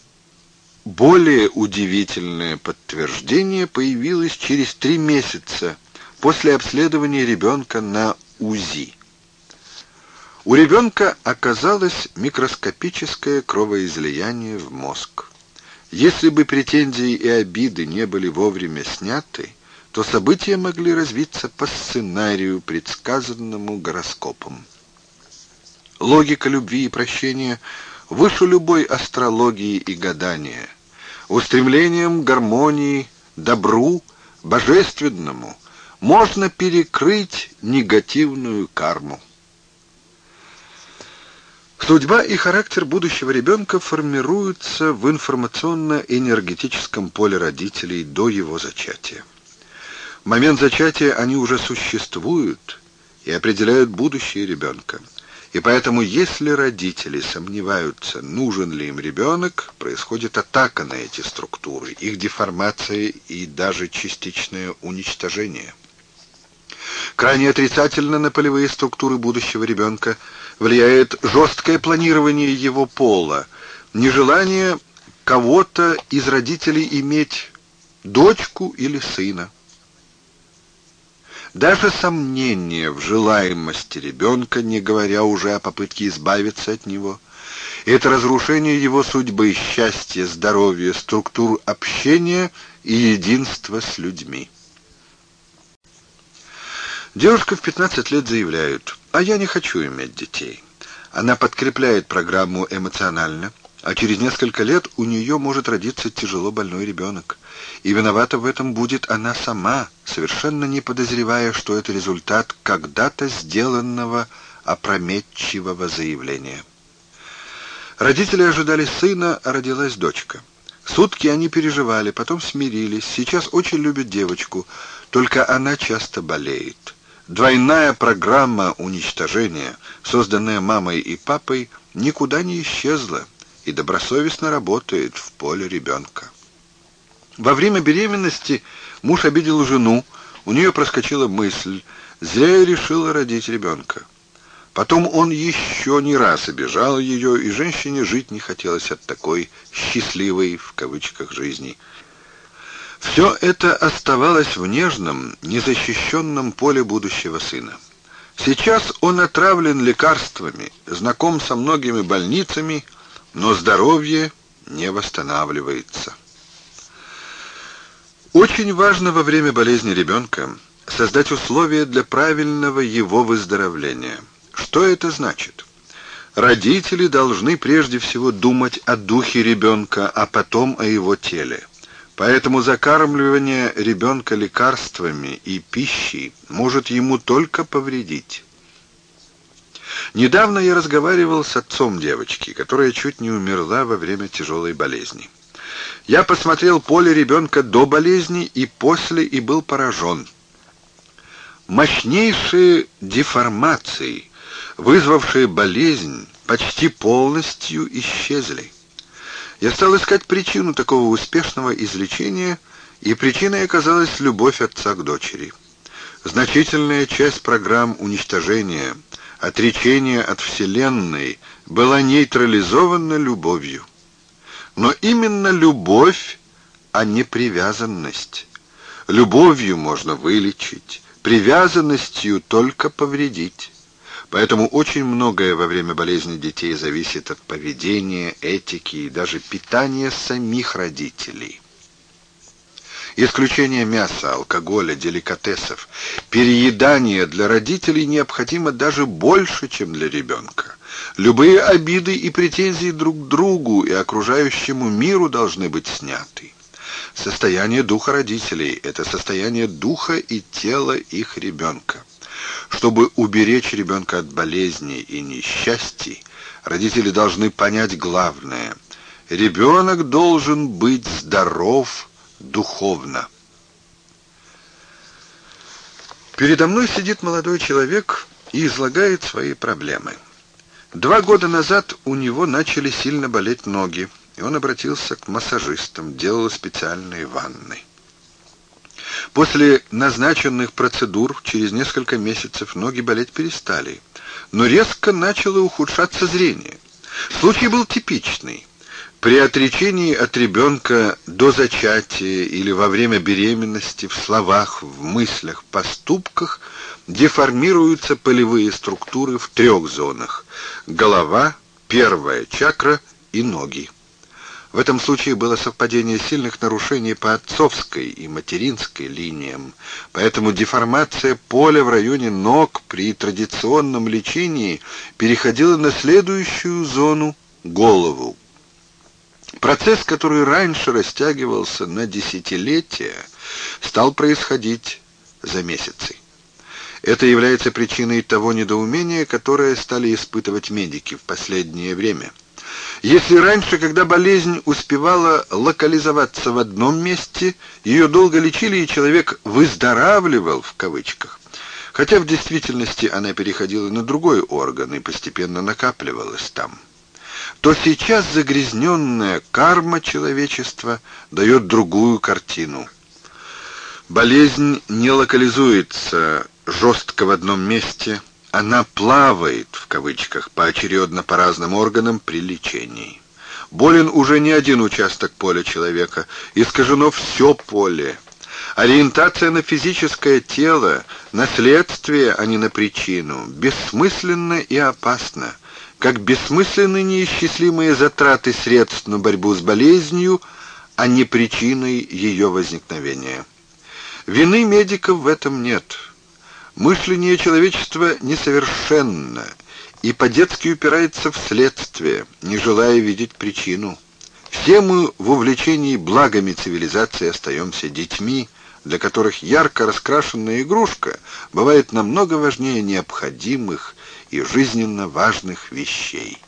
Speaker 1: более удивительное подтверждение появилось через три месяца после обследования ребенка на УЗИ. У ребенка оказалось микроскопическое кровоизлияние в мозг. Если бы претензии и обиды не были вовремя сняты, то события могли развиться по сценарию, предсказанному гороскопом. Логика любви и прощения – выше любой астрологии и гадания, устремлением к гармонии, добру, божественному, можно перекрыть негативную карму. Судьба и характер будущего ребенка формируются в информационно-энергетическом поле родителей до его зачатия. В момент зачатия они уже существуют и определяют будущее ребенка – и поэтому, если родители сомневаются, нужен ли им ребенок, происходит атака на эти структуры, их деформация и даже частичное уничтожение. Крайне отрицательно на полевые структуры будущего ребенка влияет жесткое планирование его пола, нежелание кого-то из родителей иметь дочку или сына. Даже сомнение в желаемости ребенка, не говоря уже о попытке избавиться от него, это разрушение его судьбы, счастья, здоровья, структур общения и единства с людьми. Девушка в 15 лет заявляет, а я не хочу иметь детей. Она подкрепляет программу эмоционально, а через несколько лет у нее может родиться тяжело больной ребенок. И виновата в этом будет она сама, совершенно не подозревая, что это результат когда-то сделанного опрометчивого заявления. Родители ожидали сына, а родилась дочка. Сутки они переживали, потом смирились. Сейчас очень любят девочку, только она часто болеет. Двойная программа уничтожения, созданная мамой и папой, никуда не исчезла и добросовестно работает в поле ребенка. Во время беременности муж обидел жену, у нее проскочила мысль, зря решила родить ребенка. Потом он еще не раз обижал ее, и женщине жить не хотелось от такой «счастливой» в кавычках жизни. Все это оставалось в нежном, незащищенном поле будущего сына. Сейчас он отравлен лекарствами, знаком со многими больницами, но здоровье не восстанавливается. Очень важно во время болезни ребенка создать условия для правильного его выздоровления. Что это значит? Родители должны прежде всего думать о духе ребенка, а потом о его теле. Поэтому закармливание ребенка лекарствами и пищей может ему только повредить. Недавно я разговаривал с отцом девочки, которая чуть не умерла во время тяжелой болезни. Я посмотрел поле ребенка до болезни и после и был поражен. Мощнейшие деформации, вызвавшие болезнь, почти полностью исчезли. Я стал искать причину такого успешного излечения, и причиной оказалась любовь отца к дочери. Значительная часть программ уничтожения – отречение от Вселенной была нейтрализована любовью. Но именно любовь, а не привязанность. Любовью можно вылечить, привязанностью только повредить. Поэтому очень многое во время болезни детей зависит от поведения, этики и даже питания самих родителей. Исключение мяса, алкоголя, деликатесов. Переедание для родителей необходимо даже больше, чем для ребенка. Любые обиды и претензии друг к другу и окружающему миру должны быть сняты. Состояние духа родителей – это состояние духа и тела их ребенка. Чтобы уберечь ребенка от болезней и несчастий, родители должны понять главное – ребенок должен быть здоров духовно. Передо мной сидит молодой человек и излагает свои проблемы. Два года назад у него начали сильно болеть ноги, и он обратился к массажистам, делал специальные ванны. После назначенных процедур через несколько месяцев ноги болеть перестали, но резко начало ухудшаться зрение. Случай был типичный. При отречении от ребенка до зачатия или во время беременности в словах, в мыслях, поступках деформируются полевые структуры в трех зонах – голова, первая чакра и ноги. В этом случае было совпадение сильных нарушений по отцовской и материнской линиям, поэтому деформация поля в районе ног при традиционном лечении переходила на следующую зону – голову. Процесс, который раньше растягивался на десятилетия, стал происходить за месяцы. Это является причиной того недоумения, которое стали испытывать медики в последнее время. Если раньше, когда болезнь успевала локализоваться в одном месте, ее долго лечили и человек «выздоравливал» в кавычках, хотя в действительности она переходила на другой орган и постепенно накапливалась там – то сейчас загрязненная карма человечества дает другую картину. Болезнь не локализуется жестко в одном месте, она «плавает» в кавычках поочередно по разным органам при лечении. Болен уже не один участок поля человека, искажено все поле. Ориентация на физическое тело, на следствие, а не на причину, бессмысленна и опасна – как бессмысленны неисчислимые затраты средств на борьбу с болезнью, а не причиной ее возникновения. Вины медиков в этом нет. Мышление человечества несовершенно и по-детски упирается в следствие, не желая видеть причину. Все мы в увлечении благами цивилизации остаемся детьми, для которых ярко раскрашенная игрушка бывает намного важнее необходимых и жизненно важных вещей.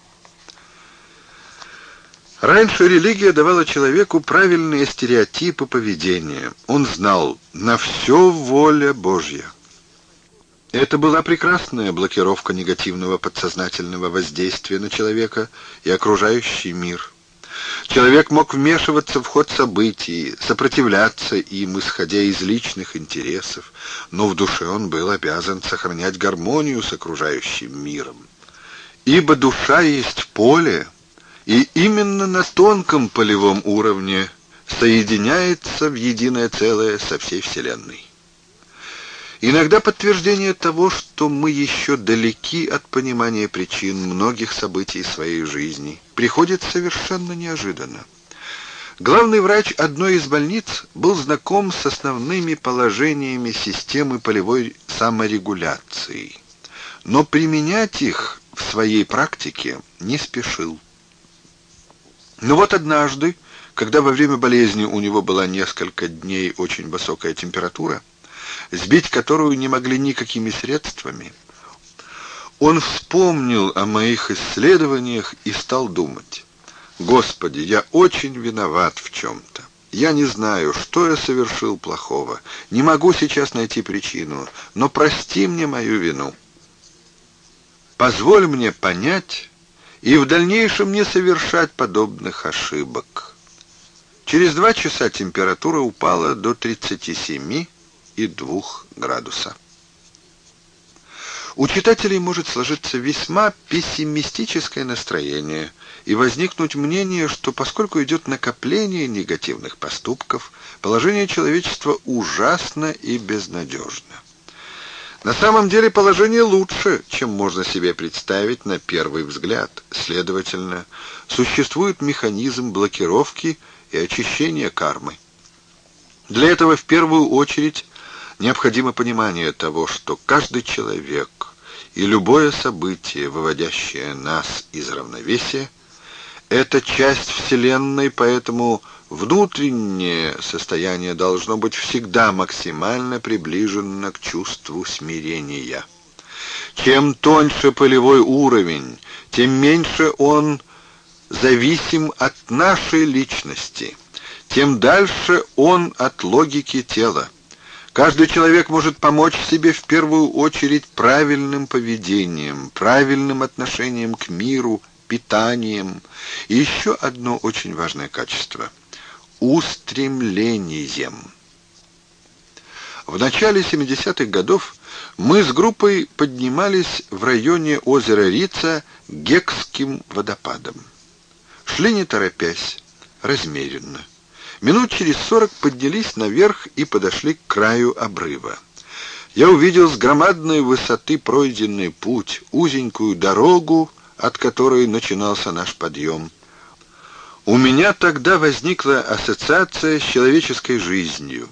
Speaker 1: Раньше религия давала человеку правильные стереотипы поведения. Он знал, на все воля Божья. Это была прекрасная блокировка негативного подсознательного воздействия на человека и окружающий мир. Человек мог вмешиваться в ход событий, сопротивляться им, исходя из личных интересов, но в душе он был обязан сохранять гармонию с окружающим миром. Ибо душа есть поле, и именно на тонком полевом уровне соединяется в единое целое со всей Вселенной. Иногда подтверждение того, что мы еще далеки от понимания причин многих событий своей жизни, приходит совершенно неожиданно. Главный врач одной из больниц был знаком с основными положениями системы полевой саморегуляции, но применять их в своей практике не спешил. Но вот однажды, когда во время болезни у него была несколько дней очень высокая температура, сбить которую не могли никакими средствами. Он вспомнил о моих исследованиях и стал думать. «Господи, я очень виноват в чем-то. Я не знаю, что я совершил плохого. Не могу сейчас найти причину, но прости мне мою вину. Позволь мне понять и в дальнейшем не совершать подобных ошибок». Через два часа температура упала до 37 22 градуса. У читателей может сложиться весьма пессимистическое настроение и возникнуть мнение, что поскольку идет накопление негативных поступков, положение человечества ужасно и безнадежно. На самом деле положение лучше, чем можно себе представить на первый взгляд. Следовательно, существует механизм блокировки и очищения кармы. Для этого в первую очередь Необходимо понимание того, что каждый человек и любое событие, выводящее нас из равновесия, это часть Вселенной, поэтому внутреннее состояние должно быть всегда максимально приближено к чувству смирения. Чем тоньше полевой уровень, тем меньше он зависим от нашей личности, тем дальше он от логики тела. Каждый человек может помочь себе в первую очередь правильным поведением, правильным отношением к миру, питанием. И еще одно очень важное качество – устремлением. В начале 70-х годов мы с группой поднимались в районе озера Рица Гекским водопадом. Шли не торопясь, размеренно. Минут через сорок поднялись наверх и подошли к краю обрыва. Я увидел с громадной высоты пройденный путь, узенькую дорогу, от которой начинался наш подъем. У меня тогда возникла ассоциация с человеческой жизнью.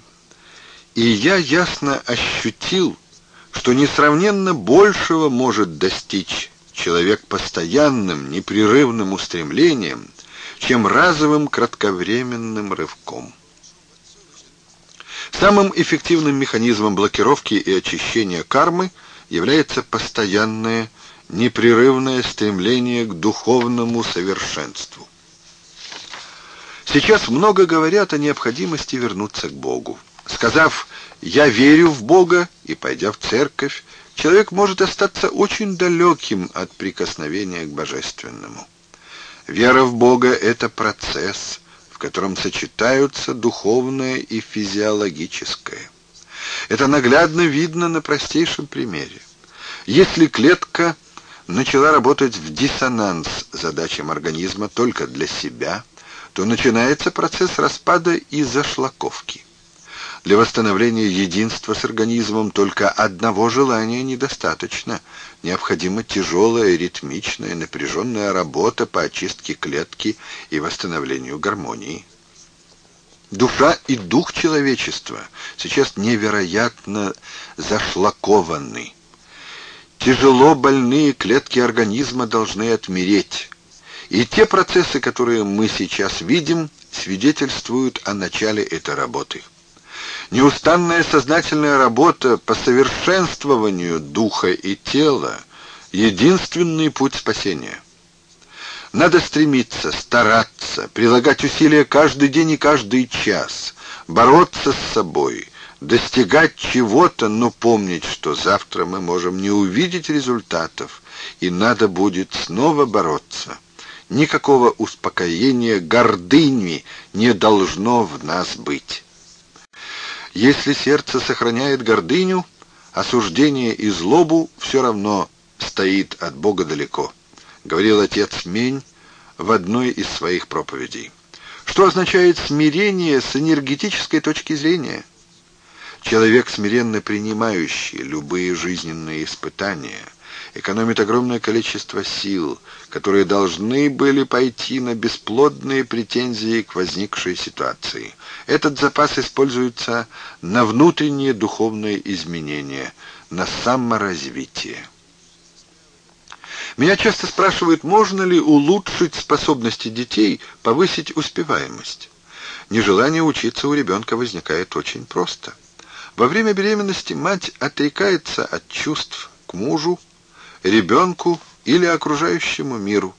Speaker 1: И я ясно ощутил, что несравненно большего может достичь человек постоянным, непрерывным устремлением, чем разовым кратковременным рывком. Самым эффективным механизмом блокировки и очищения кармы является постоянное, непрерывное стремление к духовному совершенству. Сейчас много говорят о необходимости вернуться к Богу. Сказав «я верю в Бога» и пойдя в церковь, человек может остаться очень далеким от прикосновения к божественному. Вера в Бога — это процесс, в котором сочетаются духовное и физиологическое. Это наглядно видно на простейшем примере. Если клетка начала работать в диссонанс задачам организма только для себя, то начинается процесс распада и зашлаковки. Для восстановления единства с организмом только одного желания недостаточно. Необходима тяжелая, ритмичная, напряженная работа по очистке клетки и восстановлению гармонии. Душа и дух человечества сейчас невероятно зашлакованы. Тяжело больные клетки организма должны отмереть. И те процессы, которые мы сейчас видим, свидетельствуют о начале этой работы. Неустанная сознательная работа по совершенствованию духа и тела — единственный путь спасения. Надо стремиться, стараться, прилагать усилия каждый день и каждый час, бороться с собой, достигать чего-то, но помнить, что завтра мы можем не увидеть результатов, и надо будет снова бороться. Никакого успокоения гордыни не должно в нас быть. Если сердце сохраняет гордыню, осуждение и злобу все равно стоит от Бога далеко, говорил отец Мень в одной из своих проповедей. Что означает смирение с энергетической точки зрения? Человек смиренно принимающий любые жизненные испытания – экономит огромное количество сил, которые должны были пойти на бесплодные претензии к возникшей ситуации. Этот запас используется на внутренние духовные изменения, на саморазвитие. Меня часто спрашивают, можно ли улучшить способности детей, повысить успеваемость. Нежелание учиться у ребенка возникает очень просто. Во время беременности мать отрекается от чувств к мужу, ребенку или окружающему миру.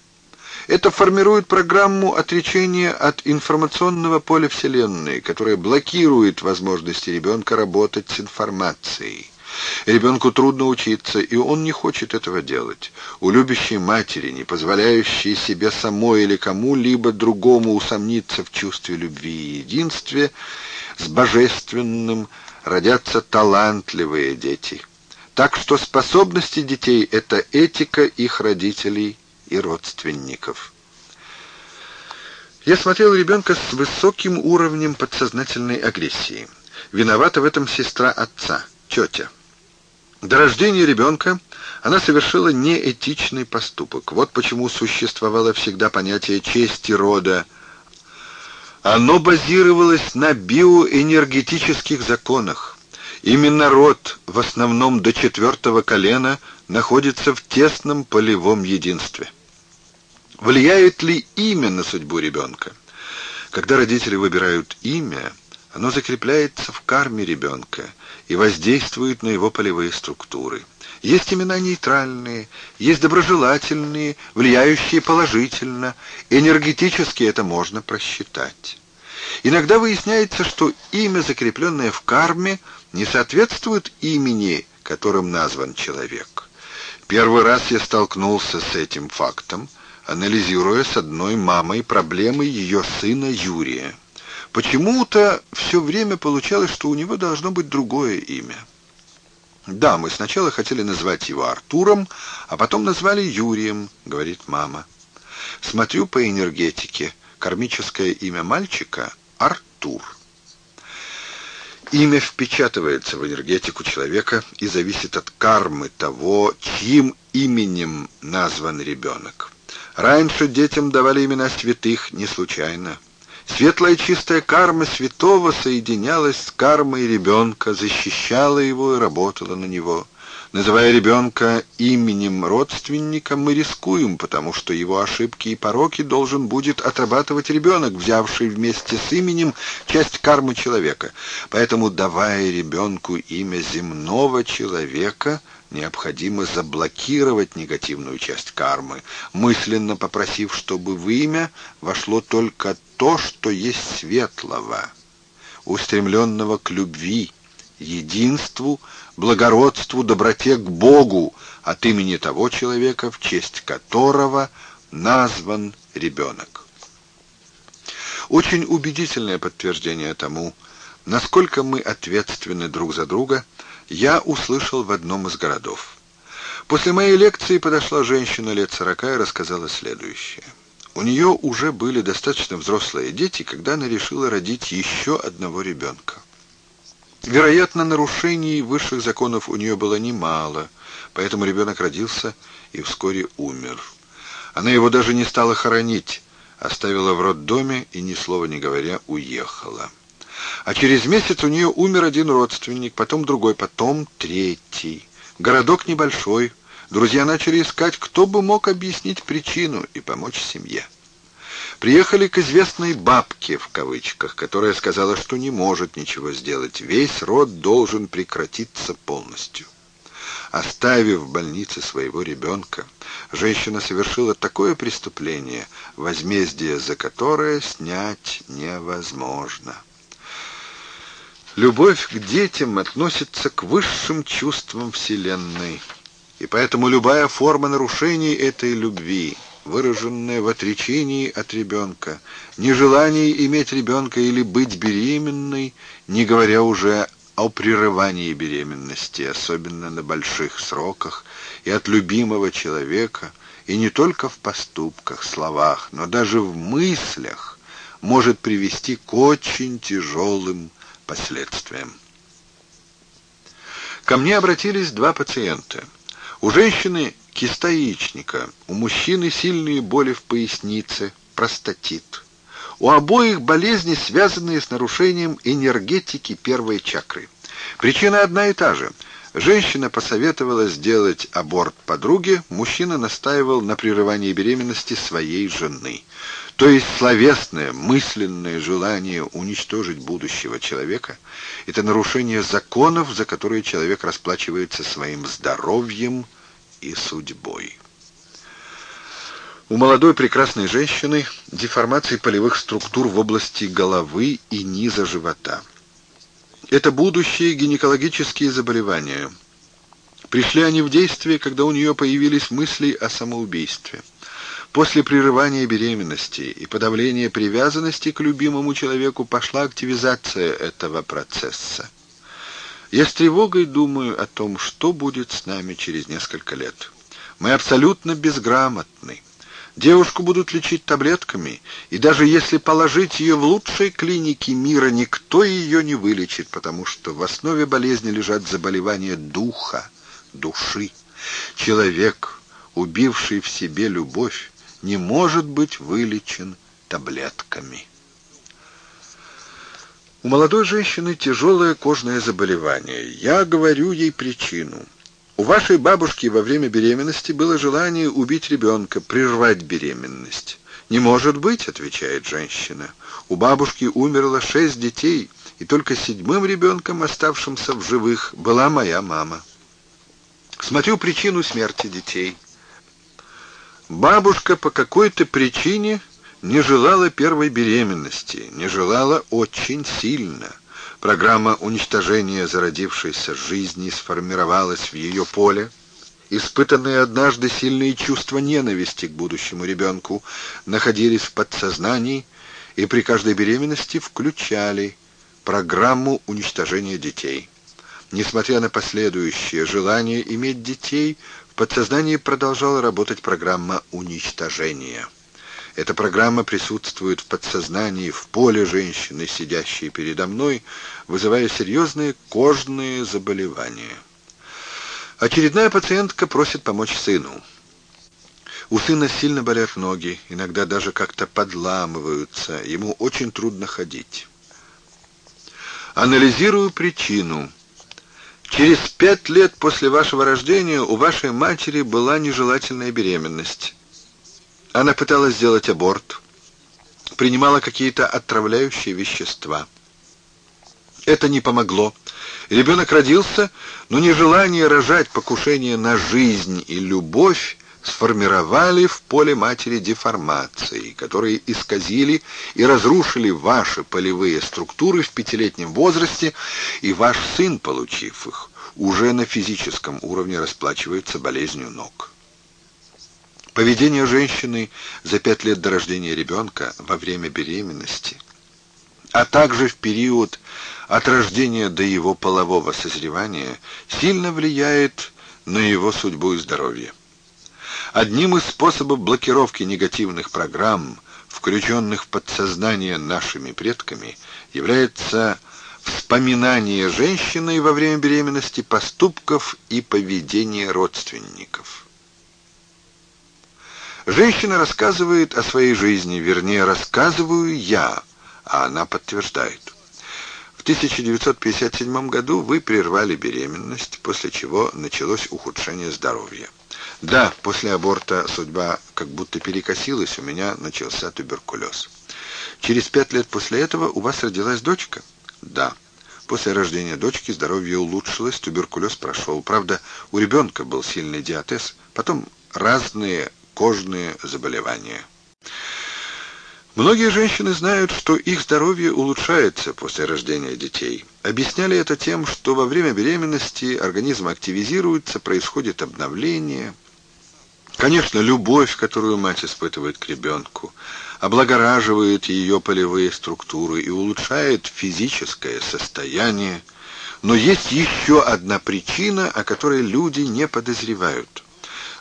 Speaker 1: Это формирует программу отречения от информационного поля Вселенной, которая блокирует возможности ребенка работать с информацией. Ребенку трудно учиться, и он не хочет этого делать. У любящей матери, не позволяющей себе самой или кому-либо другому усомниться в чувстве любви и единстве, с божественным родятся талантливые дети – так что способности детей — это этика их родителей и родственников. Я смотрел ребенка с высоким уровнем подсознательной агрессии. Виновата в этом сестра отца, тетя. До рождения ребенка она совершила неэтичный поступок. Вот почему существовало всегда понятие чести рода. Оно базировалось на биоэнергетических законах. Именно род, в основном до четвертого колена, находится в тесном полевом единстве. Влияет ли имя на судьбу ребенка? Когда родители выбирают имя, оно закрепляется в карме ребенка и воздействует на его полевые структуры. Есть имена нейтральные, есть доброжелательные, влияющие положительно. Энергетически это можно просчитать. Иногда выясняется, что имя, закрепленное в карме – не соответствует имени, которым назван человек. Первый раз я столкнулся с этим фактом, анализируя с одной мамой проблемы ее сына Юрия. Почему-то все время получалось, что у него должно быть другое имя. «Да, мы сначала хотели назвать его Артуром, а потом назвали Юрием», — говорит мама. «Смотрю по энергетике. Кармическое имя мальчика — Артур». Имя впечатывается в энергетику человека и зависит от кармы того, чьим именем назван ребенок. Раньше детям давали имена святых не случайно. Светлая чистая карма святого соединялась с кармой ребенка, защищала его и работала на него. Называя ребенка именем родственника, мы рискуем, потому что его ошибки и пороки должен будет отрабатывать ребенок, взявший вместе с именем часть кармы человека. Поэтому, давая ребенку имя земного человека, необходимо заблокировать негативную часть кармы, мысленно попросив, чтобы в имя вошло только то, что есть светлого, устремленного к любви, единству, благородству, доброте к Богу от имени того человека, в честь которого назван ребенок. Очень убедительное подтверждение тому, насколько мы ответственны друг за друга, я услышал в одном из городов. После моей лекции подошла женщина лет сорока и рассказала следующее. У нее уже были достаточно взрослые дети, когда она решила родить еще одного ребенка. Вероятно, нарушений высших законов у нее было немало, поэтому ребенок родился и вскоре умер. Она его даже не стала хоронить, оставила в роддоме и, ни слова не говоря, уехала. А через месяц у нее умер один родственник, потом другой, потом третий. Городок небольшой. Друзья начали искать, кто бы мог объяснить причину и помочь семье. Приехали к известной «бабке», в кавычках, которая сказала, что не может ничего сделать. Весь род должен прекратиться полностью. Оставив в больнице своего ребенка, женщина совершила такое преступление, возмездие за которое снять невозможно. Любовь к детям относится к высшим чувствам Вселенной, и поэтому любая форма нарушений этой любви — выраженное в отречении от ребенка, нежелании иметь ребенка или быть беременной, не говоря уже о прерывании беременности, особенно на больших сроках, и от любимого человека, и не только в поступках, словах, но даже в мыслях может привести к очень тяжелым последствиям. Ко мне обратились два пациента. У женщины Киста яичника. У мужчины сильные боли в пояснице, простатит. У обоих болезни, связанные с нарушением энергетики первой чакры. Причина одна и та же. Женщина посоветовала сделать аборт подруге, мужчина настаивал на прерывании беременности своей жены. То есть словесное, мысленное желание уничтожить будущего человека – это нарушение законов, за которые человек расплачивается своим здоровьем – и судьбой. У молодой прекрасной женщины деформации полевых структур в области головы и низа живота. Это будущие гинекологические заболевания. Пришли они в действие, когда у нее появились мысли о самоубийстве. После прерывания беременности и подавления привязанности к любимому человеку пошла активизация этого процесса. Я с тревогой думаю о том, что будет с нами через несколько лет. Мы абсолютно безграмотны. Девушку будут лечить таблетками, и даже если положить ее в лучшей клинике мира, никто ее не вылечит, потому что в основе болезни лежат заболевания духа, души. Человек, убивший в себе любовь, не может быть вылечен таблетками. У молодой женщины тяжелое кожное заболевание. Я говорю ей причину. У вашей бабушки во время беременности было желание убить ребенка, прервать беременность. «Не может быть», — отвечает женщина. «У бабушки умерло шесть детей, и только седьмым ребенком, оставшимся в живых, была моя мама». Смотрю причину смерти детей. Бабушка по какой-то причине не желала первой беременности, не желала очень сильно. Программа уничтожения зародившейся жизни сформировалась в ее поле. Испытанные однажды сильные чувства ненависти к будущему ребенку находились в подсознании и при каждой беременности включали программу уничтожения детей. Несмотря на последующее желание иметь детей, в подсознании продолжала работать программа уничтожения. Эта программа присутствует в подсознании, в поле женщины, сидящей передо мной, вызывая серьезные кожные заболевания. Очередная пациентка просит помочь сыну. У сына сильно болят ноги, иногда даже как-то подламываются, ему очень трудно ходить. Анализирую причину. Через пять лет после вашего рождения у вашей матери была нежелательная беременность. Она пыталась сделать аборт, принимала какие-то отравляющие вещества. Это не помогло. Ребенок родился, но нежелание рожать покушение на жизнь и любовь сформировали в поле матери деформации, которые исказили и разрушили ваши полевые структуры в пятилетнем возрасте, и ваш сын, получив их, уже на физическом уровне расплачивается болезнью ног. Поведение женщины за пять лет до рождения ребенка, во время беременности, а также в период от рождения до его полового созревания, сильно влияет на его судьбу и здоровье. Одним из способов блокировки негативных программ, включенных в подсознание нашими предками, является вспоминание женщины во время беременности поступков и поведения родственников. Женщина рассказывает о своей жизни, вернее, рассказываю я, а она подтверждает. В 1957 году вы прервали беременность, после чего началось ухудшение здоровья. Да, после аборта судьба как будто перекосилась, у меня начался туберкулез. Через пять лет после этого у вас родилась дочка? Да. После рождения дочки здоровье улучшилось, туберкулез прошел. Правда, у ребенка был сильный диатез, потом разные кожные заболевания. Многие женщины знают, что их здоровье улучшается после рождения детей. Объясняли это тем, что во время беременности организм активизируется, происходит обновление. Конечно, любовь, которую мать испытывает к ребенку, облагораживает ее полевые структуры и улучшает физическое состояние. Но есть еще одна причина, о которой люди не подозревают.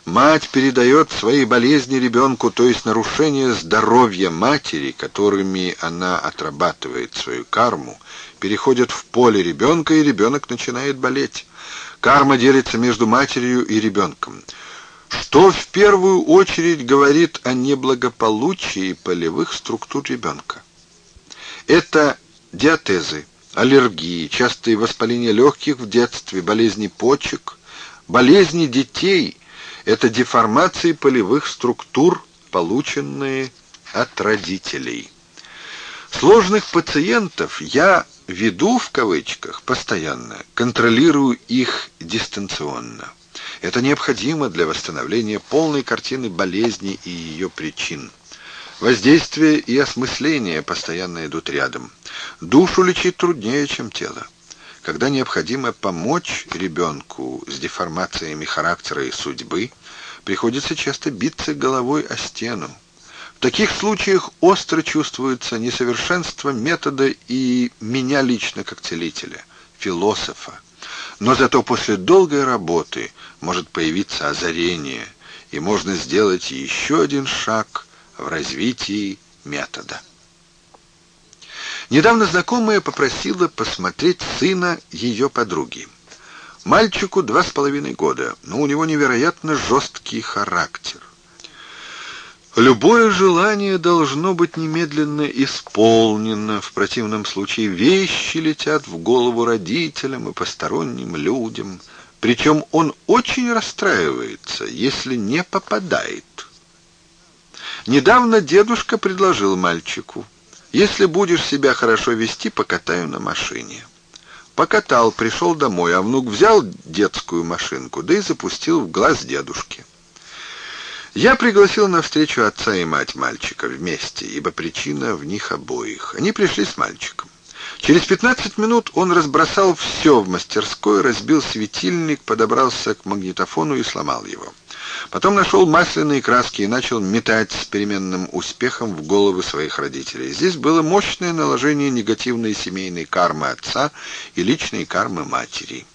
Speaker 1: Мать передает свои болезни ребенку, то есть нарушение здоровья матери, которыми она отрабатывает свою карму, переходят в поле ребенка, и ребенок начинает болеть. Карма делится между матерью и ребенком. Что в первую очередь говорит о неблагополучии полевых структур ребенка? Это диатезы, аллергии, частые воспаления легких в детстве, болезни почек, болезни детей – это деформации полевых структур, полученные от родителей. Сложных пациентов я веду в кавычках постоянно, контролирую их дистанционно. Это необходимо для восстановления полной картины болезни и ее причин. Воздействие и осмысление постоянно идут рядом. Душу лечить труднее, чем тело. Когда необходимо помочь ребенку с деформациями характера и судьбы – приходится часто биться головой о стену. В таких случаях остро чувствуется несовершенство метода и меня лично как целителя, философа. Но зато после долгой работы может появиться озарение, и можно сделать еще один шаг в развитии метода. Недавно знакомая попросила посмотреть сына ее подруги. Мальчику два с половиной года, но у него невероятно жесткий характер. Любое желание должно быть немедленно исполнено, в противном случае вещи летят в голову родителям и посторонним людям. Причем он очень расстраивается, если не попадает. Недавно дедушка предложил мальчику, если будешь себя хорошо вести, покатаю на машине. Покатал, пришел домой, а внук взял детскую машинку, да и запустил в глаз дедушке. Я пригласил на встречу отца и мать мальчика вместе, ибо причина в них обоих. Они пришли с мальчиком. Через 15 минут он разбросал все в мастерской, разбил светильник, подобрался к магнитофону и сломал его. Потом нашел масляные краски и начал метать с переменным успехом в головы своих родителей. Здесь было мощное наложение негативной семейной кармы отца и личной кармы матери.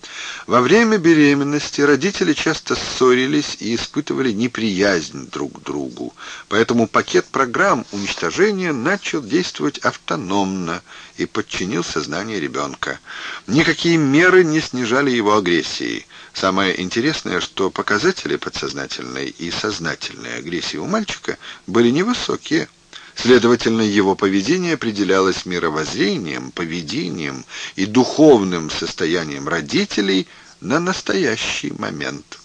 Speaker 1: Во время беременности родители часто ссорились и испытывали неприязнь друг к другу, поэтому пакет программ уничтожения начал действовать автономно и подчинил сознание ребенка. Никакие меры не снижали его агрессии – Самое интересное, что показатели подсознательной и сознательной агрессии у мальчика были невысокие. Следовательно, его поведение определялось мировоззрением, поведением и духовным состоянием родителей на настоящий момент.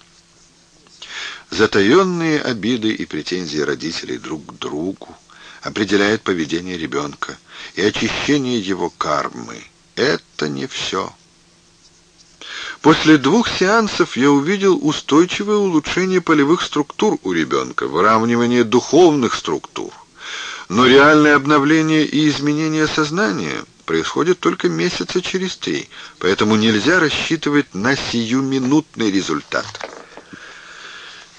Speaker 1: Затаенные обиды и претензии родителей друг к другу определяют поведение ребенка и очищение его кармы. Это не все. После двух сеансов я увидел устойчивое улучшение полевых структур у ребенка, выравнивание духовных структур. Но реальное обновление и изменение сознания происходит только месяца через три, поэтому нельзя рассчитывать на сиюминутный результат.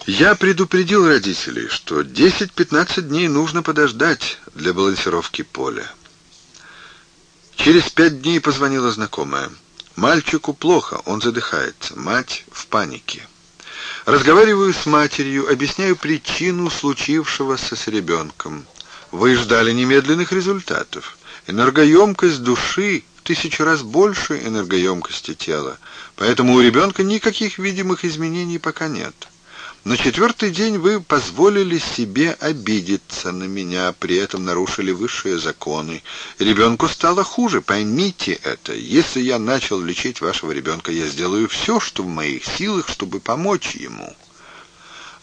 Speaker 1: Я предупредил родителей, что 10-15 дней нужно подождать для балансировки поля. Через пять дней позвонила знакомая. Мальчику плохо, он задыхается. Мать в панике. Разговариваю с матерью, объясняю причину случившегося с ребенком. Вы ждали немедленных результатов. Энергоемкость души в тысячу раз больше энергоемкости тела, поэтому у ребенка никаких видимых изменений пока нет. На четвертый день вы позволили себе обидеться на меня, при этом нарушили высшие законы. Ребенку стало хуже, поймите это. Если я начал лечить вашего ребенка, я сделаю все, что в моих силах, чтобы помочь ему.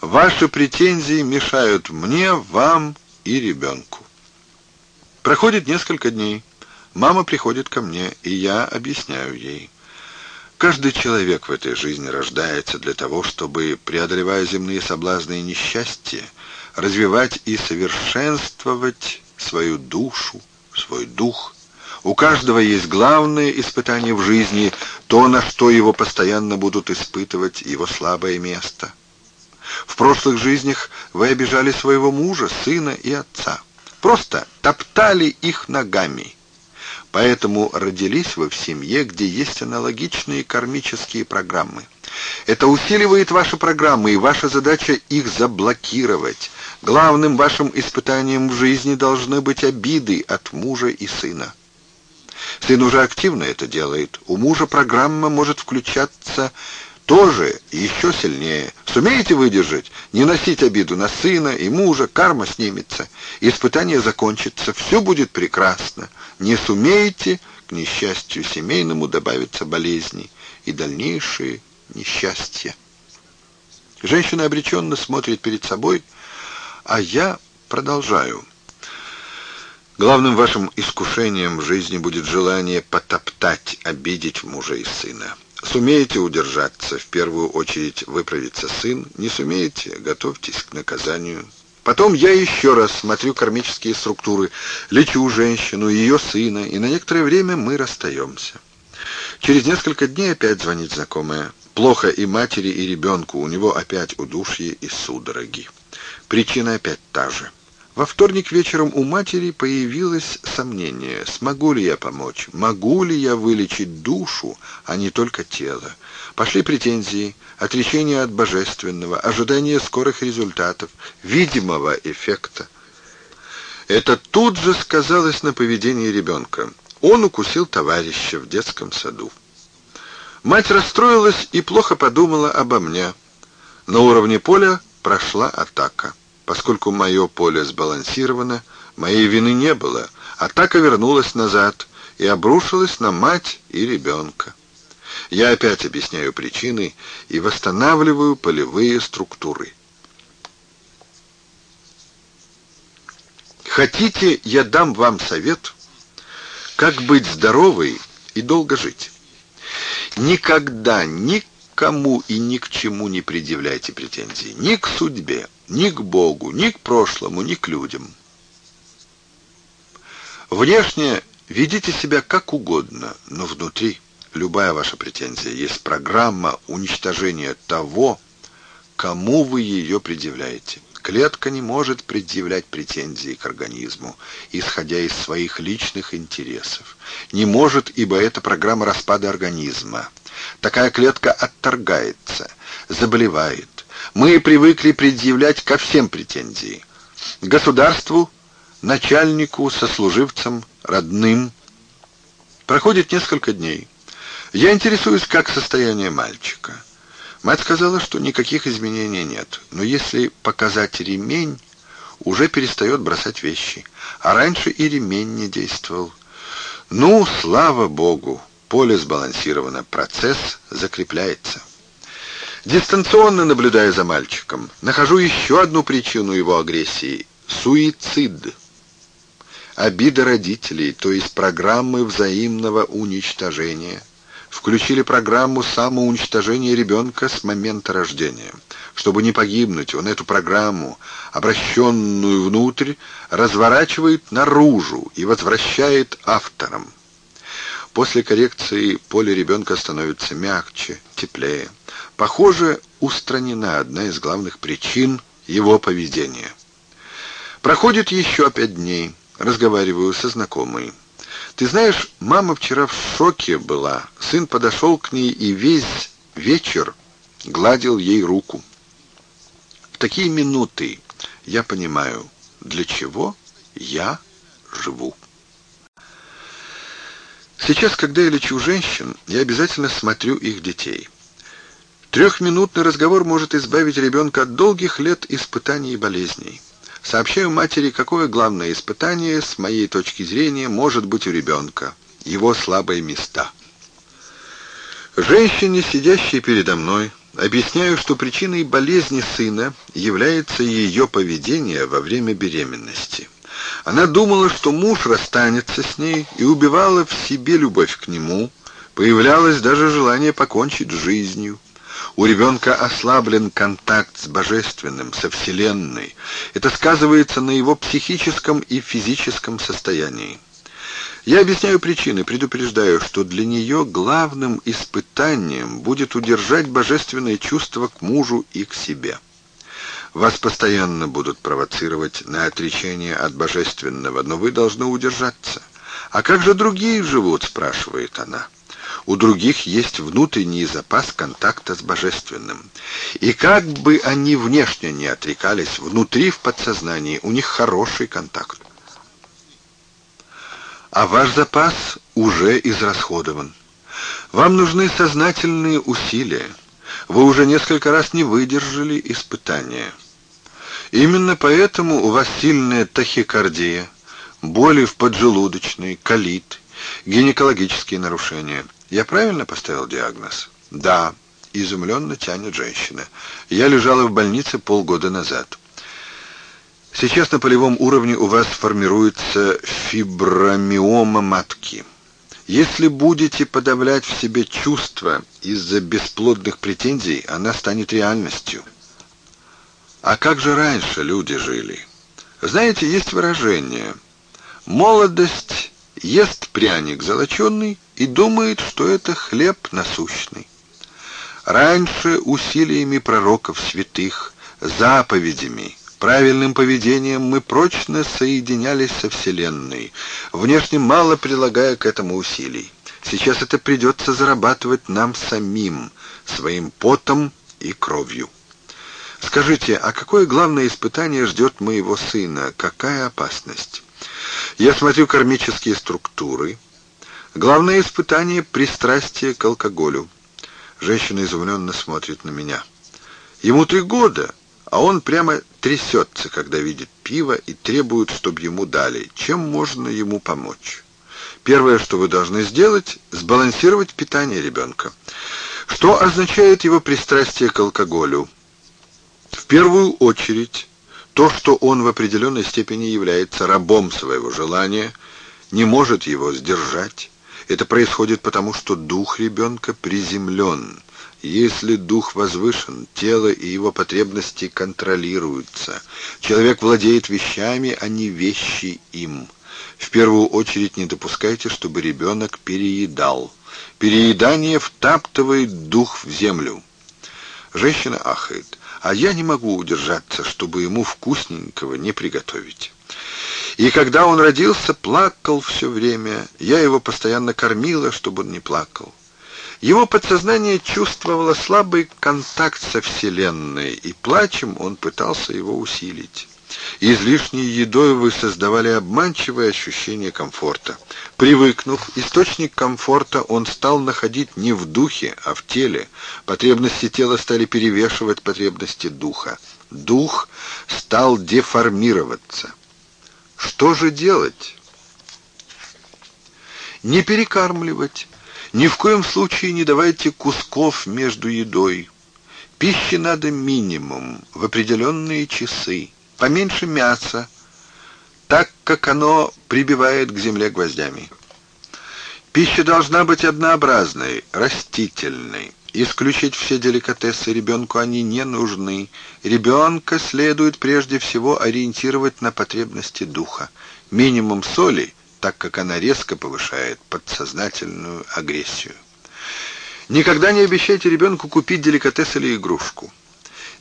Speaker 1: Ваши претензии мешают мне, вам и ребенку. Проходит несколько дней. Мама приходит ко мне, и я объясняю ей. Каждый человек в этой жизни рождается для того, чтобы, преодолевая земные соблазны и несчастья, развивать и совершенствовать свою душу, свой дух. У каждого есть главное испытание в жизни, то, на что его постоянно будут испытывать, его слабое место. В прошлых жизнях вы обижали своего мужа, сына и отца. Просто топтали их ногами – поэтому родились вы в семье, где есть аналогичные кармические программы. Это усиливает ваши программы, и ваша задача их заблокировать. Главным вашим испытанием в жизни должны быть обиды от мужа и сына. Сын уже активно это делает. У мужа программа может включаться тоже еще сильнее. Сумеете выдержать, не носить обиду на сына и мужа, карма снимется, испытание закончится, все будет прекрасно. Не сумеете, к несчастью семейному добавятся болезни и дальнейшие несчастья. Женщина обреченно смотрит перед собой, а я продолжаю. Главным вашим искушением в жизни будет желание потоптать, обидеть мужа и сына. Сумеете удержаться, в первую очередь выправиться сын, не сумеете, готовьтесь к наказанию. Потом я еще раз смотрю кармические структуры, лечу женщину, и ее сына, и на некоторое время мы расстаемся. Через несколько дней опять звонит знакомая. Плохо и матери, и ребенку, у него опять удушье и судороги. Причина опять та же — во вторник вечером у матери появилось сомнение, смогу ли я помочь, могу ли я вылечить душу, а не только тело. Пошли претензии, отречение от божественного, ожидание скорых результатов, видимого эффекта. Это тут же сказалось на поведении ребенка. Он укусил товарища в детском саду. Мать расстроилась и плохо подумала обо мне. На уровне поля прошла атака. Поскольку мое поле сбалансировано, моей вины не было, атака вернулась назад и обрушилась на мать и ребенка. Я опять объясняю причины и восстанавливаю полевые структуры. Хотите, я дам вам совет, как быть здоровой и долго жить? Никогда, никогда кому и ни к чему не предъявляйте претензий, ни к судьбе, ни к Богу, ни к прошлому, ни к людям. Внешне ведите себя как угодно, но внутри любая ваша претензия есть программа уничтожения того, кому вы ее предъявляете. Клетка не может предъявлять претензии к организму, исходя из своих личных интересов. Не может, ибо это программа распада организма. Такая клетка отторгается, заболевает. Мы привыкли предъявлять ко всем претензии. Государству, начальнику, сослуживцам, родным. Проходит несколько дней. Я интересуюсь, как состояние мальчика. Мать сказала, что никаких изменений нет, но если показать ремень, уже перестает бросать вещи. А раньше и ремень не действовал. Ну, слава богу, поле сбалансировано, процесс закрепляется. Дистанционно наблюдая за мальчиком, нахожу еще одну причину его агрессии — суицид. Обида родителей, то есть программы взаимного уничтожения, включили программу самоуничтожения ребенка с момента рождения. Чтобы не погибнуть, он эту программу, обращенную внутрь, разворачивает наружу и возвращает авторам. После коррекции поле ребенка становится мягче, теплее. Похоже, устранена одна из главных причин его поведения. Проходит еще пять дней. Разговариваю со знакомой. Ты знаешь, мама вчера в шоке была. Сын подошел к ней и весь вечер гладил ей руку. В такие минуты я понимаю, для чего я живу. Сейчас, когда я лечу женщин, я обязательно смотрю их детей. Трехминутный разговор может избавить ребенка от долгих лет испытаний и болезней. Сообщаю матери, какое главное испытание, с моей точки зрения, может быть у ребенка. Его слабые места. Женщине, сидящей передо мной, объясняю, что причиной болезни сына является ее поведение во время беременности. Она думала, что муж расстанется с ней, и убивала в себе любовь к нему, появлялось даже желание покончить с жизнью. У ребенка ослаблен контакт с Божественным, со Вселенной. Это сказывается на его психическом и физическом состоянии. Я объясняю причины, предупреждаю, что для нее главным испытанием будет удержать божественное чувство к мужу и к себе. Вас постоянно будут провоцировать на отречение от божественного, но вы должны удержаться. «А как же другие живут?» — спрашивает она. У других есть внутренний запас контакта с Божественным. И как бы они внешне не отрекались, внутри в подсознании у них хороший контакт. А ваш запас уже израсходован. Вам нужны сознательные усилия. Вы уже несколько раз не выдержали испытания. Именно поэтому у вас сильная тахикардия, боли в поджелудочной, колит, гинекологические нарушения. Я правильно поставил диагноз? Да, изумленно тянет женщина. Я лежала в больнице полгода назад. Сейчас на полевом уровне у вас формируется фибромиома матки. Если будете подавлять в себе чувства из-за бесплодных претензий, она станет реальностью. А как же раньше люди жили? Знаете, есть выражение «молодость ест пряник золоченый и думает, что это хлеб насущный». Раньше усилиями пророков святых, заповедями, Правильным поведением мы прочно соединялись со Вселенной, внешне мало прилагая к этому усилий. Сейчас это придется зарабатывать нам самим, своим потом и кровью. Скажите, а какое главное испытание ждет моего сына? Какая опасность? Я смотрю кармические структуры. Главное испытание — пристрастие к алкоголю. Женщина изумленно смотрит на меня. Ему три года, а он прямо трясется, когда видит пиво и требует, чтобы ему дали. Чем можно ему помочь? Первое, что вы должны сделать, сбалансировать питание ребенка. Что означает его пристрастие к алкоголю? В первую очередь, то, что он в определенной степени является рабом своего желания, не может его сдержать. Это происходит потому, что дух ребенка приземлен – если дух возвышен, тело и его потребности контролируются. Человек владеет вещами, а не вещи им. В первую очередь не допускайте, чтобы ребенок переедал. Переедание втаптывает дух в землю. Женщина ахает, а я не могу удержаться, чтобы ему вкусненького не приготовить. И когда он родился, плакал все время. Я его постоянно кормила, чтобы он не плакал. Его подсознание чувствовало слабый контакт со Вселенной, и плачем он пытался его усилить. Излишней едой вы создавали обманчивое ощущение комфорта. Привыкнув, источник комфорта он стал находить не в духе, а в теле. Потребности тела стали перевешивать потребности духа. Дух стал деформироваться. Что же делать? Не перекармливать, ни в коем случае не давайте кусков между едой. Пищи надо минимум, в определенные часы. Поменьше мяса, так как оно прибивает к земле гвоздями. Пища должна быть однообразной, растительной. Исключить все деликатесы ребенку они не нужны. Ребенка следует прежде всего ориентировать на потребности духа. Минимум соли так как она резко повышает подсознательную агрессию. Никогда не обещайте ребенку купить деликатес или игрушку.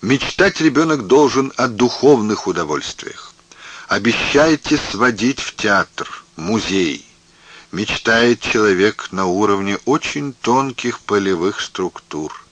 Speaker 1: Мечтать ребенок должен о духовных удовольствиях. Обещайте сводить в театр, музей. Мечтает человек на уровне очень тонких полевых структур.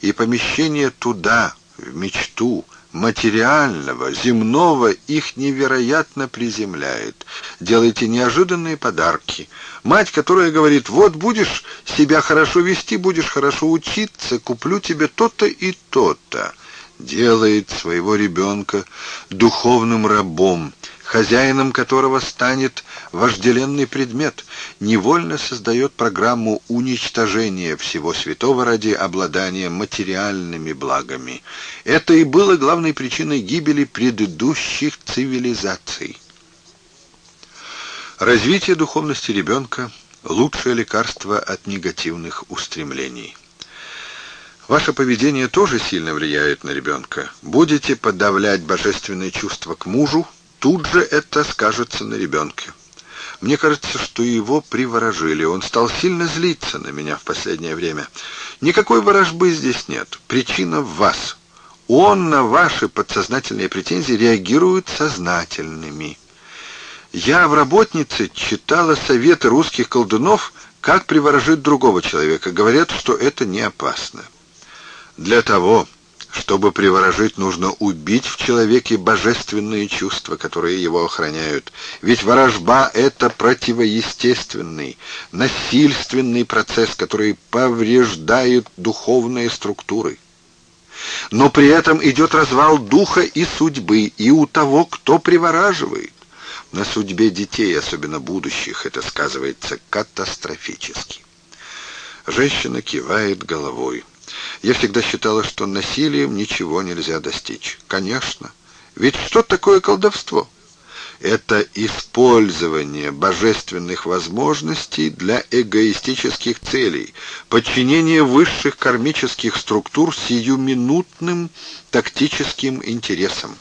Speaker 1: И помещение туда, в мечту, материального, земного их невероятно приземляет. Делайте неожиданные подарки. Мать, которая говорит, вот будешь себя хорошо вести, будешь хорошо учиться, куплю тебе то-то и то-то, делает своего ребенка духовным рабом, хозяином которого станет вожделенный предмет, невольно создает программу уничтожения всего святого ради обладания материальными благами. Это и было главной причиной гибели предыдущих цивилизаций. Развитие духовности ребенка – лучшее лекарство от негативных устремлений. Ваше поведение тоже сильно влияет на ребенка. Будете подавлять божественные чувства к мужу – Тут же это скажется на ребенке. Мне кажется, что его приворожили. Он стал сильно злиться на меня в последнее время. Никакой ворожбы здесь нет. Причина в вас. Он на ваши подсознательные претензии реагирует сознательными. Я в работнице читала советы русских колдунов, как приворожить другого человека. Говорят, что это не опасно. Для того, чтобы приворожить, нужно убить в человеке божественные чувства, которые его охраняют. Ведь ворожба — это противоестественный, насильственный процесс, который повреждает духовные структуры. Но при этом идет развал духа и судьбы, и у того, кто привораживает. На судьбе детей, особенно будущих, это сказывается катастрофически. Женщина кивает головой. Я всегда считала, что насилием ничего нельзя достичь. Конечно. Ведь что такое колдовство? Это использование божественных возможностей для эгоистических целей, подчинение высших кармических структур сиюминутным тактическим интересам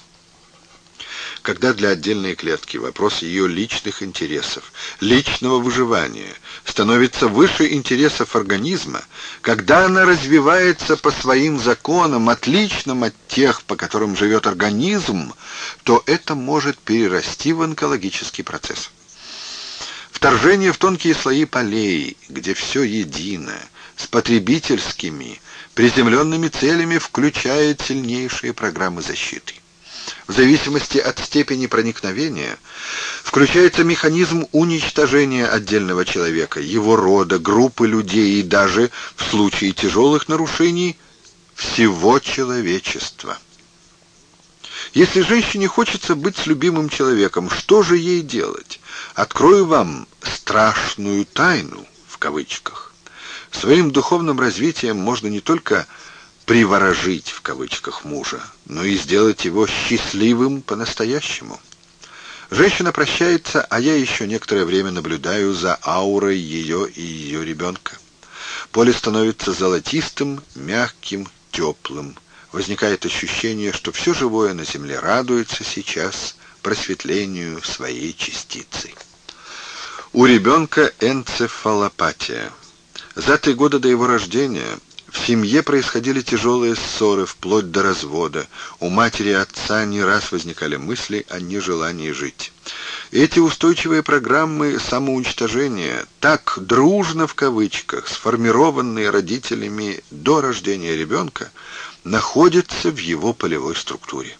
Speaker 1: когда для отдельной клетки вопрос ее личных интересов, личного выживания становится выше интересов организма, когда она развивается по своим законам, отличным от тех, по которым живет организм, то это может перерасти в онкологический процесс. Вторжение в тонкие слои полей, где все едино, с потребительскими, приземленными целями включает сильнейшие программы защиты в зависимости от степени проникновения, включается механизм уничтожения отдельного человека, его рода, группы людей и даже, в случае тяжелых нарушений, всего человечества. Если женщине хочется быть с любимым человеком, что же ей делать? Открою вам страшную тайну, в кавычках. Своим духовным развитием можно не только «приворожить» в кавычках мужа, но и сделать его счастливым по-настоящему. Женщина прощается, а я еще некоторое время наблюдаю за аурой ее и ее ребенка. Поле становится золотистым, мягким, теплым. Возникает ощущение, что все живое на земле радуется сейчас просветлению своей частицы. У ребенка энцефалопатия. За три года до его рождения в семье происходили тяжелые ссоры, вплоть до развода. У матери и отца не раз возникали мысли о нежелании жить. Эти устойчивые программы самоуничтожения, так «дружно» в кавычках, сформированные родителями до рождения ребенка, находятся в его полевой структуре.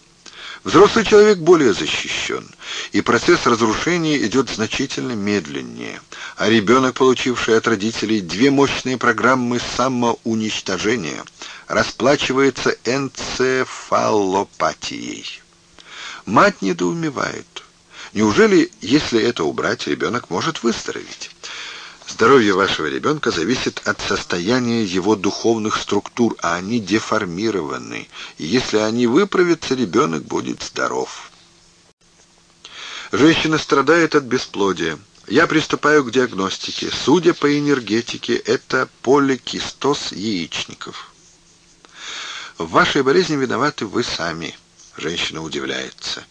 Speaker 1: Взрослый человек более защищен, и процесс разрушения идет значительно медленнее, а ребенок, получивший от родителей две мощные программы самоуничтожения, расплачивается энцефалопатией. Мать недоумевает. Неужели, если это убрать, ребенок может выздороветь? Здоровье вашего ребенка зависит от состояния его духовных структур, а они деформированы. И если они выправятся, ребенок будет здоров. Женщина страдает от бесплодия. Я приступаю к диагностике. Судя по энергетике, это поликистоз яичников. В вашей болезни виноваты вы сами. Женщина удивляется.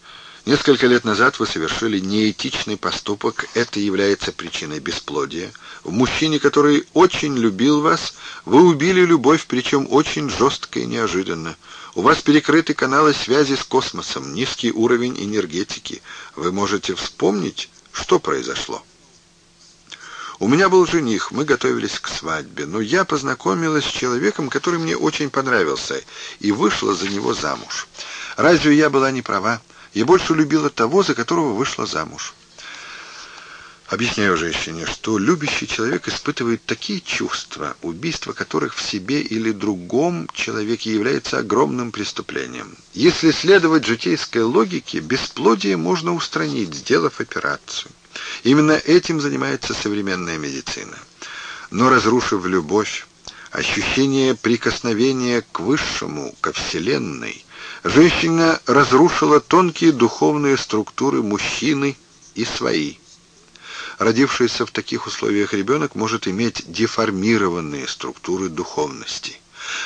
Speaker 1: Несколько лет назад вы совершили неэтичный поступок, это является причиной бесплодия. В мужчине, который очень любил вас, вы убили любовь, причем очень жестко и неожиданно. У вас перекрыты каналы связи с космосом, низкий уровень энергетики. Вы можете вспомнить, что произошло. У меня был жених, мы готовились к свадьбе, но я познакомилась с человеком, который мне очень понравился, и вышла за него замуж. Разве я была не права? и больше любила того, за которого вышла замуж. Объясняю женщине, что любящий человек испытывает такие чувства, убийство которых в себе или другом человеке является огромным преступлением. Если следовать житейской логике, бесплодие можно устранить, сделав операцию. Именно этим занимается современная медицина. Но разрушив любовь, ощущение прикосновения к высшему, ко Вселенной, женщина разрушила тонкие духовные структуры мужчины и свои. Родившийся в таких условиях ребенок может иметь деформированные структуры духовности.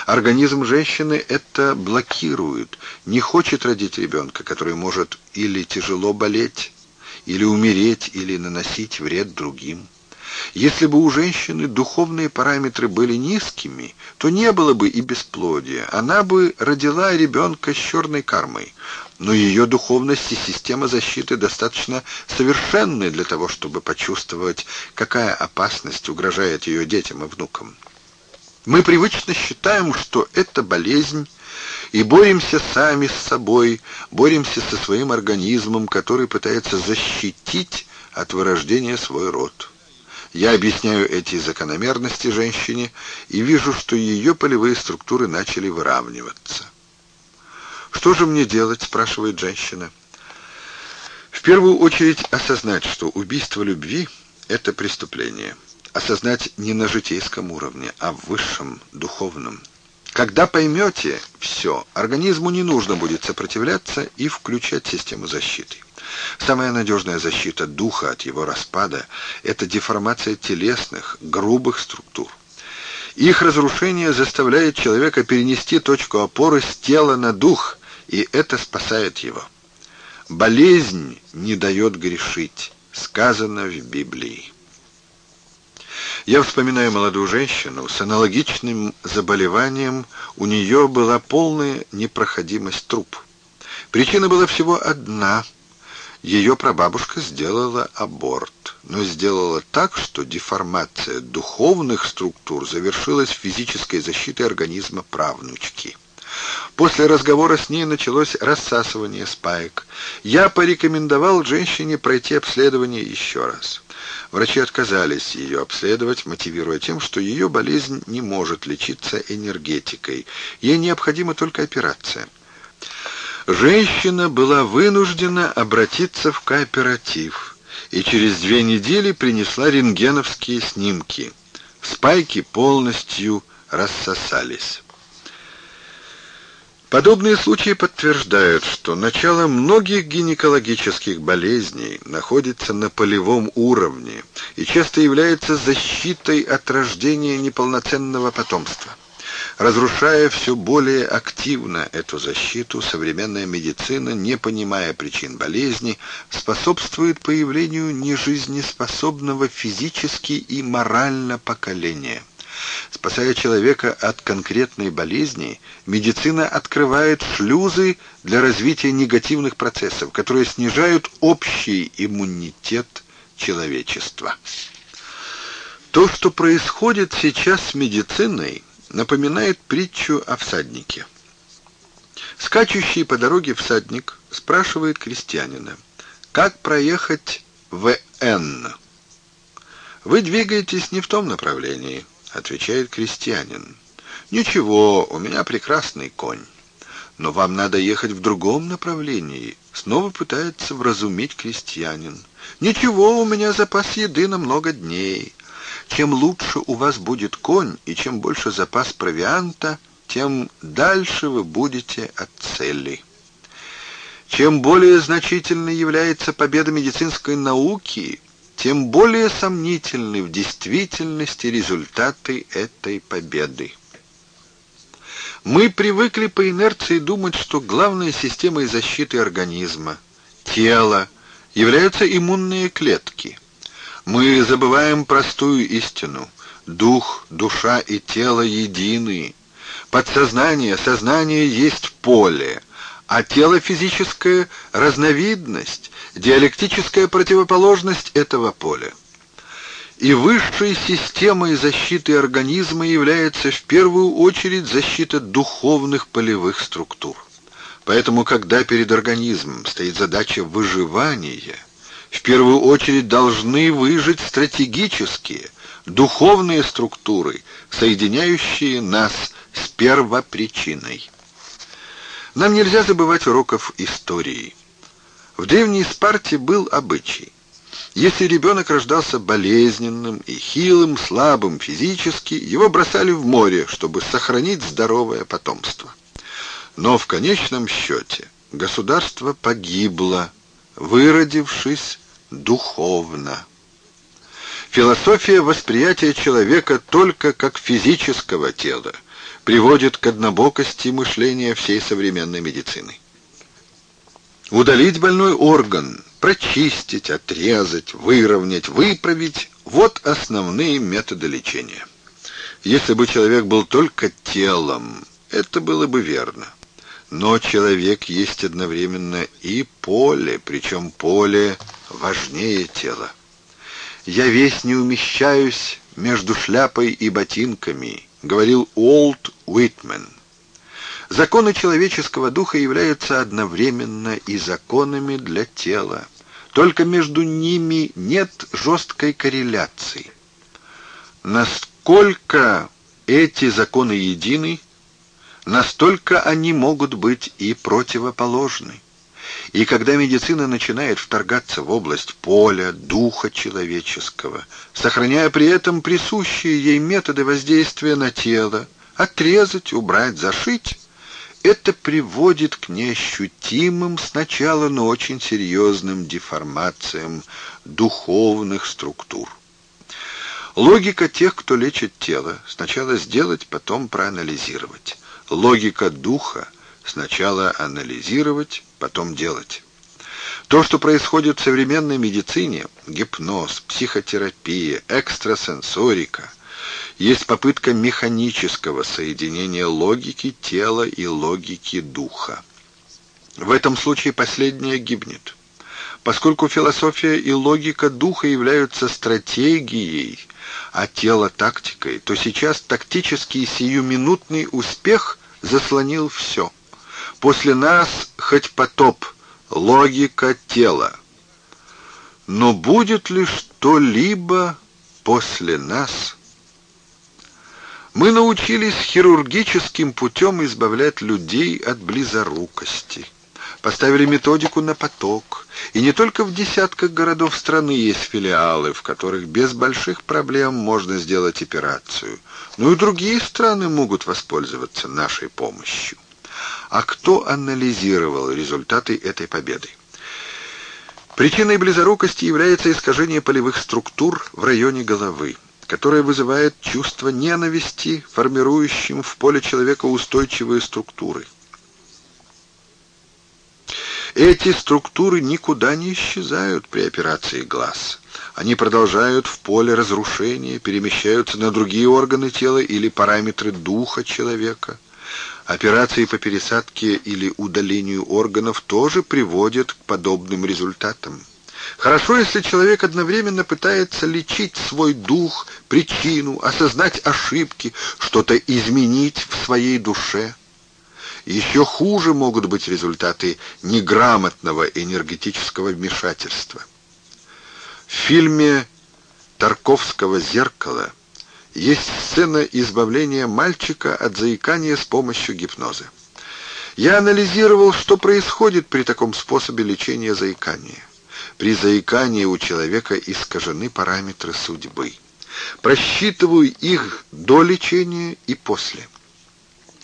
Speaker 1: Организм женщины это блокирует, не хочет родить ребенка, который может или тяжело болеть, или умереть, или наносить вред другим. Если бы у женщины духовные параметры были низкими, то не было бы и бесплодия. Она бы родила ребенка с черной кармой. Но ее духовность и система защиты достаточно совершенны для того, чтобы почувствовать, какая опасность угрожает ее детям и внукам. Мы привычно считаем, что это болезнь, и боремся сами с собой, боремся со своим организмом, который пытается защитить от вырождения свой род. Я объясняю эти закономерности женщине и вижу, что ее полевые структуры начали выравниваться. «Что же мне делать?» — спрашивает женщина. В первую очередь осознать, что убийство любви — это преступление. Осознать не на житейском уровне, а в высшем, духовном. Когда поймете все, организму не нужно будет сопротивляться и включать систему защиты. Самая надежная защита духа от его распада – это деформация телесных, грубых структур. Их разрушение заставляет человека перенести точку опоры с тела на дух, и это спасает его. «Болезнь не дает грешить», сказано в Библии. Я вспоминаю молодую женщину с аналогичным заболеванием, у нее была полная непроходимость труб. Причина была всего одна – ее прабабушка сделала аборт, но сделала так, что деформация духовных структур завершилась физической защитой организма правнучки. После разговора с ней началось рассасывание спаек. Я порекомендовал женщине пройти обследование еще раз. Врачи отказались ее обследовать, мотивируя тем, что ее болезнь не может лечиться энергетикой. Ей необходима только операция. Женщина была вынуждена обратиться в кооператив и через две недели принесла рентгеновские снимки. Спайки полностью рассосались. Подобные случаи подтверждают, что начало многих гинекологических болезней находится на полевом уровне и часто является защитой от рождения неполноценного потомства. Разрушая все более активно эту защиту, современная медицина, не понимая причин болезни, способствует появлению нежизнеспособного физически и морально поколения. Спасая человека от конкретной болезни, медицина открывает шлюзы для развития негативных процессов, которые снижают общий иммунитет человечества. То, что происходит сейчас с медициной, напоминает притчу о всаднике. Скачущий по дороге всадник спрашивает крестьянина, как проехать в Н. «Вы двигаетесь не в том направлении», — отвечает крестьянин. «Ничего, у меня прекрасный конь. Но вам надо ехать в другом направлении», — снова пытается вразумить крестьянин. «Ничего, у меня запас еды на много дней. Чем лучше у вас будет конь и чем больше запас провианта, тем дальше вы будете от цели. Чем более значительной является победа медицинской науки, тем более сомнительны в действительности результаты этой победы. Мы привыкли по инерции думать, что главной системой защиты организма, тела, являются иммунные клетки – мы забываем простую истину. Дух, душа и тело едины. Подсознание, сознание есть поле, а тело физическое — разновидность, диалектическая противоположность этого поля. И высшей системой защиты организма является в первую очередь защита духовных полевых структур. Поэтому, когда перед организмом стоит задача выживания — в первую очередь должны выжить стратегические, духовные структуры, соединяющие нас с первопричиной. Нам нельзя забывать уроков истории. В древней Спарте был обычай. Если ребенок рождался болезненным и хилым, слабым физически, его бросали в море, чтобы сохранить здоровое потомство. Но в конечном счете государство погибло, выродившись духовно. Философия восприятия человека только как физического тела приводит к однобокости мышления всей современной медицины. Удалить больной орган, прочистить, отрезать, выровнять, выправить – вот основные методы лечения. Если бы человек был только телом, это было бы верно но человек есть одновременно и поле, причем поле важнее тела. «Я весь не умещаюсь между шляпой и ботинками», — говорил Уолт Уитмен. Законы человеческого духа являются одновременно и законами для тела. Только между ними нет жесткой корреляции. Насколько эти законы едины, настолько они могут быть и противоположны. И когда медицина начинает вторгаться в область поля, духа человеческого, сохраняя при этом присущие ей методы воздействия на тело, отрезать, убрать, зашить, это приводит к неощутимым сначала, но очень серьезным деформациям духовных структур. Логика тех, кто лечит тело, сначала сделать, потом проанализировать логика духа сначала анализировать, потом делать. То, что происходит в современной медицине, гипноз, психотерапия, экстрасенсорика, есть попытка механического соединения логики тела и логики духа. В этом случае последнее гибнет. Поскольку философия и логика духа являются стратегией, а тело тактикой, то сейчас тактический сиюминутный успех заслонил все. После нас хоть потоп, логика тела. Но будет ли что-либо после нас? Мы научились хирургическим путем избавлять людей от близорукости. Поставили методику на поток – и не только в десятках городов страны есть филиалы, в которых без больших проблем можно сделать операцию. Но ну и другие страны могут воспользоваться нашей помощью. А кто анализировал результаты этой победы? Причиной близорукости является искажение полевых структур в районе головы которое вызывает чувство ненависти, формирующим в поле человека устойчивые структуры. Эти структуры никуда не исчезают при операции глаз. Они продолжают в поле разрушения, перемещаются на другие органы тела или параметры духа человека. Операции по пересадке или удалению органов тоже приводят к подобным результатам. Хорошо, если человек одновременно пытается лечить свой дух, причину, осознать ошибки, что-то изменить в своей душе – еще хуже могут быть результаты неграмотного энергетического вмешательства. В фильме «Тарковского зеркало» есть сцена избавления мальчика от заикания с помощью гипноза. Я анализировал, что происходит при таком способе лечения заикания. При заикании у человека искажены параметры судьбы. Просчитываю их до лечения и после.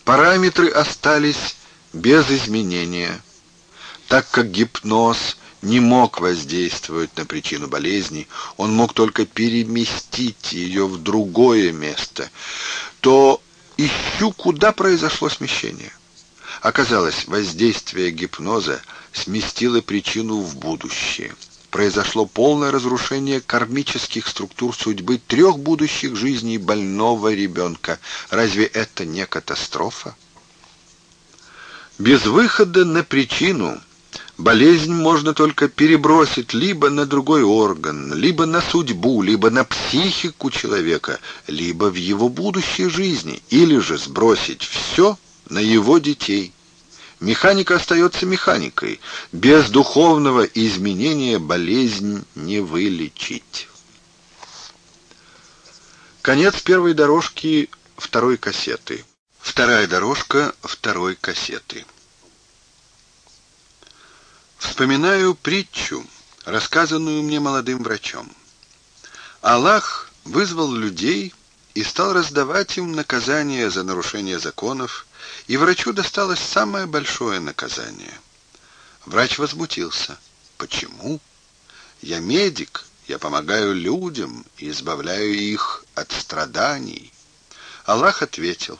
Speaker 1: Параметры остались без изменения, так как гипноз не мог воздействовать на причину болезни, он мог только переместить ее в другое место, то ищу, куда произошло смещение. Оказалось, воздействие гипноза сместило причину в будущее – произошло полное разрушение кармических структур судьбы трех будущих жизней больного ребенка. Разве это не катастрофа? Без выхода на причину болезнь можно только перебросить либо на другой орган, либо на судьбу, либо на психику человека, либо в его будущей жизни, или же сбросить все на его детей. Механика остается механикой. Без духовного изменения болезнь не вылечить. Конец первой дорожки второй кассеты. Вторая дорожка второй кассеты. Вспоминаю притчу, рассказанную мне молодым врачом. Аллах вызвал людей и стал раздавать им наказания за нарушение законов, и врачу досталось самое большое наказание. Врач возмутился. «Почему? Я медик, я помогаю людям и избавляю их от страданий». Аллах ответил,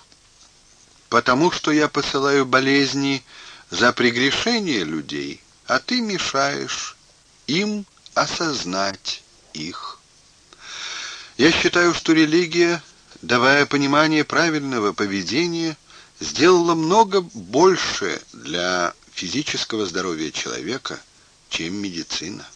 Speaker 1: «Потому что я посылаю болезни за прегрешение людей, а ты мешаешь им осознать их». Я считаю, что религия, давая понимание правильного поведения, сделала много больше для физического здоровья человека, чем медицина.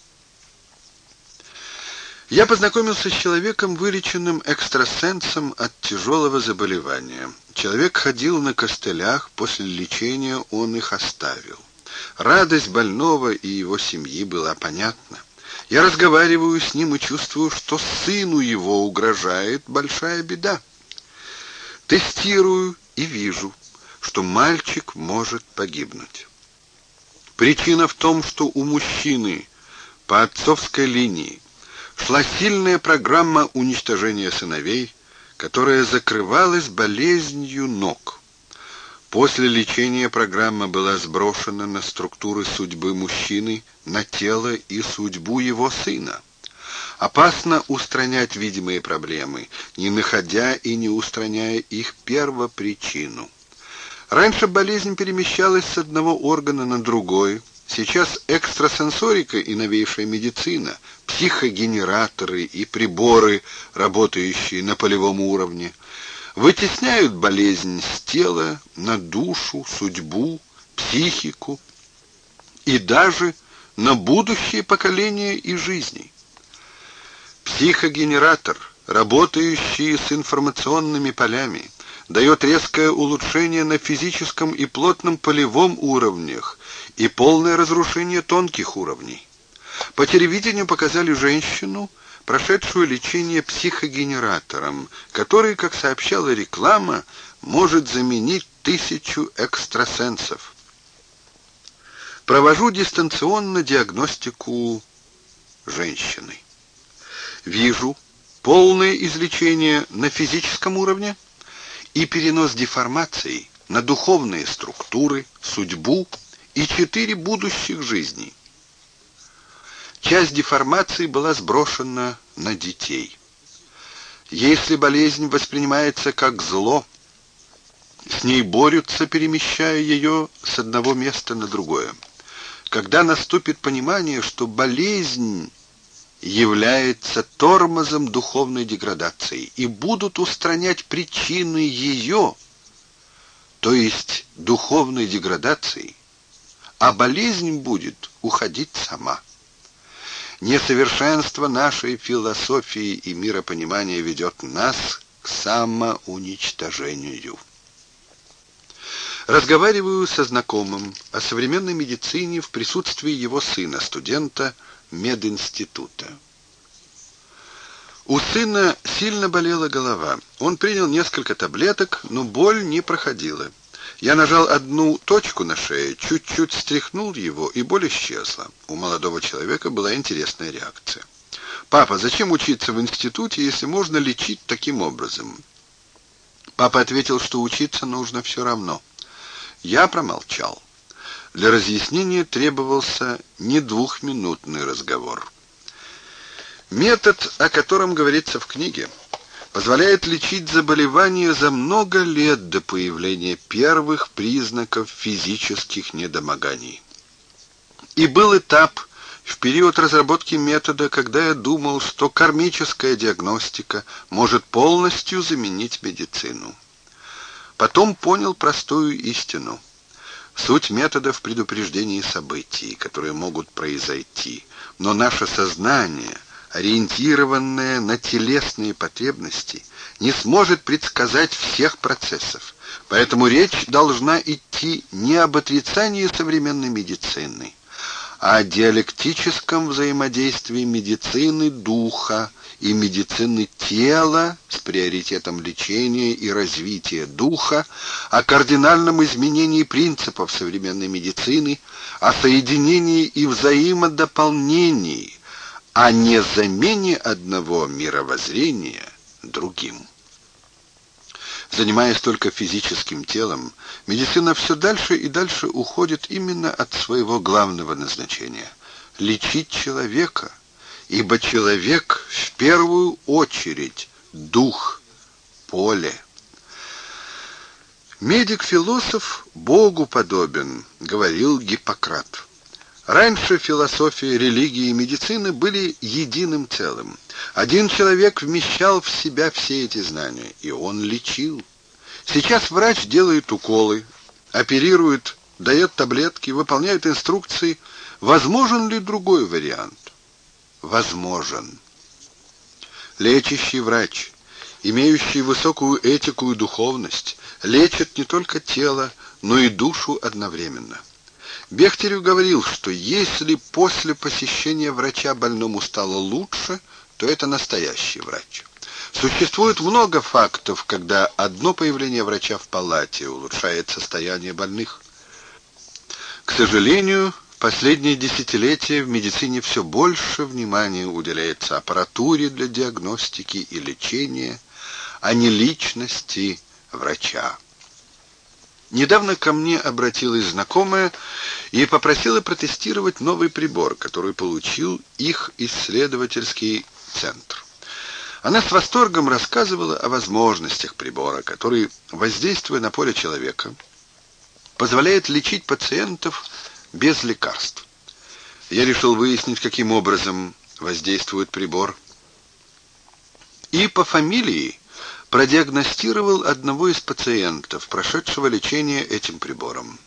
Speaker 1: Я познакомился с человеком, вылеченным экстрасенсом от тяжелого заболевания. Человек ходил на костылях, после лечения он их оставил. Радость больного и его семьи была понятна. Я разговариваю с ним и чувствую, что сыну его угрожает большая беда. Тестирую и вижу, что мальчик может погибнуть. Причина в том, что у мужчины по отцовской линии шла сильная программа уничтожения сыновей, которая закрывалась болезнью ног. После лечения программа была сброшена на структуры судьбы мужчины, на тело и судьбу его сына. Опасно устранять видимые проблемы, не находя и не устраняя их первопричину. Раньше болезнь перемещалась с одного органа на другой. Сейчас экстрасенсорика и новейшая медицина, психогенераторы и приборы, работающие на полевом уровне, вытесняют болезнь с тела на душу, судьбу, психику и даже на будущее поколения и жизни. Психогенератор, работающий с информационными полями, дает резкое улучшение на физическом и плотном полевом уровнях и полное разрушение тонких уровней. По телевидению показали женщину, прошедшую лечение психогенератором, который, как сообщала реклама, может заменить тысячу экстрасенсов. Провожу дистанционно диагностику женщины. Вижу полное излечение на физическом уровне и перенос деформаций на духовные структуры, судьбу и четыре будущих жизни. Часть деформации была сброшена на детей. Если болезнь воспринимается как зло, с ней борются, перемещая ее с одного места на другое. Когда наступит понимание, что болезнь является тормозом духовной деградации и будут устранять причины ее, то есть духовной деградации, а болезнь будет уходить сама. Несовершенство нашей философии и миропонимания ведет нас к самоуничтожению. Разговариваю со знакомым о современной медицине в присутствии его сына, студента мединститута. У сына сильно болела голова. Он принял несколько таблеток, но боль не проходила. Я нажал одну точку на шее, чуть-чуть стряхнул его, и боль исчезла. У молодого человека была интересная реакция. «Папа, зачем учиться в институте, если можно лечить таким образом?» Папа ответил, что учиться нужно все равно. Я промолчал. Для разъяснения требовался не двухминутный разговор. Метод, о котором говорится в книге, позволяет лечить заболевания за много лет до появления первых признаков физических недомоганий. И был этап в период разработки метода, когда я думал, что кармическая диагностика может полностью заменить медицину. Потом понял простую истину – Суть методов предупреждения событий, которые могут произойти, но наше сознание, ориентированное на телесные потребности, не сможет предсказать всех процессов. Поэтому речь должна идти не об отрицании современной медицины, а о диалектическом взаимодействии медицины духа и медицины тела с приоритетом лечения и развития духа, о кардинальном изменении принципов современной медицины, о соединении и взаимодополнении, а не замене одного мировоззрения другим. Занимаясь только физическим телом, медицина все дальше и дальше уходит именно от своего главного назначения – лечить человека – ибо человек в первую очередь дух, поле. Медик-философ Богу подобен, говорил Гиппократ. Раньше философия, религии и медицины были единым целым. Один человек вмещал в себя все эти знания, и он лечил. Сейчас врач делает уколы, оперирует, дает таблетки, выполняет инструкции. Возможен ли другой вариант? возможен. Лечащий врач, имеющий высокую этику и духовность, лечит не только тело, но и душу одновременно. Бехтерев говорил, что если после посещения врача больному стало лучше, то это настоящий врач. Существует много фактов, когда одно появление врача в палате улучшает состояние больных. К сожалению, Последние десятилетия в медицине все больше внимания уделяется аппаратуре для диагностики и лечения, а не личности врача. Недавно ко мне обратилась знакомая и попросила протестировать новый прибор, который получил их исследовательский центр. Она с восторгом рассказывала о возможностях прибора, который, воздействуя на поле человека, позволяет лечить пациентов без лекарств. Я решил выяснить, каким образом воздействует прибор. И по фамилии продиагностировал одного из пациентов, прошедшего лечение этим прибором.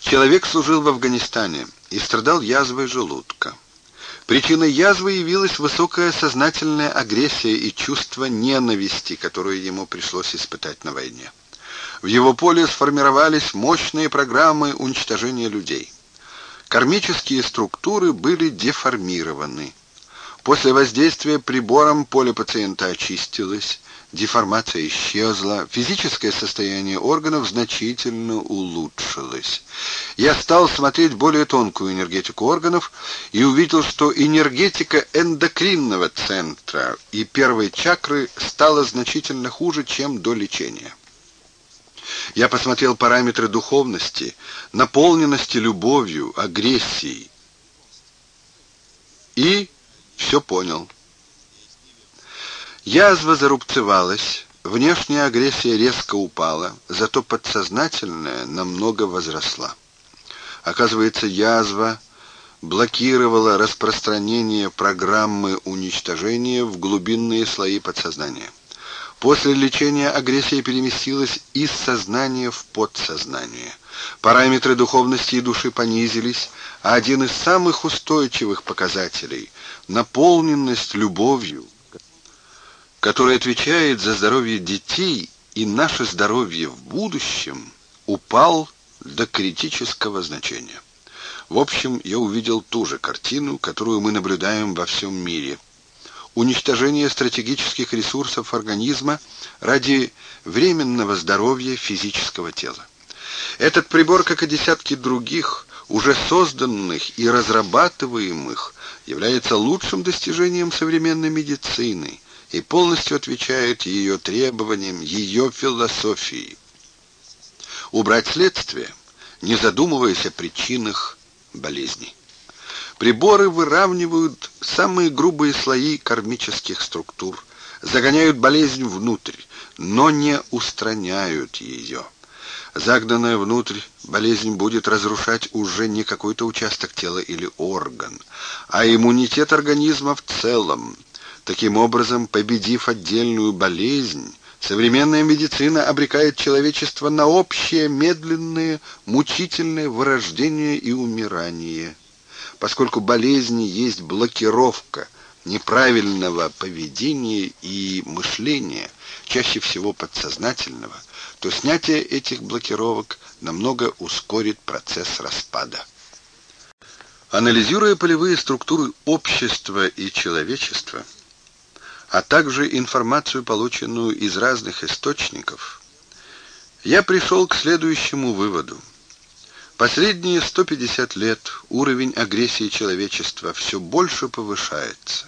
Speaker 1: Человек служил в Афганистане и страдал язвой желудка. Причиной язвы явилась высокая сознательная агрессия и чувство ненависти, которое ему пришлось испытать на войне. В его поле сформировались мощные программы уничтожения людей. Кармические структуры были деформированы. После воздействия прибором поле пациента очистилось, деформация исчезла, физическое состояние органов значительно улучшилось. Я стал смотреть более тонкую энергетику органов и увидел, что энергетика эндокринного центра и первой чакры стала значительно хуже, чем до лечения. Я посмотрел параметры духовности, наполненности любовью, агрессией. И все понял. Язва зарубцевалась, внешняя агрессия резко упала, зато подсознательная намного возросла. Оказывается, язва блокировала распространение программы уничтожения в глубинные слои подсознания. После лечения агрессия переместилась из сознания в подсознание. Параметры духовности и души понизились, а один из самых устойчивых показателей – наполненность любовью, которая отвечает за здоровье детей и наше здоровье в будущем, упал до критического значения. В общем, я увидел ту же картину, которую мы наблюдаем во всем мире – уничтожение стратегических ресурсов организма ради временного здоровья физического тела. Этот прибор, как и десятки других, уже созданных и разрабатываемых, является лучшим достижением современной медицины и полностью отвечает ее требованиям, ее философии. Убрать следствие, не задумываясь о причинах болезней. Приборы выравнивают самые грубые слои кармических структур, загоняют болезнь внутрь, но не устраняют ее. Загнанная внутрь болезнь будет разрушать уже не какой-то участок тела или орган, а иммунитет организма в целом. Таким образом, победив отдельную болезнь, современная медицина обрекает человечество на общее медленное, мучительное вырождение и умирание – поскольку болезни есть блокировка неправильного поведения и мышления, чаще всего подсознательного, то снятие этих блокировок намного ускорит процесс распада. Анализируя полевые структуры общества и человечества, а также информацию, полученную из разных источников, я пришел к следующему выводу. Последние 150 лет уровень агрессии человечества все больше повышается.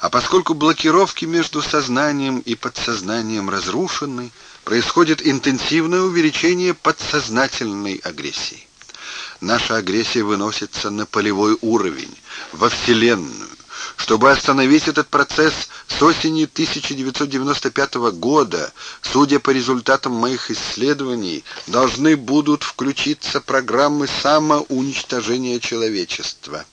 Speaker 1: А поскольку блокировки между сознанием и подсознанием разрушены, происходит интенсивное увеличение подсознательной агрессии. Наша агрессия выносится на полевой уровень, во Вселенную, чтобы остановить этот процесс с осени 1995 года, судя по результатам моих исследований, должны будут включиться программы самоуничтожения человечества.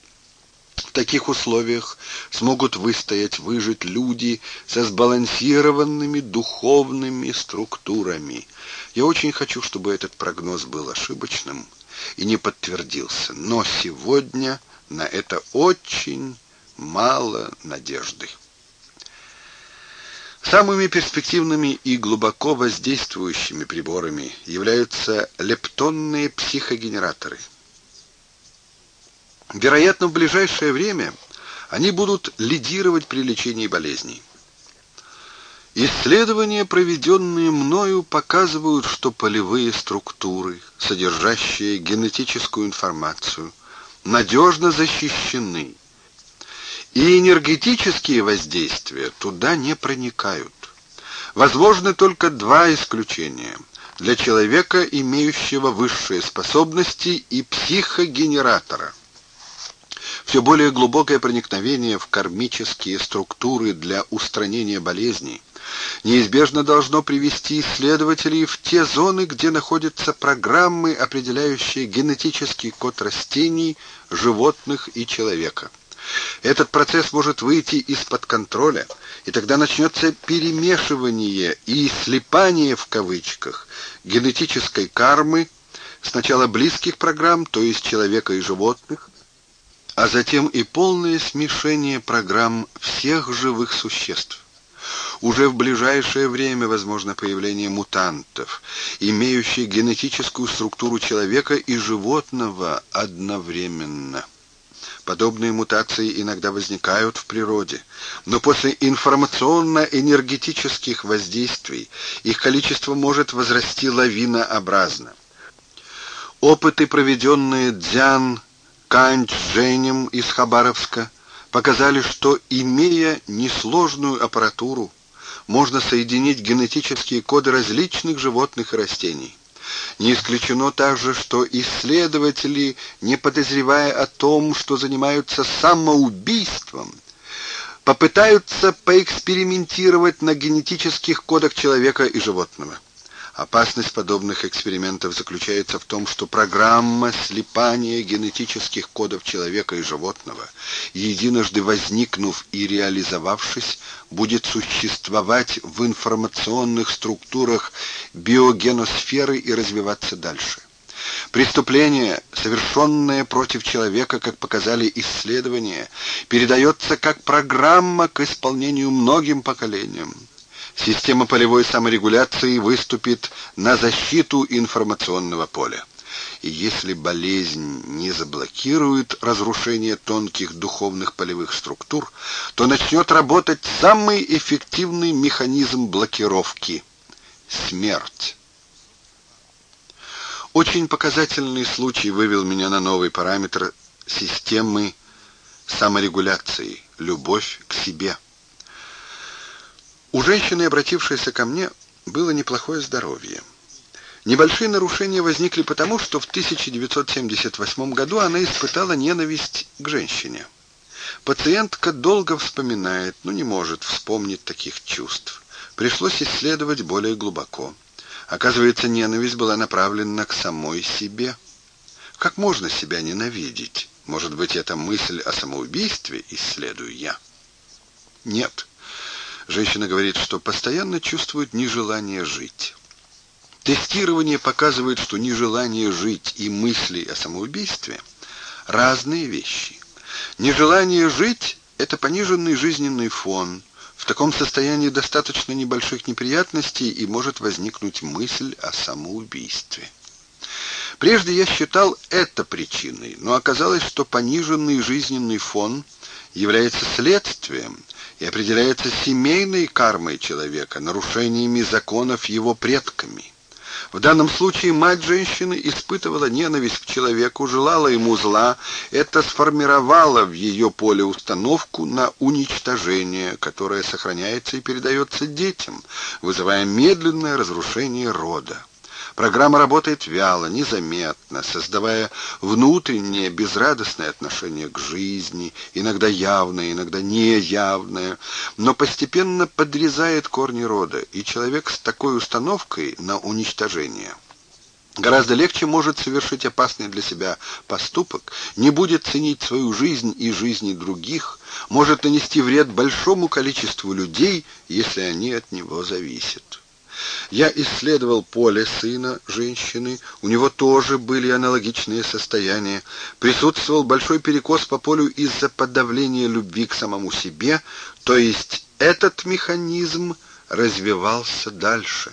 Speaker 1: В таких условиях смогут выстоять, выжить люди со сбалансированными духовными структурами. Я очень хочу, чтобы этот прогноз был ошибочным и не подтвердился, но сегодня на это очень мало надежды. Самыми перспективными и глубоко воздействующими приборами являются лептонные психогенераторы. Вероятно, в ближайшее время они будут лидировать при лечении болезней. Исследования, проведенные мною, показывают, что полевые структуры, содержащие генетическую информацию, надежно защищены – и энергетические воздействия туда не проникают. Возможны только два исключения – для человека, имеющего высшие способности и психогенератора. Все более глубокое проникновение в кармические структуры для устранения болезней неизбежно должно привести исследователей в те зоны, где находятся программы, определяющие генетический код растений, животных и человека. Этот процесс может выйти из-под контроля, и тогда начнется перемешивание и «слепание» в кавычках генетической кармы, сначала близких программ, то есть человека и животных, а затем и полное смешение программ всех живых существ. Уже в ближайшее время возможно появление мутантов, имеющих генетическую структуру человека и животного одновременно. Подобные мутации иногда возникают в природе, но после информационно-энергетических воздействий их количество может возрасти лавинообразно. Опыты, проведенные Дзян Канчженем из Хабаровска, показали, что, имея несложную аппаратуру, можно соединить генетические коды различных животных и растений. Не исключено также, что исследователи, не подозревая о том, что занимаются самоубийством, попытаются поэкспериментировать на генетических кодах человека и животного. Опасность подобных экспериментов заключается в том, что программа слипания генетических кодов человека и животного, единожды возникнув и реализовавшись, будет существовать в информационных структурах биогеносферы и развиваться дальше. Преступление, совершенное против человека, как показали исследования, передается как программа к исполнению многим поколениям. Система полевой саморегуляции выступит на защиту информационного поля. И если болезнь не заблокирует разрушение тонких духовных полевых структур, то начнет работать самый эффективный механизм блокировки – смерть. Очень показательный случай вывел меня на новый параметр системы саморегуляции – любовь к себе – у женщины, обратившейся ко мне, было неплохое здоровье. Небольшие нарушения возникли потому, что в 1978 году она испытала ненависть к женщине. Пациентка долго вспоминает, но ну, не может вспомнить таких чувств. Пришлось исследовать более глубоко. Оказывается, ненависть была направлена к самой себе. Как можно себя ненавидеть? Может быть, это мысль о самоубийстве, исследую я? Нет. Женщина говорит, что постоянно чувствует нежелание жить. Тестирование показывает, что нежелание жить и мысли о самоубийстве – разные вещи. Нежелание жить – это пониженный жизненный фон. В таком состоянии достаточно небольших неприятностей и может возникнуть мысль о самоубийстве. Прежде я считал это причиной, но оказалось, что пониженный жизненный фон является следствием, и определяется семейной кармой человека, нарушениями законов его предками. В данном случае мать женщины испытывала ненависть к человеку, желала ему зла. Это сформировало в ее поле установку на уничтожение, которое сохраняется и передается детям, вызывая медленное разрушение рода. Программа работает вяло, незаметно, создавая внутреннее безрадостное отношение к жизни, иногда явное, иногда неявное, но постепенно подрезает корни рода, и человек с такой установкой на уничтожение. Гораздо легче может совершить опасный для себя поступок, не будет ценить свою жизнь и жизни других, может нанести вред большому количеству людей, если они от него зависят. Я исследовал поле сына женщины, у него тоже были аналогичные состояния. Присутствовал большой перекос по полю из-за подавления любви к самому себе, то есть этот механизм развивался дальше.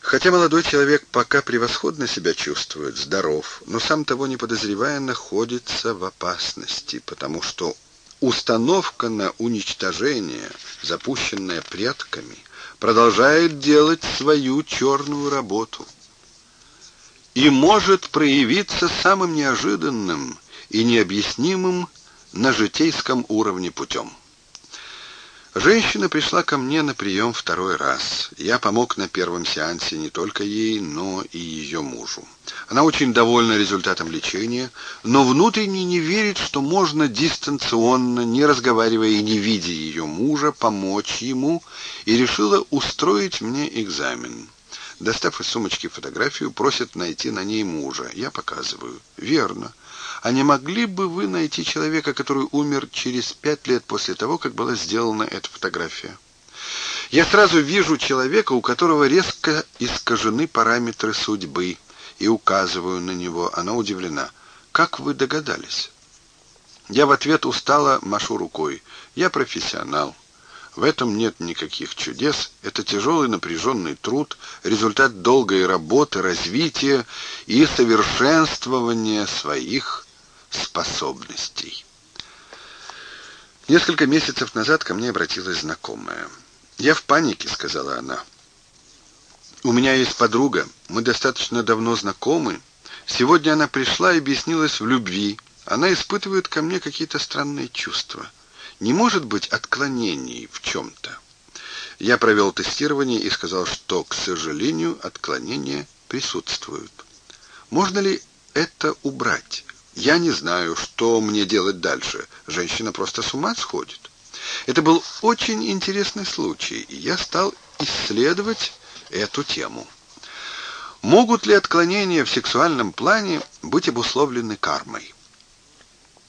Speaker 1: Хотя молодой человек пока превосходно себя чувствует, здоров, но сам того не подозревая, находится в опасности, потому что установка на уничтожение, запущенная предками – продолжает делать свою черную работу и может проявиться самым неожиданным и необъяснимым на житейском уровне путем. Женщина пришла ко мне на прием второй раз. Я помог на первом сеансе не только ей, но и ее мужу. Она очень довольна результатом лечения, но внутренне не верит, что можно дистанционно, не разговаривая и не видя ее мужа, помочь ему, и решила устроить мне экзамен. Достав из сумочки фотографию, просит найти на ней мужа. Я показываю. Верно. А не могли бы вы найти человека, который умер через пять лет после того, как была сделана эта фотография? Я сразу вижу человека, у которого резко искажены параметры судьбы, и указываю на него. Она удивлена. Как вы догадались? Я в ответ устало машу рукой. Я профессионал. В этом нет никаких чудес. Это тяжелый напряженный труд, результат долгой работы, развития и совершенствования своих способностей. Несколько месяцев назад ко мне обратилась знакомая. "Я в панике", сказала она. "У меня есть подруга, мы достаточно давно знакомы. Сегодня она пришла и объяснилась в любви. Она испытывает ко мне какие-то странные чувства. Не может быть отклонений в чем то я провел тестирование и сказал, что, к сожалению, отклонения присутствуют. Можно ли это убрать? Я не знаю, что мне делать дальше. Женщина просто с ума сходит. Это был очень интересный случай, и я стал исследовать эту тему. Могут ли отклонения в сексуальном плане быть обусловлены кармой?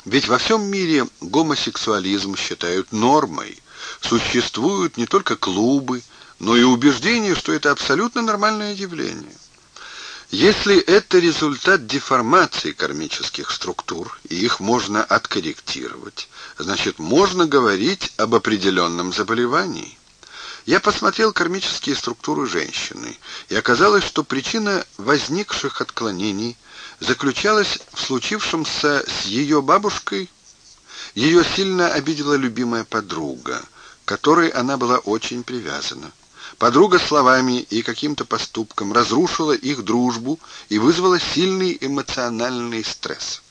Speaker 1: Ведь во всем мире гомосексуализм считают нормой. Существуют не только клубы, но и убеждение, что это абсолютно нормальное явление. Если это результат деформации кармических структур, и их можно откорректировать, значит, можно говорить об определенном заболевании. Я посмотрел кармические структуры женщины, и оказалось, что причина возникших отклонений заключалась в случившемся с ее бабушкой. Ее сильно обидела любимая подруга, к которой она была очень привязана. Подруга словами и каким-то поступком разрушила их дружбу и вызвала сильный эмоциональный стресс.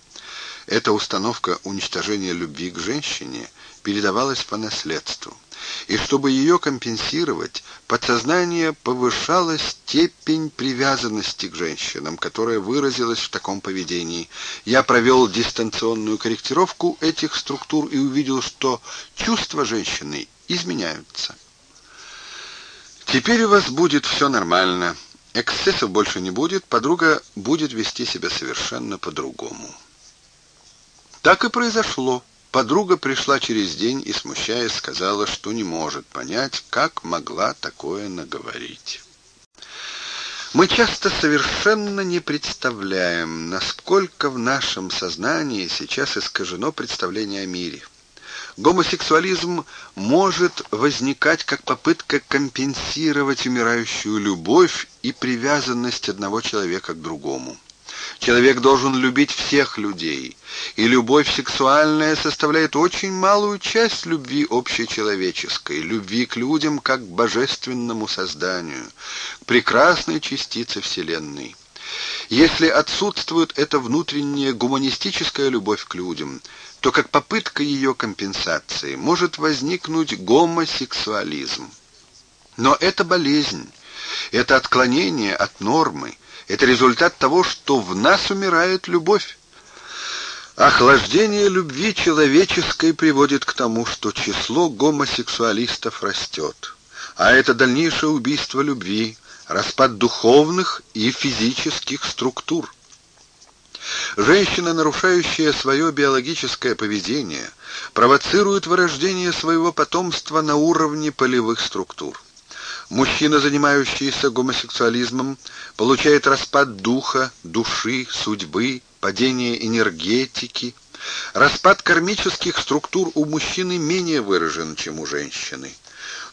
Speaker 1: Эта установка уничтожения любви к женщине передавалась по наследству. И чтобы ее компенсировать, подсознание повышало степень привязанности к женщинам, которая выразилась в таком поведении. Я провел дистанционную корректировку этих структур и увидел, что чувства женщины изменяются. Теперь у вас будет все нормально. Эксцессов больше не будет, подруга будет вести себя совершенно по-другому. Так и произошло. Подруга пришла через день и, смущаясь, сказала, что не может понять, как могла такое наговорить. Мы часто совершенно не представляем, насколько в нашем сознании сейчас искажено представление о мире. Гомосексуализм может возникать как попытка компенсировать умирающую любовь и привязанность одного человека к другому. Человек должен любить всех людей, и любовь сексуальная составляет очень малую часть любви общечеловеческой, любви к людям как к божественному созданию, к прекрасной частице Вселенной. Если отсутствует эта внутренняя гуманистическая любовь к людям – то как попытка ее компенсации может возникнуть гомосексуализм. Но это болезнь, это отклонение от нормы, это результат того, что в нас умирает любовь. Охлаждение любви человеческой приводит к тому, что число гомосексуалистов растет, а это дальнейшее убийство любви, распад духовных и физических структур – Женщина, нарушающая свое биологическое поведение, провоцирует вырождение своего потомства на уровне полевых структур. Мужчина, занимающийся гомосексуализмом, получает распад духа, души, судьбы, падение энергетики. Распад кармических структур у мужчины менее выражен, чем у женщины.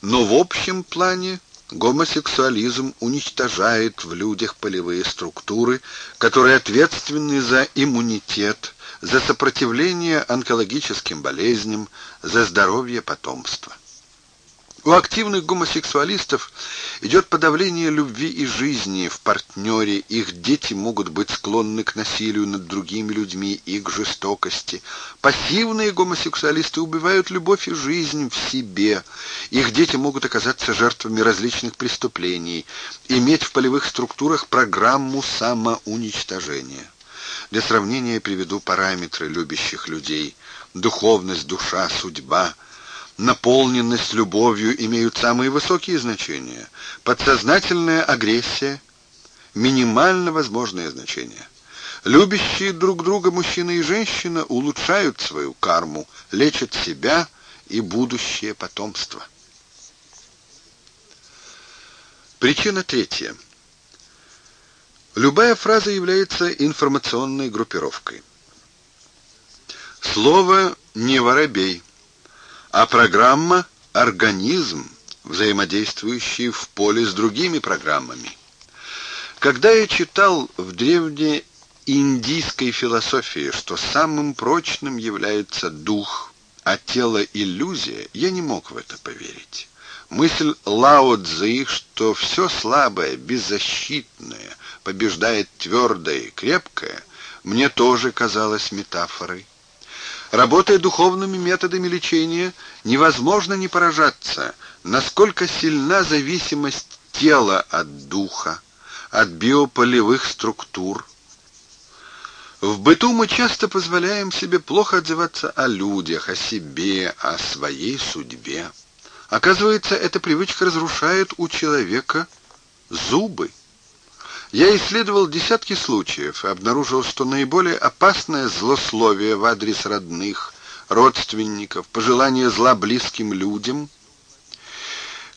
Speaker 1: Но в общем плане Гомосексуализм уничтожает в людях полевые структуры, которые ответственны за иммунитет, за сопротивление онкологическим болезням, за здоровье потомства. У активных гомосексуалистов идет подавление любви и жизни в партнере, их дети могут быть склонны к насилию над другими людьми и к жестокости. Пассивные гомосексуалисты убивают любовь и жизнь в себе. Их дети могут оказаться жертвами различных преступлений, иметь в полевых структурах программу самоуничтожения. Для сравнения приведу параметры любящих людей. Духовность, душа, судьба – наполненность любовью имеют самые высокие значения, подсознательная агрессия – минимально возможное значение. Любящие друг друга мужчина и женщина улучшают свою карму, лечат себя и будущее потомство. Причина третья. Любая фраза является информационной группировкой. Слово «не воробей» а программа — организм, взаимодействующий в поле с другими программами. Когда я читал в древнеиндийской философии, что самым прочным является дух, а тело — иллюзия, я не мог в это поверить. Мысль Лао Цзы, что все слабое, беззащитное побеждает твердое и крепкое, мне тоже казалась метафорой. Работая духовными методами лечения, невозможно не поражаться, насколько сильна зависимость тела от духа, от биополевых структур. В быту мы часто позволяем себе плохо отзываться о людях, о себе, о своей судьбе. Оказывается, эта привычка разрушает у человека зубы. Я исследовал десятки случаев, обнаружил, что наиболее опасное злословие в адрес родных, родственников, пожелание зла близким людям.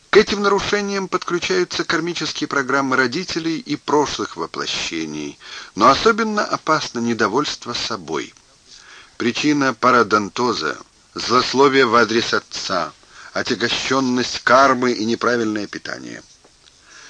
Speaker 1: К этим нарушениям подключаются кармические программы родителей и прошлых воплощений, но особенно опасно недовольство собой. Причина парадонтоза, злословие в адрес отца, отягощенность кармы и неправильное питание –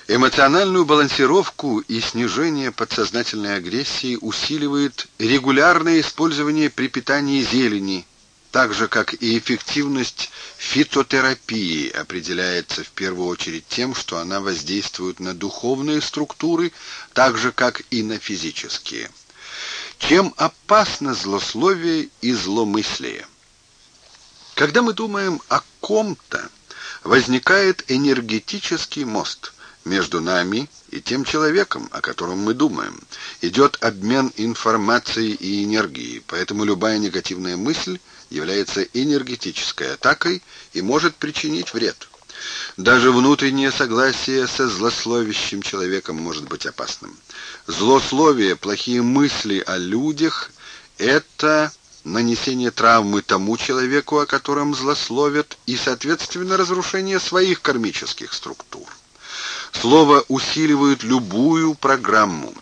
Speaker 1: Эмоциональную балансировку и снижение подсознательной агрессии усиливает регулярное использование при питании зелени, так же как и эффективность фитотерапии определяется в первую очередь тем, что она воздействует на духовные структуры, так же как и на физические. Чем опасно злословие и зломыслие? Когда мы думаем о ком-то, возникает энергетический мост – между нами и тем человеком, о котором мы думаем. Идет обмен информацией и энергией, поэтому любая негативная мысль является энергетической атакой и может причинить вред. Даже внутреннее согласие со злословящим человеком может быть опасным. Злословие, плохие мысли о людях – это нанесение травмы тому человеку, о котором злословят, и, соответственно, разрушение своих кармических структур. Слово усиливает любую программу.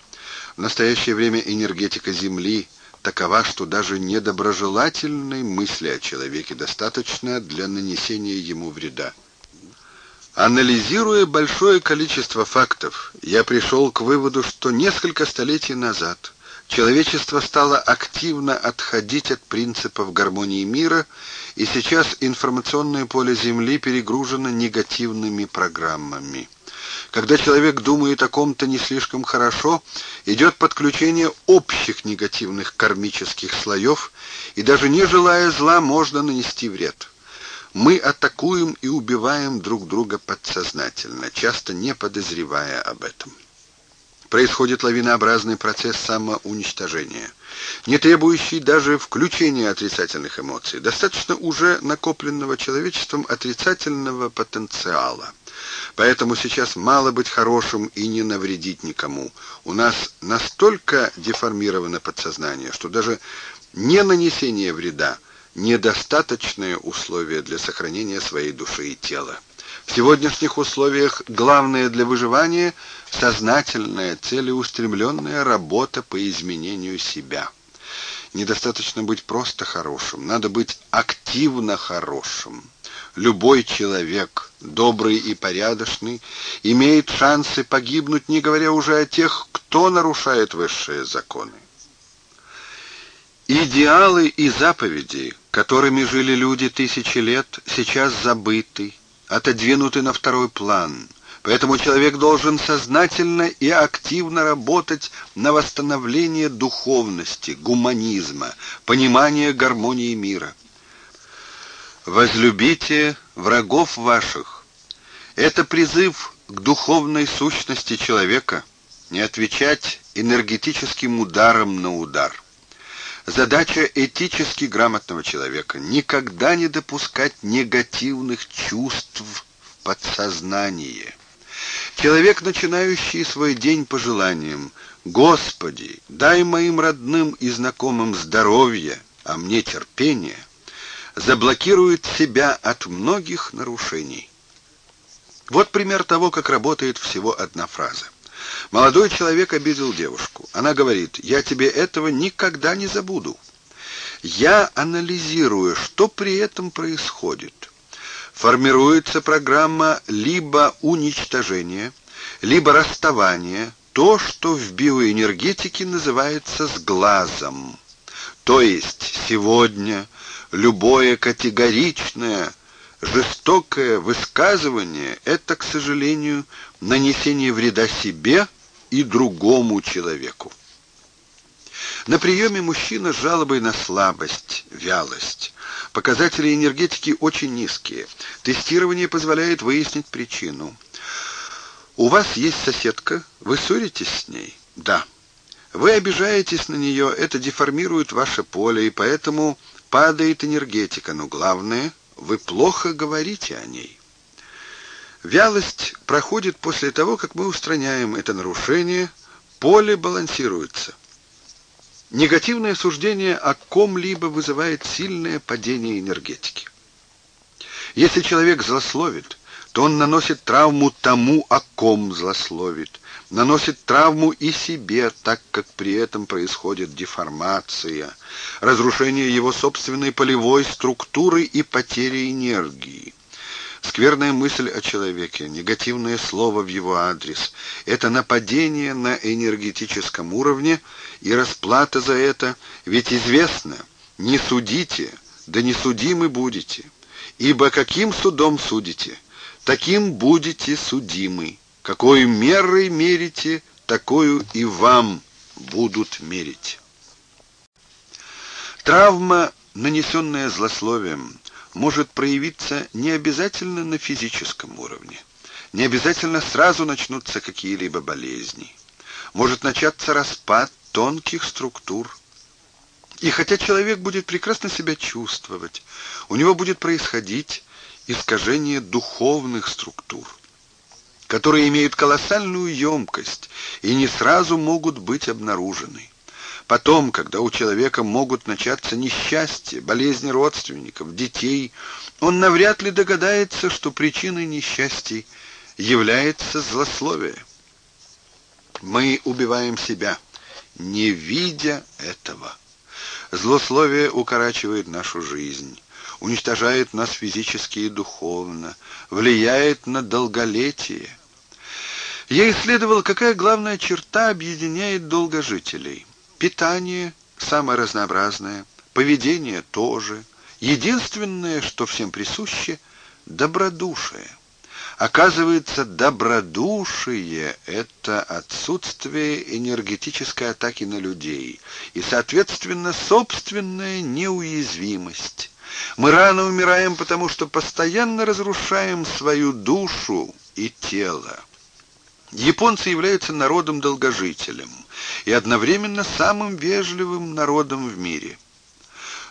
Speaker 1: В настоящее время энергетика Земли такова, что даже недоброжелательной мысли о человеке достаточно для нанесения ему вреда. Анализируя большое количество фактов, я пришел к выводу, что несколько столетий назад человечество стало активно отходить от принципов гармонии мира, и сейчас информационное поле Земли перегружено негативными программами. Когда человек думает о ком-то не слишком хорошо, идет подключение общих негативных кармических слоев, и даже не желая зла, можно нанести вред. Мы атакуем и убиваем друг друга подсознательно, часто не подозревая об этом. Происходит лавинообразный процесс самоуничтожения, не требующий даже включения отрицательных эмоций, достаточно уже накопленного человечеством отрицательного потенциала. Поэтому сейчас мало быть хорошим и не навредить никому. У нас настолько деформировано подсознание, что даже не нанесение вреда – недостаточное условие для сохранения своей души и тела. В сегодняшних условиях главное для выживания – сознательная, целеустремленная работа по изменению себя. Недостаточно быть просто хорошим, надо быть активно хорошим любой человек, добрый и порядочный, имеет шансы погибнуть, не говоря уже о тех, кто нарушает высшие законы. Идеалы и заповеди, которыми жили люди тысячи лет, сейчас забыты, отодвинуты на второй план. Поэтому человек должен сознательно и активно работать на восстановление духовности, гуманизма, понимания гармонии мира. «Возлюбите врагов ваших». Это призыв к духовной сущности человека, не отвечать энергетическим ударом на удар. Задача этически грамотного человека – никогда не допускать негативных чувств в подсознание. Человек, начинающий свой день по «Господи, дай моим родным и знакомым здоровье, а мне терпение», заблокирует себя от многих нарушений. Вот пример того, как работает всего одна фраза. Молодой человек обидел девушку. Она говорит, я тебе этого никогда не забуду. Я анализирую, что при этом происходит. Формируется программа либо уничтожения, либо расставания, то, что в биоэнергетике называется сглазом. То есть сегодня любое категоричное, жестокое высказывание — это, к сожалению, нанесение вреда себе и другому человеку. На приеме мужчина с жалобой на слабость, вялость. Показатели энергетики очень низкие. Тестирование позволяет выяснить причину. У вас есть соседка, вы ссоритесь с ней? Да. Вы обижаетесь на нее, это деформирует ваше поле, и поэтому Падает энергетика, но главное, вы плохо говорите о ней. Вялость проходит после того, как мы устраняем это нарушение, поле балансируется. Негативное суждение о ком-либо вызывает сильное падение энергетики. Если человек злословит, то он наносит травму тому, о ком злословит наносит травму и себе, так как при этом происходит деформация, разрушение его собственной полевой структуры и потери энергии. Скверная мысль о человеке, негативное слово в его адрес – это нападение на энергетическом уровне и расплата за это, ведь известно «не судите, да не судимы будете, ибо каким судом судите, таким будете судимы». Какой мерой мерите, такую и вам будут мерить. Травма, нанесенная злословием, может проявиться не обязательно на физическом уровне. Не обязательно сразу начнутся какие-либо болезни. Может начаться распад тонких структур. И хотя человек будет прекрасно себя чувствовать, у него будет происходить искажение духовных структур которые имеют колоссальную емкость и не сразу могут быть обнаружены. Потом, когда у человека могут начаться несчастья, болезни родственников, детей, он навряд ли догадается, что причиной несчастий является злословие. Мы убиваем себя, не видя этого. Злословие укорачивает нашу жизнь, уничтожает нас физически и духовно, влияет на долголетие. Я исследовал, какая главная черта объединяет долгожителей. Питание самое разнообразное, поведение тоже. Единственное, что всем присуще – добродушие. Оказывается, добродушие – это отсутствие энергетической атаки на людей и, соответственно, собственная неуязвимость. Мы рано умираем, потому что постоянно разрушаем свою душу и тело. Японцы являются народом-долгожителем и одновременно самым вежливым народом в мире.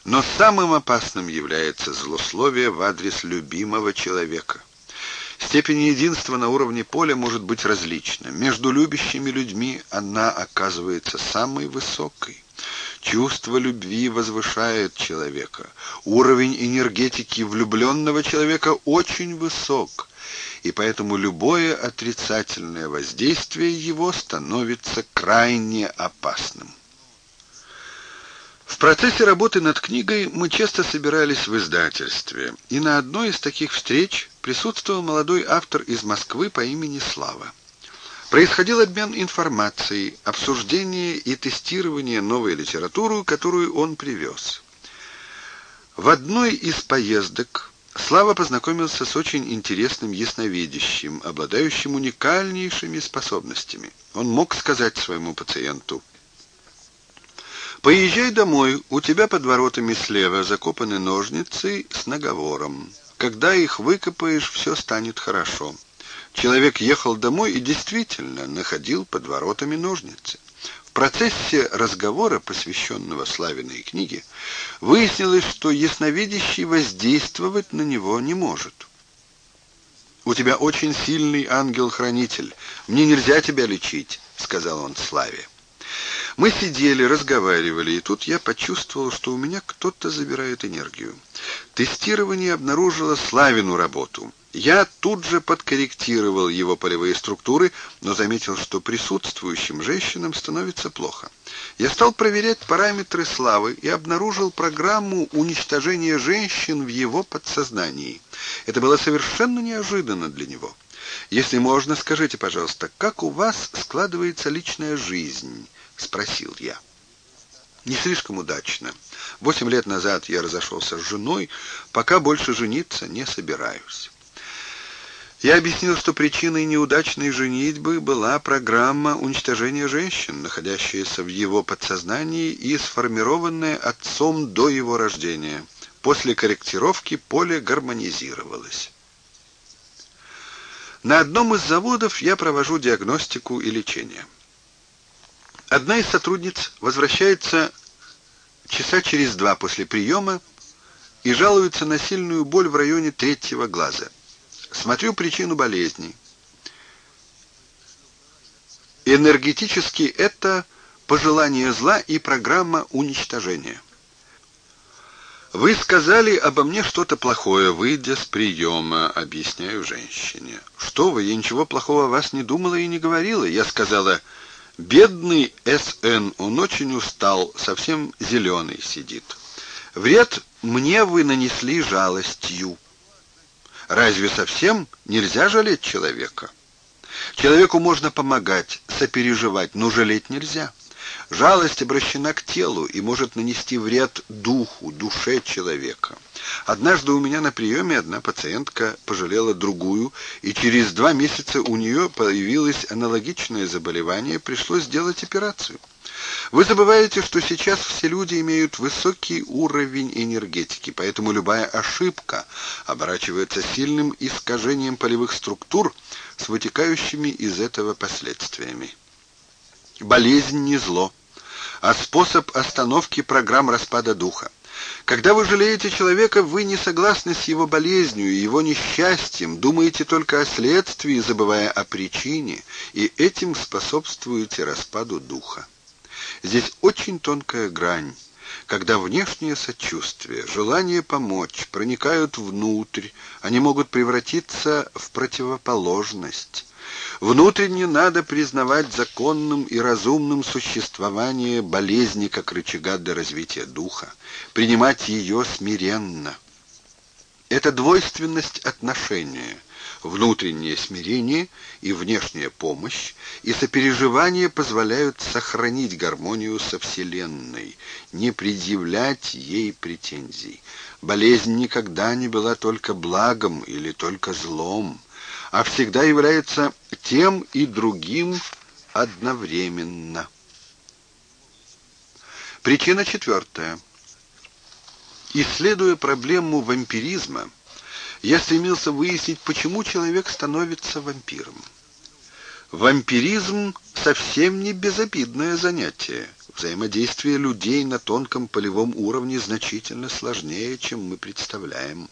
Speaker 1: Но самым опасным является злословие в адрес любимого человека. Степень единства на уровне поля может быть различна. Между любящими людьми она оказывается самой высокой. Чувство любви возвышает человека. Уровень энергетики влюбленного человека очень высок и поэтому любое отрицательное воздействие его становится крайне опасным. В процессе работы над книгой мы часто собирались в издательстве, и на одной из таких встреч присутствовал молодой автор из Москвы по имени Слава. Происходил обмен информацией, обсуждение и тестирование новой литературы, которую он привез. В одной из поездок Слава познакомился с очень интересным ясновидящим, обладающим уникальнейшими способностями. Он мог сказать своему пациенту, «Поезжай домой, у тебя под воротами слева закопаны ножницы с наговором. Когда их выкопаешь, все станет хорошо». Человек ехал домой и действительно находил под воротами ножницы процессе разговора, посвященного Славиной книге, выяснилось, что ясновидящий воздействовать на него не может. «У тебя очень сильный ангел-хранитель. Мне нельзя тебя лечить», — сказал он Славе. Мы сидели, разговаривали, и тут я почувствовал, что у меня кто-то забирает энергию. Тестирование обнаружило Славину работу — я тут же подкорректировал его полевые структуры, но заметил, что присутствующим женщинам становится плохо. Я стал проверять параметры славы и обнаружил программу уничтожения женщин в его подсознании. Это было совершенно неожиданно для него. «Если можно, скажите, пожалуйста, как у вас складывается личная жизнь?» — спросил я. «Не слишком удачно. Восемь лет назад я разошелся с женой, пока больше жениться не собираюсь». Я объяснил, что причиной неудачной женитьбы была программа уничтожения женщин, находящаяся в его подсознании и сформированная отцом до его рождения. После корректировки поле гармонизировалось. На одном из заводов я провожу диагностику и лечение. Одна из сотрудниц возвращается часа через два после приема и жалуется на сильную боль в районе третьего глаза – Смотрю причину болезни. Энергетически это пожелание зла и программа уничтожения. «Вы сказали обо мне что-то плохое, выйдя с приема», — объясняю женщине. «Что вы, я ничего плохого о вас не думала и не говорила». Я сказала, «Бедный С.Н., он очень устал, совсем зеленый сидит. Вред мне вы нанесли жалостью». Разве совсем нельзя жалеть человека? Человеку можно помогать, сопереживать, но жалеть нельзя. Жалость обращена к телу и может нанести вред духу, душе человека. Однажды у меня на приеме одна пациентка пожалела другую, и через два месяца у нее появилось аналогичное заболевание, пришлось сделать операцию. Вы забываете, что сейчас все люди имеют высокий уровень энергетики, поэтому любая ошибка оборачивается сильным искажением полевых структур с вытекающими из этого последствиями. Болезнь не зло, а способ остановки программ распада духа. Когда вы жалеете человека, вы не согласны с его болезнью и его несчастьем, думаете только о следствии, забывая о причине, и этим способствуете распаду духа. Здесь очень тонкая грань, когда внешнее сочувствие, желание помочь проникают внутрь, они могут превратиться в противоположность. Внутренне надо признавать законным и разумным существование болезни как рычага для развития духа, принимать ее смиренно. Это двойственность отношения – Внутреннее смирение и внешняя помощь и сопереживание позволяют сохранить гармонию со Вселенной, не предъявлять ей претензий. Болезнь никогда не была только благом или только злом, а всегда является тем и другим одновременно. Причина четвертая. Исследуя проблему вампиризма, я стремился выяснить, почему человек становится вампиром. Вампиризм совсем не безобидное занятие. Взаимодействие людей на тонком полевом уровне значительно сложнее, чем мы представляем.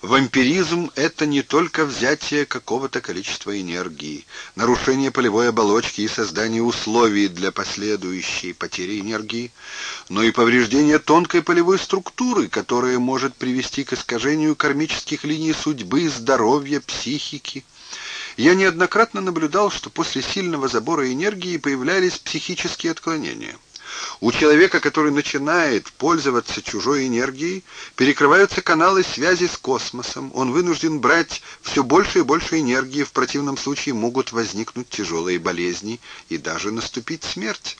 Speaker 1: Вампиризм — это не только взятие какого-то количества энергии, нарушение полевой оболочки и создание условий для последующей потери энергии, но и повреждение тонкой полевой структуры, которая может привести к искажению кармических линий судьбы, здоровья, психики. Я неоднократно наблюдал, что после сильного забора энергии появлялись психические отклонения — у человека, который начинает пользоваться чужой энергией, перекрываются каналы связи с космосом. Он вынужден брать все больше и больше энергии, в противном случае могут возникнуть тяжелые болезни и даже наступить смерть.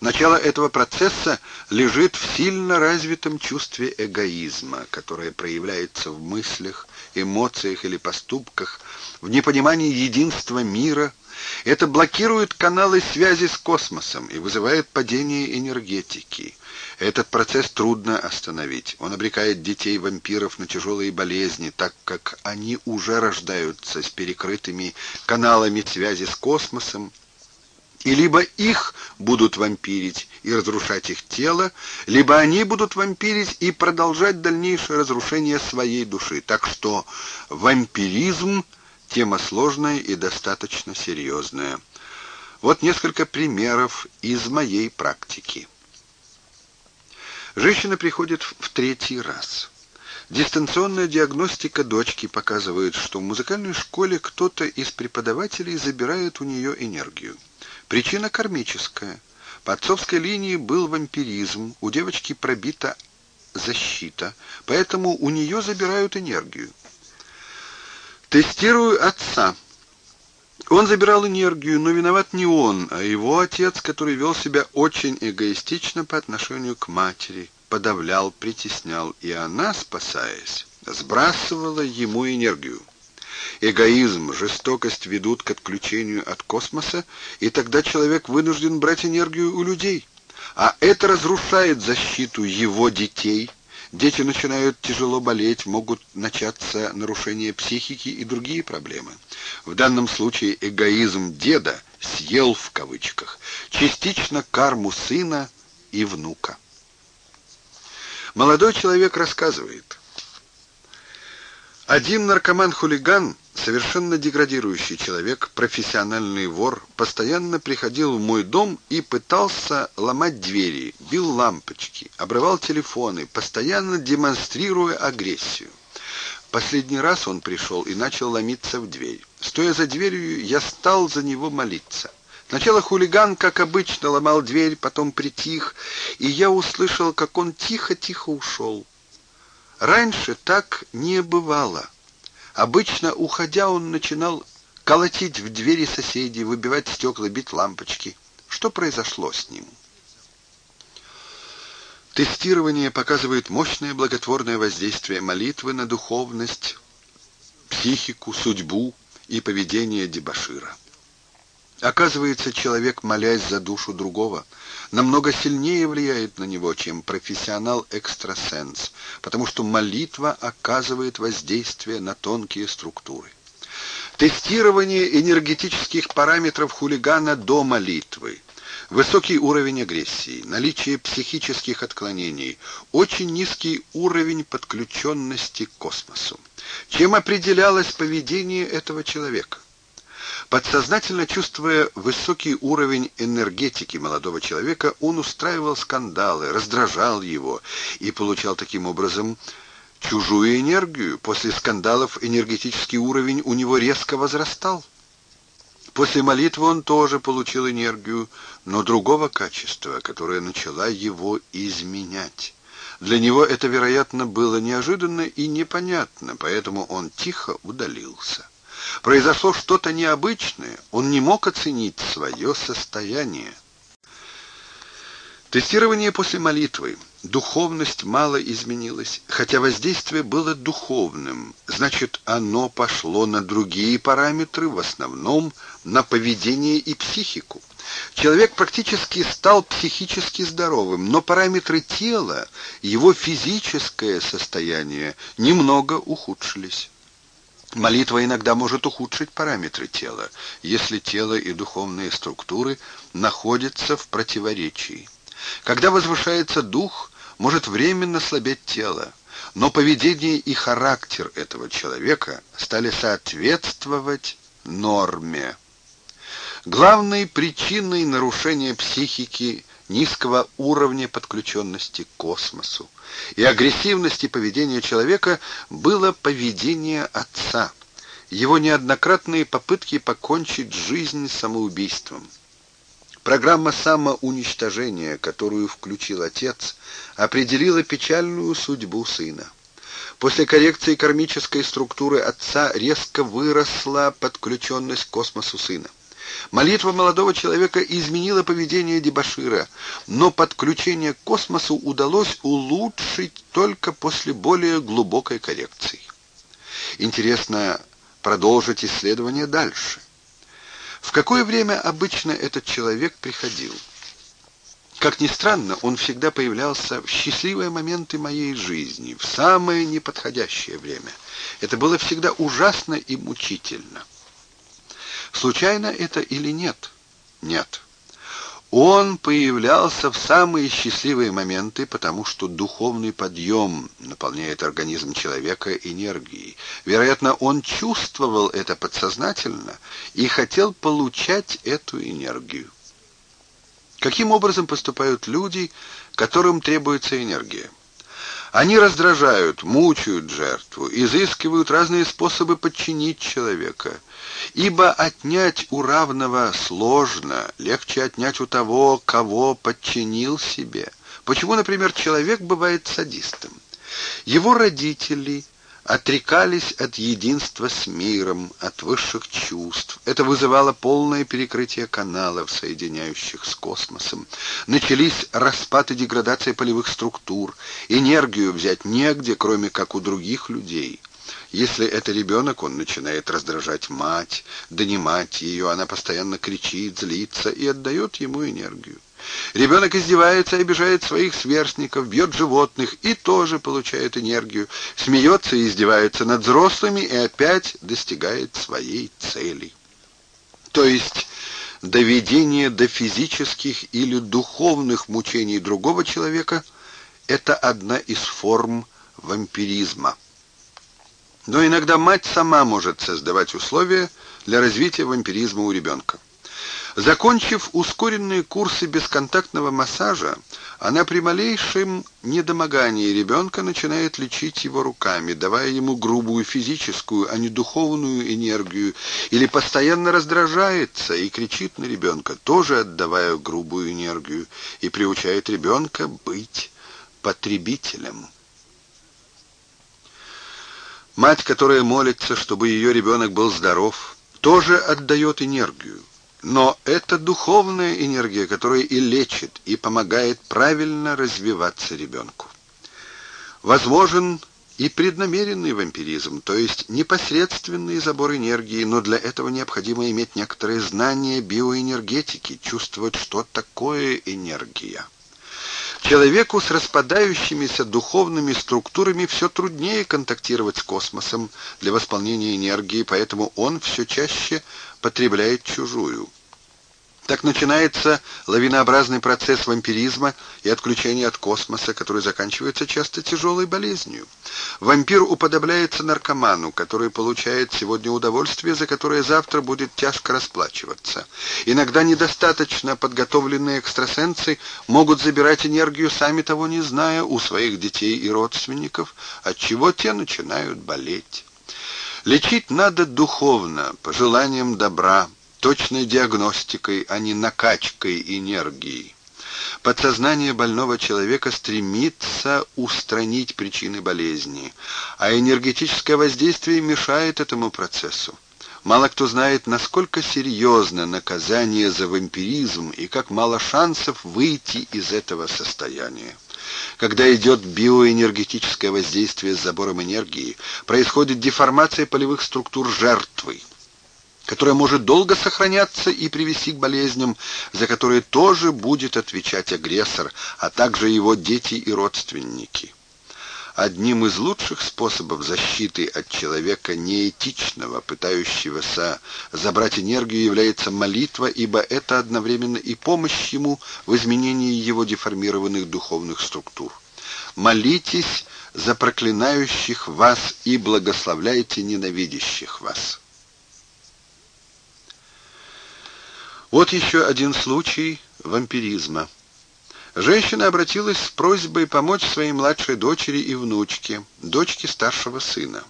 Speaker 1: Начало этого процесса лежит в сильно развитом чувстве эгоизма, которое проявляется в мыслях, эмоциях или поступках, в непонимании единства мира – это блокирует каналы связи с космосом и вызывает падение энергетики. Этот процесс трудно остановить. Он обрекает детей-вампиров на тяжелые болезни, так как они уже рождаются с перекрытыми каналами связи с космосом, и либо их будут вампирить и разрушать их тело, либо они будут вампирить и продолжать дальнейшее разрушение своей души. Так что вампиризм — Тема сложная и достаточно серьезная. Вот несколько примеров из моей практики. Женщина приходит в третий раз. Дистанционная диагностика дочки показывает, что в музыкальной школе кто-то из преподавателей забирает у нее энергию. Причина кармическая. По отцовской линии был вампиризм, у девочки пробита защита, поэтому у нее забирают энергию. Тестирую отца. Он забирал энергию, но виноват не он, а его отец, который вел себя очень эгоистично по отношению к матери, подавлял, притеснял, и она, спасаясь, сбрасывала ему энергию. Эгоизм, жестокость ведут к отключению от космоса, и тогда человек вынужден брать энергию у людей. А это разрушает защиту его детей – Дети начинают тяжело болеть, могут начаться нарушения психики и другие проблемы. В данном случае эгоизм деда «съел» в кавычках частично карму сына и внука. Молодой человек рассказывает, один наркоман-хулиган, совершенно деградирующий человек, профессиональный вор, постоянно приходил в мой дом и пытался ломать двери, бил лампочки, обрывал телефоны, постоянно демонстрируя агрессию. Последний раз он пришел и начал ломиться в дверь. Стоя за дверью, я стал за него молиться. Сначала хулиган, как обычно, ломал дверь, потом притих, и я услышал, как он тихо-тихо ушел. Раньше так не бывало. Обычно, уходя, он начинал колотить в двери соседей, выбивать стекла, бить лампочки. Что произошло с ним? Тестирование показывает мощное благотворное воздействие молитвы на духовность, психику, судьбу и поведение дебошира. Оказывается, человек, молясь за душу другого, намного сильнее влияет на него, чем профессионал-экстрасенс, потому что молитва оказывает воздействие на тонкие структуры. Тестирование энергетических параметров хулигана до молитвы. Высокий уровень агрессии, наличие психических отклонений, очень низкий уровень подключенности к космосу. Чем определялось поведение этого человека? Подсознательно чувствуя высокий уровень энергетики молодого человека, он устраивал скандалы, раздражал его и получал таким образом чужую энергию. После скандалов энергетический уровень у него резко возрастал. После молитвы он тоже получил энергию, но другого качества, которое начала его изменять. Для него это, вероятно, было неожиданно и непонятно, поэтому он тихо удалился. Произошло что-то необычное, он не мог оценить свое состояние. Тестирование после молитвы. Духовность мало изменилась, хотя воздействие было духовным, значит, оно пошло на другие параметры, в основном на поведение и психику. Человек практически стал психически здоровым, но параметры тела, его физическое состояние немного ухудшились. Молитва иногда может ухудшить параметры тела, если тело и духовные структуры находятся в противоречии. Когда возвышается дух, может временно слабеть тело, но поведение и характер этого человека стали соответствовать норме. Главной причиной нарушения психики низкого уровня подключенности к космосу, и агрессивности поведения человека было поведение отца, его неоднократные попытки покончить жизнь самоубийством. Программа самоуничтожения, которую включил отец, определила печальную судьбу сына. После коррекции кармической структуры отца резко выросла подключенность к космосу сына. Молитва молодого человека изменила поведение дебашира, но подключение к космосу удалось улучшить только после более глубокой коррекции. Интересно продолжить исследование дальше. В какое время обычно этот человек приходил? Как ни странно, он всегда появлялся в счастливые моменты моей жизни, в самое неподходящее время. Это было всегда ужасно и мучительно. Случайно это или нет? Нет. Он появлялся в самые счастливые моменты, потому что духовный подъем наполняет организм человека энергией. Вероятно, он чувствовал это подсознательно и хотел получать эту энергию. Каким образом поступают люди, которым требуется энергия? Они раздражают, мучают жертву, изыскивают разные способы подчинить человека, Ибо отнять у равного сложно, легче отнять у того, кого подчинил себе. Почему, например, человек бывает садистом? Его родители отрекались от единства с миром, от высших чувств. Это вызывало полное перекрытие каналов, соединяющих с космосом. Начались распад и деградация полевых структур. Энергию взять негде, кроме как у других людей. Если это ребенок, он начинает раздражать мать, донимать ее, она постоянно кричит, злится и отдает ему энергию. Ребенок издевается, и обижает своих сверстников, бьет животных и тоже получает энергию, смеется и издевается над взрослыми и опять достигает своей цели. То есть доведение до физических или духовных мучений другого человека – это одна из форм вампиризма. Но иногда мать сама может создавать условия для развития вампиризма у ребенка. Закончив ускоренные курсы бесконтактного массажа, она при малейшем недомогании ребенка начинает лечить его руками, давая ему грубую физическую, а не духовную энергию, или постоянно раздражается и кричит на ребенка, тоже отдавая грубую энергию, и приучает ребенка быть потребителем. Мать, которая молится, чтобы ее ребенок был здоров, тоже отдает энергию. Но это духовная энергия, которая и лечит, и помогает правильно развиваться ребенку. Возможен и преднамеренный вампиризм, то есть непосредственный забор энергии, но для этого необходимо иметь некоторые знания биоэнергетики, чувствовать, что такое энергия. Человеку с распадающимися духовными структурами все труднее контактировать с космосом для восполнения энергии, поэтому он все чаще потребляет чужую. Так начинается лавинообразный процесс вампиризма и отключения от космоса, который заканчивается часто тяжелой болезнью. Вампир уподобляется наркоману, который получает сегодня удовольствие, за которое завтра будет тяжко расплачиваться. Иногда недостаточно подготовленные экстрасенсы могут забирать энергию, сами того не зная, у своих детей и родственников, от чего те начинают болеть. Лечить надо духовно, по желаниям добра, точной диагностикой, а не накачкой энергии. Подсознание больного человека стремится устранить причины болезни, а энергетическое воздействие мешает этому процессу. Мало кто знает, насколько серьезно наказание за вампиризм и как мало шансов выйти из этого состояния. Когда идет биоэнергетическое воздействие с забором энергии, происходит деформация полевых структур жертвы которая может долго сохраняться и привести к болезням, за которые тоже будет отвечать агрессор, а также его дети и родственники. Одним из лучших способов защиты от человека неэтичного, пытающегося забрать энергию, является молитва, ибо это одновременно и помощь ему в изменении его деформированных духовных структур. Молитесь за проклинающих вас и благословляйте ненавидящих вас. Вот еще один случай вампиризма. Женщина обратилась с просьбой помочь своей младшей дочери и внучке, дочке старшего сына.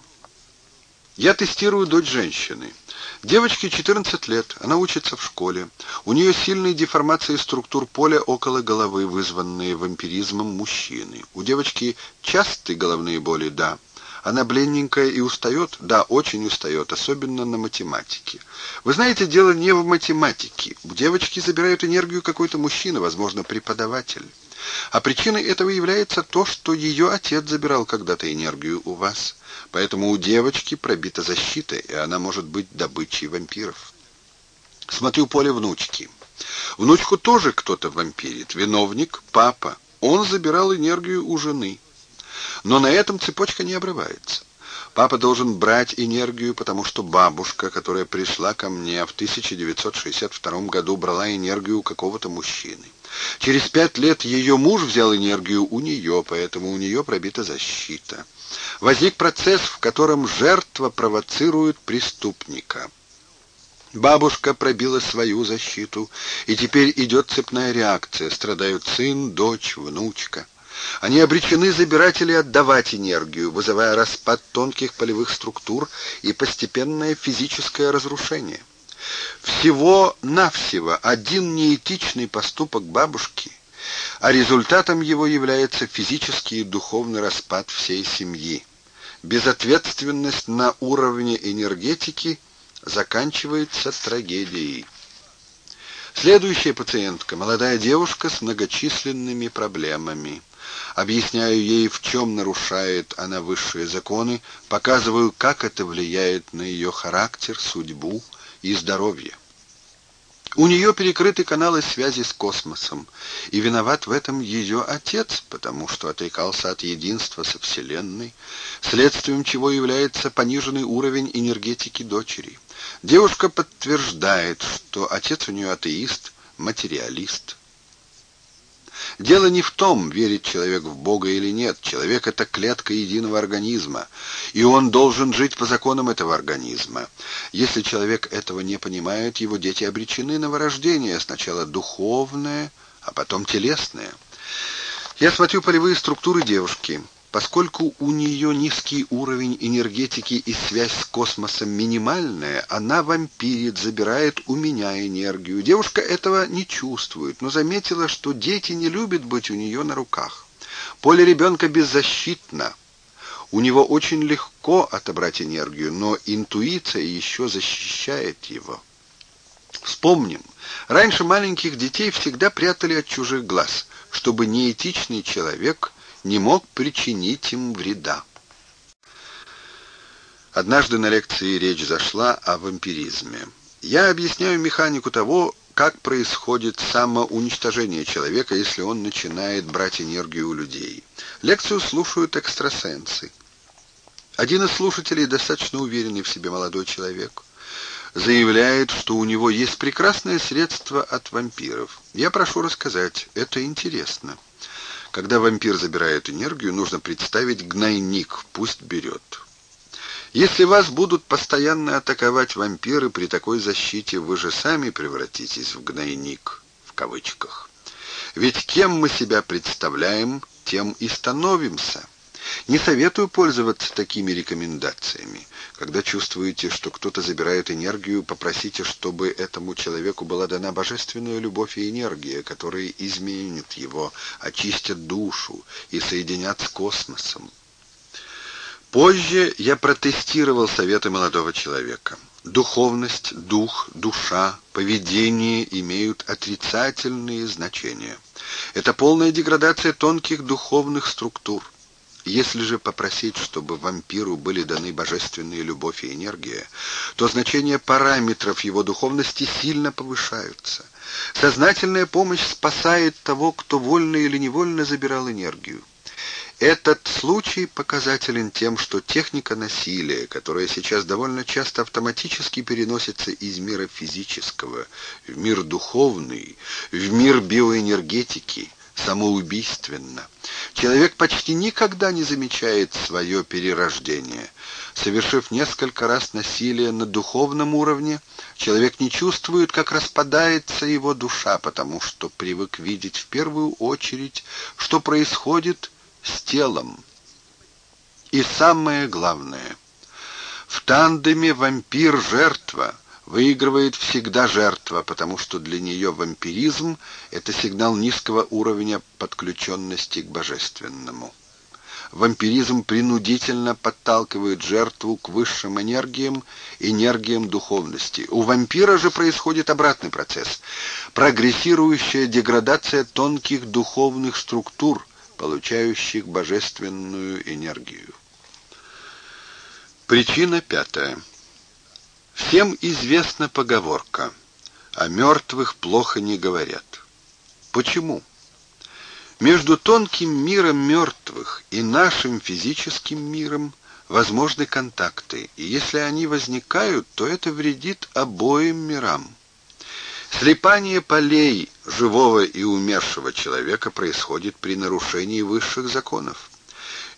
Speaker 1: Я тестирую дочь женщины. Девочке 14 лет, она учится в школе. У нее сильные деформации структур поля около головы, вызванные вампиризмом мужчины. У девочки частые головные боли, да, она бледненькая и устает? Да, очень устает, особенно на математике. Вы знаете, дело не в математике. У Девочки забирают энергию какой-то мужчина, возможно, преподаватель. А причиной этого является то, что ее отец забирал когда-то энергию у вас. Поэтому у девочки пробита защита, и она может быть добычей вампиров. Смотрю поле внучки. Внучку тоже кто-то вампирит. Виновник — папа. Он забирал энергию у жены. Но на этом цепочка не обрывается. Папа должен брать энергию, потому что бабушка, которая пришла ко мне в 1962 году, брала энергию у какого-то мужчины. Через пять лет ее муж взял энергию у нее, поэтому у нее пробита защита. Возник процесс, в котором жертва провоцирует преступника. Бабушка пробила свою защиту, и теперь идет цепная реакция. Страдают сын, дочь, внучка. Они обречены забирать или отдавать энергию, вызывая распад тонких полевых структур и постепенное физическое разрушение. Всего-навсего один неэтичный поступок бабушки, а результатом его является физический и духовный распад всей семьи. Безответственность на уровне энергетики заканчивается трагедией. Следующая пациентка – молодая девушка с многочисленными проблемами объясняю ей, в чем нарушает она высшие законы, показываю, как это влияет на ее характер, судьбу и здоровье. У нее перекрыты каналы связи с космосом, и виноват в этом ее отец, потому что отрекался от единства со Вселенной, следствием чего является пониженный уровень энергетики дочери. Девушка подтверждает, что отец у нее атеист, материалист – Дело не в том, верит человек в Бога или нет. Человек — это клетка единого организма, и он должен жить по законам этого организма. Если человек этого не понимает, его дети обречены на вырождение, сначала духовное, а потом телесное. Я смотрю полевые структуры девушки — Поскольку у нее низкий уровень энергетики и связь с космосом минимальная, она вампирит, забирает у меня энергию. Девушка этого не чувствует, но заметила, что дети не любят быть у нее на руках. Поле ребенка беззащитно. У него очень легко отобрать энергию, но интуиция еще защищает его. Вспомним, раньше маленьких детей всегда прятали от чужих глаз, чтобы неэтичный человек – не мог причинить им вреда. Однажды на лекции речь зашла о вампиризме. Я объясняю механику того, как происходит самоуничтожение человека, если он начинает брать энергию у людей. Лекцию слушают экстрасенсы. Один из слушателей, достаточно уверенный в себе молодой человек, заявляет, что у него есть прекрасное средство от вампиров. Я прошу рассказать, это интересно. Когда вампир забирает энергию, нужно представить гнойник, пусть берет. Если вас будут постоянно атаковать вампиры при такой защите, вы же сами превратитесь в гнойник, в кавычках. Ведь кем мы себя представляем, тем и становимся. Не советую пользоваться такими рекомендациями. Когда чувствуете, что кто-то забирает энергию, попросите, чтобы этому человеку была дана божественная любовь и энергия, которые изменят его, очистят душу и соединят с космосом. Позже я протестировал советы молодого человека. Духовность, дух, душа, поведение имеют отрицательные значения. Это полная деградация тонких духовных структур. Если же попросить, чтобы вампиру были даны божественные любовь и энергия, то значения параметров его духовности сильно повышаются. Сознательная помощь спасает того, кто вольно или невольно забирал энергию. Этот случай показателен тем, что техника насилия, которая сейчас довольно часто автоматически переносится из мира физического в мир духовный, в мир биоэнергетики – самоубийственно. Человек почти никогда не замечает свое перерождение. Совершив несколько раз насилие на духовном уровне, человек не чувствует, как распадается его душа, потому что привык видеть в первую очередь, что происходит с телом. И самое главное, в тандеме вампир-жертва – Выигрывает всегда жертва, потому что для нее вампиризм — это сигнал низкого уровня подключенности к божественному. Вампиризм принудительно подталкивает жертву к высшим энергиям, энергиям духовности. У вампира же происходит обратный процесс. Прогрессирующая деградация тонких духовных структур, получающих божественную энергию. Причина пятая. Всем известна поговорка «О мертвых плохо не говорят». Почему? Между тонким миром мертвых и нашим физическим миром возможны контакты, и если они возникают, то это вредит обоим мирам. Слепание полей живого и умершего человека происходит при нарушении высших законов.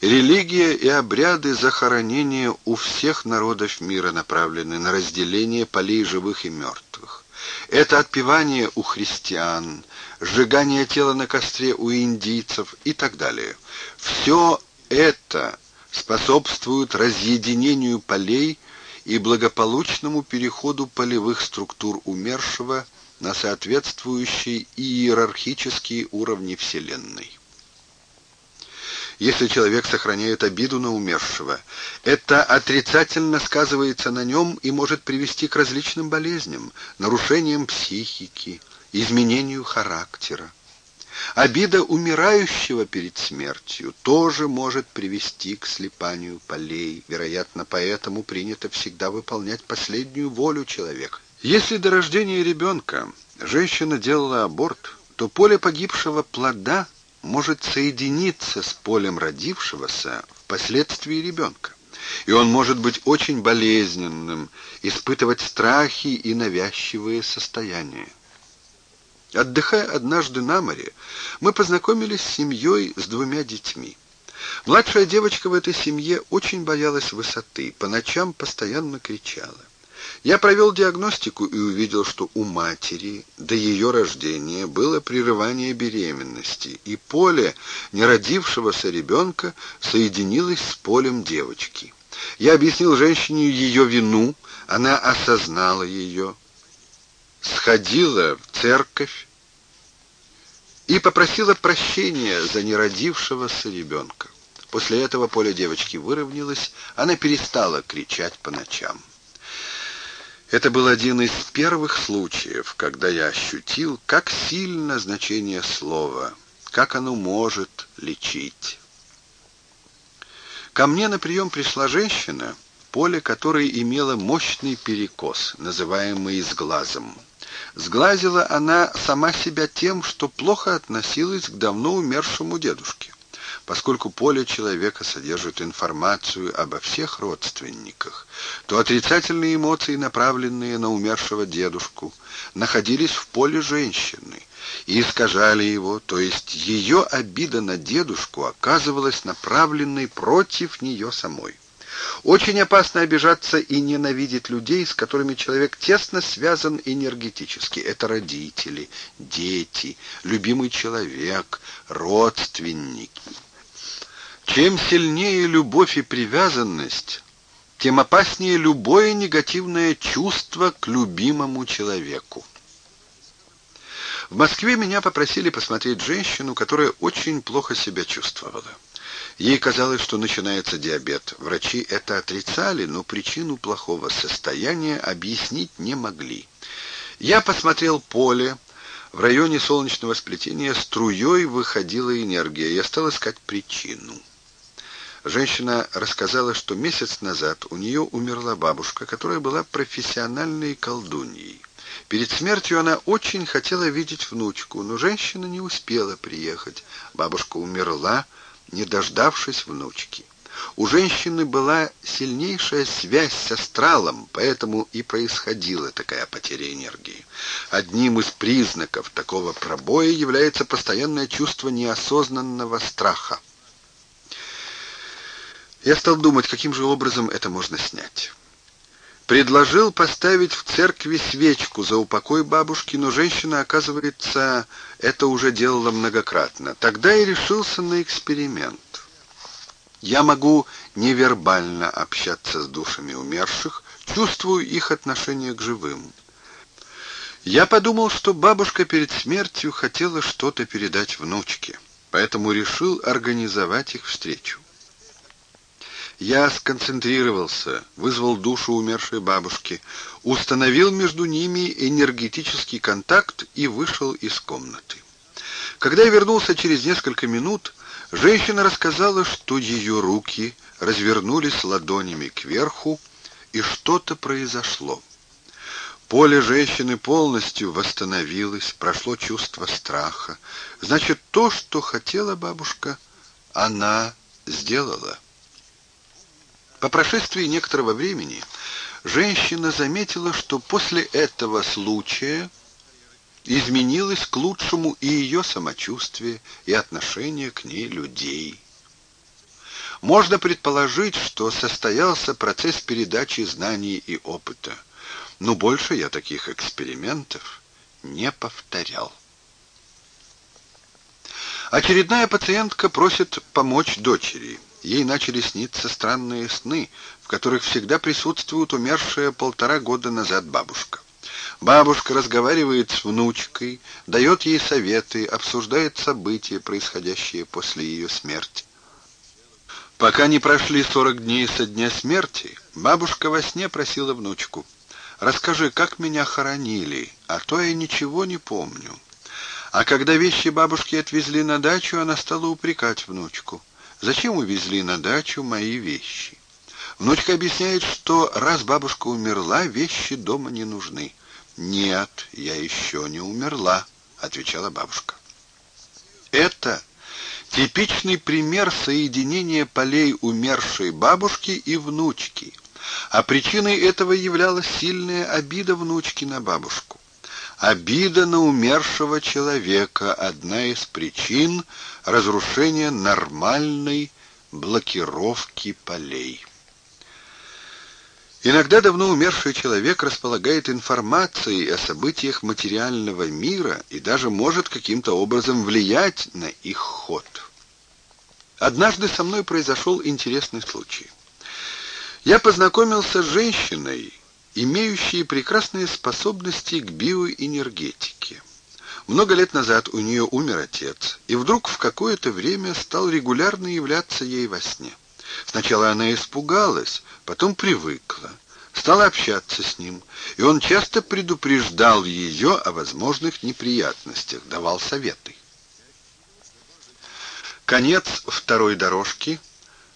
Speaker 1: Религия и обряды захоронения у всех народов мира направлены на разделение полей живых и мертвых. Это отпевание у христиан, сжигание тела на костре у индийцев и так далее. Все это способствует разъединению полей и благополучному переходу полевых структур умершего на соответствующие иерархические уровни Вселенной если человек сохраняет обиду на умершего. Это отрицательно сказывается на нем и может привести к различным болезням, нарушениям психики, изменению характера. Обида умирающего перед смертью тоже может привести к слепанию полей. Вероятно, поэтому принято всегда выполнять последнюю волю человека. Если до рождения ребенка женщина делала аборт, то поле погибшего плода может соединиться с полем родившегося впоследствии ребенка. И он может быть очень болезненным, испытывать страхи и навязчивые состояния. Отдыхая однажды на море, мы познакомились с семьей с двумя детьми. Младшая девочка в этой семье очень боялась высоты, по ночам постоянно кричала. Я провел диагностику и увидел, что у матери до ее рождения было прерывание беременности, и поле неродившегося ребенка соединилось с полем девочки. Я объяснил женщине ее вину, она осознала ее, сходила в церковь и попросила прощения за неродившегося ребенка. После этого поле девочки выровнялось, она перестала кричать по ночам. Это был один из первых случаев, когда я ощутил, как сильно значение слова, как оно может лечить. Ко мне на прием пришла женщина, поле которой имело мощный перекос, называемый сглазом. Сглазила она сама себя тем, что плохо относилась к давно умершему дедушке. Поскольку поле человека содержит информацию обо всех родственниках, то отрицательные эмоции, направленные на умершего дедушку, находились в поле женщины и искажали его, то есть ее обида на дедушку оказывалась направленной против нее самой. Очень опасно обижаться и ненавидеть людей, с которыми человек тесно связан энергетически. Это родители, дети, любимый человек, родственники. Чем сильнее любовь и привязанность, тем опаснее любое негативное чувство к любимому человеку. В Москве меня попросили посмотреть женщину, которая очень плохо себя чувствовала. Ей казалось, что начинается диабет. Врачи это отрицали, но причину плохого состояния объяснить не могли. Я посмотрел поле. В районе солнечного сплетения струей выходила энергия. Я стал искать причину. Женщина рассказала, что месяц назад у нее умерла бабушка, которая была профессиональной колдуньей. Перед смертью она очень хотела видеть внучку, но женщина не успела приехать. Бабушка умерла, не дождавшись внучки. У женщины была сильнейшая связь с астралом, поэтому и происходила такая потеря энергии. Одним из признаков такого пробоя является постоянное чувство неосознанного страха. Я стал думать, каким же образом это можно снять. Предложил поставить в церкви свечку за упокой бабушки, но женщина, оказывается, это уже делала многократно. Тогда и решился на эксперимент. Я могу невербально общаться с душами умерших, чувствую их отношение к живым. Я подумал, что бабушка перед смертью хотела что-то передать внучке, поэтому решил организовать их встречу. Я сконцентрировался, вызвал душу умершей бабушки, установил между ними энергетический контакт и вышел из комнаты. Когда я вернулся через несколько минут, женщина рассказала, что ее руки развернулись ладонями кверху, и что-то произошло. Поле женщины полностью восстановилось, прошло чувство страха. Значит, то, что хотела бабушка, она сделала. По прошествии некоторого времени женщина заметила, что после этого случая изменилось к лучшему и ее самочувствие, и отношение к ней людей. Можно предположить, что состоялся процесс передачи знаний и опыта, но больше я таких экспериментов не повторял. Очередная пациентка просит помочь дочери – Ей начали сниться странные сны, в которых всегда присутствует умершая полтора года назад бабушка. Бабушка разговаривает с внучкой, дает ей советы, обсуждает события, происходящие после ее смерти. Пока не прошли 40 дней со дня смерти, бабушка во сне просила внучку, «Расскажи, как меня хоронили, а то я ничего не помню». А когда вещи бабушки отвезли на дачу, она стала упрекать внучку зачем увезли на дачу мои вещи. Внучка объясняет, что раз бабушка умерла, вещи дома не нужны. «Нет, я еще не умерла», — отвечала бабушка. Это типичный пример соединения полей умершей бабушки и внучки. А причиной этого являлась сильная обида внучки на бабушку. Обида на умершего человека – одна из причин, разрушение нормальной блокировки полей. Иногда давно умерший человек располагает информацией о событиях материального мира и даже может каким-то образом влиять на их ход. Однажды со мной произошел интересный случай. Я познакомился с женщиной, имеющей прекрасные способности к биоэнергетике. Много лет назад у нее умер отец, и вдруг в какое-то время стал регулярно являться ей во сне. Сначала она испугалась, потом привыкла, стала общаться с ним, и он часто предупреждал ее о возможных неприятностях, давал советы. Конец второй дорожки,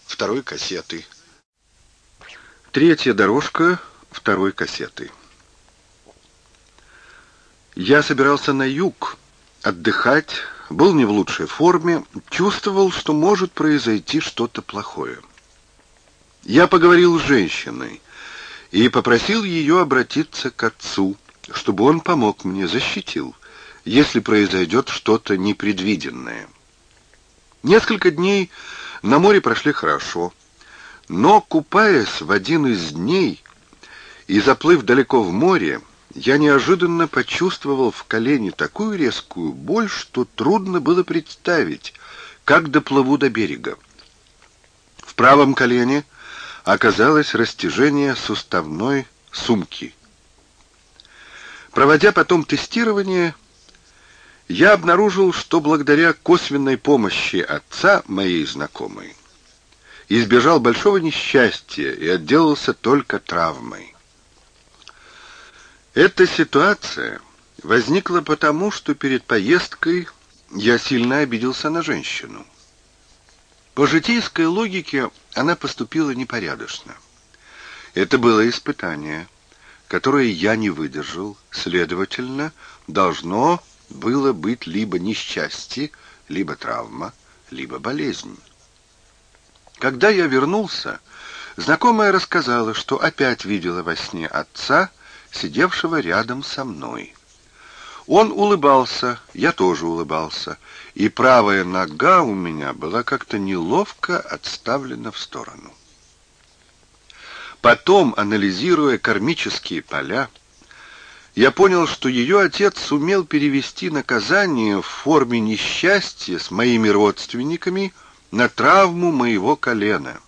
Speaker 1: второй кассеты. Третья дорожка второй кассеты. Я собирался на юг отдыхать, был не в лучшей форме, чувствовал, что может произойти что-то плохое. Я поговорил с женщиной и попросил ее обратиться к отцу, чтобы он помог мне, защитил, если произойдет что-то непредвиденное. Несколько дней на море прошли хорошо, но, купаясь в один из дней и заплыв далеко в море, я неожиданно почувствовал в колене такую резкую боль, что трудно было представить, как доплыву до берега. В правом колене оказалось растяжение суставной сумки. Проводя потом тестирование, я обнаружил, что благодаря косвенной помощи отца моей знакомой избежал большого несчастья и отделался только травмой. Эта ситуация возникла потому, что перед поездкой я сильно обиделся на женщину. По житейской логике она поступила непорядочно. Это было испытание, которое я не выдержал, следовательно, должно было быть либо несчастье, либо травма, либо болезнь. Когда я вернулся, знакомая рассказала, что опять видела во сне отца — сидевшего рядом со мной. Он улыбался, я тоже улыбался, и правая нога у меня была как-то неловко отставлена в сторону. Потом, анализируя кармические поля, я понял, что ее отец сумел перевести наказание в форме несчастья с моими родственниками на травму моего колена.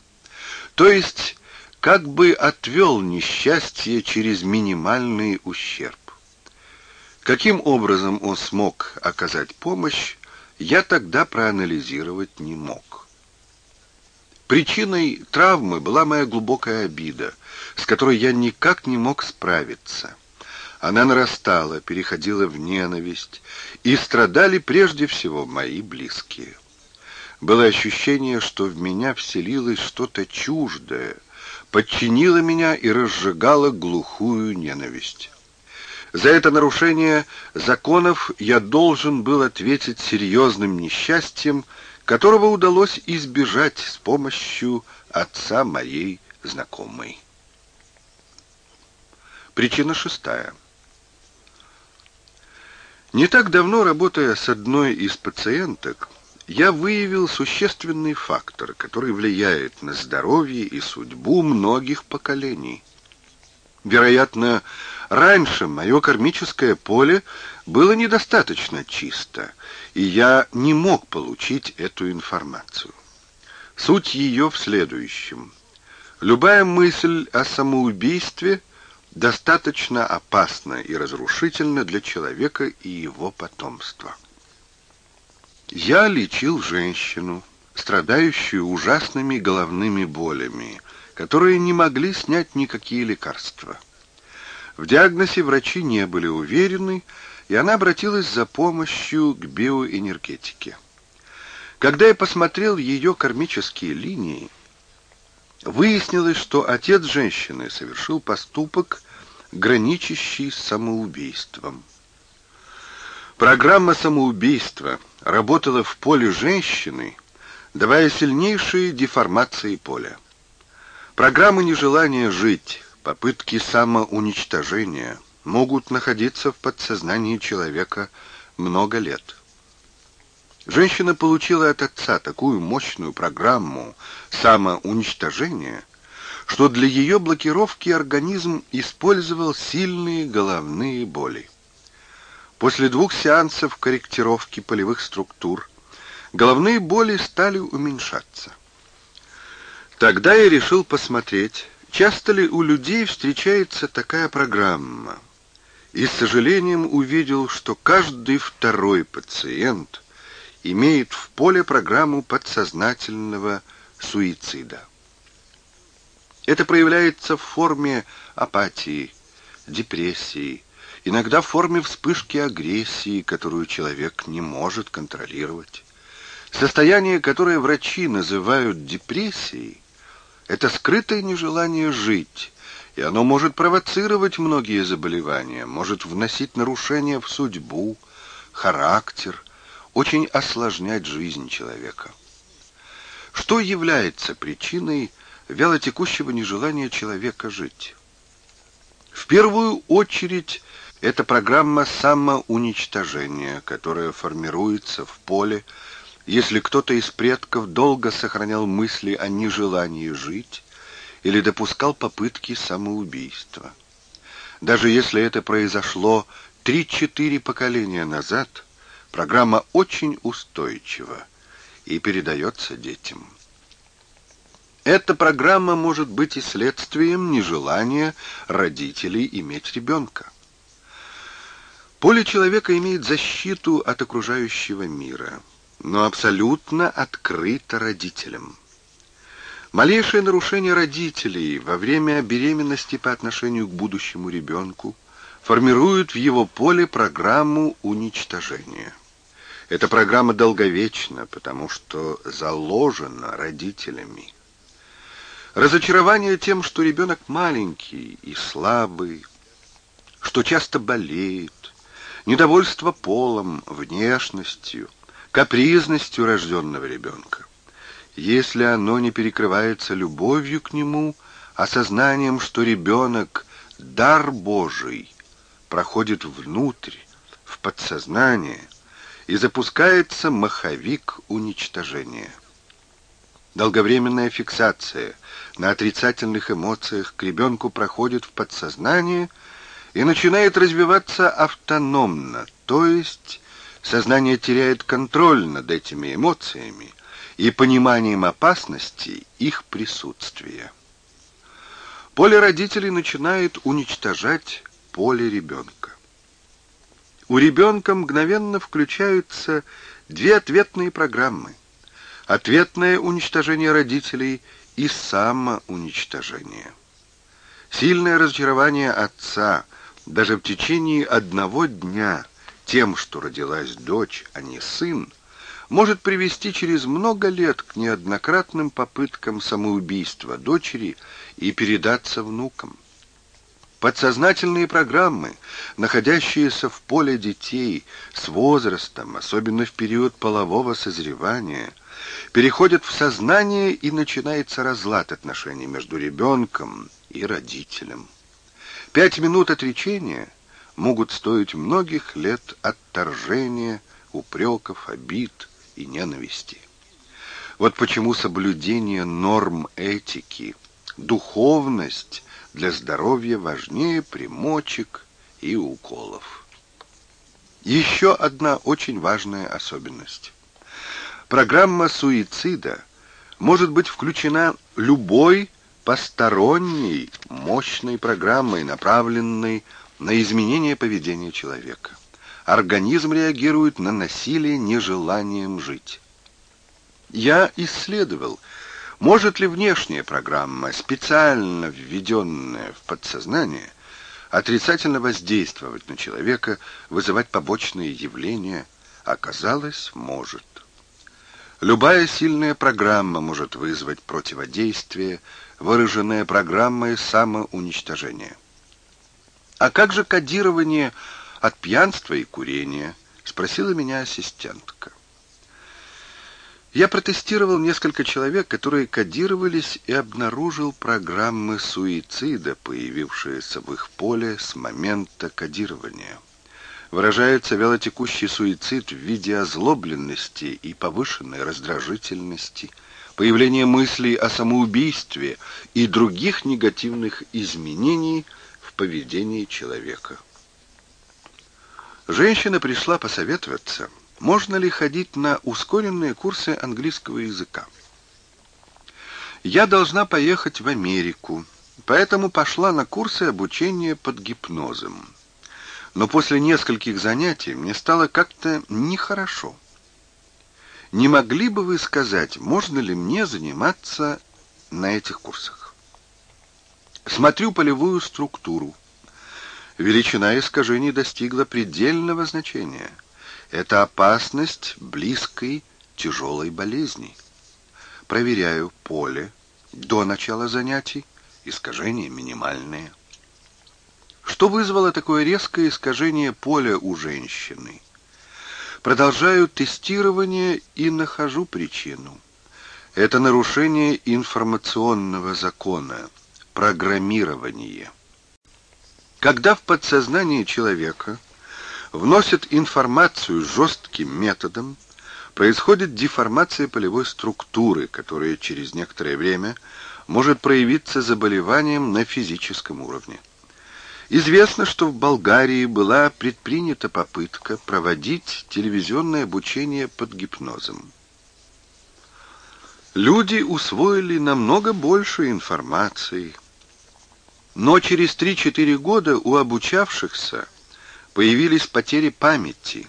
Speaker 1: То есть как бы отвел несчастье через минимальный ущерб. Каким образом он смог оказать помощь, я тогда проанализировать не мог. Причиной травмы была моя глубокая обида, с которой я никак не мог справиться. Она нарастала, переходила в ненависть, и страдали прежде всего мои близкие. Было ощущение, что в меня вселилось что-то чуждое — подчинила меня и разжигала глухую ненависть. За это нарушение законов я должен был ответить серьезным несчастьем, которого удалось избежать с помощью отца моей знакомой. Причина шестая. Не так давно, работая с одной из пациенток, я выявил существенный фактор, который влияет на здоровье и судьбу многих поколений. Вероятно, раньше мое кармическое поле было недостаточно чисто, и я не мог получить эту информацию. Суть ее в следующем. Любая мысль о самоубийстве достаточно опасна и разрушительна для человека и его потомства. Я лечил женщину, страдающую ужасными головными болями, которые не могли снять никакие лекарства. В диагнозе врачи не были уверены, и она обратилась за помощью к биоэнергетике. Когда я посмотрел ее кармические линии, выяснилось, что отец женщины совершил поступок, граничащий с самоубийством. Программа самоубийства – работала в поле женщины, давая сильнейшие деформации поля. Программы нежелания жить, попытки самоуничтожения могут находиться в подсознании человека много лет. Женщина получила от отца такую мощную программу самоуничтожения, что для ее блокировки организм использовал сильные головные боли. После двух сеансов корректировки полевых структур головные боли стали уменьшаться. Тогда я решил посмотреть, часто ли у людей встречается такая программа. И с сожалением увидел, что каждый второй пациент имеет в поле программу подсознательного суицида. Это проявляется в форме апатии, депрессии, иногда в форме вспышки агрессии, которую человек не может контролировать. Состояние, которое врачи называют депрессией, это скрытое нежелание жить, и оно может провоцировать многие заболевания, может вносить нарушения в судьбу, характер, очень осложнять жизнь человека. Что является причиной вялотекущего нежелания человека жить? В первую очередь это программа самоуничтожения, которая формируется в поле, если кто-то из предков долго сохранял мысли о нежелании жить или допускал попытки самоубийства. Даже если это произошло 3-4 поколения назад, программа очень устойчива и передается детям. Эта программа может быть и следствием нежелания родителей иметь ребенка. Поле человека имеет защиту от окружающего мира, но абсолютно открыто родителям. Малейшее нарушение родителей во время беременности по отношению к будущему ребенку формирует в его поле программу уничтожения. Эта программа долговечна, потому что заложена родителями. Разочарование тем, что ребенок маленький и слабый, что часто болеет, недовольство полом, внешностью, капризностью рожденного ребенка. Если оно не перекрывается любовью к нему, осознанием, что ребенок — дар Божий, проходит внутрь, в подсознание, и запускается маховик уничтожения. Долговременная фиксация на отрицательных эмоциях к ребенку проходит в подсознание — и начинает развиваться автономно, то есть сознание теряет контроль над этими эмоциями и пониманием опасности их присутствия. Поле родителей начинает уничтожать поле ребенка. У ребенка мгновенно включаются две ответные программы. Ответное уничтожение родителей и самоуничтожение. Сильное разочарование отца – даже в течение одного дня тем, что родилась дочь, а не сын, может привести через много лет к неоднократным попыткам самоубийства дочери и передаться внукам. Подсознательные программы, находящиеся в поле детей с возрастом, особенно в период полового созревания, переходят в сознание и начинается разлад отношений между ребенком и родителем. Пять минут отречения могут стоить многих лет отторжения, упреков, обид и ненависти. Вот почему соблюдение норм этики, духовность для здоровья важнее примочек и уколов. Еще одна очень важная особенность. Программа суицида может быть включена любой посторонней, мощной программой, направленной на изменение поведения человека. Организм реагирует на насилие нежеланием жить. Я исследовал, может ли внешняя программа, специально введенная в подсознание, отрицательно воздействовать на человека, вызывать побочные явления, оказалось, может. Любая сильная программа может вызвать противодействие, выраженная программой самоуничтожения. «А как же кодирование от пьянства и курения?» — спросила меня ассистентка. Я протестировал несколько человек, которые кодировались и обнаружил программы суицида, появившиеся в их поле с момента кодирования. Выражается вялотекущий суицид в виде озлобленности и повышенной раздражительности – появление мыслей о самоубийстве и других негативных изменений в поведении человека. Женщина пришла посоветоваться, можно ли ходить на ускоренные курсы английского языка. «Я должна поехать в Америку», поэтому пошла на курсы обучения под гипнозом. Но после нескольких занятий мне стало как-то нехорошо. Не могли бы вы сказать, можно ли мне заниматься на этих курсах? Смотрю полевую структуру. Величина искажений достигла предельного значения. Это опасность близкой тяжелой болезни. Проверяю поле до начала занятий. Искажения минимальные. Что вызвало такое резкое искажение поля у женщины? Продолжаю тестирование и нахожу причину. Это нарушение информационного закона, программирование. Когда в подсознание человека вносят информацию жестким методом, происходит деформация полевой структуры, которая через некоторое время может проявиться заболеванием на физическом уровне. Известно, что в Болгарии была предпринята попытка проводить телевизионное обучение под гипнозом. Люди усвоили намного больше информации, но через 3-4 года у обучавшихся появились потери памяти,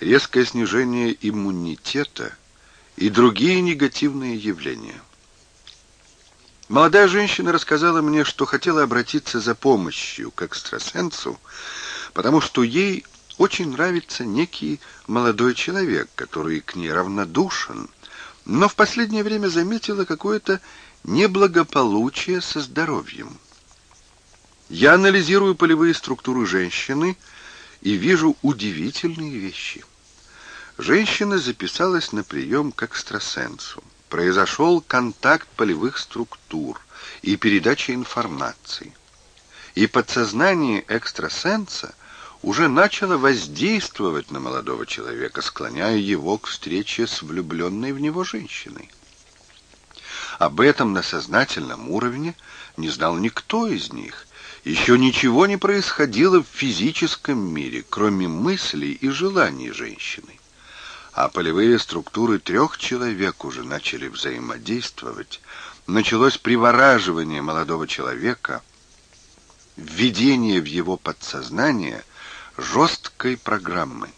Speaker 1: резкое снижение иммунитета и другие негативные явления. Молодая женщина рассказала мне, что хотела обратиться за помощью к экстрасенсу, потому что ей очень нравится некий молодой человек, который к ней равнодушен, но в последнее время заметила какое-то неблагополучие со здоровьем. Я анализирую полевые структуры женщины и вижу удивительные вещи. Женщина записалась на прием к экстрасенсу произошел контакт полевых структур и передача информации. И подсознание экстрасенса уже начало воздействовать на молодого человека, склоняя его к встрече с влюбленной в него женщиной. Об этом на сознательном уровне не знал никто из них. Еще ничего не происходило в физическом мире, кроме мыслей и желаний женщины а полевые структуры трех человек уже начали взаимодействовать, началось привораживание молодого человека, введение в его подсознание жесткой программы.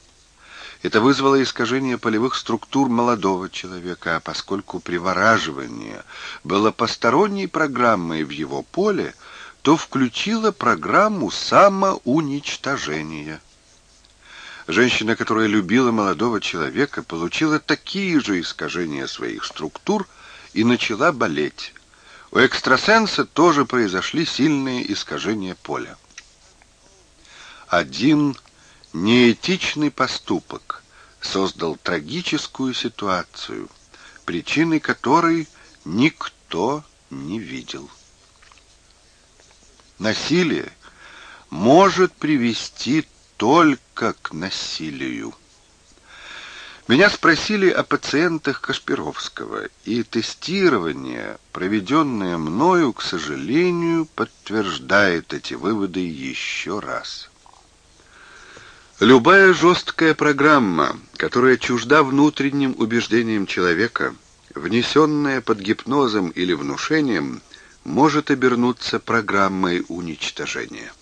Speaker 1: Это вызвало искажение полевых структур молодого человека, а поскольку привораживание было посторонней программой в его поле, то включило программу самоуничтожения. Женщина, которая любила молодого человека, получила такие же искажения своих структур и начала болеть. У экстрасенса тоже произошли сильные искажения поля. Один неэтичный поступок создал трагическую ситуацию, причины которой никто не видел. Насилие может привести только к насилию. Меня спросили о пациентах Кашпировского, и тестирование, проведенное мною, к сожалению, подтверждает эти выводы еще раз. Любая жесткая программа, которая чужда внутренним убеждениям человека, внесенная под гипнозом или внушением, может обернуться программой уничтожения.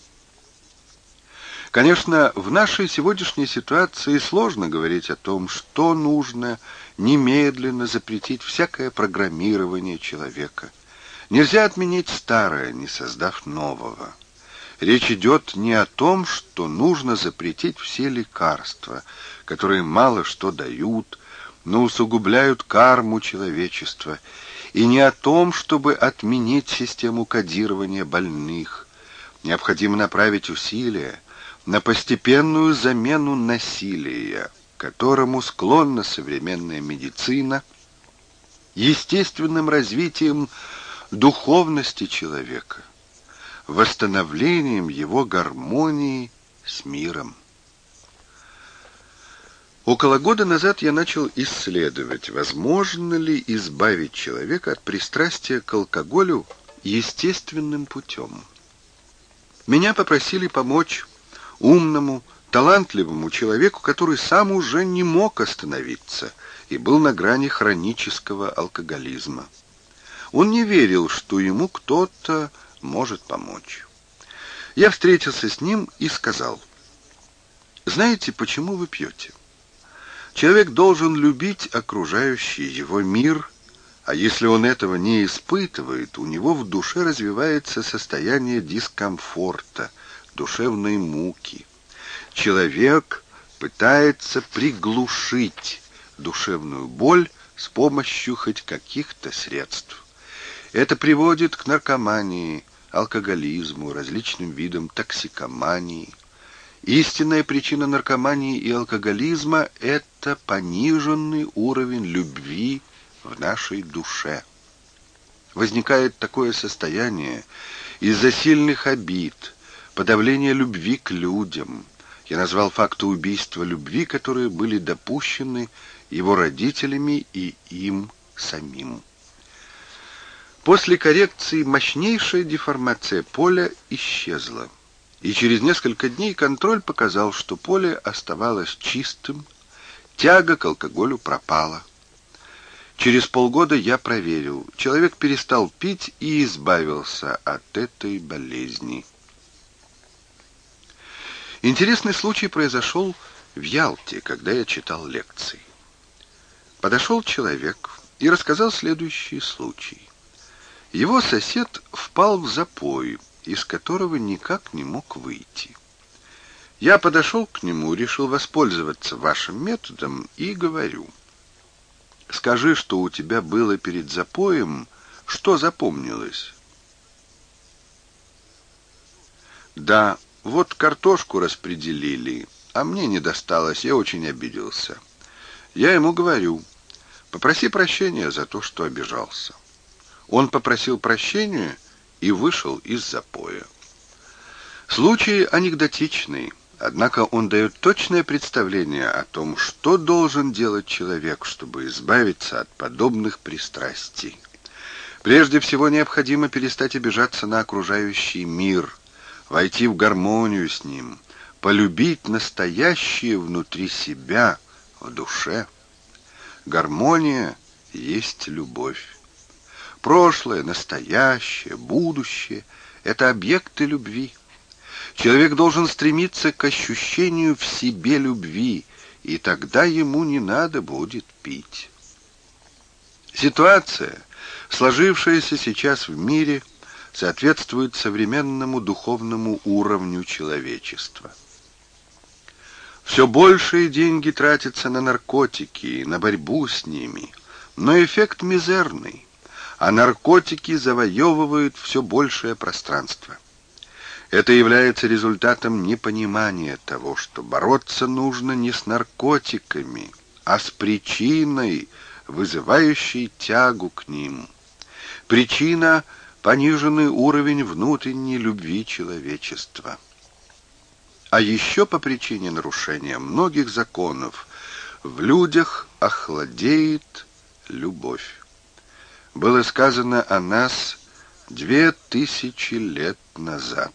Speaker 1: Конечно, в нашей сегодняшней ситуации сложно говорить о том, что нужно немедленно запретить всякое программирование человека. Нельзя отменить старое, не создав нового. Речь идет не о том, что нужно запретить все лекарства, которые мало что дают, но усугубляют карму человечества, и не о том, чтобы отменить систему кодирования больных. Необходимо направить усилия на постепенную замену насилия, которому склонна современная медицина, естественным развитием духовности человека, восстановлением его гармонии с миром. Около года назад я начал исследовать, возможно ли избавить человека от пристрастия к алкоголю естественным путем. Меня попросили помочь умному, талантливому человеку, который сам уже не мог остановиться и был на грани хронического алкоголизма. Он не верил, что ему кто-то может помочь. Я встретился с ним и сказал, «Знаете, почему вы пьете? Человек должен любить окружающий его мир, а если он этого не испытывает, у него в душе развивается состояние дискомфорта – душевной муки. Человек пытается приглушить душевную боль с помощью хоть каких-то средств. Это приводит к наркомании, алкоголизму, различным видам токсикомании. Истинная причина наркомании и алкоголизма – это пониженный уровень любви в нашей душе. Возникает такое состояние из-за сильных обид – подавление любви к людям. Я назвал факты убийства любви, которые были допущены его родителями и им самим. После коррекции мощнейшая деформация поля исчезла, и через несколько дней контроль показал, что поле оставалось чистым, тяга к алкоголю пропала. Через полгода я проверил. Человек перестал пить и избавился от этой болезни. Интересный случай произошел в Ялте, когда я читал лекции. Подошел человек и рассказал следующий случай. Его сосед впал в запой, из которого никак не мог выйти. Я подошел к нему, решил воспользоваться вашим методом и говорю. Скажи, что у тебя было перед запоем, что запомнилось? Да, вот картошку распределили, а мне не досталось, я очень обиделся. Я ему говорю, попроси прощения за то, что обижался. Он попросил прощения и вышел из запоя. Случай анекдотичный, однако он даёт точное представление о том, что должен делать человек, чтобы избавиться от подобных пристрастий. Прежде всего необходимо перестать обижаться на окружающий мир – войти в гармонию с ним, полюбить настоящее внутри себя, в душе. Гармония есть любовь. Прошлое, настоящее, будущее — это объекты любви. Человек должен стремиться к ощущению в себе любви, и тогда ему не надо будет пить. Ситуация, сложившаяся сейчас в мире — соответствует современному духовному уровню человечества. Все большие деньги тратятся на наркотики, на борьбу с ними, но эффект мизерный, а наркотики завоевывают все большее пространство. Это является результатом непонимания того, что бороться нужно не с наркотиками, а с причиной, вызывающей тягу к ним. Причина – пониженный уровень внутренней любви человечества. А еще по причине нарушения многих законов в людях охладеет любовь. Было сказано о нас две тысячи лет назад.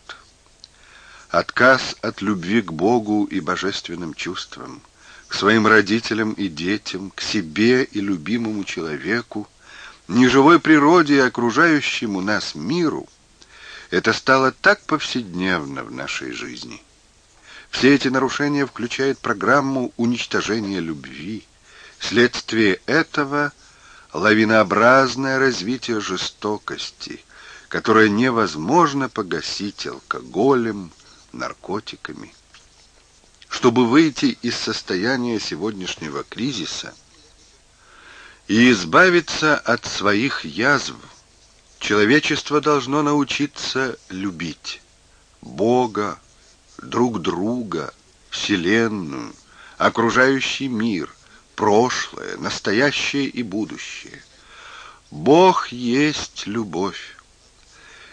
Speaker 1: Отказ от любви к Богу и божественным чувствам, к своим родителям и детям, к себе и любимому человеку — неживой природе и окружающему нас миру, это стало так повседневно в нашей жизни. Все эти нарушения включают программу уничтожения любви. следствие этого лавинообразное развитие жестокости, которое невозможно погасить алкоголем, наркотиками. Чтобы выйти из состояния сегодняшнего кризиса – и избавиться от своих язв человечество должно научиться любить Бога, друг друга, Вселенную, окружающий мир, прошлое, настоящее и будущее. Бог есть любовь.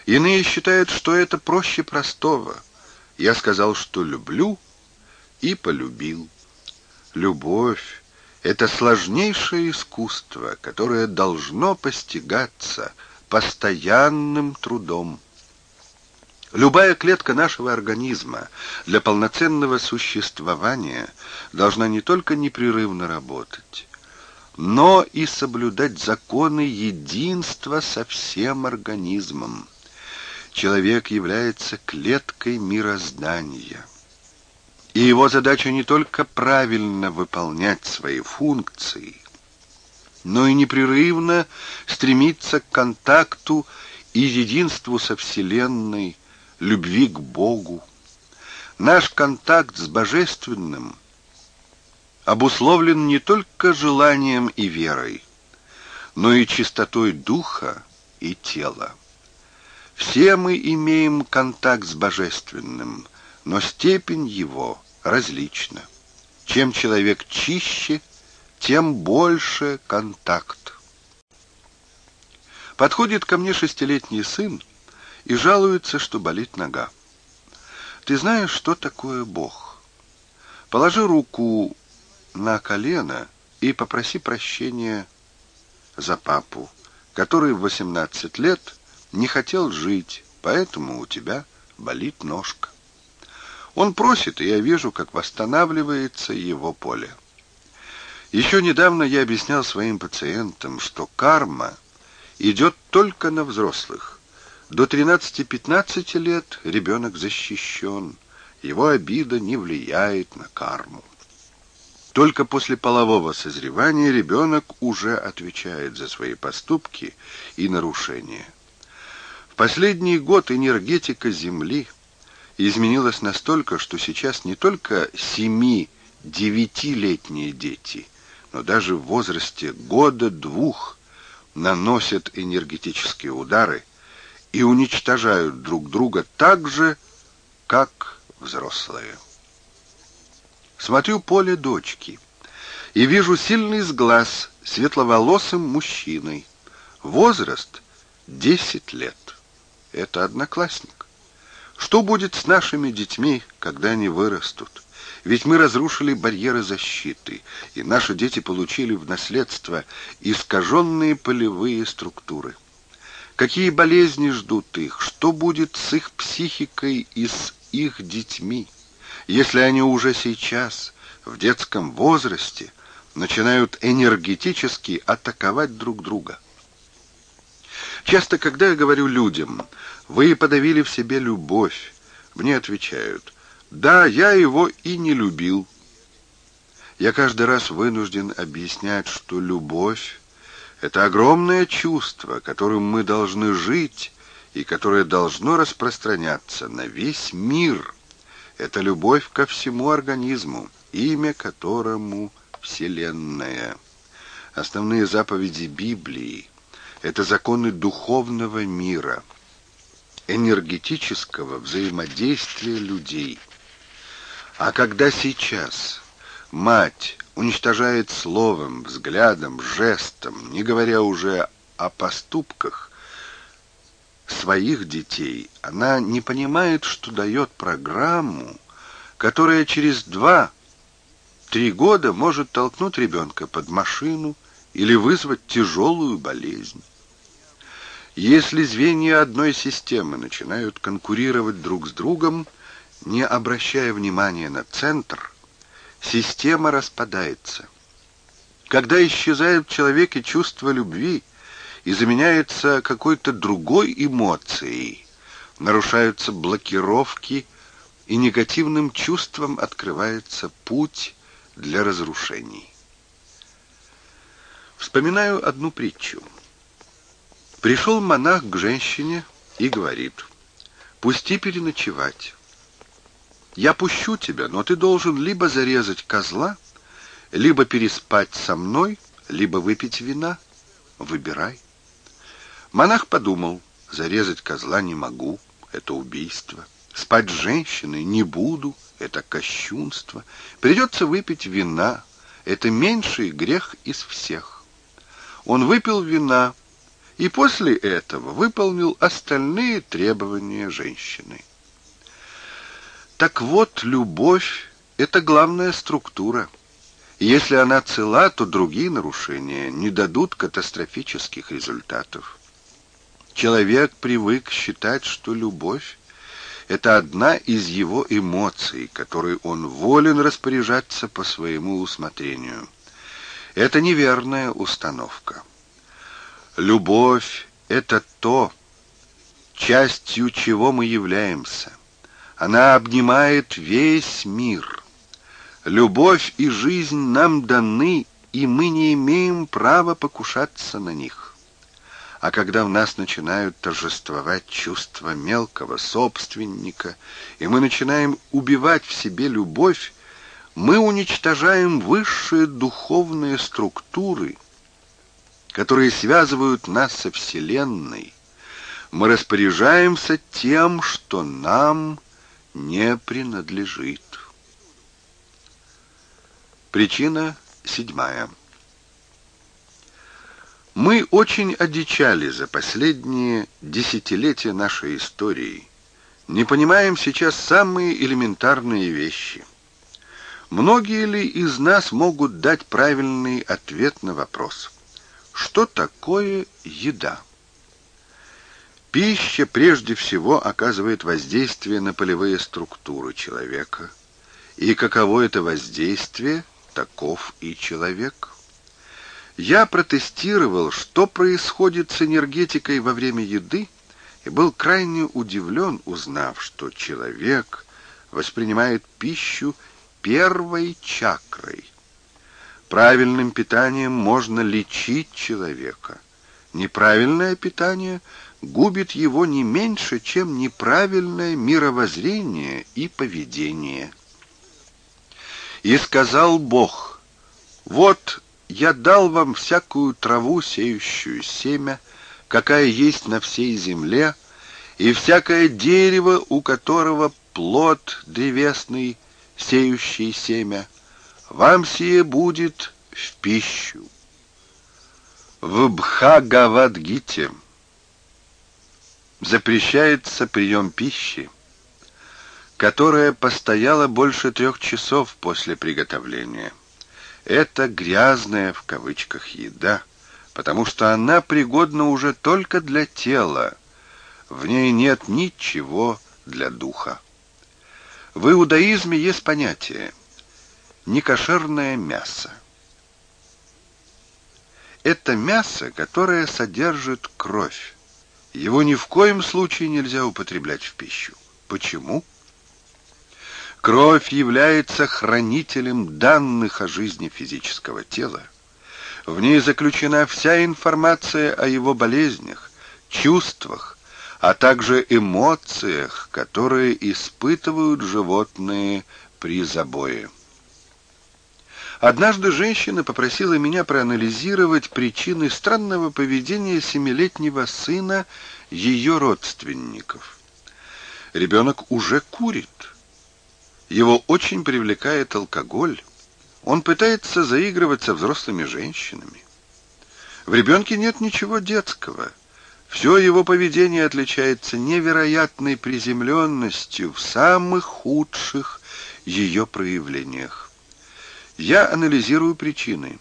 Speaker 1: Иные считают, что это проще простого. Я сказал, что люблю, и полюбил. Любовь это сложнейшее искусство, которое должно постигаться постоянным трудом. Любая клетка нашего организма для полноценного существования должна не только непрерывно работать, но и соблюдать законы единства со всем организмом. Человек является клеткой мироздания. И его задача не только правильно выполнять свои функции, но и непрерывно стремиться к контакту и единству со Вселенной, любви к Богу. Наш контакт с Божественным обусловлен не только желанием и верой, но и чистотой духа и тела. Все мы имеем контакт с Божественным, но степень его различно. Чем человек чище, тем больше контакт. Подходит ко мне шестилетний сын и жалуется, что болит нога. Ты знаешь, что такое Бог? Положи руку на колено и попроси прощения за папу, который в 18 лет не хотел жить, поэтому у тебя болит ножка. Он просит, и я вижу, как восстанавливается его поле. Еще недавно я объяснял своим пациентам, что карма идет только на взрослых. До 13-15 лет ребенок защищен, его обида не влияет на карму. Только после полового созревания ребенок уже отвечает за свои поступки и нарушения. В последний год энергетика Земли – изменилось настолько, что сейчас не только семи-девятилетние дети, но даже в возрасте года-двух наносят энергетические удары и уничтожают друг друга так же, как взрослые. Смотрю поле дочки и вижу сильный сглаз светловолосым мужчиной. Возраст — 10 лет. Это одноклассник. Что будет с нашими детьми, когда они вырастут? Ведь мы разрушили барьеры защиты, и наши дети получили в наследство искаженные полевые структуры. Какие болезни ждут их? Что будет с их психикой и с их детьми, если они уже сейчас, в детском возрасте, начинают энергетически атаковать друг друга? Часто, когда я говорю людям, вы подавили в себе любовь. Мне отвечают, да, я его и не любил. Я каждый раз вынужден объяснять, что любовь — это огромное чувство, которым мы должны жить и которое должно распространяться на весь мир. Это любовь ко всему организму, имя которому — Вселенная. Основные заповеди Библии — это законы духовного мира энергетического взаимодействия людей. А когда сейчас мать уничтожает словом, взглядом, жестом, не говоря уже о поступках своих детей, она не понимает, что дает программу, которая через два-три года может толкнуть ребенка под машину или вызвать тяжелую болезнь. Если звенья одной системы начинают конкурировать друг с другом, не обращая внимания на центр, система распадается. Когда исчезает в человеке чувство любви и заменяется какой-то другой эмоцией, нарушаются блокировки, и негативным чувством открывается путь для разрушений. Вспоминаю одну притчу – Пришел монах к женщине и говорит, «Пусти переночевать. Я пущу тебя, но ты должен либо зарезать козла, либо переспать со мной, либо выпить вина. Выбирай». Монах подумал, «Зарезать козла не могу, это убийство. Спать с женщиной не буду, это кощунство. Придется выпить вина, это меньший грех из всех». Он выпил вина, и после этого выполнил остальные требования женщины. Так вот, любовь — это главная структура. Если она цела, то другие нарушения не дадут катастрофических результатов. Человек привык считать, что любовь — это одна из его эмоций, которой он волен распоряжаться по своему усмотрению. Это неверная установка. Любовь — это то, частью чего мы являемся. Она обнимает весь мир. Любовь и жизнь нам даны, и мы не имеем права покушаться на них. А когда в нас начинают торжествовать чувства мелкого собственника, и мы начинаем убивать в себе любовь, мы уничтожаем высшие духовные структуры — которые связывают нас со Вселенной, мы распоряжаемся тем, что нам не принадлежит. Причина седьмая. Мы очень одичали за последние десятилетия нашей истории, не понимаем сейчас самые элементарные вещи. Многие ли из нас могут дать правильный ответ на вопрос – что такое еда? Пища прежде всего оказывает воздействие на полевые структуры человека. И каково это воздействие, таков и человек. Я протестировал, что происходит с энергетикой во время еды, и был крайне удивлен, узнав, что человек воспринимает пищу первой чакрой – Правильным питанием можно лечить человека. Неправильное питание губит его не меньше, чем неправильное мировоззрение и поведение. И сказал Бог, «Вот я дал вам всякую траву, сеющую семя, какая есть на всей земле, и всякое дерево, у которого плод древесный, сеющий семя, вам сие будет в пищу. В Бхагавадгите запрещается прием пищи, которая постояла больше трех часов после приготовления. Это грязная в кавычках еда, потому что она пригодна уже только для тела. В ней нет ничего для духа. В иудаизме есть понятие – некошерное мясо. Это мясо, которое содержит кровь. Его ни в коем случае нельзя употреблять в пищу. Почему? Кровь является хранителем данных о жизни физического тела. В ней заключена вся информация о его болезнях, чувствах, а также эмоциях, которые испытывают животные при забое. Однажды женщина попросила меня проанализировать причины странного поведения семилетнего сына ее родственников. Ребенок уже курит. Его очень привлекает алкоголь. Он пытается заигрывать со взрослыми женщинами. В ребенке нет ничего детского. Все его поведение отличается невероятной приземленностью в самых худших ее проявлениях. Я анализирую причины.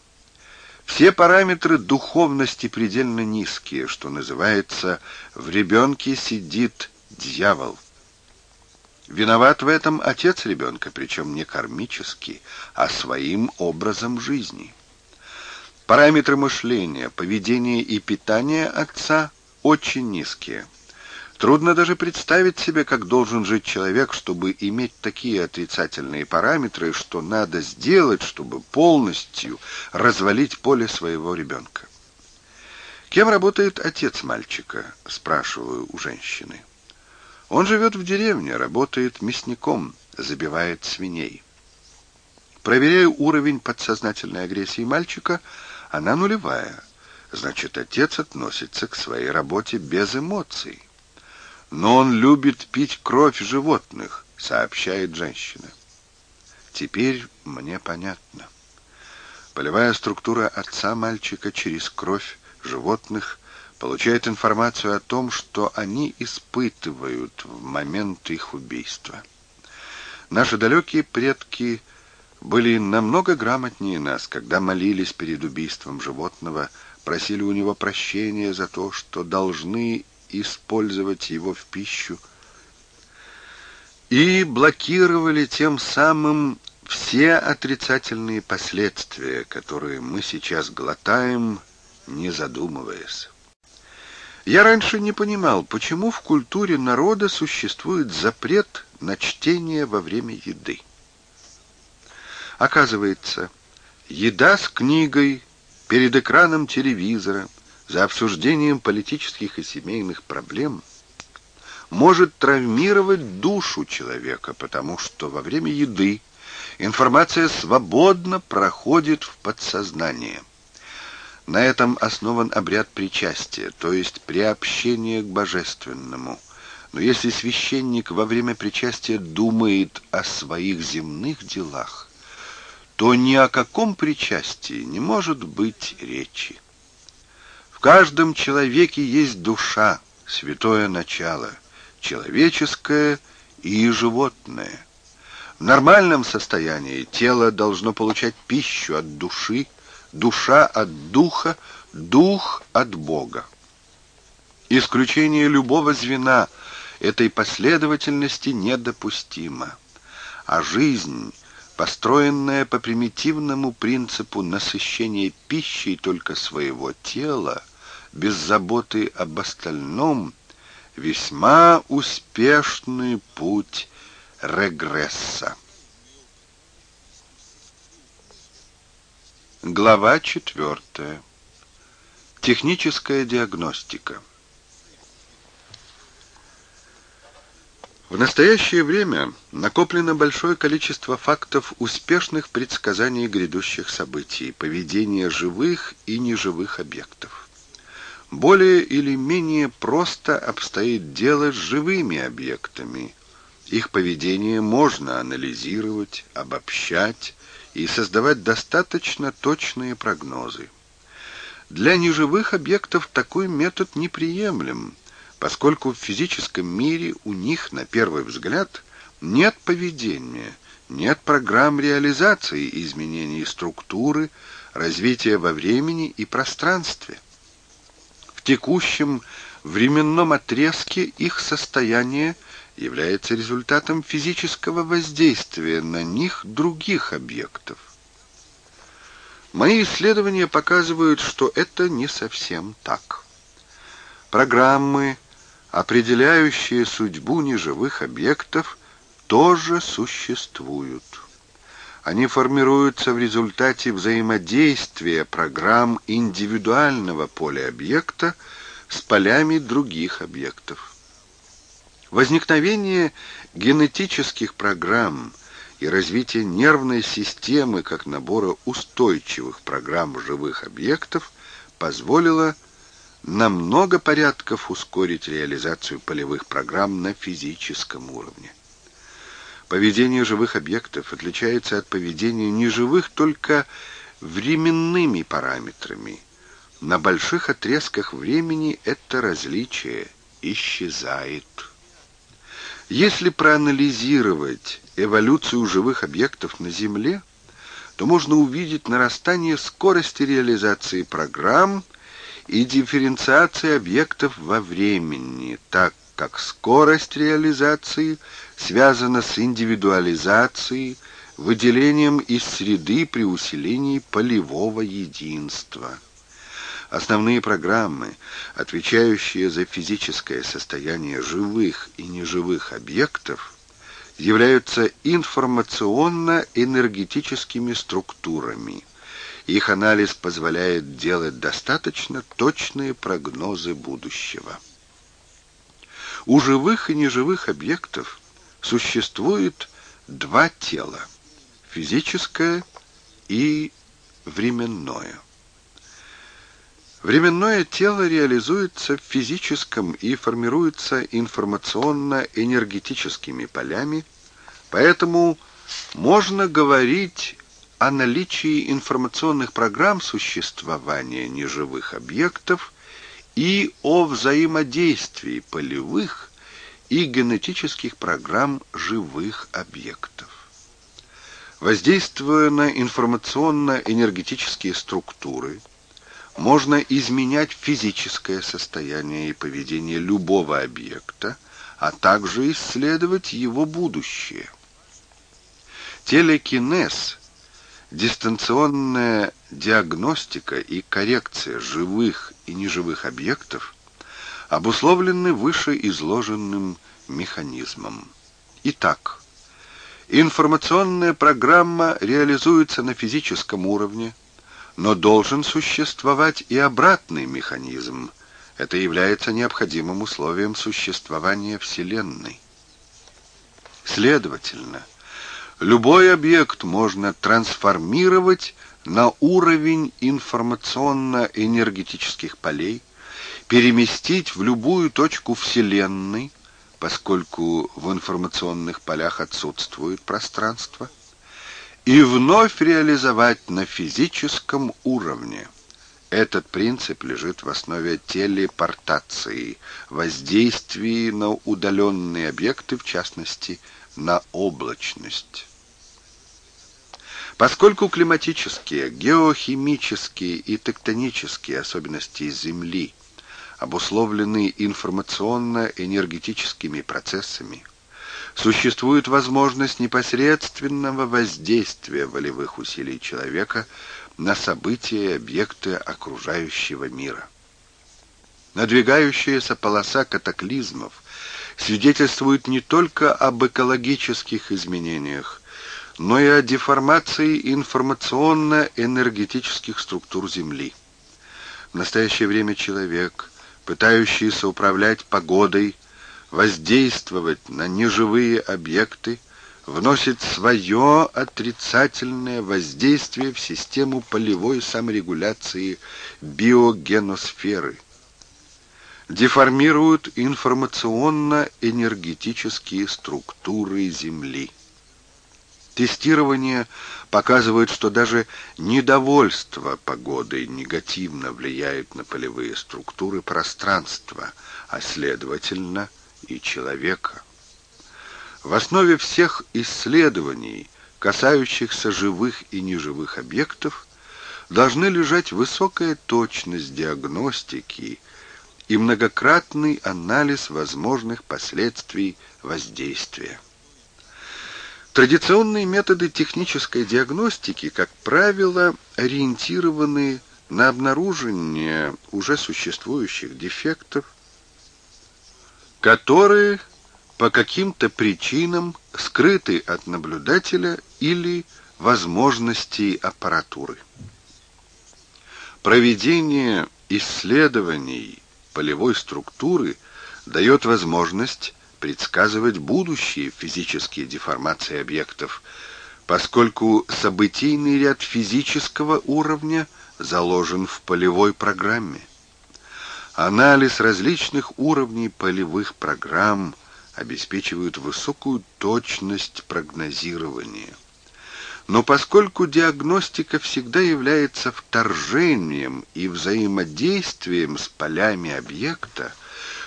Speaker 1: Все параметры духовности предельно низкие, что называется «в ребенке сидит дьявол». Виноват в этом отец ребенка, причем не кармически, а своим образом жизни. Параметры мышления, поведения и питания отца очень низкие. Трудно даже представить себе, как должен жить человек, чтобы иметь такие отрицательные параметры, что надо сделать, чтобы полностью развалить поле своего ребенка. «Кем работает отец мальчика?» — спрашиваю у женщины. «Он живет в деревне, работает мясником, забивает свиней». Проверяю уровень подсознательной агрессии мальчика, она нулевая. Значит, отец относится к своей работе без эмоций но он любит пить кровь животных», — сообщает женщина. «Теперь мне понятно. Полевая структура отца мальчика через кровь животных получает информацию о том, что они испытывают в момент их убийства. Наши далекие предки были намного грамотнее нас, когда молились перед убийством животного, просили у него прощения за то, что должны использовать его в пищу, и блокировали тем самым все отрицательные последствия, которые мы сейчас глотаем, не задумываясь. Я раньше не понимал, почему в культуре народа существует запрет на чтение во время еды. Оказывается, еда с книгой перед экраном телевизора за обсуждением политических и семейных проблем может травмировать душу человека, потому что во время еды информация свободно проходит в подсознание. На этом основан обряд причастия, то есть приобщение к божественному. Но если священник во время причастия думает о своих земных делах, то ни о каком причастии не может быть речи каждом человеке есть душа, святое начало, человеческое и животное. В нормальном состоянии тело должно получать пищу от души, душа от духа, дух от Бога. Исключение любого звена этой последовательности недопустимо, а жизнь, построенная по примитивному принципу насыщения пищей только своего тела, — без заботы об остальном, весьма успешный путь регресса. Глава четвертая. Техническая диагностика. В настоящее время накоплено большое количество фактов успешных предсказаний грядущих событий, поведения живых и неживых объектов. Более или менее просто обстоит дело с живыми объектами. Их поведение можно анализировать, обобщать и создавать достаточно точные прогнозы. Для неживых объектов такой метод неприемлем, поскольку в физическом мире у них, на первый взгляд, нет поведения, нет программ реализации изменений структуры, развития во времени и пространстве текущем временном отрезке их состояние является результатом физического воздействия на них других объектов. Мои исследования показывают, что это не совсем так. Программы, определяющие судьбу неживых объектов, тоже существуют. Они формируются в результате взаимодействия программ индивидуального поля объекта с полями других объектов. Возникновение генетических программ и развитие нервной системы как набора устойчивых программ живых объектов позволило на много порядков ускорить реализацию полевых программ на физическом уровне. Поведение живых объектов отличается от поведения неживых только временными параметрами. На больших отрезках времени это различие исчезает. Если проанализировать эволюцию живых объектов на Земле, то можно увидеть нарастание скорости реализации программ и дифференциации объектов во времени, так как скорость реализации связано с индивидуализацией, выделением из среды при усилении полевого единства. Основные программы, отвечающие за физическое состояние живых и неживых объектов, являются информационно-энергетическими структурами. Их анализ позволяет делать достаточно точные прогнозы будущего. У живых и неживых объектов – существует два тела – физическое и временное. Временное тело реализуется в физическом и формируется информационно-энергетическими полями, поэтому можно говорить о наличии информационных программ существования неживых объектов и о взаимодействии полевых и генетических программ живых объектов. Воздействуя на информационно-энергетические структуры, можно изменять физическое состояние и поведение любого объекта, а также исследовать его будущее. Телекинез, дистанционная диагностика и коррекция живых и неживых объектов обусловлены вышеизложенным механизмом. Итак, информационная программа реализуется на физическом уровне, но должен существовать и обратный механизм. Это является необходимым условием существования Вселенной. Следовательно, любой объект можно трансформировать на уровень информационно-энергетических полей, переместить в любую точку Вселенной, поскольку в информационных полях отсутствует пространство, и вновь реализовать на физическом уровне. Этот принцип лежит в основе телепортации, воздействии на удаленные объекты, в частности, на облачность. Поскольку климатические, геохимические и тектонические особенности Земли – обусловлены информационно-энергетическими процессами. Существует возможность непосредственного воздействия волевых усилий человека на события и объекты окружающего мира. Надвигающаяся полоса катаклизмов свидетельствует не только об экологических изменениях, но и о деформации информационно-энергетических структур Земли. В настоящее время человек – пытающиеся управлять погодой, воздействовать на неживые объекты, вносит свое отрицательное воздействие в систему полевой саморегуляции биогеносферы. Деформируют информационно-энергетические структуры Земли. Тестирование показывает, что даже недовольство погодой негативно влияет на полевые структуры пространства, а следовательно и человека. В основе всех исследований, касающихся живых и неживых объектов, должны лежать высокая точность диагностики и многократный анализ возможных последствий воздействия. Традиционные методы технической диагностики, как правило, ориентированы на обнаружение уже существующих дефектов, которые по каким-то причинам скрыты от наблюдателя или возможностей аппаратуры. Проведение исследований полевой структуры дает возможность предсказывать будущие физические деформации объектов, поскольку событийный ряд физического уровня заложен в полевой программе. Анализ различных уровней полевых программ обеспечивает высокую точность прогнозирования. Но поскольку диагностика всегда является вторжением и взаимодействием с полями объекта,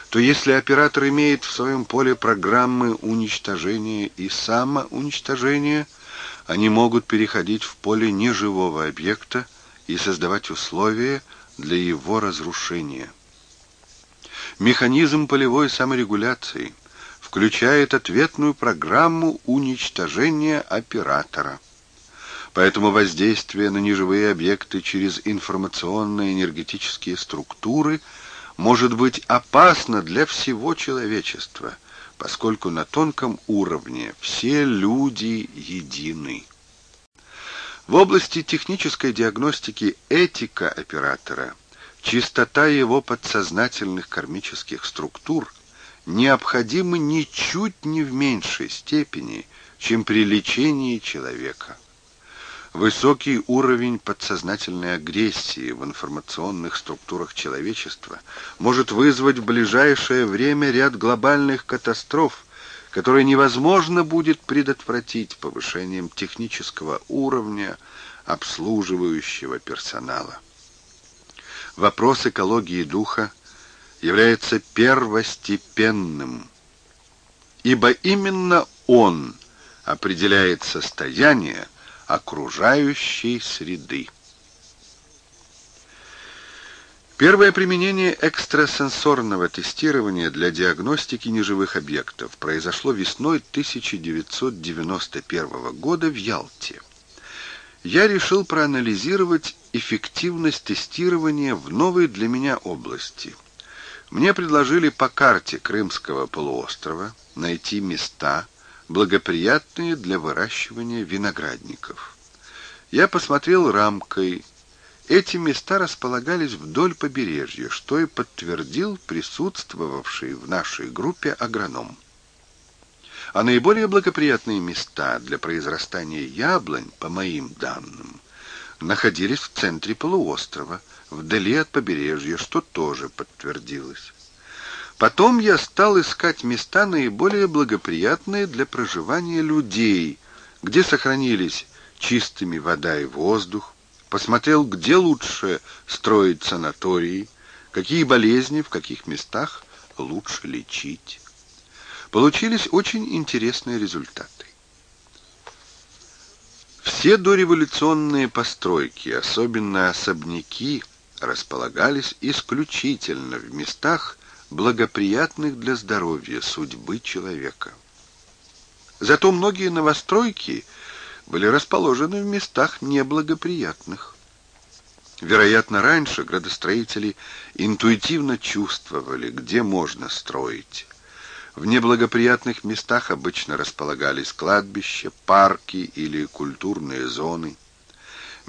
Speaker 1: то если оператор имеет в своем поле программы уничтожения и самоуничтожения, они могут переходить в поле неживого объекта и создавать условия для его разрушения. Механизм полевой саморегуляции включает ответную программу уничтожения оператора. Поэтому воздействие на неживые объекты через информационно-энергетические структуры – может быть опасно для всего человечества, поскольку на тонком уровне все люди едины. В области технической диагностики этика оператора, чистота его подсознательных кармических структур необходимы ничуть не в меньшей степени, чем при лечении человека. Высокий уровень подсознательной агрессии в информационных структурах человечества может вызвать в ближайшее время ряд глобальных катастроф, которые невозможно будет предотвратить повышением технического уровня обслуживающего персонала. Вопрос экологии духа является первостепенным, ибо именно он определяет состояние, окружающей среды. Первое применение экстрасенсорного тестирования для диагностики неживых объектов произошло весной 1991 года в Ялте. Я решил проанализировать эффективность тестирования в новой для меня области. Мне предложили по карте Крымского полуострова найти места – благоприятные для выращивания виноградников. Я посмотрел рамкой. Эти места располагались вдоль побережья, что и подтвердил присутствовавший в нашей группе агроном. А наиболее благоприятные места для произрастания яблонь, по моим данным, находились в центре полуострова, вдали от побережья, что тоже подтвердилось. Потом я стал искать места наиболее благоприятные для проживания людей, где сохранились чистыми вода и воздух, посмотрел, где лучше строить санатории, какие болезни в каких местах лучше лечить. Получились очень интересные результаты. Все дореволюционные постройки, особенно особняки, располагались исключительно в местах, благоприятных для здоровья судьбы человека. Зато многие новостройки были расположены в местах неблагоприятных. Вероятно, раньше градостроители интуитивно чувствовали, где можно строить. В неблагоприятных местах обычно располагались кладбища, парки или культурные зоны.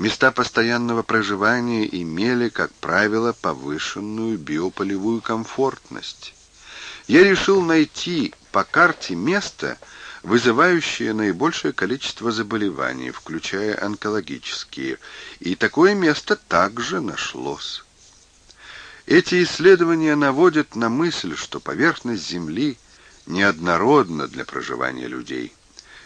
Speaker 1: Места постоянного проживания имели, как правило, повышенную биополевую комфортность. Я решил найти по карте место, вызывающее наибольшее количество заболеваний, включая онкологические, и такое место также нашлось. Эти исследования наводят на мысль, что поверхность Земли неоднородна для проживания людей.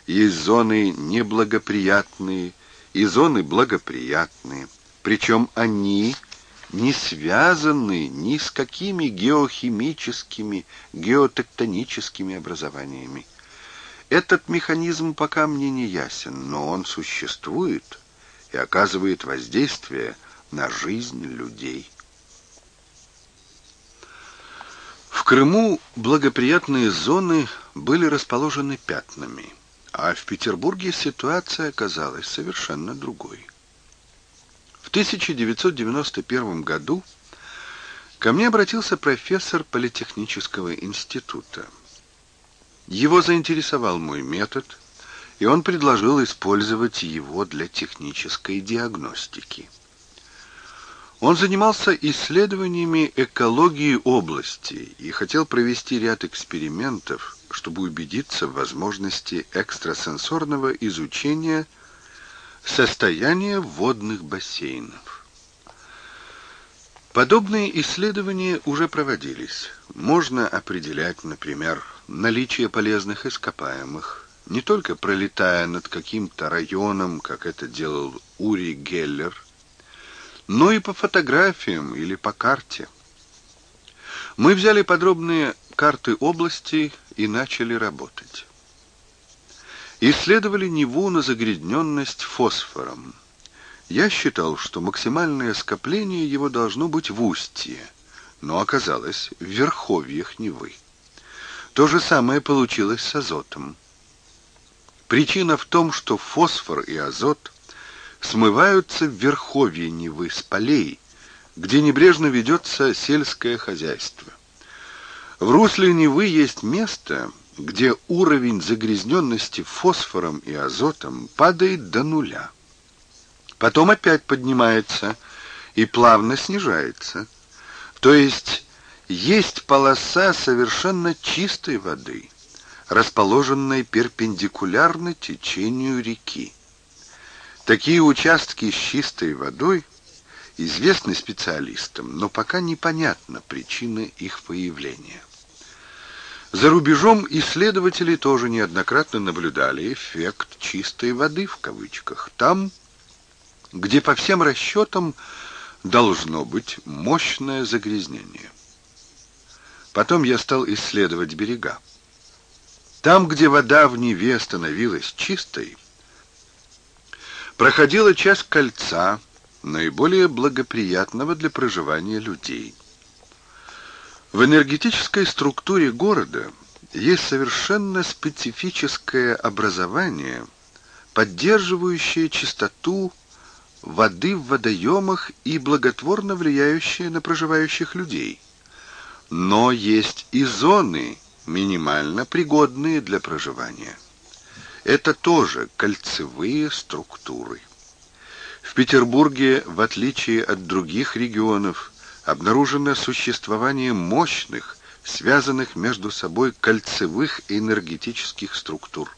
Speaker 1: Есть зоны неблагоприятные – и зоны благоприятные, причем они не связаны ни с какими геохимическими, геотектоническими образованиями. Этот механизм пока мне не ясен, но он существует и оказывает воздействие на жизнь людей. В Крыму благоприятные зоны были расположены пятнами – а в Петербурге ситуация оказалась совершенно другой. В 1991 году ко мне обратился профессор политехнического института. Его заинтересовал мой метод, и он предложил использовать его для технической диагностики. Он занимался исследованиями экологии области и хотел провести ряд экспериментов, чтобы убедиться в возможности экстрасенсорного изучения состояния водных бассейнов. Подобные исследования уже проводились. Можно определять, например, наличие полезных ископаемых, не только пролетая над каким-то районом, как это делал Ури Геллер, но и по фотографиям или по карте. Мы взяли подробные карты области и начали работать. Исследовали Неву на загрязненность фосфором. Я считал, что максимальное скопление его должно быть в устье, но оказалось в верховьях Невы. То же самое получилось с азотом. Причина в том, что фосфор и азот смываются в верховье Невы с полей, где небрежно ведется сельское хозяйство. В русле Невы есть место, где уровень загрязненности фосфором и азотом падает до нуля. Потом опять поднимается и плавно снижается. То есть есть полоса совершенно чистой воды, расположенной перпендикулярно течению реки. Такие участки с чистой водой известны специалистам, но пока непонятна причина их появления. За рубежом исследователи тоже неоднократно наблюдали эффект «чистой воды» в кавычках. Там, где по всем расчетам должно быть мощное загрязнение. Потом я стал исследовать берега. Там, где вода в Неве становилась чистой, проходила часть кольца, наиболее благоприятного для проживания людей – в энергетической структуре города есть совершенно специфическое образование, поддерживающее чистоту воды в водоемах и благотворно влияющее на проживающих людей. Но есть и зоны, минимально пригодные для проживания. Это тоже кольцевые структуры. В Петербурге, в отличие от других регионов, обнаружено существование мощных, связанных между собой кольцевых энергетических структур.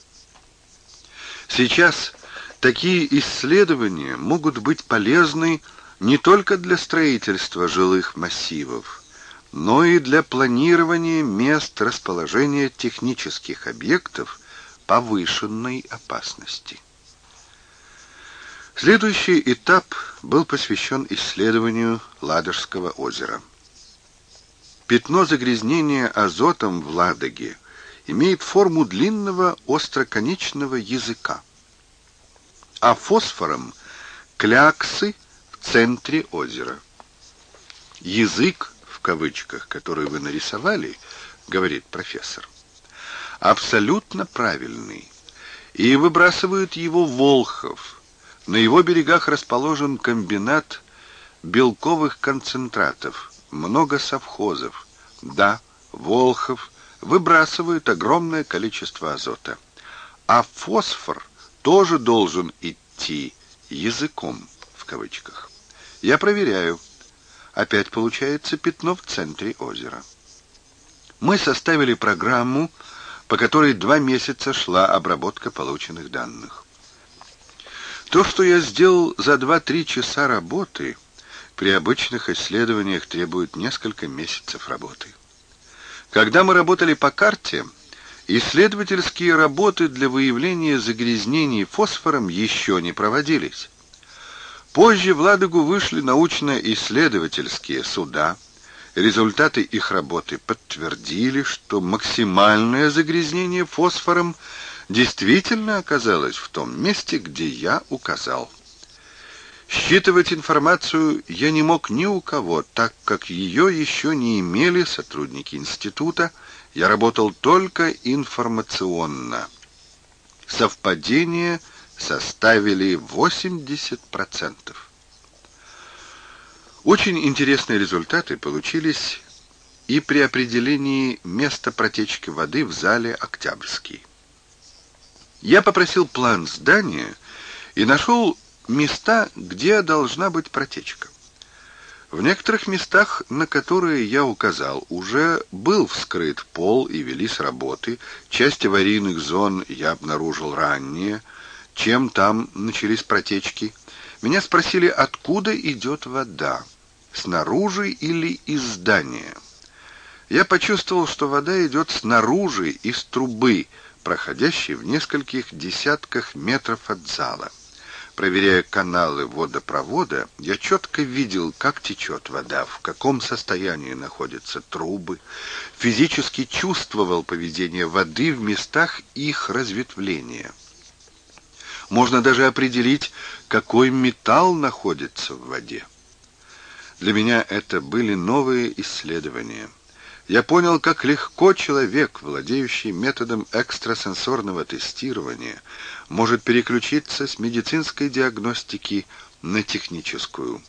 Speaker 1: Сейчас такие исследования могут быть полезны не только для строительства жилых массивов, но и для планирования мест расположения технических объектов повышенной опасности. Следующий этап был посвящен исследованию Ладожского озера. Пятно загрязнения азотом в Ладоге имеет форму длинного остроконечного языка, а фосфором — кляксы в центре озера. «Язык», в кавычках, который вы нарисовали, — говорит профессор, — абсолютно правильный, и выбрасывают его Волхов — на его берегах расположен комбинат белковых концентратов, много совхозов. Да, Волхов выбрасывает огромное количество азота. А фосфор тоже должен идти «языком» в кавычках. Я проверяю. Опять получается пятно в центре озера. Мы составили программу, по которой два месяца шла обработка полученных данных. То, что я сделал за 2-3 часа работы, при обычных исследованиях требует несколько месяцев работы. Когда мы работали по карте, исследовательские работы для выявления загрязнений фосфором еще не проводились. Позже в Ладогу вышли научно-исследовательские суда. Результаты их работы подтвердили, что максимальное загрязнение фосфором действительно оказалась в том месте, где я указал. Считывать информацию я не мог ни у кого, так как ее еще не имели сотрудники института, я работал только информационно. Совпадение составили 80%. Очень интересные результаты получились и при определении места протечки воды в зале «Октябрьский». Я попросил план здания и нашел места, где должна быть протечка. В некоторых местах, на которые я указал, уже был вскрыт пол и велись работы. Часть аварийных зон я обнаружил ранее. Чем там начались протечки? Меня спросили, откуда идет вода? Снаружи или из здания? Я почувствовал, что вода идет снаружи, из трубы – проходящий в нескольких десятках метров от зала. Проверяя каналы водопровода, я четко видел, как течет вода, в каком состоянии находятся трубы, физически чувствовал поведение воды в местах их разветвления. Можно даже определить, какой металл находится в воде. Для меня это были новые исследования я понял, как легко человек, владеющий методом экстрасенсорного тестирования, может переключиться с медицинской диагностики на техническую.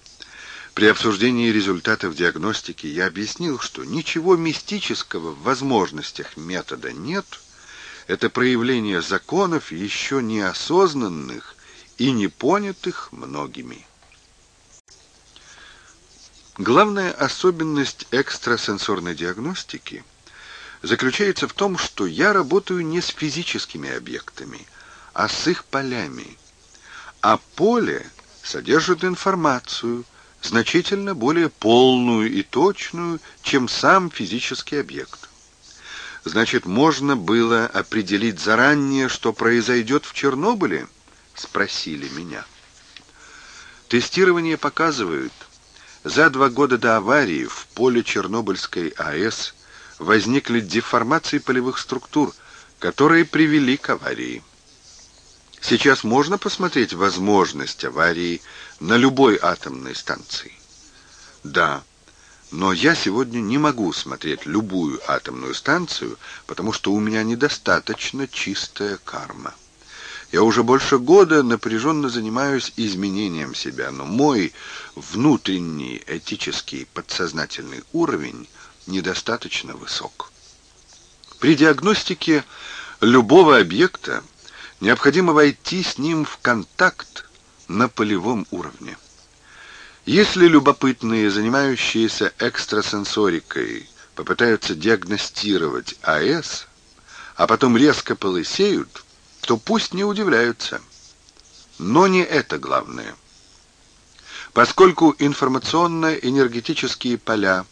Speaker 1: При обсуждении результатов диагностики я объяснил, что ничего мистического в возможностях метода нет, это проявление законов, еще неосознанных и непонятых многими. Главная особенность экстрасенсорной диагностики заключается в том, что я работаю не с физическими объектами, а с их полями. А поле содержит информацию, значительно более полную и точную, чем сам физический объект. Значит, можно было определить заранее, что произойдет в Чернобыле? Спросили меня. Тестирование показывает, за два года до аварии в поле Чернобыльской АЭС возникли деформации полевых структур, которые привели к аварии. Сейчас можно посмотреть возможность аварии на любой атомной станции? Да, но я сегодня не могу смотреть любую атомную станцию, потому что у меня недостаточно чистая карма. Я уже больше года напряженно занимаюсь изменением себя, но мой внутренний этический подсознательный уровень недостаточно высок. При диагностике любого объекта необходимо войти с ним в контакт на полевом уровне. Если любопытные, занимающиеся экстрасенсорикой, попытаются диагностировать АЭС, а потом резко полысеют – то пусть не удивляются. Но не это главное. Поскольку информационно-энергетические поля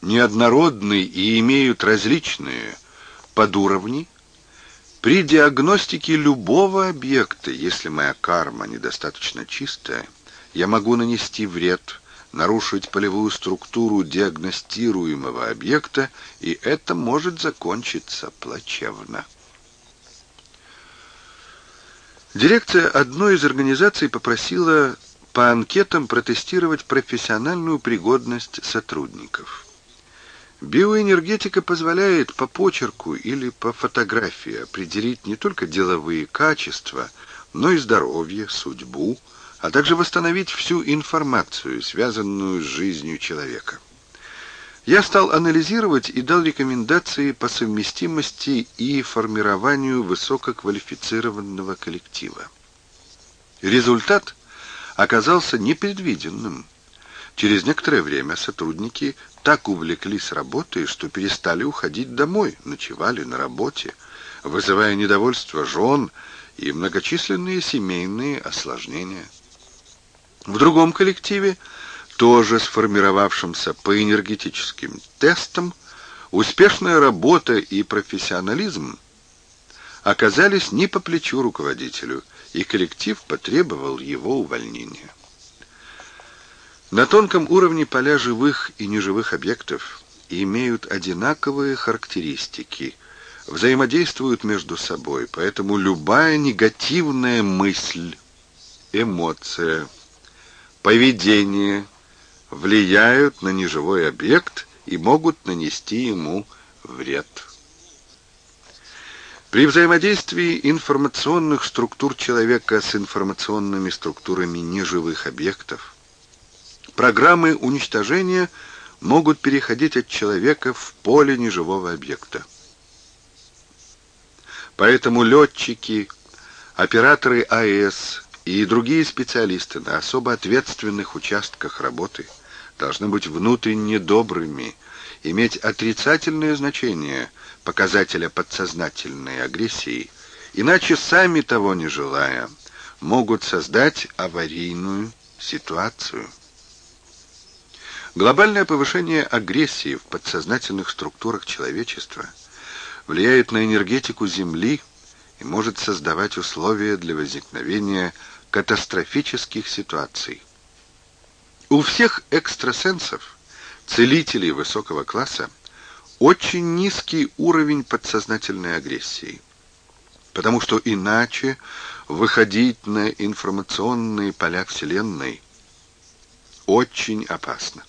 Speaker 1: неоднородны и имеют различные подуровни, при диагностике любого объекта, если моя карма недостаточно чистая, я могу нанести вред, нарушить полевую структуру диагностируемого объекта, и это может закончиться плачевно. Дирекция одной из организаций попросила по анкетам протестировать профессиональную пригодность сотрудников. Биоэнергетика позволяет по почерку или по фотографии определить не только деловые качества, но и здоровье, судьбу, а также восстановить всю информацию, связанную с жизнью человека. Я стал анализировать и дал рекомендации по совместимости и формированию высококвалифицированного коллектива. Результат оказался непредвиденным. Через некоторое время сотрудники так увлеклись работой, что перестали уходить домой, ночевали на работе, вызывая недовольство жен и многочисленные семейные осложнения. В другом коллективе – тоже сформировавшимся по энергетическим тестам, успешная работа и профессионализм оказались не по плечу руководителю, и коллектив потребовал его увольнения. На тонком уровне поля живых и неживых объектов имеют одинаковые характеристики, взаимодействуют между собой, поэтому любая негативная мысль, эмоция, поведение влияют на неживой объект и могут нанести ему вред. При взаимодействии информационных структур человека с информационными структурами неживых объектов программы уничтожения могут переходить от человека в поле неживого объекта. Поэтому летчики, операторы АЭС и другие специалисты на особо ответственных участках работы – должны быть внутренне добрыми, иметь отрицательное значение показателя подсознательной агрессии, иначе сами того не желая могут создать аварийную ситуацию. Глобальное повышение агрессии в подсознательных структурах человечества влияет на энергетику Земли и может создавать условия для возникновения катастрофических ситуаций. У всех экстрасенсов, целителей высокого класса, очень низкий уровень подсознательной агрессии. Потому что иначе выходить на информационные поля Вселенной очень опасно.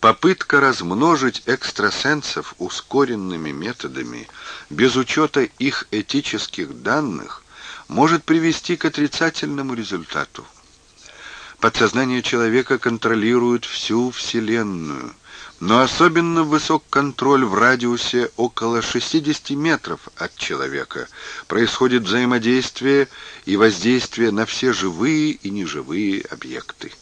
Speaker 1: Попытка размножить экстрасенсов ускоренными методами, без учета их этических данных, может привести к отрицательному результату. Подсознание человека контролирует всю Вселенную, но особенно высок контроль в радиусе около 60 метров от человека. Происходит взаимодействие и воздействие на все живые и неживые объекты.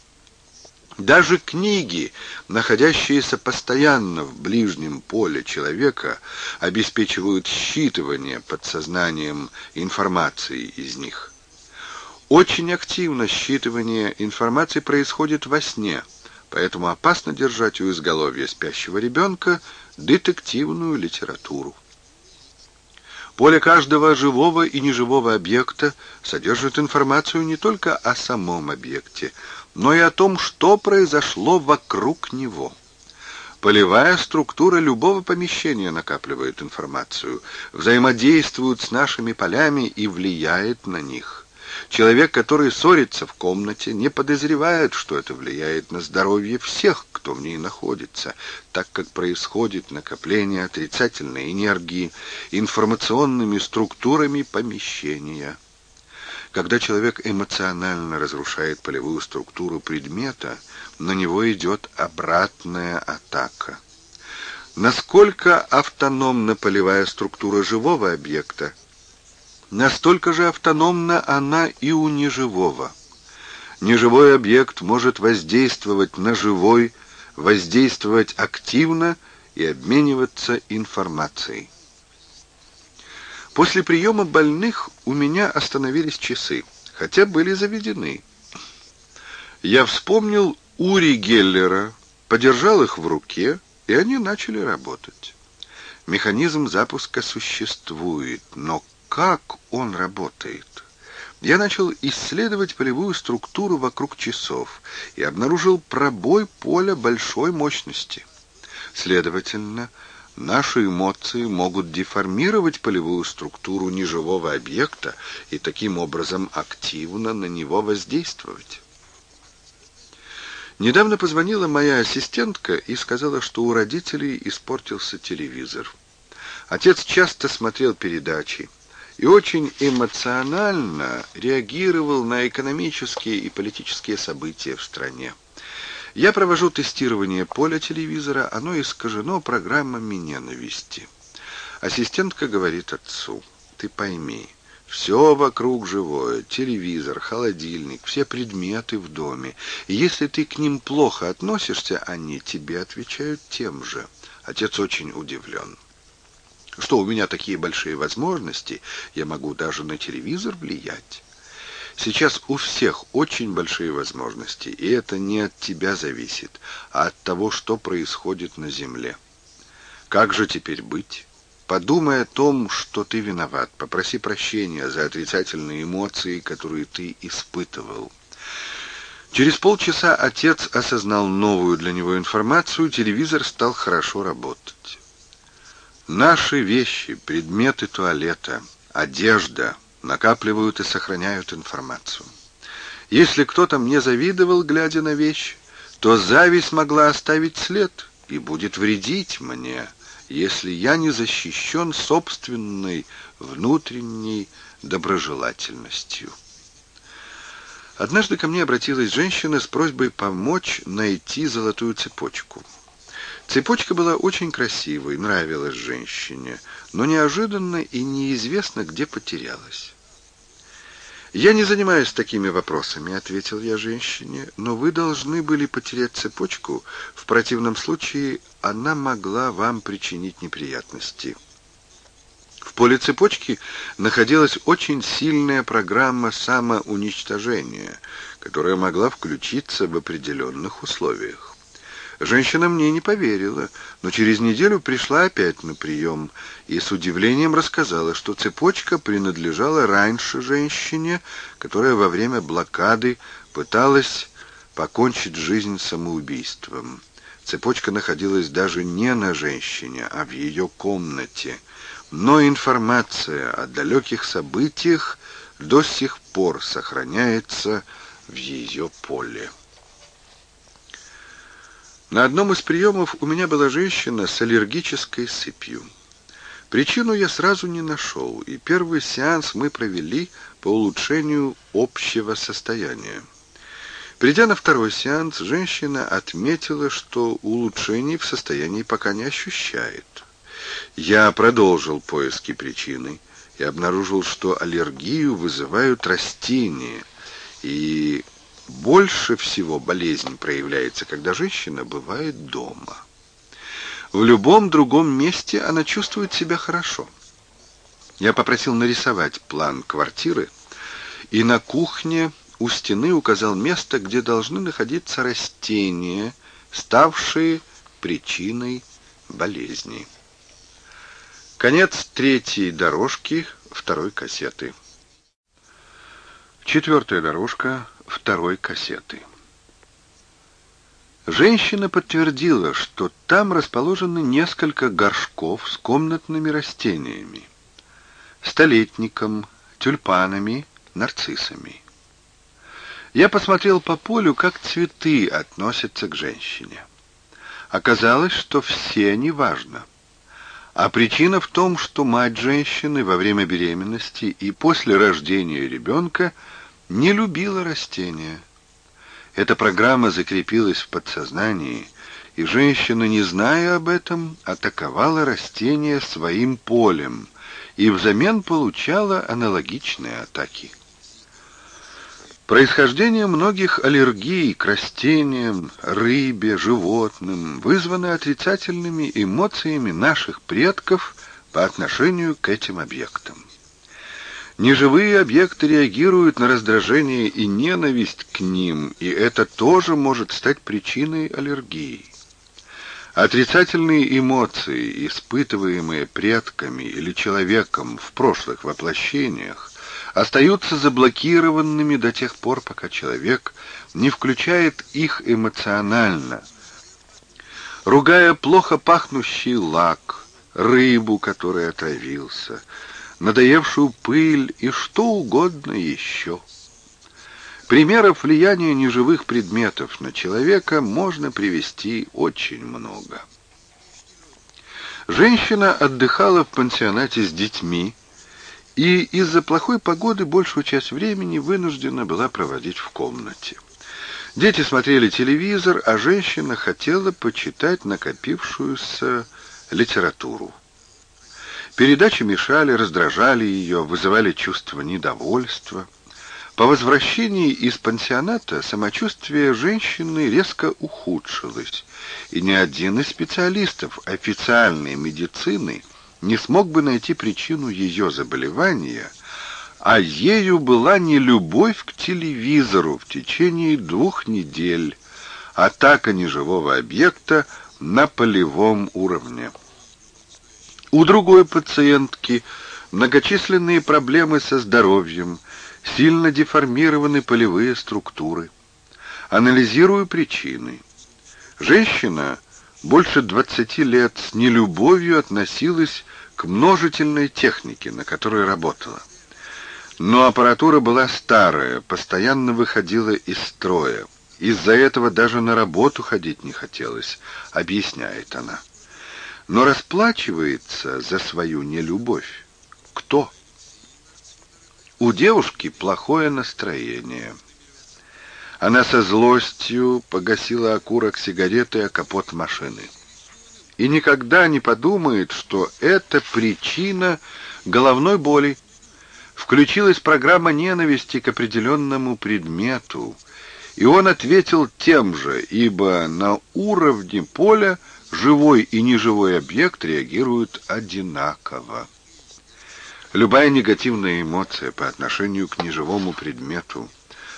Speaker 1: Даже книги, находящиеся постоянно в ближнем поле человека, обеспечивают считывание подсознанием информации из них. Очень активно считывание информации происходит во сне, поэтому опасно держать у изголовья спящего ребенка детективную литературу. Поле каждого живого и неживого объекта содержит информацию не только о самом объекте, но и о том, что произошло вокруг него. Полевая структура любого помещения накапливает информацию, взаимодействует с нашими полями и влияет на них. Человек, который ссорится в комнате, не подозревает, что это влияет на здоровье всех, кто в ней находится, так как происходит накопление отрицательной энергии информационными структурами помещения. Когда человек эмоционально разрушает полевую структуру предмета, на него идет обратная атака. Насколько автономна полевая структура живого объекта, Настолько же автономна она и у неживого. Неживой объект может воздействовать на живой, воздействовать активно и обмениваться информацией. После приема больных у меня остановились часы, хотя были заведены. Я вспомнил Ури Геллера, подержал их в руке, и они начали работать. Механизм запуска существует, но как он работает. Я начал исследовать полевую структуру вокруг часов и обнаружил пробой поля большой мощности. Следовательно, наши эмоции могут деформировать полевую структуру неживого объекта и таким образом активно на него воздействовать. Недавно позвонила моя ассистентка и сказала, что у родителей испортился телевизор. Отец часто смотрел передачи, и очень эмоционально реагировал на экономические и политические события в стране. Я провожу тестирование поля телевизора, оно искажено программами ненависти. Ассистентка говорит отцу: "Ты пойми, все вокруг живое: телевизор, холодильник, все предметы в доме. И если ты к ним плохо относишься, они тебе отвечают тем же". Отец очень удивлен что у меня такие большие возможности, я могу даже на телевизор влиять. Сейчас у всех очень большие возможности, и это не от тебя зависит, а от того, что происходит на земле. Как же теперь быть? Подумай о том, что ты виноват, попроси прощения за отрицательные эмоции, которые ты испытывал. Через полчаса отец осознал новую для него информацию, телевизор стал хорошо работать. Наши вещи, предметы туалета, одежда накапливают и сохраняют информацию. Если кто-то мне завидовал, глядя на вещь, то зависть могла оставить след и будет вредить мне, если я не защищен собственной внутренней доброжелательностью. Однажды ко мне обратилась женщина с просьбой помочь найти золотую цепочку — Цепочка была очень красивой, нравилась женщине, но неожиданно и неизвестно, где потерялась. «Я не занимаюсь такими вопросами», — ответил я женщине, «но вы должны были потерять цепочку, в противном случае она могла вам причинить неприятности». В поле цепочки находилась очень сильная программа самоуничтожения, которая могла включиться в определенных условиях. Женщина мне не поверила, но через неделю пришла опять на прием и с удивлением рассказала, что цепочка принадлежала раньше женщине, которая во время блокады пыталась покончить жизнь самоубийством. Цепочка находилась даже не на женщине, а в ее комнате. Но информация о далеких событиях до сих пор сохраняется в ее поле. На одном из приемов у меня была женщина с аллергической сыпью. Причину я сразу не нашел, и первый сеанс мы провели по улучшению общего состояния. Придя на второй сеанс, женщина отметила, что улучшений в состоянии пока не ощущает. Я продолжил поиски причины и обнаружил, что аллергию вызывают растения, и больше всего болезнь проявляется, когда женщина бывает дома. В любом другом месте она чувствует себя хорошо. Я попросил нарисовать план квартиры, и на кухне у стены указал место, где должны находиться растения, ставшие причиной болезни. Конец третьей дорожки второй кассеты. Четвертая дорожка второй кассеты. Женщина подтвердила, что там расположены несколько горшков с комнатными растениями, столетником, тюльпанами, нарциссами. Я посмотрел по полю, как цветы относятся к женщине. Оказалось, что все неважно. А причина в том, что мать женщины во время беременности и после рождения ребенка – не любила растения. Эта программа закрепилась в подсознании, и женщина, не зная об этом, атаковала растения своим полем и взамен получала аналогичные атаки. Происхождение многих аллергий к растениям, рыбе, животным вызвано отрицательными эмоциями наших предков по отношению к этим объектам. Неживые объекты реагируют на раздражение и ненависть к ним, и это тоже может стать причиной аллергии. Отрицательные эмоции, испытываемые предками или человеком в прошлых воплощениях, остаются заблокированными до тех пор, пока человек не включает их эмоционально, ругая плохо пахнущий лак, рыбу, который отравился – надоевшую пыль и что угодно еще. Примеров влияния неживых предметов на человека можно привести очень много. Женщина отдыхала в пансионате с детьми и из-за плохой погоды большую часть времени вынуждена была проводить в комнате. Дети смотрели телевизор, а женщина хотела почитать накопившуюся литературу. Передачи мешали, раздражали ее, вызывали чувство недовольства. По возвращении из пансионата самочувствие женщины резко ухудшилось, и ни один из специалистов официальной медицины не смог бы найти причину ее заболевания, а ею была не любовь к телевизору в течение двух недель, а атака неживого объекта на полевом уровне. У другой пациентки многочисленные проблемы со здоровьем, сильно деформированы полевые структуры. Анализирую причины. Женщина больше 20 лет с нелюбовью относилась к множительной технике, на которой работала. Но аппаратура была старая, постоянно выходила из строя. Из-за этого даже на работу ходить не хотелось, объясняет она. Но расплачивается за свою нелюбовь кто? У девушки плохое настроение. Она со злостью погасила окурок сигареты о капот машины. И никогда не подумает, что это причина головной боли. Включилась программа ненависти к определенному предмету, и он ответил тем же, ибо на уровне поля живой и неживой объект реагируют одинаково. Любая негативная эмоция по отношению к неживому предмету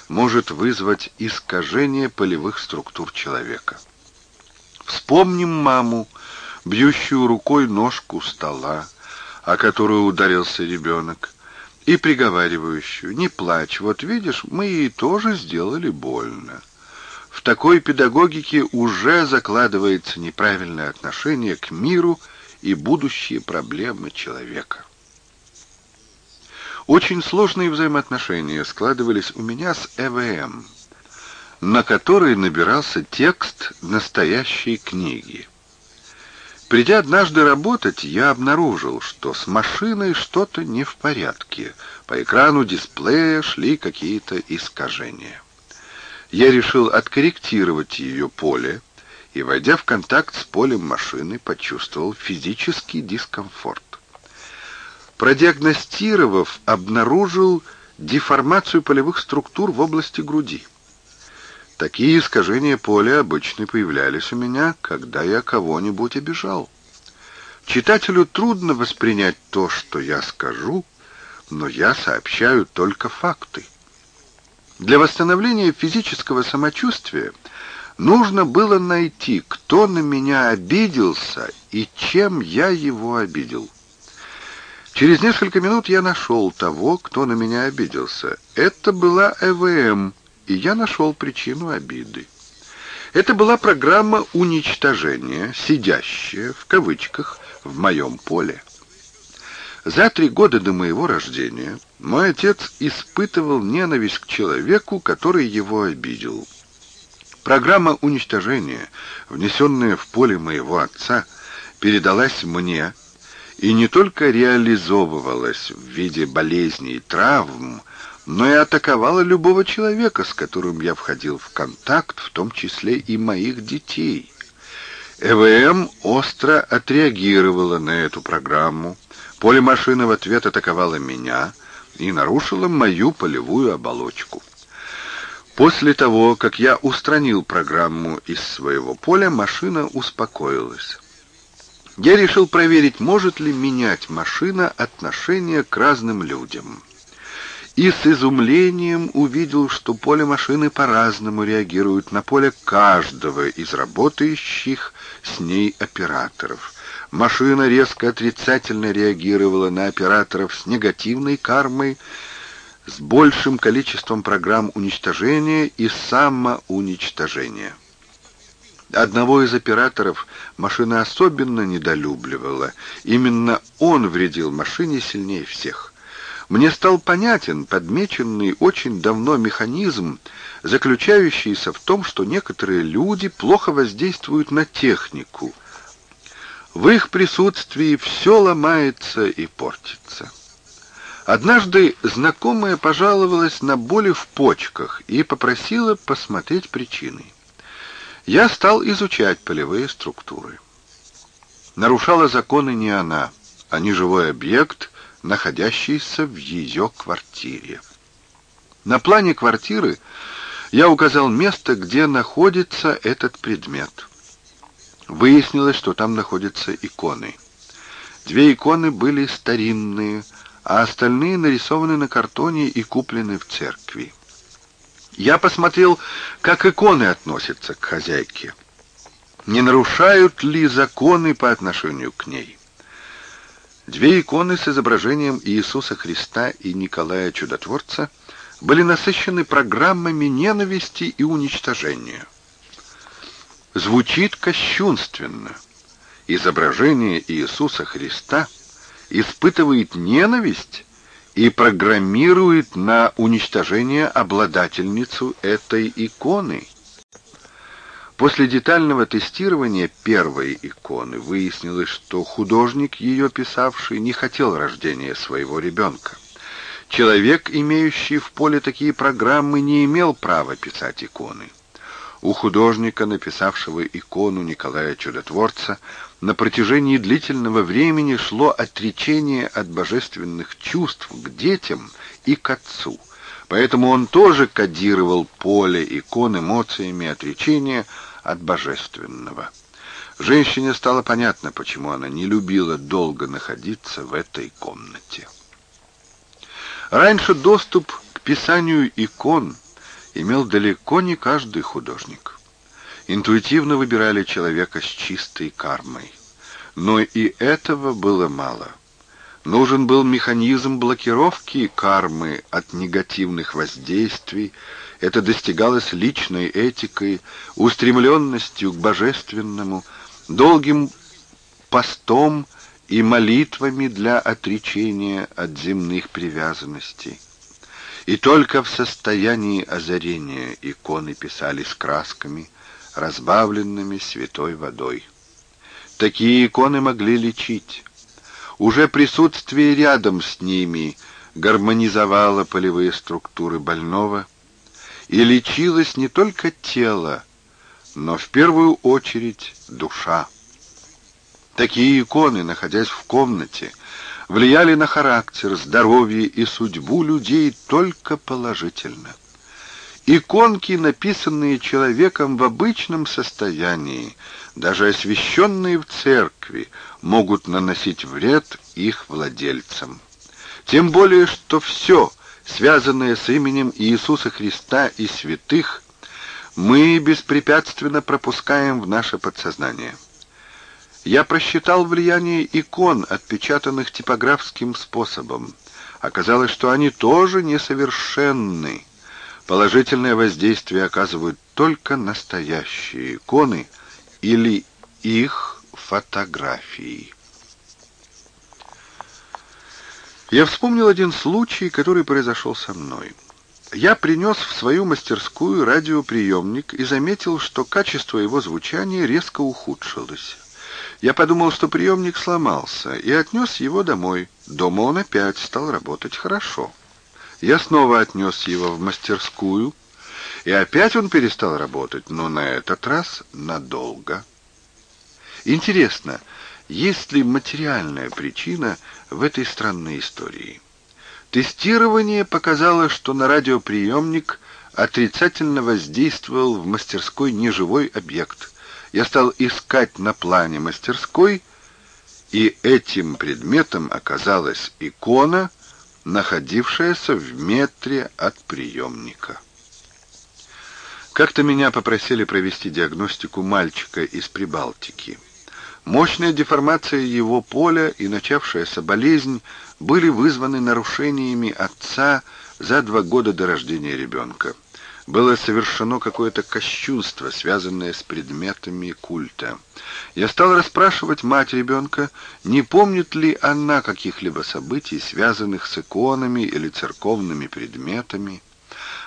Speaker 1: может вызвать искажение полевых структур человека. Вспомним маму, бьющую рукой ножку стола, о которую ударился ребенок, и приговаривающую «Не плачь, вот видишь, мы ей тоже сделали больно» такой педагогике уже закладывается неправильное отношение к миру и будущие проблемы человека. Очень сложные взаимоотношения складывались у меня с ЭВМ, эм, на который набирался текст настоящей книги. Придя однажды работать, я обнаружил, что с машиной что-то не в порядке. По экрану дисплея шли какие-то искажения я решил откорректировать ее поле и, войдя в контакт с полем машины, почувствовал физический дискомфорт. Продиагностировав, обнаружил деформацию полевых структур в области груди. Такие искажения поля обычно появлялись у меня, когда я кого-нибудь обижал. Читателю трудно воспринять то, что я скажу, но я сообщаю только факты. Для восстановления физического самочувствия нужно было найти, кто на меня обиделся и чем я его обидел. Через несколько минут я нашел того, кто на меня обиделся. Это была ЭВМ, эм, и я нашел причину обиды. Это была программа уничтожения, сидящая, в кавычках, в моем поле. За три года до моего рождения мой отец испытывал ненависть к человеку, который его обидел. Программа уничтожения, внесенная в поле моего отца, передалась мне и не только реализовывалась в виде болезней и травм, но и атаковала любого человека, с которым я входил в контакт, в том числе и моих детей. ЭВМ эм остро отреагировала на эту программу. Поле машины в ответ атаковало меня — и нарушила мою полевую оболочку. После того, как я устранил программу из своего поля, машина успокоилась. Я решил проверить, может ли менять машина отношение к разным людям. И с изумлением увидел, что поле машины по-разному реагирует на поле каждого из работающих с ней операторов. Машина резко отрицательно реагировала на операторов с негативной кармой, с большим количеством программ уничтожения и самоуничтожения. Одного из операторов машина особенно недолюбливала. Именно он вредил машине сильнее всех. Мне стал понятен подмеченный очень давно механизм, заключающийся в том, что некоторые люди плохо воздействуют на технику – в их присутствии все ломается и портится. Однажды знакомая пожаловалась на боли в почках и попросила посмотреть причины. Я стал изучать полевые структуры. Нарушала законы не она, а неживой объект, находящийся в ее квартире. На плане квартиры я указал место, где находится этот предмет. Выяснилось, что там находятся иконы. Две иконы были старинные, а остальные нарисованы на картоне и куплены в церкви. Я посмотрел, как иконы относятся к хозяйке. Не нарушают ли законы по отношению к ней? Две иконы с изображением Иисуса Христа и Николая Чудотворца были насыщены программами ненависти и уничтожения звучит кощунственно. Изображение Иисуса Христа испытывает ненависть и программирует на уничтожение обладательницу этой иконы. После детального тестирования первой иконы выяснилось, что художник, ее писавший, не хотел рождения своего ребенка. Человек, имеющий в поле такие программы, не имел права писать иконы у художника, написавшего икону Николая Чудотворца, на протяжении длительного времени шло отречение от божественных чувств к детям и к отцу. Поэтому он тоже кодировал поле икон эмоциями отречения от божественного. Женщине стало понятно, почему она не любила долго находиться в этой комнате. Раньше доступ к писанию икон – имел далеко не каждый художник. Интуитивно выбирали человека с чистой кармой. Но и этого было мало. Нужен был механизм блокировки кармы от негативных воздействий. Это достигалось личной этикой, устремленностью к божественному, долгим постом и молитвами для отречения от земных привязанностей. И только в состоянии озарения иконы писались красками, разбавленными святой водой. Такие иконы могли лечить. Уже присутствие рядом с ними гармонизовало полевые структуры больного, и лечилось не только тело, но в первую очередь душа. Такие иконы, находясь в комнате, — влияли на характер, здоровье и судьбу людей только положительно. Иконки, написанные человеком в обычном состоянии, даже освященные в церкви, могут наносить вред их владельцам. Тем более, что все, связанное с именем Иисуса Христа и святых, мы беспрепятственно пропускаем в наше подсознание. Я просчитал влияние икон, отпечатанных типографским способом. Оказалось, что они тоже несовершенны. Положительное воздействие оказывают только настоящие иконы или их фотографии. Я вспомнил один случай, который произошел со мной. Я принес в свою мастерскую радиоприемник и заметил, что качество его звучания резко ухудшилось. Я подумал, что приемник сломался, и отнес его домой. Дома он опять стал работать хорошо. Я снова отнес его в мастерскую, и опять он перестал работать, но на этот раз надолго. Интересно, есть ли материальная причина в этой странной истории? Тестирование показало, что на радиоприемник отрицательно воздействовал в мастерской неживой объект — я стал искать на плане мастерской, и этим предметом оказалась икона, находившаяся в метре от приемника. Как-то меня попросили провести диагностику мальчика из Прибалтики. Мощная деформация его поля и начавшаяся болезнь были вызваны нарушениями отца за два года до рождения ребенка было совершено какое-то кощунство, связанное с предметами культа. Я стал расспрашивать мать ребенка, не помнит ли она каких-либо событий, связанных с иконами или церковными предметами.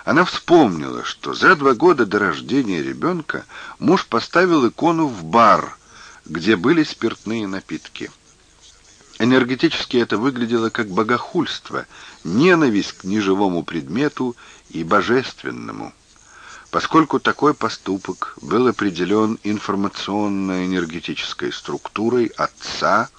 Speaker 1: Она вспомнила, что за два года до рождения ребенка муж поставил икону в бар, где были спиртные напитки. Энергетически это выглядело как богохульство, ненависть к неживому предмету и божественному. Поскольку такой поступок был определен информационно-энергетической структурой отца,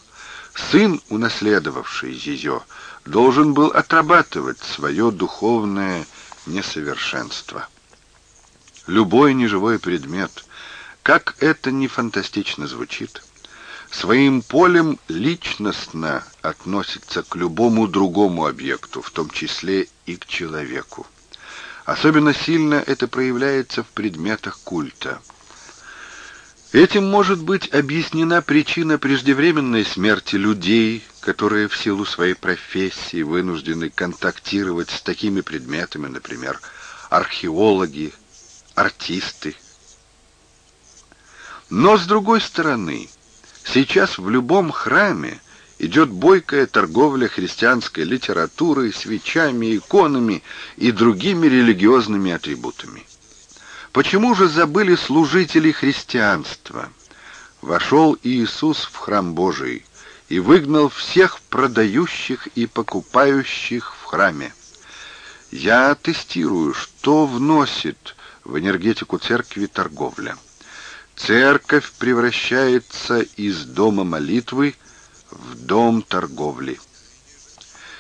Speaker 1: сын, унаследовавший ее, должен был отрабатывать свое духовное несовершенство. Любой неживой предмет, как это не фантастично звучит, своим полем личностно относится к любому другому объекту, в том числе и к человеку. Особенно сильно это проявляется в предметах культа. Этим может быть объяснена причина преждевременной смерти людей, которые в силу своей профессии вынуждены контактировать с такими предметами, например, археологи, артисты. Но с другой стороны, Сейчас в любом храме идет бойкая торговля христианской литературой, свечами, иконами и другими религиозными атрибутами. Почему же забыли служители христианства? Вошел Иисус в храм Божий и выгнал всех продающих и покупающих в храме. Я тестирую, что вносит в энергетику церкви торговля. Церковь превращается из дома молитвы в дом торговли.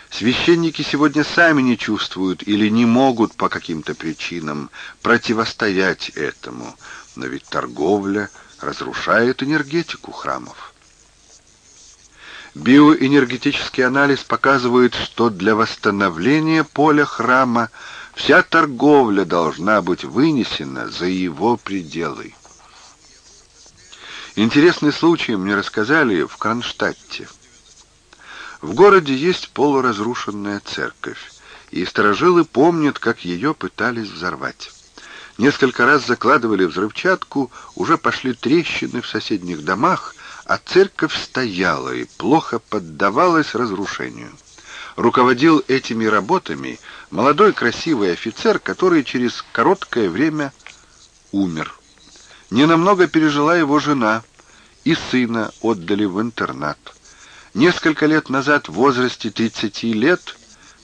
Speaker 1: Священники сегодня сами не чувствуют или не могут по каким-то причинам противостоять этому, но ведь торговля разрушает энергетику храмов. Биоэнергетический анализ показывает, что для восстановления поля храма вся торговля должна быть вынесена за его пределы. Интересный случай мне рассказали в Кронштадте. В городе есть полуразрушенная церковь, и сторожилы помнят, как ее пытались взорвать. Несколько раз закладывали взрывчатку, уже пошли трещины в соседних домах, а церковь стояла и плохо поддавалась разрушению. Руководил этими работами молодой красивый офицер, который через короткое время умер. Ненамного пережила его жена, и сына отдали в интернат. Несколько лет назад, в возрасте 30 лет,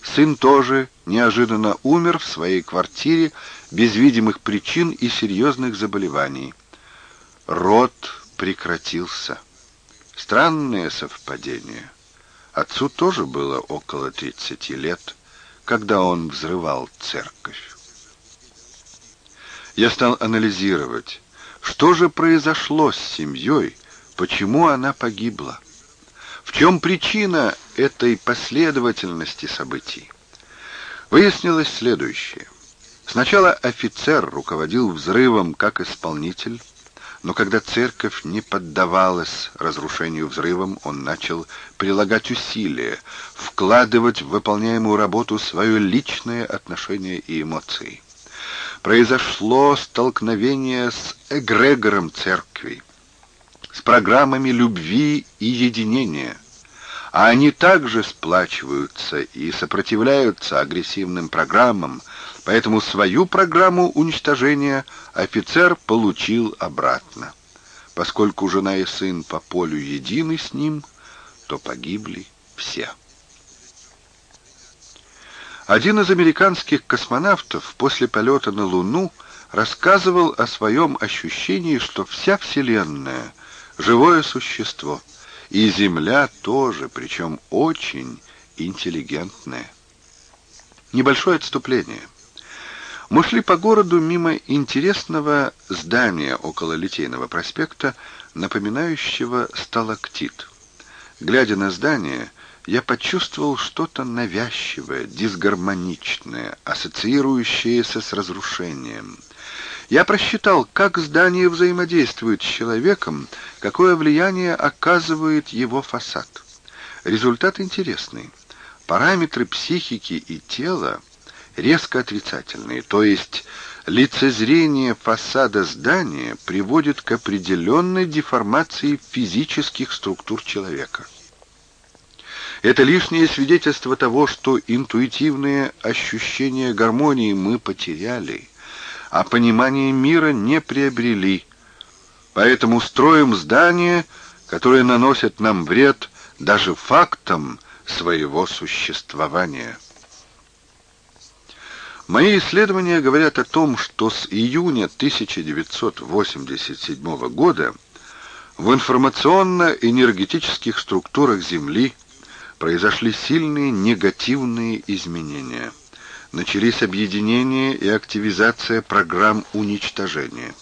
Speaker 1: сын тоже неожиданно умер в своей квартире без видимых причин и серьезных заболеваний. Род прекратился. Странное совпадение. Отцу тоже было около 30 лет, когда он взрывал церковь. Я стал анализировать, что же произошло с семьей? Почему она погибла? В чем причина этой последовательности событий? Выяснилось следующее. Сначала офицер руководил взрывом как исполнитель, но когда церковь не поддавалась разрушению взрывом, он начал прилагать усилия, вкладывать в выполняемую работу свое личное отношение и эмоции произошло столкновение с эгрегором церкви, с программами любви и единения, а они также сплачиваются и сопротивляются агрессивным программам, поэтому свою программу уничтожения офицер получил обратно. Поскольку жена и сын по полю едины с ним, то погибли все. Один из американских космонавтов после полета на Луну рассказывал о своем ощущении, что вся Вселенная — живое существо, и Земля тоже, причем очень интеллигентная. Небольшое отступление. Мы шли по городу мимо интересного здания около Литейного проспекта, напоминающего сталактит. Глядя на здание — я почувствовал что-то навязчивое, дисгармоничное, ассоциирующееся с разрушением. Я просчитал, как здание взаимодействует с человеком, какое влияние оказывает его фасад. Результат интересный. Параметры психики и тела резко отрицательные, то есть лицезрение фасада здания приводит к определенной деформации физических структур человека. Это лишнее свидетельство того, что интуитивные ощущения гармонии мы потеряли, а понимание мира не приобрели. Поэтому строим здания, которые наносят нам вред даже фактом своего существования. Мои исследования говорят о том, что с июня 1987 года в информационно-энергетических структурах Земли произошли сильные негативные изменения. Начались объединение и активизация программ уничтожения.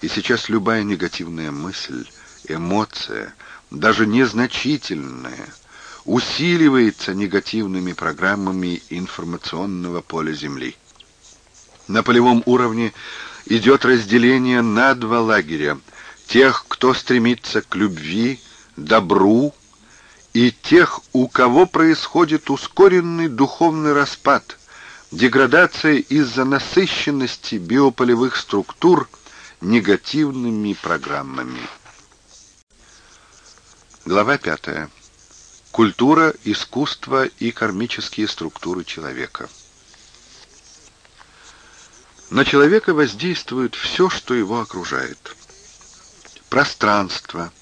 Speaker 1: И сейчас любая негативная мысль, эмоция, даже незначительная, усиливается негативными программами информационного поля Земли. На полевом уровне идет разделение на два лагеря – тех, кто стремится к любви, добру и тех, у кого происходит ускоренный духовный распад, деградация из-за насыщенности биополевых структур негативными программами. Глава 5. Культура, искусство и кармические структуры человека. На человека воздействует все, что его окружает. Пространство,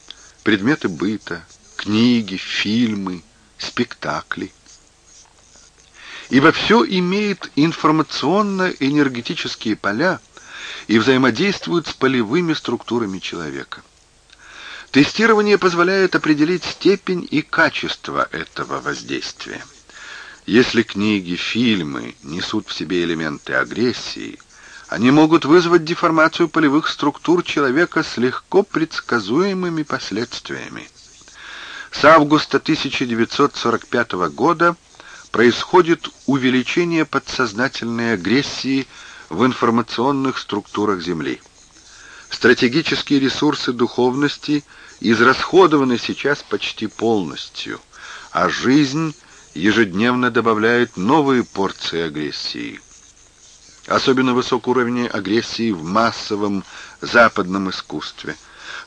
Speaker 1: предметы быта, книги, фильмы, спектакли. Ибо все имеет информационно-энергетические поля и взаимодействует с полевыми структурами человека. Тестирование позволяет определить степень и качество этого воздействия. Если книги, фильмы несут в себе элементы агрессии, они могут вызвать деформацию полевых структур человека с легко предсказуемыми последствиями. С августа 1945 года происходит увеличение подсознательной агрессии в информационных структурах Земли. Стратегические ресурсы духовности израсходованы сейчас почти полностью, а жизнь ежедневно добавляет новые порции агрессии. Особенно высок уровень агрессии в массовом западном искусстве,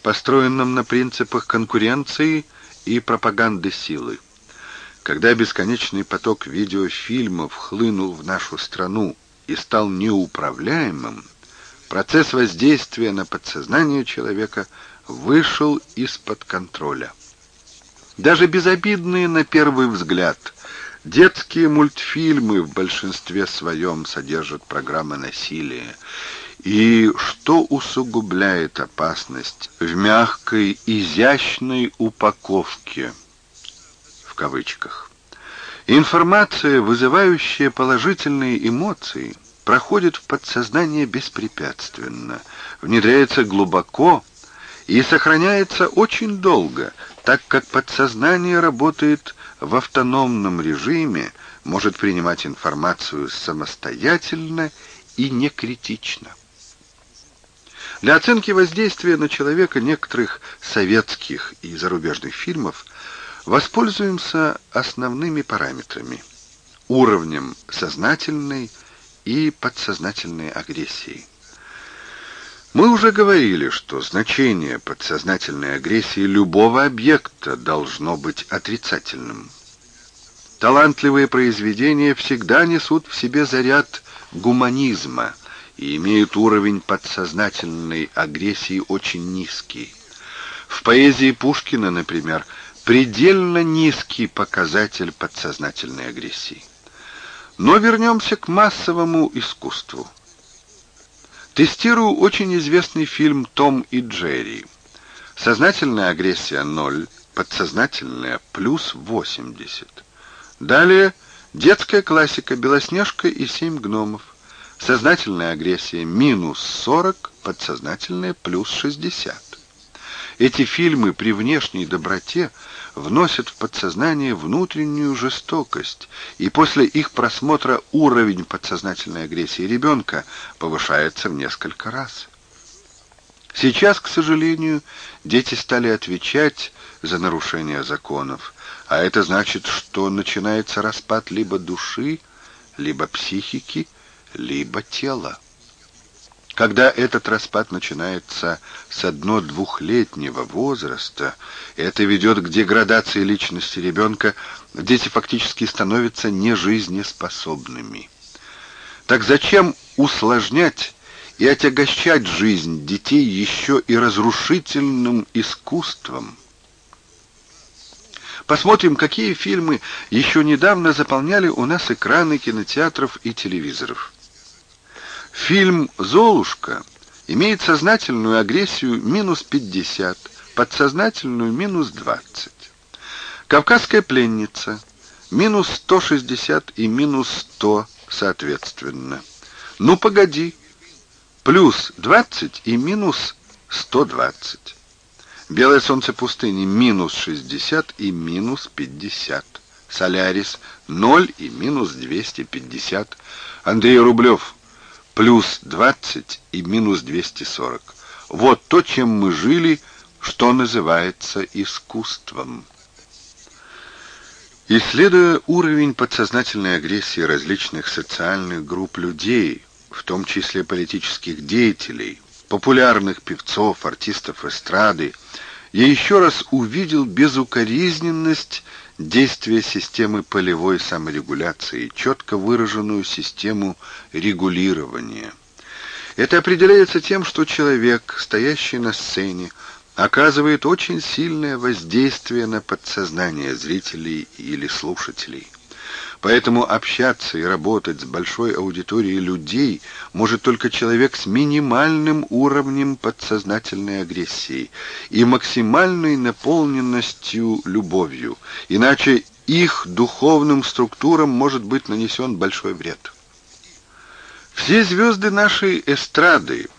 Speaker 1: построенном на принципах конкуренции и пропаганды силы. Когда бесконечный поток видеофильмов хлынул в нашу страну и стал неуправляемым, процесс воздействия на подсознание человека вышел из-под контроля. Даже безобидные на первый взгляд детские мультфильмы в большинстве своем содержат программы насилия, и что усугубляет опасность в мягкой, изящной упаковке, в кавычках. Информация, вызывающая положительные эмоции, проходит в подсознание беспрепятственно, внедряется глубоко и сохраняется очень долго, так как подсознание работает в автономном режиме, может принимать информацию самостоятельно и не критично. Для оценки воздействия на человека некоторых советских и зарубежных фильмов воспользуемся основными параметрами – уровнем сознательной и подсознательной агрессии. Мы уже говорили, что значение подсознательной агрессии любого объекта должно быть отрицательным. Талантливые произведения всегда несут в себе заряд гуманизма – и имеют уровень подсознательной агрессии очень низкий. В поэзии Пушкина, например, предельно низкий показатель подсознательной агрессии. Но вернемся к массовому искусству. Тестирую очень известный фильм «Том и Джерри». Сознательная агрессия 0, подсознательная плюс 80. Далее детская классика «Белоснежка и семь гномов». Сознательная агрессия минус 40, подсознательная плюс 60. Эти фильмы при внешней доброте вносят в подсознание внутреннюю жестокость, и после их просмотра уровень подсознательной агрессии ребенка повышается в несколько раз. Сейчас, к сожалению, дети стали отвечать за нарушение законов, а это значит, что начинается распад либо души, либо психики, либо тело. Когда этот распад начинается с одно-двухлетнего возраста, это ведет к деградации личности ребенка, дети фактически становятся нежизнеспособными. Так зачем усложнять и отягощать жизнь детей еще и разрушительным искусством? Посмотрим, какие фильмы еще недавно заполняли у нас экраны кинотеатров и телевизоров. Фильм «Золушка» имеет сознательную агрессию минус 50, подсознательную минус 20. «Кавказская пленница» минус 160 и минус 100 соответственно. «Ну, погоди» плюс 20 и минус 120. Белое солнце пустыни минус 60 и минус 50. Солярис 0 и минус 250. Андрей Рублев плюс 20 и минус 240. Вот то, чем мы жили, что называется искусством. Исследуя уровень подсознательной агрессии различных социальных групп людей, в том числе политических деятелей, популярных певцов, артистов эстрады, я еще раз увидел безукоризненность действие системы полевой саморегуляции, четко выраженную систему регулирования. Это определяется тем, что человек, стоящий на сцене, оказывает очень сильное воздействие на подсознание зрителей или слушателей. Поэтому общаться и работать с большой аудиторией людей может только человек с минимальным уровнем подсознательной агрессии и максимальной наполненностью любовью, иначе их духовным структурам может быть нанесен большой вред. Все звезды нашей эстрады,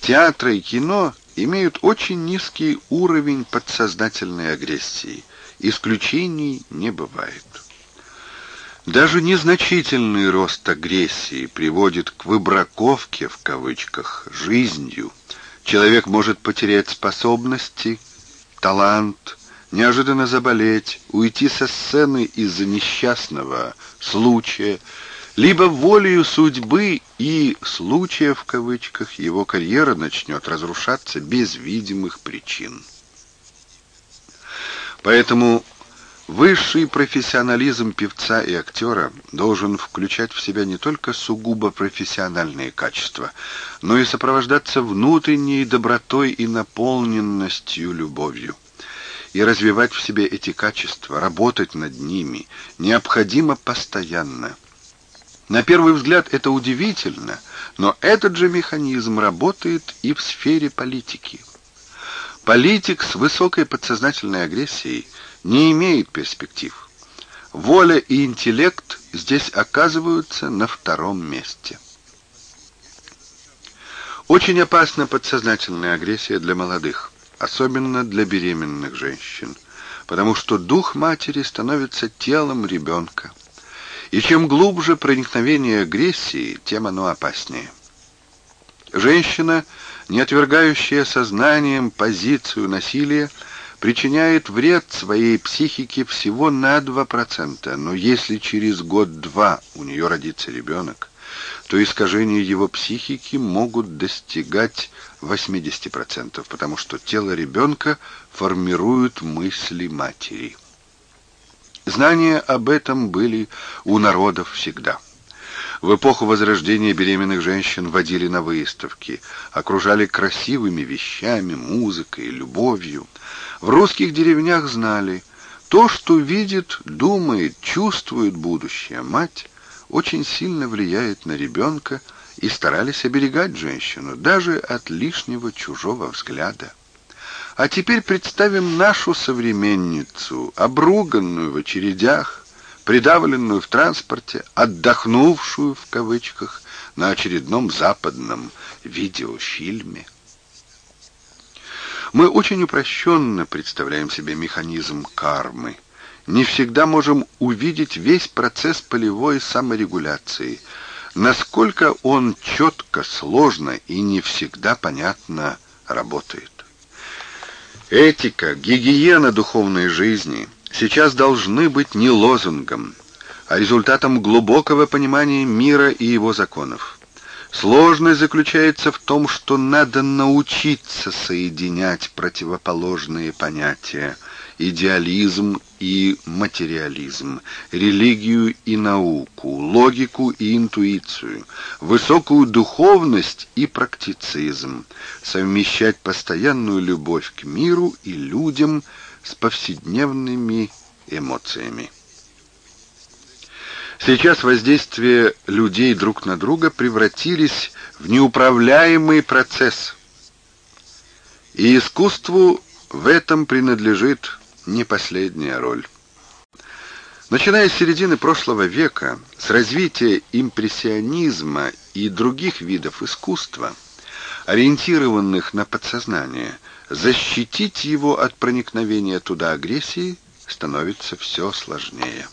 Speaker 1: театра и кино имеют очень низкий уровень подсознательной агрессии. Исключений не бывает. Даже незначительный рост агрессии приводит к «выбраковке» в кавычках жизнью. Человек может потерять способности, талант, неожиданно заболеть, уйти со сцены из-за несчастного случая, либо волею судьбы и «случая» в кавычках его карьера начнет разрушаться без видимых причин. Поэтому Высший профессионализм певца и актера должен включать в себя не только сугубо профессиональные качества, но и сопровождаться внутренней добротой и наполненностью любовью. И развивать в себе эти качества, работать над ними, необходимо постоянно. На первый взгляд это удивительно, но этот же механизм работает и в сфере политики. Политик с высокой подсознательной агрессией – не имеет перспектив. Воля и интеллект здесь оказываются на втором месте. Очень опасна подсознательная агрессия для молодых, особенно для беременных женщин, потому что дух матери становится телом ребенка. И чем глубже проникновение агрессии, тем оно опаснее. Женщина, не отвергающая сознанием позицию насилия, причиняет вред своей психике всего на 2%, но если через год-два у нее родится ребенок, то искажения его психики могут достигать 80%, потому что тело ребенка формирует мысли матери. Знания об этом были у народов всегда. В эпоху Возрождения беременных женщин водили на выставки, окружали красивыми вещами, музыкой, любовью – в русских деревнях знали, то, что видит, думает, чувствует будущее мать, очень сильно влияет на ребенка, и старались оберегать женщину даже от лишнего чужого взгляда. А теперь представим нашу современницу, обруганную в очередях, придавленную в транспорте, отдохнувшую в кавычках на очередном западном видеофильме. Мы очень упрощенно представляем себе механизм кармы. Не всегда можем увидеть весь процесс полевой саморегуляции, насколько он четко, сложно и не всегда понятно работает. Этика, гигиена духовной жизни сейчас должны быть не лозунгом, а результатом глубокого понимания мира и его законов. Сложность заключается в том, что надо научиться соединять противоположные понятия – идеализм и материализм, религию и науку, логику и интуицию, высокую духовность и практицизм, совмещать постоянную любовь к миру и людям с повседневными эмоциями. Сейчас воздействие людей друг на друга превратились в неуправляемый процесс. И искусству в этом принадлежит не последняя роль. Начиная с середины прошлого века, с развития импрессионизма и других видов искусства, ориентированных на подсознание, защитить его от проникновения туда агрессии становится все сложнее.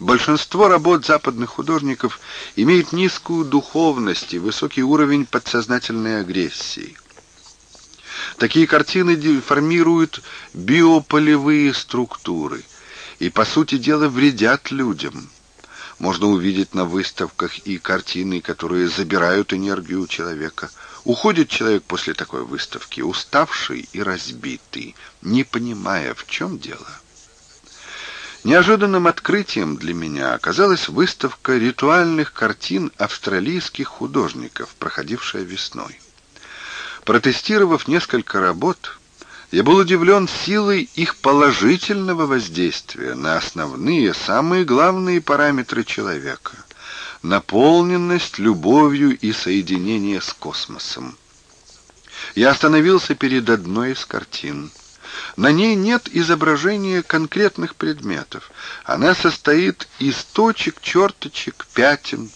Speaker 1: Большинство работ западных художников имеют низкую духовность и высокий уровень подсознательной агрессии. Такие картины деформируют биополевые структуры и, по сути дела, вредят людям. Можно увидеть на выставках и картины, которые забирают энергию у человека. Уходит человек после такой выставки уставший и разбитый, не понимая, в чем дело. Неожиданным открытием для меня оказалась выставка ритуальных картин австралийских художников, проходившая весной. Протестировав несколько работ, я был удивлен силой их положительного воздействия на основные, самые главные параметры человека — наполненность любовью и соединение с космосом. Я остановился перед одной из картин — на ней нет изображения конкретных предметов. Она состоит из точек, черточек, пятен.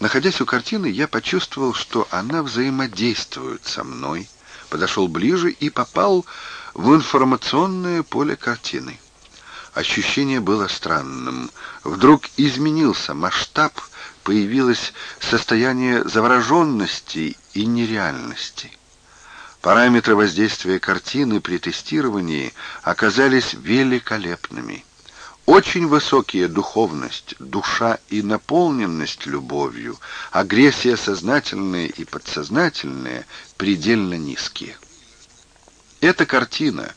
Speaker 1: Находясь у картины, я почувствовал, что она взаимодействует со мной, подошел ближе и попал в информационное поле картины. Ощущение было странным. Вдруг изменился масштаб, появилось состояние завороженности и нереальности. Параметры воздействия картины при тестировании оказались великолепными. Очень высокие духовность, душа и наполненность любовью, агрессия сознательная и подсознательная предельно низкие. Эта картина,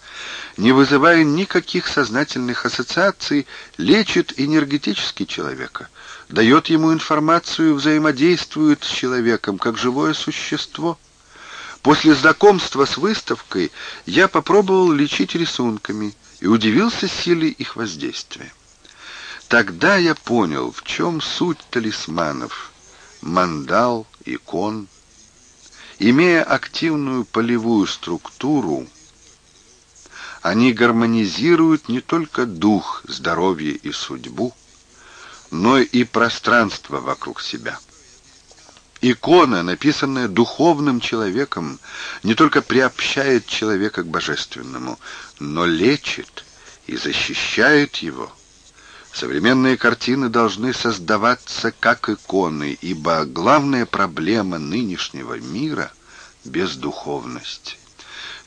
Speaker 1: не вызывая никаких сознательных ассоциаций, лечит энергетически человека, дает ему информацию, взаимодействует с человеком как живое существо – После знакомства с выставкой я попробовал лечить рисунками и удивился силе их воздействия. Тогда я понял, в чем суть талисманов, мандал, икон. Имея активную полевую структуру, они гармонизируют не только дух, здоровье и судьбу, но и пространство вокруг себя. Икона, написанная духовным человеком, не только приобщает человека к божественному, но лечит и защищает его. Современные картины должны создаваться как иконы, ибо главная проблема нынешнего мира — бездуховность.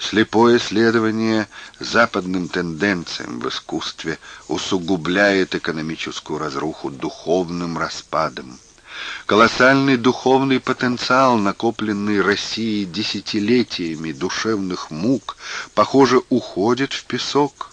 Speaker 1: Слепое следование западным тенденциям в искусстве усугубляет экономическую разруху духовным распадом. Колоссальный духовный потенциал, накопленный Россией десятилетиями душевных мук, похоже, уходит в песок.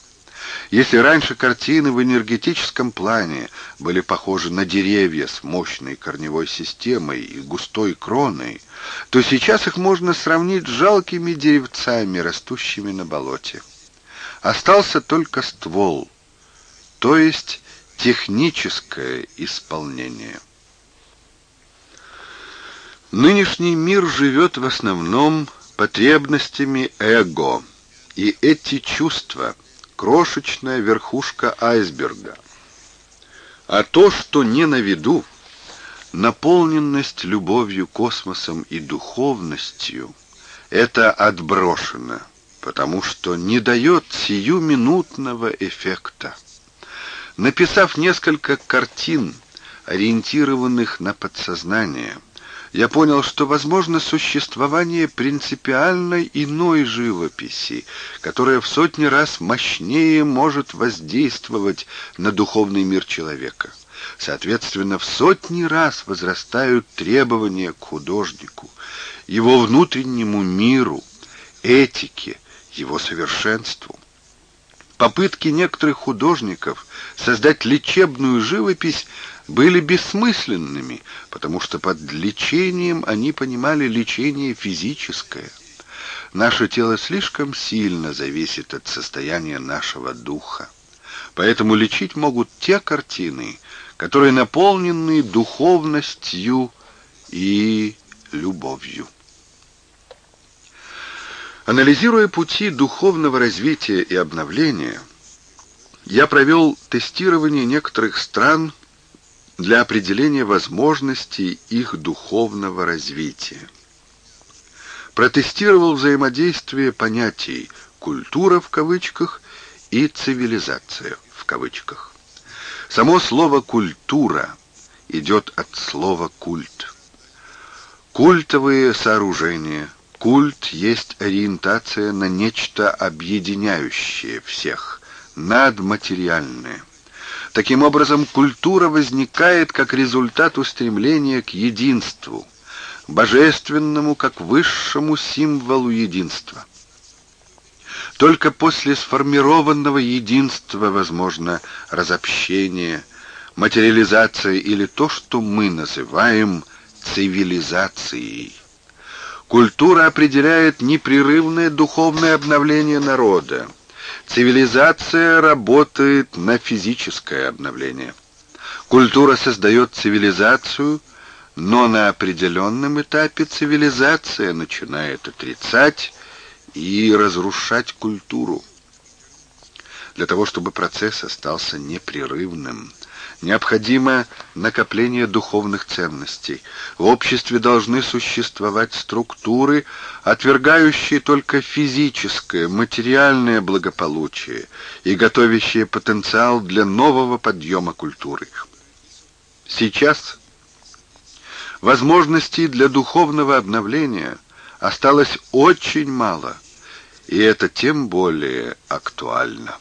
Speaker 1: Если раньше картины в энергетическом плане были похожи на деревья с мощной корневой системой и густой кроной, то сейчас их можно сравнить с жалкими деревцами, растущими на болоте. Остался только ствол, то есть техническое исполнение. Нынешний мир живет в основном потребностями эго, и эти чувства — крошечная верхушка айсберга. А то, что не на виду, наполненность любовью, космосом и духовностью — это отброшено, потому что не дает минутного эффекта. Написав несколько картин, ориентированных на подсознание — я понял, что возможно существование принципиально иной живописи, которая в сотни раз мощнее может воздействовать на духовный мир человека. Соответственно, в сотни раз возрастают требования к художнику, его внутреннему миру, этике, его совершенству. Попытки некоторых художников создать лечебную живопись были бессмысленными, потому что под лечением они понимали лечение физическое. Наше тело слишком сильно зависит от состояния нашего духа. Поэтому лечить могут те картины, которые наполнены духовностью и любовью. Анализируя пути духовного развития и обновления, я провел тестирование некоторых стран для определения возможностей их духовного развития. Протестировал взаимодействие понятий «культура» в кавычках и «цивилизация» в кавычках. Само слово «культура» идет от слова «культ». Культовые сооружения. Культ есть ориентация на нечто объединяющее всех, надматериальное – Таким образом, культура возникает как результат устремления к единству, божественному как высшему символу единства. Только после сформированного единства возможно разобщение, материализация или то, что мы называем цивилизацией. Культура определяет непрерывное духовное обновление народа, Цивилизация работает на физическое обновление. Культура создает цивилизацию, но на определенном этапе цивилизация начинает отрицать и разрушать культуру. Для того, чтобы процесс остался непрерывным, Необходимо накопление духовных ценностей. В обществе должны существовать структуры, отвергающие только физическое, материальное благополучие и готовящие потенциал для нового подъема культуры. Сейчас возможностей для духовного обновления осталось очень мало, и это тем более актуально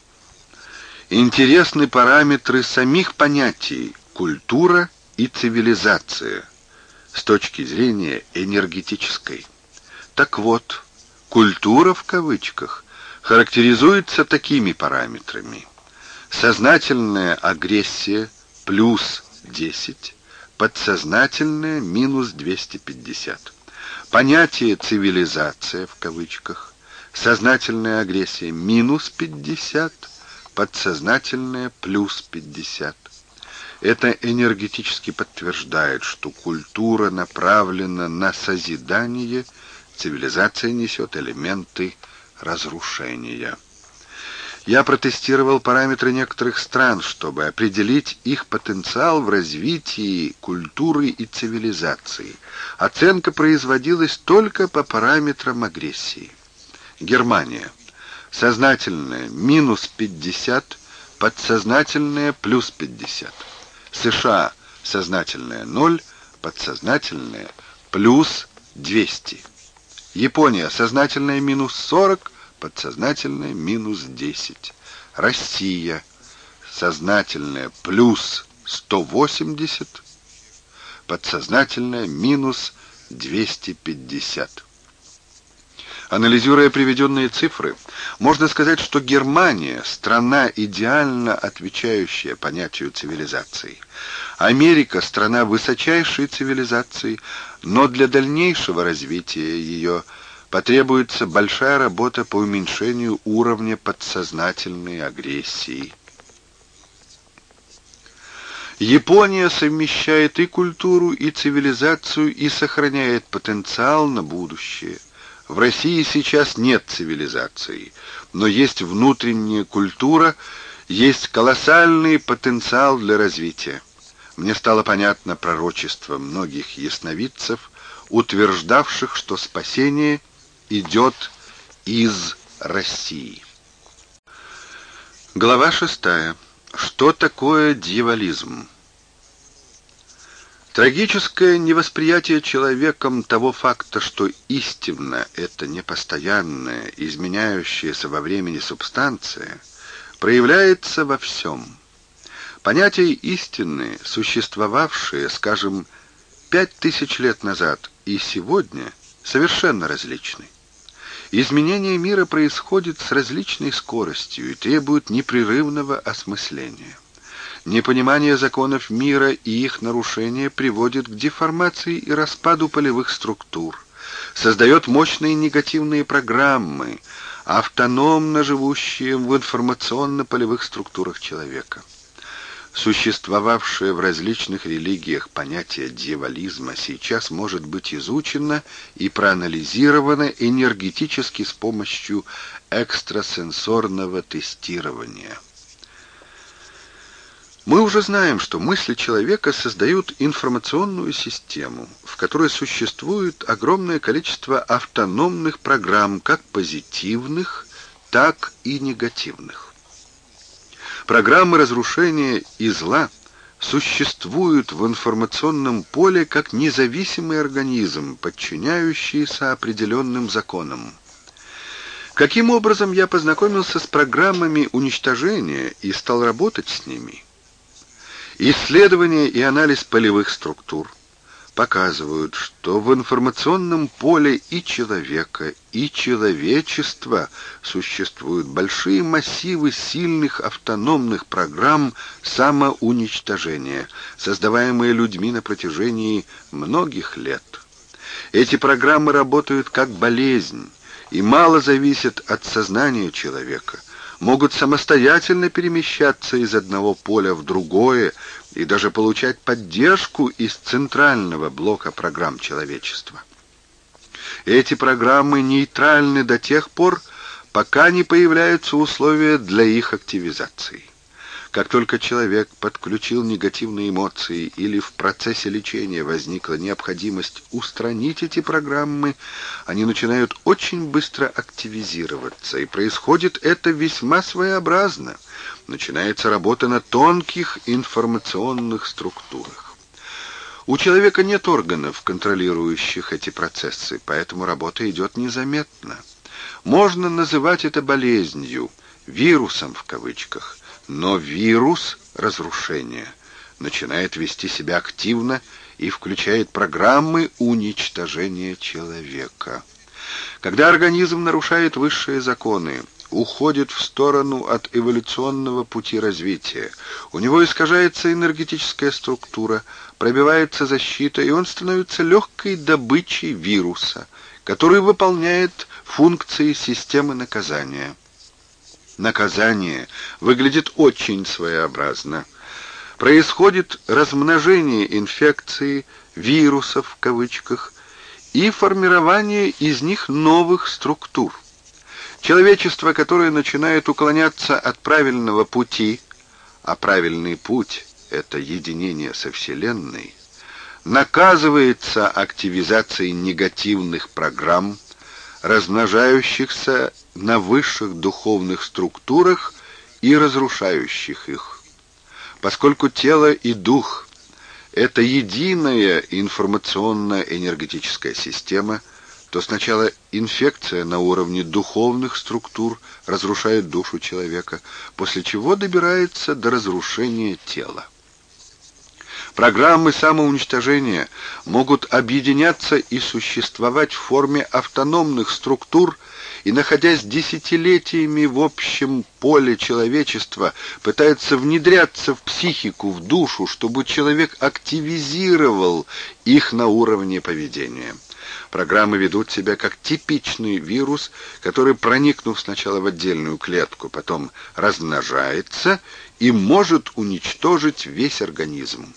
Speaker 1: интересны параметры самих понятий «культура» и «цивилизация» с точки зрения энергетической. Так вот, «культура» в кавычках характеризуется такими параметрами. Сознательная агрессия плюс 10, подсознательная минус 250. Понятие «цивилизация» в кавычках, сознательная агрессия минус 50, подсознательное плюс 50. Это энергетически подтверждает, что культура направлена на созидание, цивилизация несет элементы разрушения. Я протестировал параметры некоторых стран, чтобы определить их потенциал в развитии культуры и цивилизации. Оценка производилась только по параметрам агрессии. Германия. Сознательное – минус 50, подсознательное – плюс 50. США – сознательное – 0, подсознательное – плюс 200. Япония – сознательное – минус 40, подсознательное – минус 10. Россия – сознательное – плюс 180, подсознательное – минус 250. Анализируя приведенные цифры, можно сказать, что Германия – страна, идеально отвечающая понятию цивилизации. Америка – страна высочайшей цивилизации, но для дальнейшего развития ее потребуется большая работа по уменьшению уровня подсознательной агрессии. Япония совмещает и культуру, и цивилизацию, и сохраняет потенциал на будущее. В России сейчас нет цивилизации, но есть внутренняя культура, есть колоссальный потенциал для развития. Мне стало понятно пророчество многих ясновидцев, утверждавших, что спасение идет из России. Глава шестая. Что такое дьяволизм? Трагическое невосприятие человеком того факта, что истинно это непостоянная, изменяющаяся во времени субстанция, проявляется во всем. Понятие истины, существовавшее, скажем, пять тысяч лет назад и сегодня, совершенно различны. Изменение мира происходит с различной скоростью и требует непрерывного осмысления. Непонимание законов мира и их нарушение приводит к деформации и распаду полевых структур, создает мощные негативные программы, автономно живущие в информационно-полевых структурах человека. Существовавшее в различных религиях понятие дьяволизма сейчас может быть изучено и проанализировано энергетически с помощью экстрасенсорного тестирования. Мы уже знаем, что мысли человека создают информационную систему, в которой существует огромное количество автономных программ, как позитивных, так и негативных. Программы разрушения и зла существуют в информационном поле как независимый организм, подчиняющийся определенным законам. Каким образом я познакомился с программами уничтожения и стал работать с ними – Исследования и анализ полевых структур показывают, что в информационном поле и человека, и человечества существуют большие массивы сильных автономных программ самоуничтожения, создаваемые людьми на протяжении многих лет. Эти программы работают как болезнь и мало зависят от сознания человека, могут самостоятельно перемещаться из одного поля в другое и даже получать поддержку из центрального блока программ человечества. Эти программы нейтральны до тех пор, пока не появляются условия для их активизации. Как только человек подключил негативные эмоции или в процессе лечения возникла необходимость устранить эти программы, они начинают очень быстро активизироваться, и происходит это весьма своеобразно. Начинается работа на тонких информационных структурах. У человека нет органов, контролирующих эти процессы, поэтому работа идет незаметно. Можно называть это болезнью, вирусом в кавычках, но вирус разрушения начинает вести себя активно и включает программы уничтожения человека. Когда организм нарушает высшие законы, уходит в сторону от эволюционного пути развития. У него искажается энергетическая структура, пробивается защита, и он становится легкой добычей вируса, который выполняет функции системы наказания наказание выглядит очень своеобразно. Происходит размножение инфекции, вирусов в кавычках, и формирование из них новых структур. Человечество, которое начинает уклоняться от правильного пути, а правильный путь — это единение со Вселенной, наказывается активизацией негативных программ, размножающихся на высших духовных структурах и разрушающих их. Поскольку тело и дух — это единая информационно-энергетическая система, то сначала инфекция на уровне духовных структур разрушает душу человека, после чего добирается до разрушения тела. Программы самоуничтожения могут объединяться и существовать в форме автономных структур и, находясь десятилетиями в общем поле человечества, пытаются внедряться в психику, в душу, чтобы человек активизировал их на уровне поведения. Программы ведут себя как типичный вирус, который, проникнув сначала в отдельную клетку, потом размножается и может уничтожить весь организм.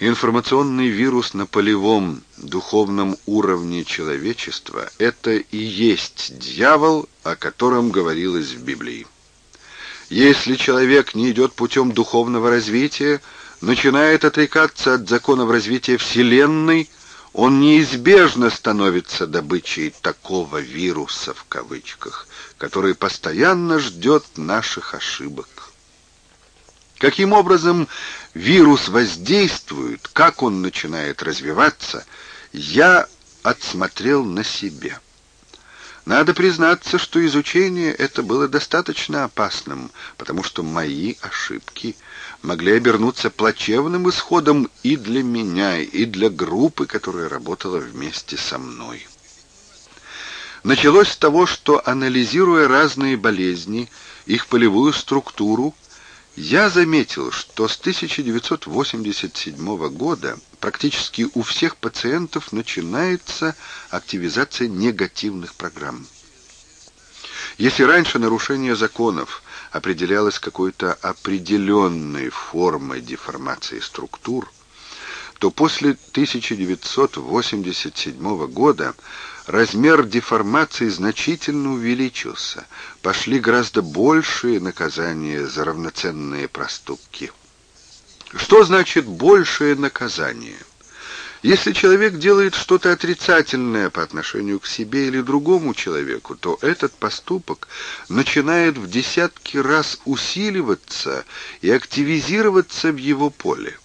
Speaker 1: Информационный вирус на полевом духовном уровне человечества – это и есть дьявол, о котором говорилось в Библии. Если человек не идет путем духовного развития, начинает отрекаться от законов развития Вселенной, он неизбежно становится добычей такого вируса, в кавычках, который постоянно ждет наших ошибок. Каким образом вирус воздействует, как он начинает развиваться, я отсмотрел на себе. Надо признаться, что изучение это было достаточно опасным, потому что мои ошибки могли обернуться плачевным исходом и для меня, и для группы, которая работала вместе со мной. Началось с того, что, анализируя разные болезни, их полевую структуру, я заметил, что с 1987 года практически у всех пациентов начинается активизация негативных программ. Если раньше нарушение законов определялось какой-то определенной формой деформации структур, то после 1987 года размер деформации значительно увеличился, пошли гораздо большие наказания за равноценные проступки. Что значит большее наказание? Если человек делает что-то отрицательное по отношению к себе или другому человеку, то этот поступок начинает в десятки раз усиливаться и активизироваться в его поле.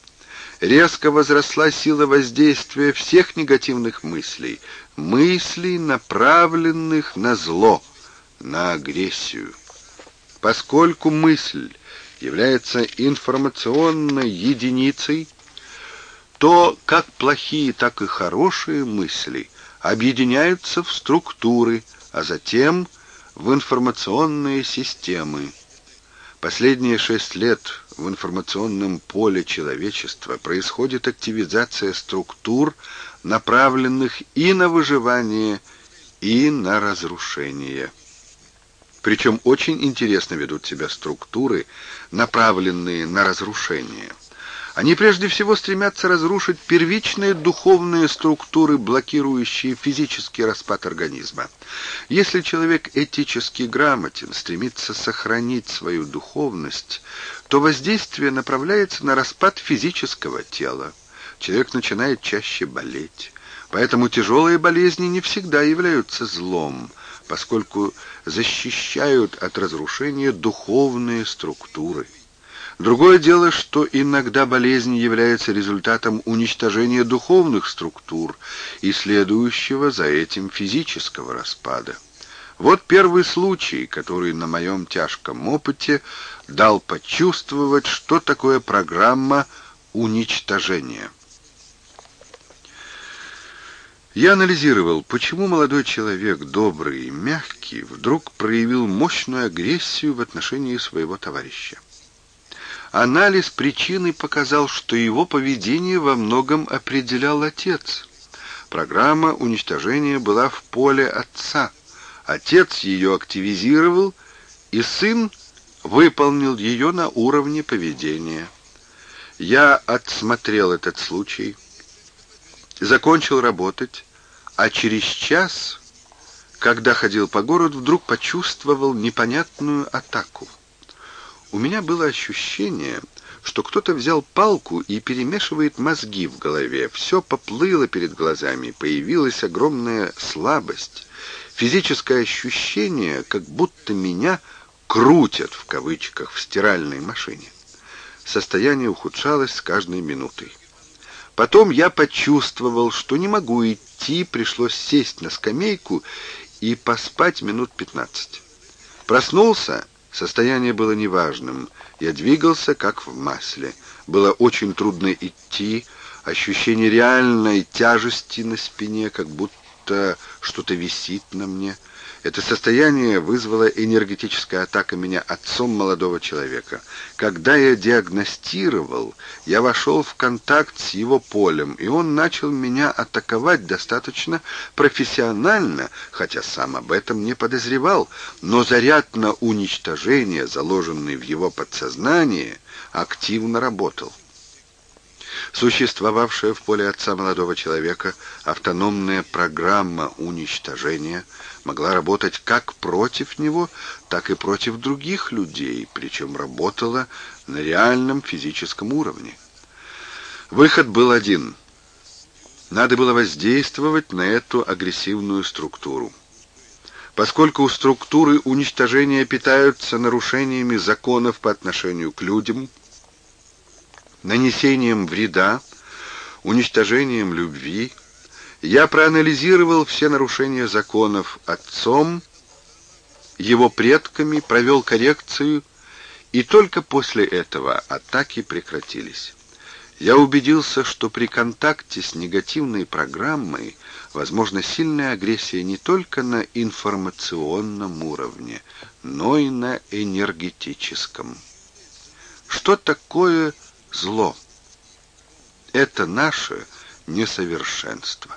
Speaker 1: Резко возросла сила воздействия всех негативных мыслей, мыслей, направленных на зло, на агрессию. Поскольку мысль является информационной единицей, то как плохие, так и хорошие мысли объединяются в структуры, а затем в информационные системы. Последние шесть лет в информационном поле человечества происходит активизация структур, направленных и на выживание, и на разрушение. Причем очень интересно ведут себя структуры, направленные на разрушение. Они прежде всего стремятся разрушить первичные духовные структуры, блокирующие физический распад организма. Если человек этически грамотен, стремится сохранить свою духовность, то воздействие направляется на распад физического тела человек начинает чаще болеть. Поэтому тяжелые болезни не всегда являются злом, поскольку защищают от разрушения духовные структуры. Другое дело, что иногда болезнь является результатом уничтожения духовных структур и следующего за этим физического распада. Вот первый случай, который на моем тяжком опыте дал почувствовать, что такое программа уничтожения. Я анализировал, почему молодой человек, добрый и мягкий, вдруг проявил мощную агрессию в отношении своего товарища. Анализ причины показал, что его поведение во многом определял отец. Программа уничтожения была в поле отца. Отец ее активизировал, и сын выполнил ее на уровне поведения. Я отсмотрел этот случай, закончил работать, а через час, когда ходил по городу, вдруг почувствовал непонятную атаку. У меня было ощущение, что кто-то взял палку и перемешивает мозги в голове. Все поплыло перед глазами, появилась огромная слабость, физическое ощущение, как будто меня крутят в кавычках в стиральной машине. Состояние ухудшалось с каждой минутой. Потом я почувствовал, что не могу идти, пришлось сесть на скамейку и поспать минут пятнадцать. Проснулся, состояние было неважным. Я двигался как в масле. Было очень трудно идти, ощущение реальной тяжести на спине, как будто что-то висит на мне. Это состояние вызвало энергетическая атака меня отцом молодого человека. Когда я диагностировал, я вошел в контакт с его полем, и он начал меня атаковать достаточно профессионально, хотя сам об этом не подозревал, но заряд на уничтожение, заложенный в его подсознании, активно работал. Существовавшая в поле отца молодого человека автономная программа уничтожения могла работать как против него, так и против других людей, причем работала на реальном физическом уровне. Выход был один. Надо было воздействовать на эту агрессивную структуру. Поскольку у структуры уничтожения питаются нарушениями законов по отношению к людям, нанесением вреда, уничтожением любви, я проанализировал все нарушения законов отцом, его предками, провел коррекцию, и только после этого атаки прекратились. Я убедился, что при контакте с негативной программой возможна сильная агрессия не только на информационном уровне, но и на энергетическом. Что такое зло? Это наше несовершенство.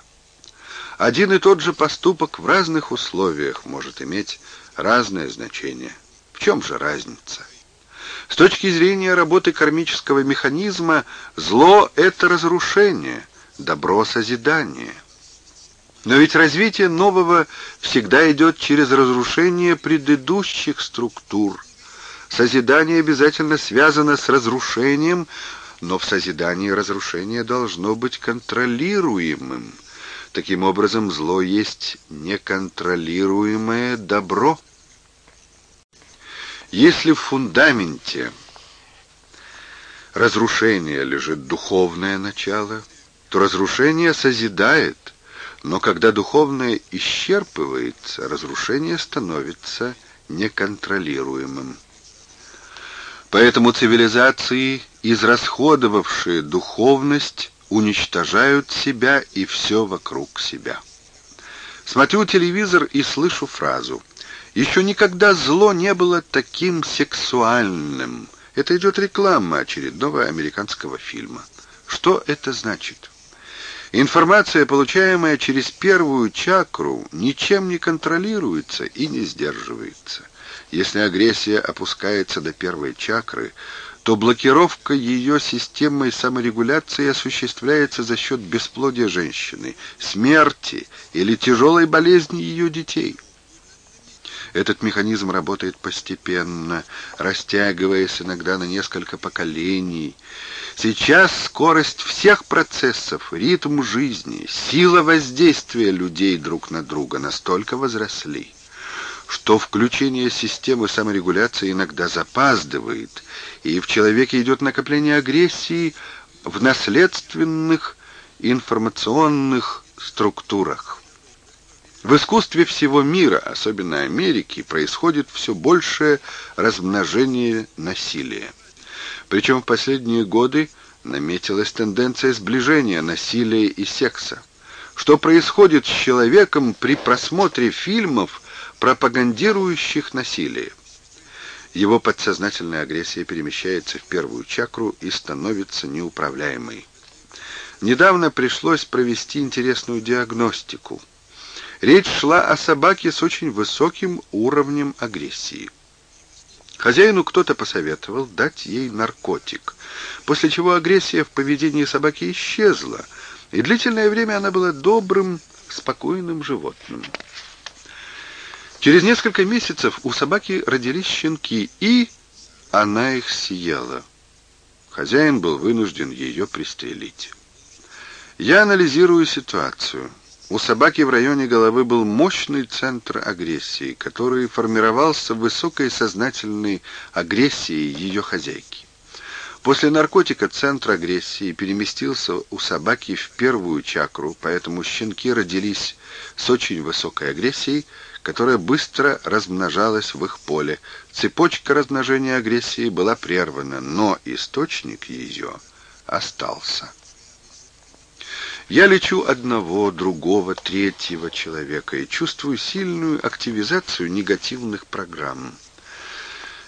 Speaker 1: Один и тот же поступок в разных условиях может иметь разное значение. В чем же разница? С точки зрения работы кармического механизма, зло — это разрушение, добро — созидание. Но ведь развитие нового всегда идет через разрушение предыдущих структур. Созидание обязательно связано с разрушением, но в созидании разрушение должно быть контролируемым. Таким образом, зло есть неконтролируемое добро. Если в фундаменте разрушения лежит духовное начало, то разрушение созидает, но когда духовное исчерпывается, разрушение становится неконтролируемым. Поэтому цивилизации, израсходовавшие духовность, уничтожают себя и все вокруг себя. Смотрю телевизор и слышу фразу «Еще никогда зло не было таким сексуальным». Это идет реклама очередного американского фильма. Что это значит? Информация, получаемая через первую чакру, ничем не контролируется и не сдерживается. Если агрессия опускается до первой чакры, то блокировка ее системой саморегуляции осуществляется за счет бесплодия женщины, смерти или тяжелой болезни ее детей. Этот механизм работает постепенно, растягиваясь иногда на несколько поколений. Сейчас скорость всех процессов, ритм жизни, сила воздействия людей друг на друга настолько возросли, что включение системы саморегуляции иногда запаздывает, и в человеке идет накопление агрессии в наследственных информационных структурах. В искусстве всего мира, особенно Америки, происходит все большее размножение насилия. Причем в последние годы наметилась тенденция сближения насилия и секса. Что происходит с человеком при просмотре фильмов – пропагандирующих насилие. Его подсознательная агрессия перемещается в первую чакру и становится неуправляемой. Недавно пришлось провести интересную диагностику. Речь шла о собаке с очень высоким уровнем агрессии. Хозяину кто-то посоветовал дать ей наркотик, после чего агрессия в поведении собаки исчезла, и длительное время она была добрым, спокойным животным. Через несколько месяцев у собаки родились щенки, и она их съела. Хозяин был вынужден ее пристрелить. Я анализирую ситуацию. У собаки в районе головы был мощный центр агрессии, который формировался в высокой сознательной агрессии ее хозяйки. После наркотика центр агрессии переместился у собаки в первую чакру, поэтому щенки родились с очень высокой агрессией, которая быстро размножалась в их поле. Цепочка размножения агрессии была прервана, но источник ее остался. Я лечу одного, другого, третьего человека и чувствую сильную активизацию негативных программ.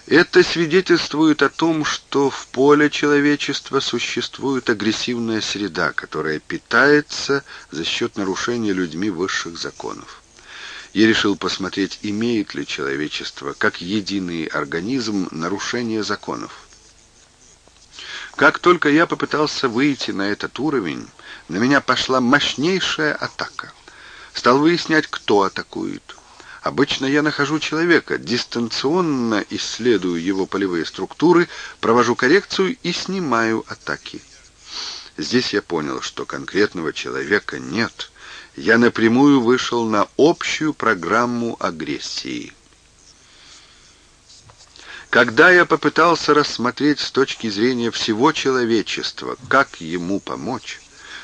Speaker 1: Это свидетельствует о том, что в поле человечества существует агрессивная среда, которая питается за счет нарушения людьми высших законов. Я решил посмотреть, имеет ли человечество, как единый организм, нарушение законов. Как только я попытался выйти на этот уровень, на меня пошла мощнейшая атака. Стал выяснять, кто атакует. Обычно я нахожу человека, дистанционно исследую его полевые структуры, провожу коррекцию и снимаю атаки. Здесь я понял, что конкретного человека нет я напрямую вышел на общую программу агрессии. Когда я попытался рассмотреть с точки зрения всего человечества, как ему помочь,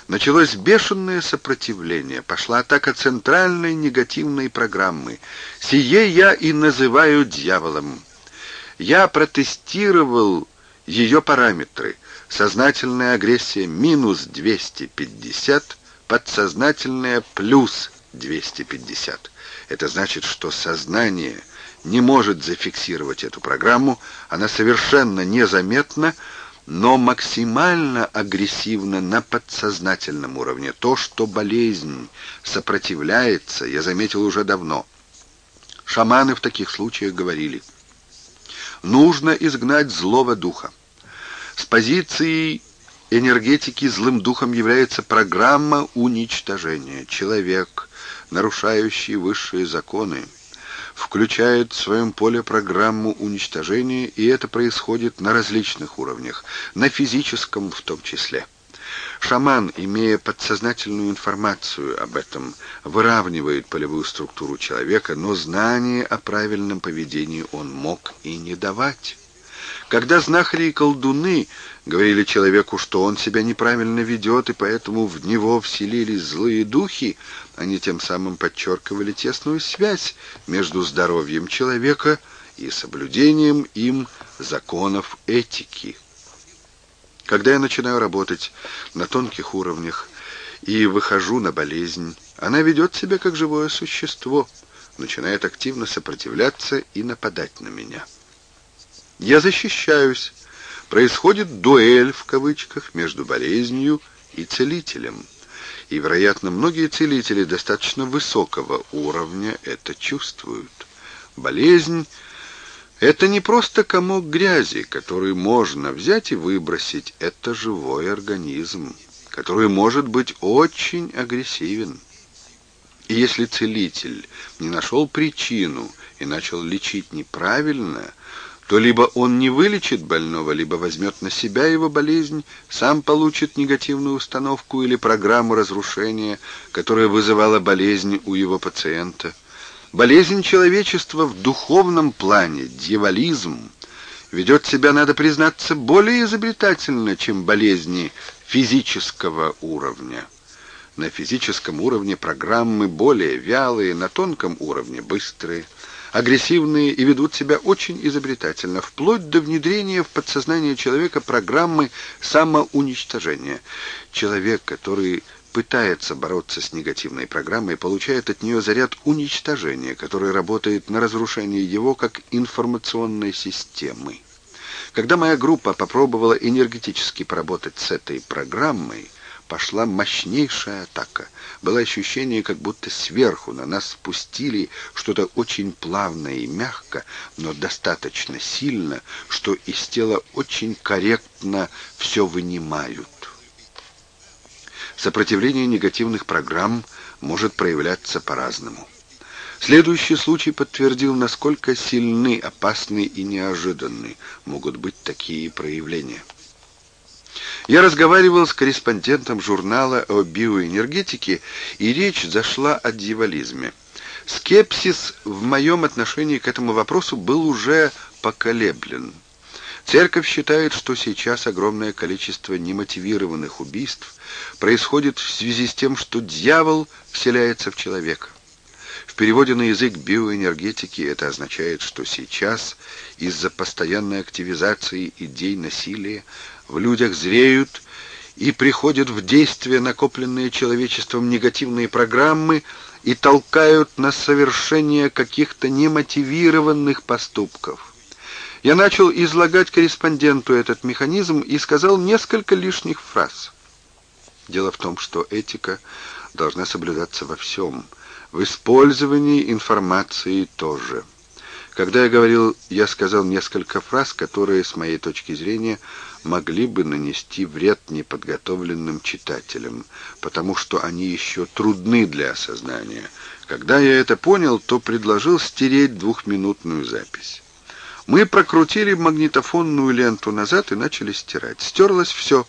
Speaker 1: началось бешеное сопротивление, пошла атака центральной негативной программы. Сие я и называю дьяволом. Я протестировал ее параметры. Сознательная агрессия минус 250, подсознательное плюс 250. Это значит, что сознание не может зафиксировать эту программу, она совершенно незаметна, но максимально агрессивно на подсознательном уровне. То, что болезнь сопротивляется, я заметил уже давно. Шаманы в таких случаях говорили, нужно изгнать злого духа. С позиции энергетики злым духом является программа уничтожения. Человек, нарушающий высшие законы, включает в своем поле программу уничтожения, и это происходит на различных уровнях, на физическом в том числе. Шаман, имея подсознательную информацию об этом, выравнивает полевую структуру человека, но знание о правильном поведении он мог и не давать. Когда знахари и колдуны Говорили человеку, что он себя неправильно ведет, и поэтому в него вселились злые духи. Они тем самым подчеркивали тесную связь между здоровьем человека и соблюдением им законов этики. Когда я начинаю работать на тонких уровнях и выхожу на болезнь, она ведет себя как живое существо, начинает активно сопротивляться и нападать на меня. Я защищаюсь, происходит дуэль в кавычках между болезнью и целителем. И, вероятно, многие целители достаточно высокого уровня это чувствуют. Болезнь — это не просто комок грязи, который можно взять и выбросить. Это живой организм, который может быть очень агрессивен. И если целитель не нашел причину и начал лечить неправильно — то либо он не вылечит больного, либо возьмет на себя его болезнь, сам получит негативную установку или программу разрушения, которая вызывала болезнь у его пациента. Болезнь человечества в духовном плане, дьяволизм, ведет себя, надо признаться, более изобретательно, чем болезни физического уровня. На физическом уровне программы более вялые, на тонком уровне быстрые агрессивные и ведут себя очень изобретательно, вплоть до внедрения в подсознание человека программы самоуничтожения. Человек, который пытается бороться с негативной программой, получает от нее заряд уничтожения, который работает на разрушение его как информационной системы. Когда моя группа попробовала энергетически поработать с этой программой, пошла мощнейшая атака. Было ощущение, как будто сверху на нас спустили что-то очень плавное и мягко, но достаточно сильно, что из тела очень корректно все вынимают. Сопротивление негативных программ может проявляться по-разному. Следующий случай подтвердил, насколько сильны, опасны и неожиданны могут быть такие проявления. Я разговаривал с корреспондентом журнала о биоэнергетике, и речь зашла о дьяволизме. Скепсис в моем отношении к этому вопросу был уже поколеблен. Церковь считает, что сейчас огромное количество немотивированных убийств происходит в связи с тем, что дьявол вселяется в человека. В переводе на язык биоэнергетики это означает, что сейчас из-за постоянной активизации идей насилия в людях зреют и приходят в действие накопленные человечеством негативные программы и толкают на совершение каких-то немотивированных поступков. Я начал излагать корреспонденту этот механизм и сказал несколько лишних фраз. Дело в том, что этика должна соблюдаться во всем, в использовании информации тоже. Когда я говорил, я сказал несколько фраз, которые, с моей точки зрения, могли бы нанести вред неподготовленным читателям, потому что они еще трудны для осознания. Когда я это понял, то предложил стереть двухминутную запись. Мы прокрутили магнитофонную ленту назад и начали стирать. Стерлось все,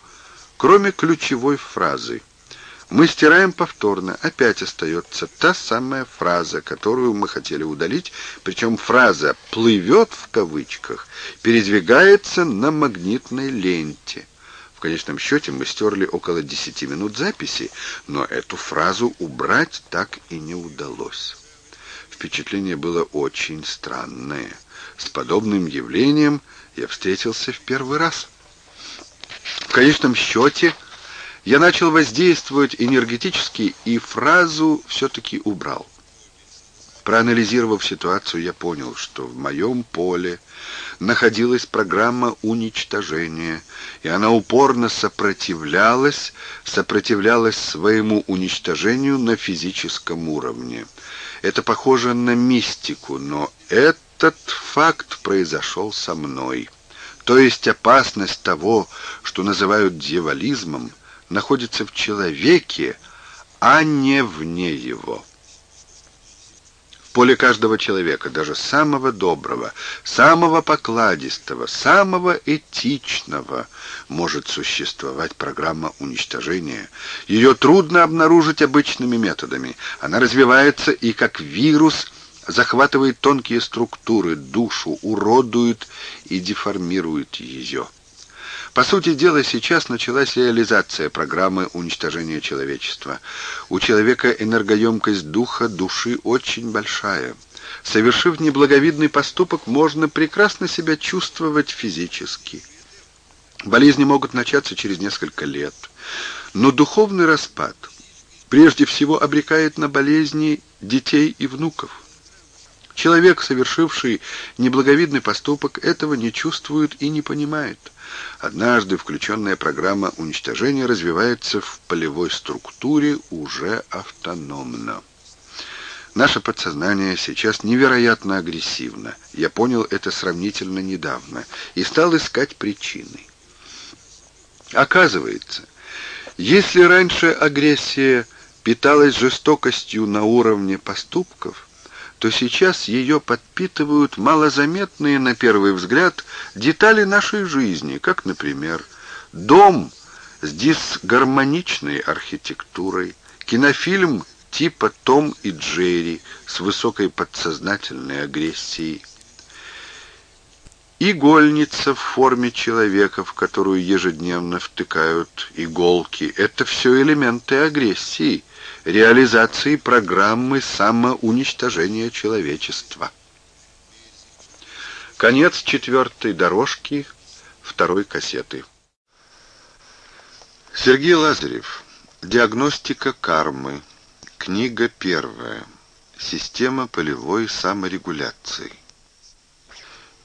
Speaker 1: кроме ключевой фразы мы стираем повторно, опять остается та самая фраза, которую мы хотели удалить, причем фраза «плывет» в кавычках передвигается на магнитной ленте. В конечном счете мы стерли около 10 минут записи, но эту фразу убрать так и не удалось. Впечатление было очень странное. С подобным явлением я встретился в первый раз. В конечном счете... Я начал воздействовать энергетически и фразу все-таки убрал. Проанализировав ситуацию, я понял, что в моем поле находилась программа уничтожения, и она упорно сопротивлялась, сопротивлялась своему уничтожению на физическом уровне. Это похоже на мистику, но этот факт произошел со мной. То есть опасность того, что называют дьяволизмом – находится в человеке, а не вне его. В поле каждого человека, даже самого доброго, самого покладистого, самого этичного, может существовать программа уничтожения. Ее трудно обнаружить обычными методами. Она развивается и как вирус – захватывает тонкие структуры, душу, уродует и деформирует ее. По сути дела, сейчас началась реализация программы уничтожения человечества. У человека энергоемкость духа, души очень большая. Совершив неблаговидный поступок, можно прекрасно себя чувствовать физически. Болезни могут начаться через несколько лет. Но духовный распад прежде всего обрекает на болезни детей и внуков. Человек, совершивший неблаговидный поступок, этого не чувствует и не понимает. Однажды включенная программа уничтожения развивается в полевой структуре уже автономно. Наше подсознание сейчас невероятно агрессивно. Я понял это сравнительно недавно и стал искать причины. Оказывается, если раньше агрессия питалась жестокостью на уровне поступков, то сейчас ее подпитывают малозаметные на первый взгляд детали нашей жизни, как, например, дом с дисгармоничной архитектурой, кинофильм типа «Том и Джерри» с высокой подсознательной агрессией, игольница в форме человека, в которую ежедневно втыкают иголки. Это все элементы агрессии, реализации программы самоуничтожения человечества. Конец четвертой дорожки второй кассеты. Сергей Лазарев. Диагностика кармы. Книга первая. Система полевой саморегуляции.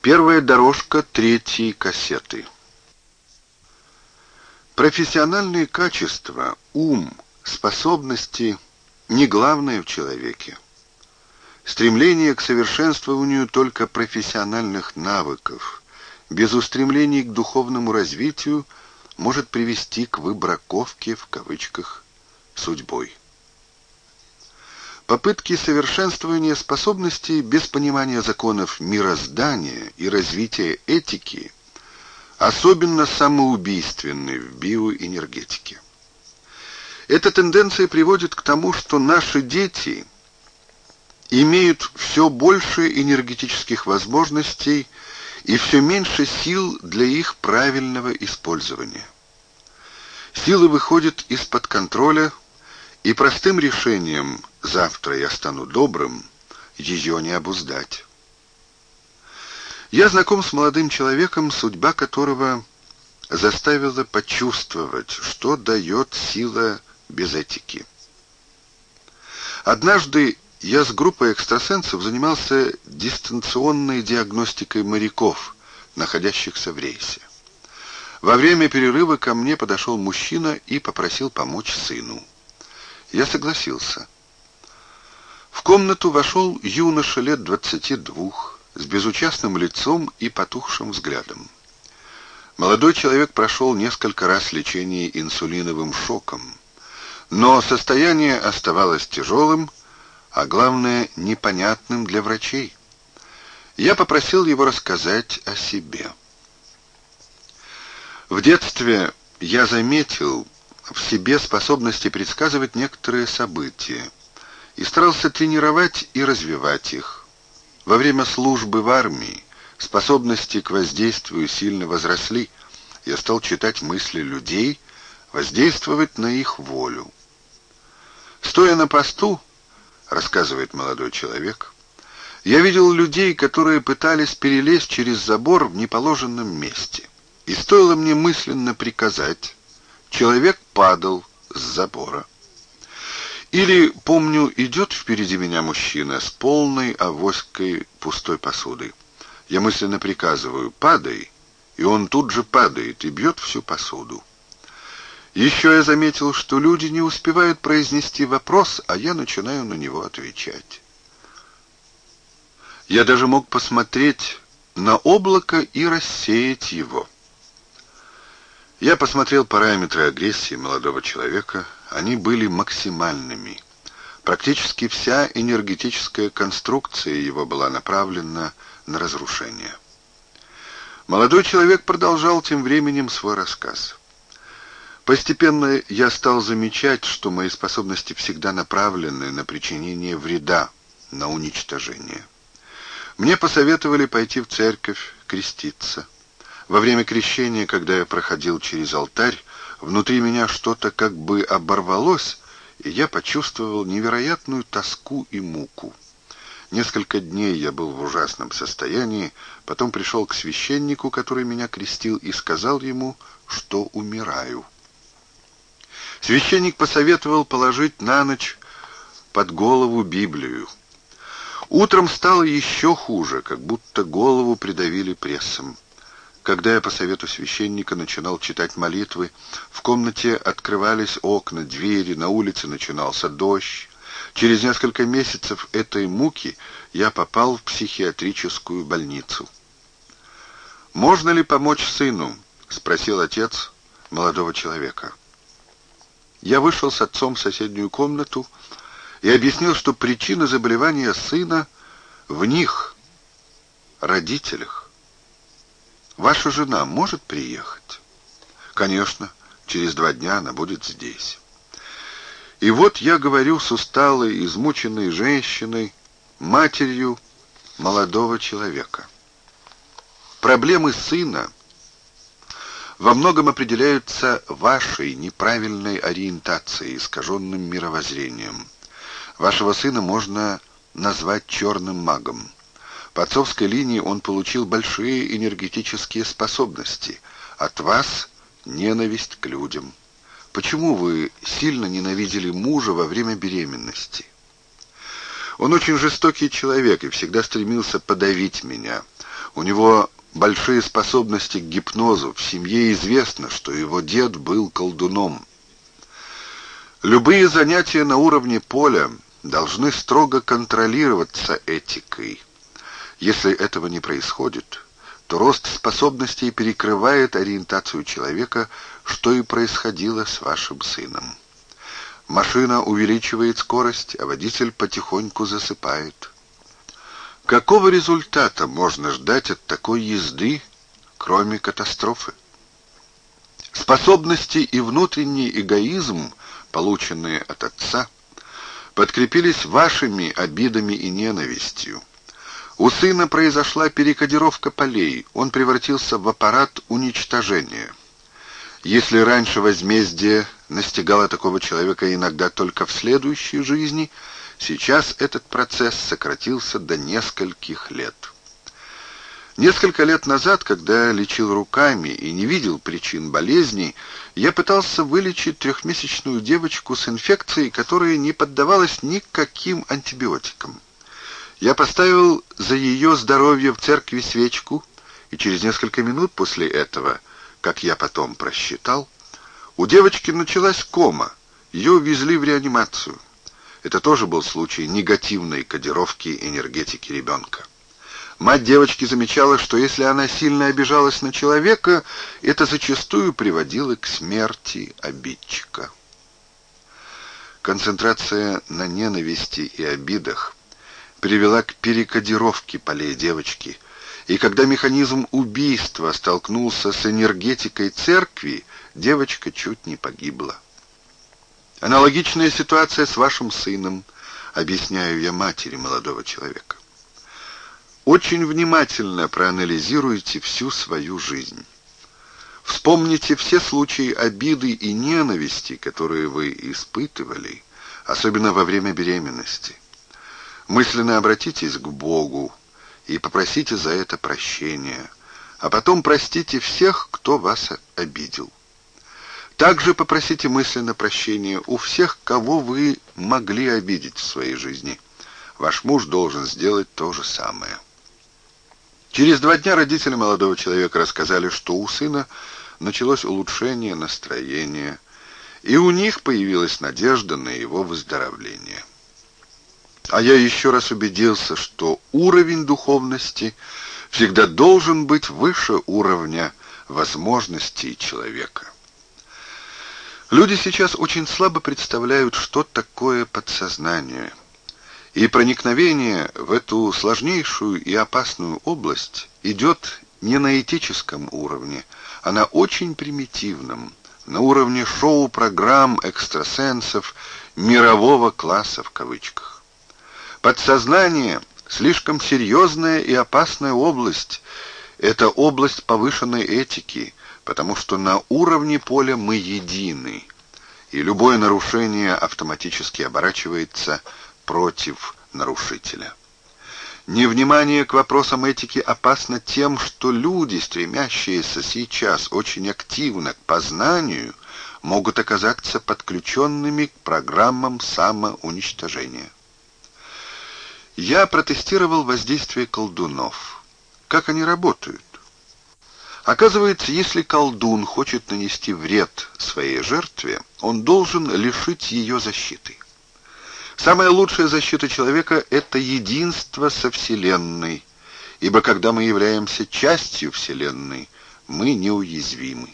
Speaker 1: Первая дорожка третьей кассеты. Профессиональные качества, ум – Способности не главное в человеке. Стремление к совершенствованию только профессиональных навыков, без устремлений к духовному развитию, может привести к «выбраковке» в кавычках судьбой. Попытки совершенствования способностей без понимания законов мироздания и развития этики особенно самоубийственны в биоэнергетике. Эта тенденция приводит к тому, что наши дети имеют все больше энергетических возможностей и все меньше сил для их правильного использования. Силы выходят из-под контроля, и простым решением «завтра я стану добрым» ее не обуздать. Я знаком с молодым человеком, судьба которого заставила почувствовать, что дает сила без этики. Однажды я с группой экстрасенсов занимался дистанционной диагностикой моряков, находящихся в рейсе. Во время перерыва ко мне подошел мужчина и попросил помочь сыну. Я согласился. В комнату вошел юноша лет двадцати двух, с безучастным лицом и потухшим взглядом. Молодой человек прошел несколько раз лечение инсулиновым шоком. Но состояние оставалось тяжелым, а главное, непонятным для врачей. Я попросил его рассказать о себе. В детстве я заметил в себе способности предсказывать некоторые события и старался тренировать и развивать их. Во время службы в армии способности к воздействию сильно возросли. Я стал читать мысли людей, воздействовать на их волю. Стоя на посту, рассказывает молодой человек, я видел людей, которые пытались перелезть через забор в неположенном месте. И стоило мне мысленно приказать, человек падал с забора. Или, помню, идет впереди меня мужчина с полной авоськой пустой посуды. Я мысленно приказываю «падай», и он тут же падает и бьет всю посуду. Еще я заметил, что люди не успевают произнести вопрос, а я начинаю на него отвечать. Я даже мог посмотреть на облако и рассеять его. Я посмотрел параметры агрессии молодого человека. Они были максимальными. Практически вся энергетическая конструкция его была направлена на разрушение. Молодой человек продолжал тем временем свой рассказ. Постепенно я стал замечать, что мои способности всегда направлены на причинение вреда, на уничтожение. Мне посоветовали пойти в церковь, креститься. Во время крещения, когда я проходил через алтарь, внутри меня что-то как бы оборвалось, и я почувствовал невероятную тоску и муку. Несколько дней я был в ужасном состоянии, потом пришел к священнику, который меня крестил, и сказал ему, что умираю. Священник посоветовал положить на ночь под голову Библию. Утром стало еще хуже, как будто голову придавили прессом. Когда я по совету священника начинал читать молитвы, в комнате открывались окна, двери, на улице начинался дождь. Через несколько месяцев этой муки я попал в психиатрическую больницу. «Можно ли помочь сыну?» — спросил отец молодого человека. Я вышел с отцом в соседнюю комнату и объяснил, что причина заболевания сына в них, родителях. Ваша жена может приехать? Конечно, через два дня она будет здесь. И вот я говорю с усталой, измученной женщиной, матерью молодого человека. Проблемы сына во многом определяются вашей неправильной ориентацией, искаженным мировоззрением. Вашего сына можно назвать черным магом. По отцовской линии он получил большие энергетические способности. От вас ненависть к людям. Почему вы сильно ненавидели мужа во время беременности? Он очень жестокий человек и всегда стремился подавить меня. У него большие способности к гипнозу. В семье известно, что его дед был колдуном. Любые занятия на уровне поля должны строго контролироваться этикой. Если этого не происходит, то рост способностей перекрывает ориентацию человека, что и происходило с вашим сыном. Машина увеличивает скорость, а водитель потихоньку засыпает. Какого результата можно ждать от такой езды, кроме катастрофы? Способности и внутренний эгоизм, полученные от отца, подкрепились вашими обидами и ненавистью. У сына произошла перекодировка полей, он превратился в аппарат уничтожения. Если раньше возмездие настигало такого человека иногда только в следующей жизни – Сейчас этот процесс сократился до нескольких лет. Несколько лет назад, когда я лечил руками и не видел причин болезней, я пытался вылечить трехмесячную девочку с инфекцией, которая не поддавалась никаким антибиотикам. Я поставил за ее здоровье в церкви свечку, и через несколько минут после этого, как я потом просчитал, у девочки началась кома, ее увезли в реанимацию. Это тоже был случай негативной кодировки энергетики ребенка. Мать девочки замечала, что если она сильно обижалась на человека, это зачастую приводило к смерти обидчика. Концентрация на ненависти и обидах привела к перекодировке полей девочки, и когда механизм убийства столкнулся с энергетикой церкви, девочка чуть не погибла. Аналогичная ситуация с вашим сыном, объясняю я матери молодого человека. Очень внимательно проанализируйте всю свою жизнь. Вспомните все случаи обиды и ненависти, которые вы испытывали, особенно во время беременности. Мысленно обратитесь к Богу и попросите за это прощения, а потом простите всех, кто вас обидел. Также попросите мысленно прощения у всех, кого вы могли обидеть в своей жизни. Ваш муж должен сделать то же самое. Через два дня родители молодого человека рассказали, что у сына началось улучшение настроения, и у них появилась надежда на его выздоровление. А я еще раз убедился, что уровень духовности всегда должен быть выше уровня возможностей человека. Люди сейчас очень слабо представляют, что такое подсознание. И проникновение в эту сложнейшую и опасную область идет не на этическом уровне, а на очень примитивном, на уровне шоу-программ экстрасенсов «мирового класса» в кавычках. Подсознание – слишком серьезная и опасная область. Это область повышенной этики – потому что на уровне поля мы едины, и любое нарушение автоматически оборачивается против нарушителя. Невнимание к вопросам этики опасно тем, что люди, стремящиеся сейчас очень активно к познанию, могут оказаться подключенными к программам самоуничтожения. Я протестировал воздействие колдунов. Как они работают? Оказывается, если колдун хочет нанести вред своей жертве, он должен лишить ее защиты. Самая лучшая защита человека – это единство со Вселенной, ибо когда мы являемся частью Вселенной, мы неуязвимы.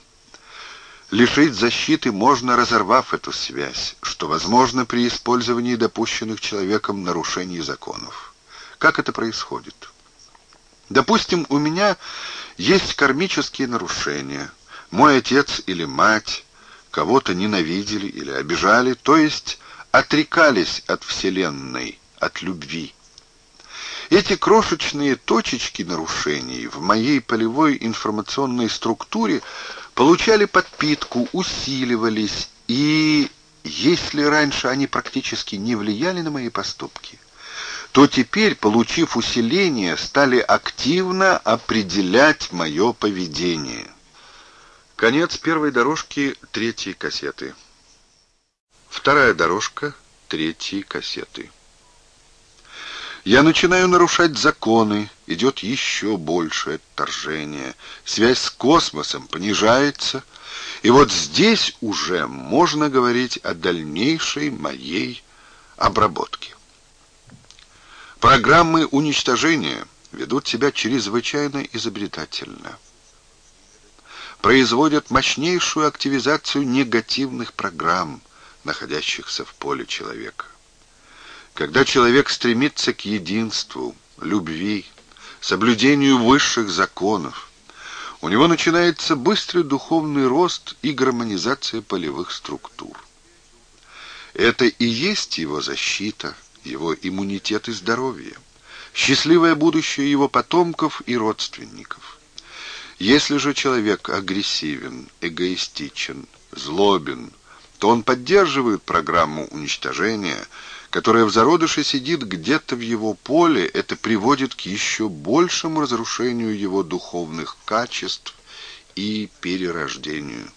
Speaker 1: Лишить защиты можно, разорвав эту связь, что возможно при использовании допущенных человеком нарушений законов. Как это происходит? Допустим, у меня есть кармические нарушения. Мой отец или мать кого-то ненавидели или обижали, то есть отрекались от Вселенной, от любви. Эти крошечные точечки нарушений в моей полевой информационной структуре получали подпитку, усиливались, и если раньше они практически не влияли на мои поступки – то теперь, получив усиление, стали активно определять мое поведение. Конец первой дорожки третьей кассеты. Вторая дорожка третьей кассеты. Я начинаю нарушать законы, идет еще большее отторжение. Связь с космосом понижается, и вот здесь уже можно говорить о дальнейшей моей обработке. Программы уничтожения ведут себя чрезвычайно изобретательно. Производят мощнейшую активизацию негативных программ, находящихся в поле человека. Когда человек стремится к единству, любви, соблюдению высших законов, у него начинается быстрый духовный рост и гармонизация полевых структур. Это и есть его защита – его иммунитет и здоровье, счастливое будущее его потомков и родственников. Если же человек агрессивен, эгоистичен, злобен, то он поддерживает программу уничтожения, которая в зародыше сидит где-то в его поле, это приводит к еще большему разрушению его духовных качеств и перерождению.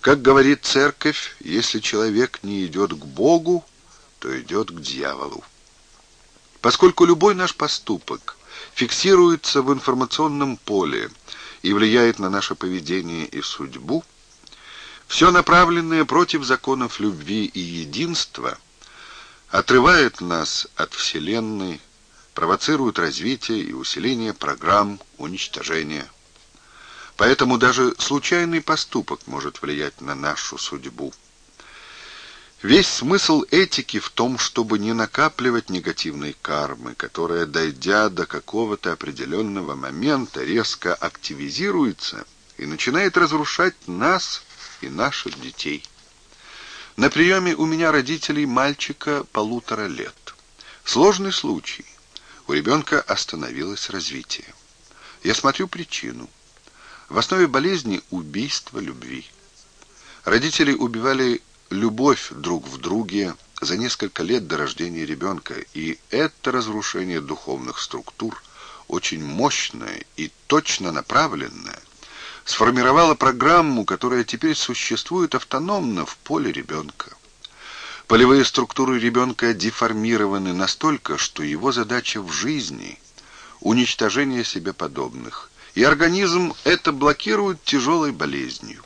Speaker 1: Как говорит церковь, если человек не идет к Богу, то идет к дьяволу. Поскольку любой наш поступок фиксируется в информационном поле и влияет на наше поведение и судьбу, все направленное против законов любви и единства отрывает нас от Вселенной, провоцирует развитие и усиление программ уничтожения. Поэтому даже случайный поступок может влиять на нашу судьбу. Весь смысл этики в том, чтобы не накапливать негативной кармы, которая, дойдя до какого-то определенного момента, резко активизируется и начинает разрушать нас и наших детей. На приеме у меня родителей мальчика полутора лет. Сложный случай. У ребенка остановилось развитие. Я смотрю причину. В основе болезни убийство любви. Родители убивали любовь друг в друге за несколько лет до рождения ребенка, и это разрушение духовных структур, очень мощное и точно направленное, сформировало программу, которая теперь существует автономно в поле ребенка. Полевые структуры ребенка деформированы настолько, что его задача в жизни – уничтожение себе подобных, и организм это блокирует тяжелой болезнью.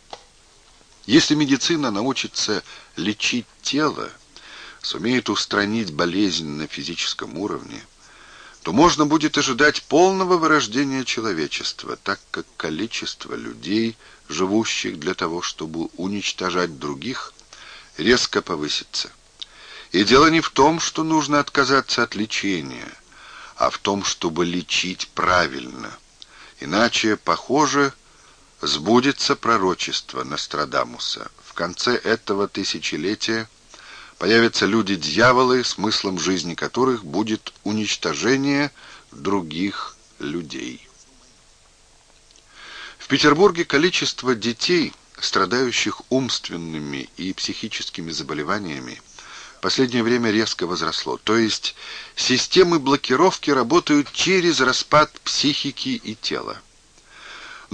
Speaker 1: Если медицина научится лечить тело, сумеет устранить болезнь на физическом уровне, то можно будет ожидать полного вырождения человечества, так как количество людей, живущих для того, чтобы уничтожать других, резко повысится. И дело не в том, что нужно отказаться от лечения, а в том, чтобы лечить правильно. Иначе, похоже, сбудется пророчество Нострадамуса. В конце этого тысячелетия появятся люди-дьяволы, смыслом жизни которых будет уничтожение других людей. В Петербурге количество детей, страдающих умственными и психическими заболеваниями, в последнее время резко возросло. То есть системы блокировки работают через распад психики и тела.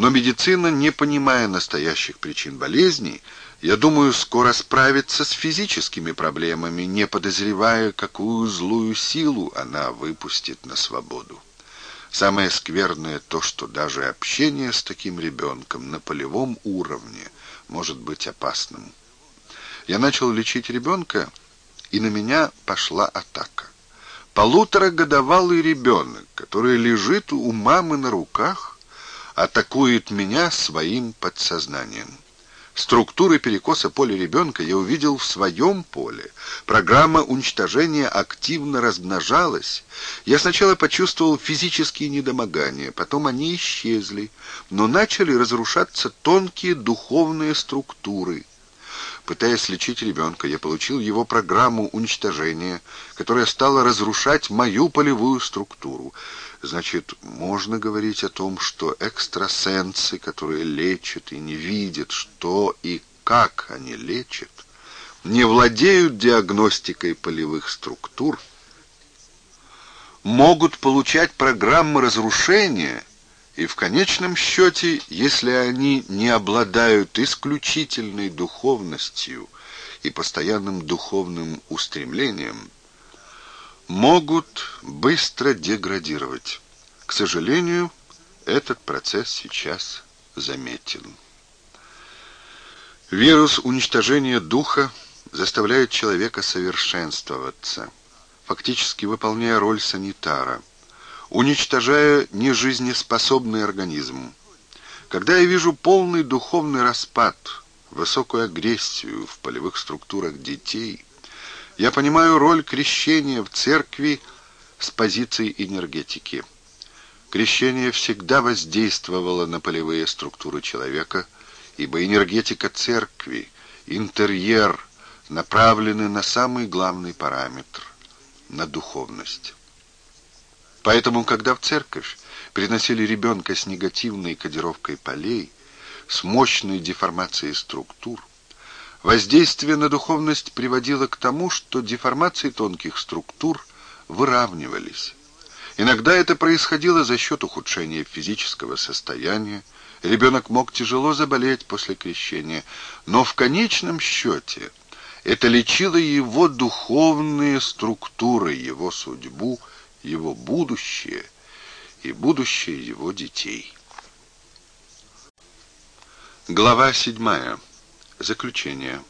Speaker 1: Но медицина, не понимая настоящих причин болезней, я думаю, скоро справится с физическими проблемами, не подозревая, какую злую силу она выпустит на свободу. Самое скверное то, что даже общение с таким ребенком на полевом уровне может быть опасным. Я начал лечить ребенка, и на меня пошла атака. Полуторагодовалый ребенок, который лежит у мамы на руках, атакует меня своим подсознанием. Структуры перекоса поля ребенка я увидел в своем поле. Программа уничтожения активно размножалась. Я сначала почувствовал физические недомогания, потом они исчезли, но начали разрушаться тонкие духовные структуры. Пытаясь лечить ребенка, я получил его программу уничтожения, которая стала разрушать мою полевую структуру. Значит, можно говорить о том, что экстрасенсы, которые лечат и не видят, что и как они лечат, не владеют диагностикой полевых структур, могут получать программы разрушения, и в конечном счете, если они не обладают исключительной духовностью и постоянным духовным устремлением – могут быстро деградировать. К сожалению, этот процесс сейчас заметен. Вирус уничтожения духа заставляет человека совершенствоваться, фактически выполняя роль санитара, уничтожая нежизнеспособный организм. Когда я вижу полный духовный распад, высокую агрессию в полевых структурах детей – я понимаю роль крещения в церкви с позиции энергетики. Крещение всегда воздействовало на полевые структуры человека, ибо энергетика церкви, интерьер направлены на самый главный параметр – на духовность. Поэтому, когда в церковь приносили ребенка с негативной кодировкой полей, с мощной деформацией структур, Воздействие на духовность приводило к тому, что деформации тонких структур выравнивались. Иногда это происходило за счет ухудшения физического состояния, ребенок мог тяжело заболеть после крещения, но в конечном счете это лечило его духовные структуры, его судьбу, его будущее и будущее его детей. Глава седьмая. Заключение.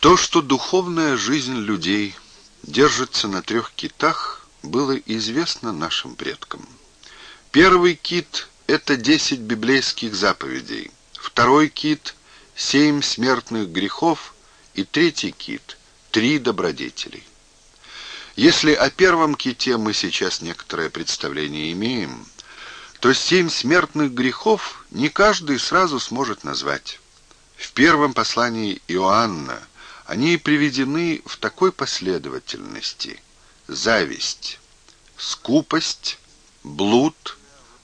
Speaker 1: То, что духовная жизнь людей держится на трех китах, было известно нашим предкам. Первый кит – это десять библейских заповедей, второй кит – семь смертных грехов и третий кит – три добродетели. Если о первом ките мы сейчас некоторое представление имеем, то семь смертных грехов не каждый сразу сможет назвать. В первом послании Иоанна они приведены в такой последовательности: зависть, скупость, блуд,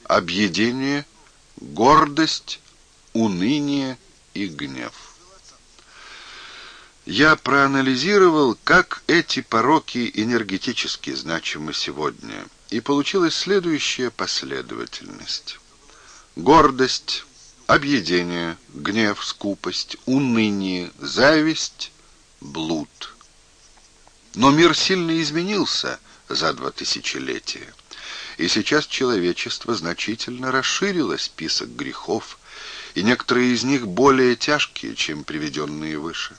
Speaker 1: объедение, гордость, уныние и гнев. Я проанализировал, как эти пороки энергетически значимы сегодня, и получилась следующая последовательность. Гордость объедение, гнев, скупость, уныние, зависть, блуд. Но мир сильно изменился за два тысячелетия, и сейчас человечество значительно расширило список грехов, и некоторые из них более тяжкие, чем приведенные выше.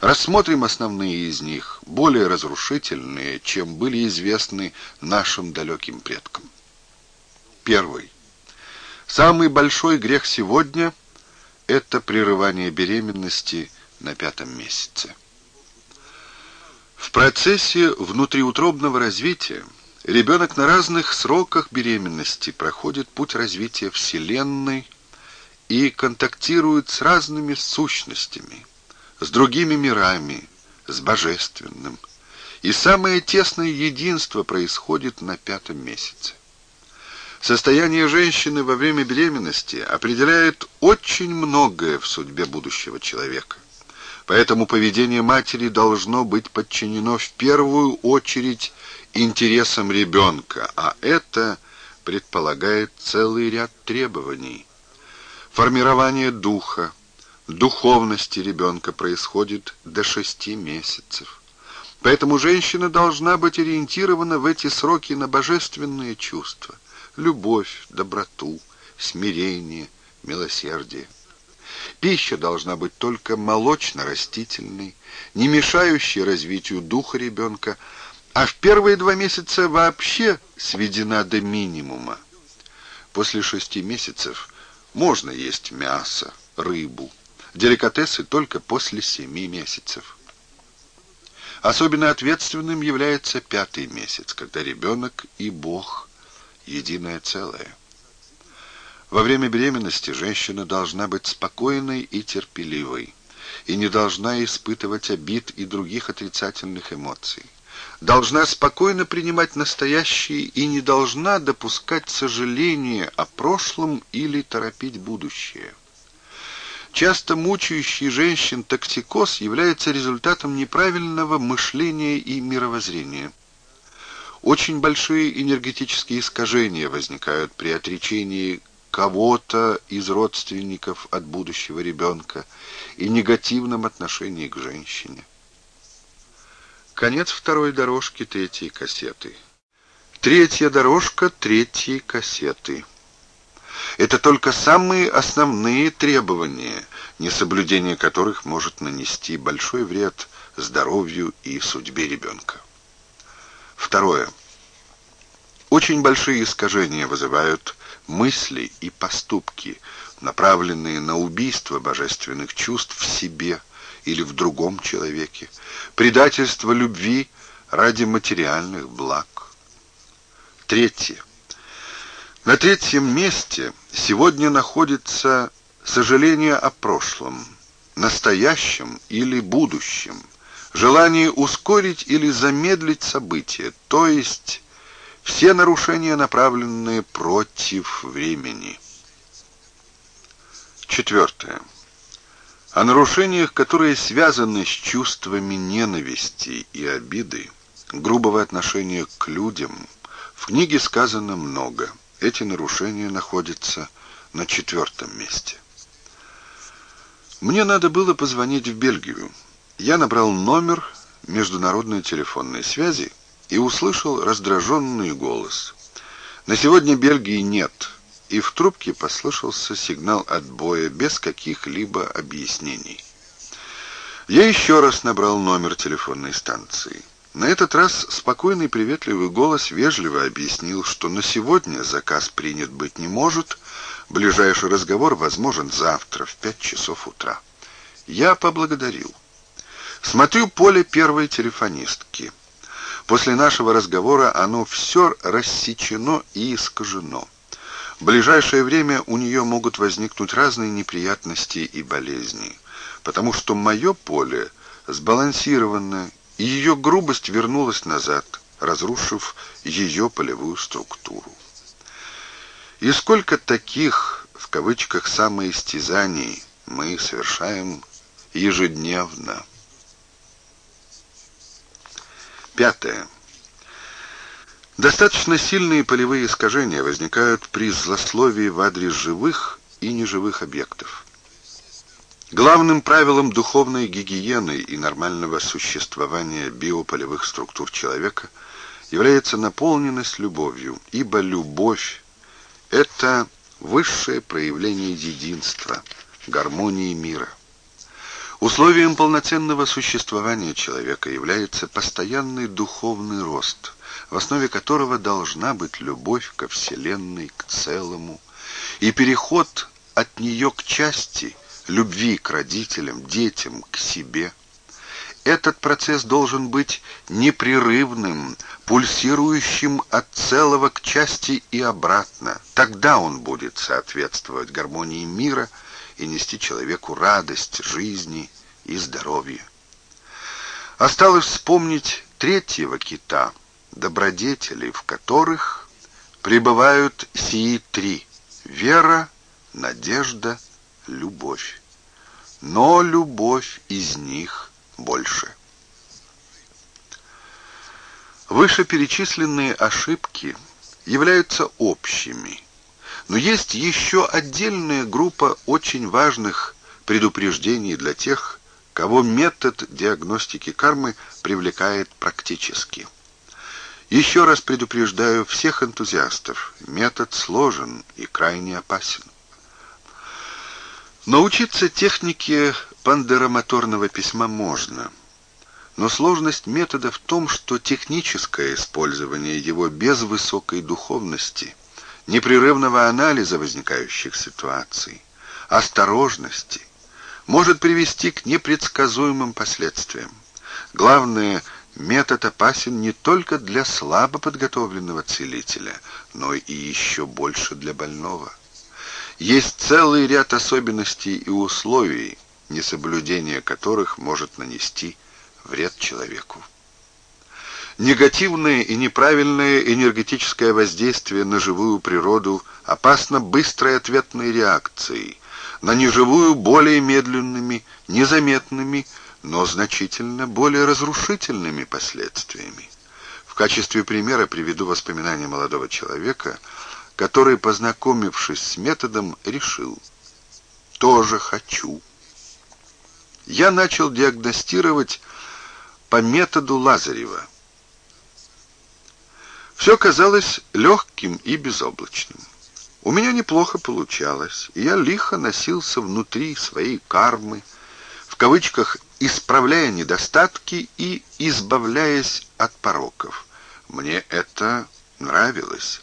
Speaker 1: Рассмотрим основные из них, более разрушительные, чем были известны нашим далеким предкам. Первый. Самый большой грех сегодня – это прерывание беременности на пятом месяце. В процессе внутриутробного развития ребенок на разных сроках беременности проходит путь развития Вселенной и контактирует с разными сущностями, с другими мирами, с божественным. И самое тесное единство происходит на пятом месяце. Состояние женщины во время беременности определяет очень многое в судьбе будущего человека. Поэтому поведение матери должно быть подчинено в первую очередь интересам ребенка, а это предполагает целый ряд требований. Формирование духа, духовности ребенка происходит до шести месяцев. Поэтому женщина должна быть ориентирована в эти сроки на божественные чувства любовь, доброту, смирение, милосердие. Пища должна быть только молочно-растительной, не мешающей развитию духа ребенка, а в первые два месяца вообще сведена до минимума. После шести месяцев можно есть мясо, рыбу, деликатесы только после семи месяцев. Особенно ответственным является пятый месяц, когда ребенок и Бог единое целое. Во время беременности женщина должна быть спокойной и терпеливой, и не должна испытывать обид и других отрицательных эмоций. Должна спокойно принимать настоящее и не должна допускать сожаления о прошлом или торопить будущее. Часто мучающий женщин токсикоз является результатом неправильного мышления и мировоззрения – очень большие энергетические искажения возникают при отречении кого-то из родственников от будущего ребенка и негативном отношении к женщине. Конец второй дорожки третьей кассеты. Третья дорожка третьей кассеты. Это только самые основные требования, несоблюдение которых может нанести большой вред здоровью и судьбе ребенка. Второе. Очень большие искажения вызывают мысли и поступки, направленные на убийство божественных чувств в себе или в другом человеке, предательство любви ради материальных благ. Третье. На третьем месте сегодня находится сожаление о прошлом, настоящем или будущем – желание ускорить или замедлить события, то есть все нарушения, направленные против времени. Четвертое. О нарушениях, которые связаны с чувствами ненависти и обиды, грубого отношения к людям, в книге сказано много. Эти нарушения находятся на четвертом месте. Мне надо было позвонить в Бельгию, я набрал номер международной телефонной связи и услышал раздраженный голос. На сегодня Бельгии нет, и в трубке послышался сигнал отбоя без каких-либо объяснений. Я еще раз набрал номер телефонной станции. На этот раз спокойный приветливый голос вежливо объяснил, что на сегодня заказ принят быть не может, ближайший разговор возможен завтра в пять часов утра. Я поблагодарил. Смотрю поле первой телефонистки. После нашего разговора оно все рассечено и искажено. В ближайшее время у нее могут возникнуть разные неприятности и болезни, потому что мое поле сбалансировано, и ее грубость вернулась назад, разрушив ее полевую структуру. И сколько таких, в кавычках, самоистязаний мы совершаем ежедневно. Пятое. Достаточно сильные полевые искажения возникают при злословии в адрес живых и неживых объектов. Главным правилом духовной гигиены и нормального существования биополевых структур человека является наполненность любовью, ибо любовь – это высшее проявление единства, гармонии мира – Условием полноценного существования человека является постоянный духовный рост, в основе которого должна быть любовь ко Вселенной, к целому, и переход от нее к части, любви к родителям, детям, к себе. Этот процесс должен быть непрерывным, пульсирующим от целого к части и обратно. Тогда он будет соответствовать гармонии мира – и нести человеку радость жизни и здоровье. Осталось вспомнить третьего кита, добродетелей в которых пребывают сии три — вера, надежда, любовь. Но любовь из них больше. Вышеперечисленные ошибки являются общими – но есть еще отдельная группа очень важных предупреждений для тех, кого метод диагностики кармы привлекает практически. Еще раз предупреждаю всех энтузиастов, метод сложен и крайне опасен. Научиться технике пандеромоторного письма можно, но сложность метода в том, что техническое использование его без высокой духовности – непрерывного анализа возникающих ситуаций, осторожности, может привести к непредсказуемым последствиям. Главное, метод опасен не только для слабо подготовленного целителя, но и еще больше для больного. Есть целый ряд особенностей и условий, несоблюдение которых может нанести вред человеку негативное и неправильное энергетическое воздействие на живую природу опасно быстрой ответной реакцией, на неживую более медленными, незаметными, но значительно более разрушительными последствиями. В качестве примера приведу воспоминания молодого человека, который, познакомившись с методом, решил «тоже хочу». Я начал диагностировать по методу Лазарева – все казалось легким и безоблачным. У меня неплохо получалось, и я лихо носился внутри своей кармы, в кавычках «исправляя недостатки» и «избавляясь от пороков». Мне это нравилось.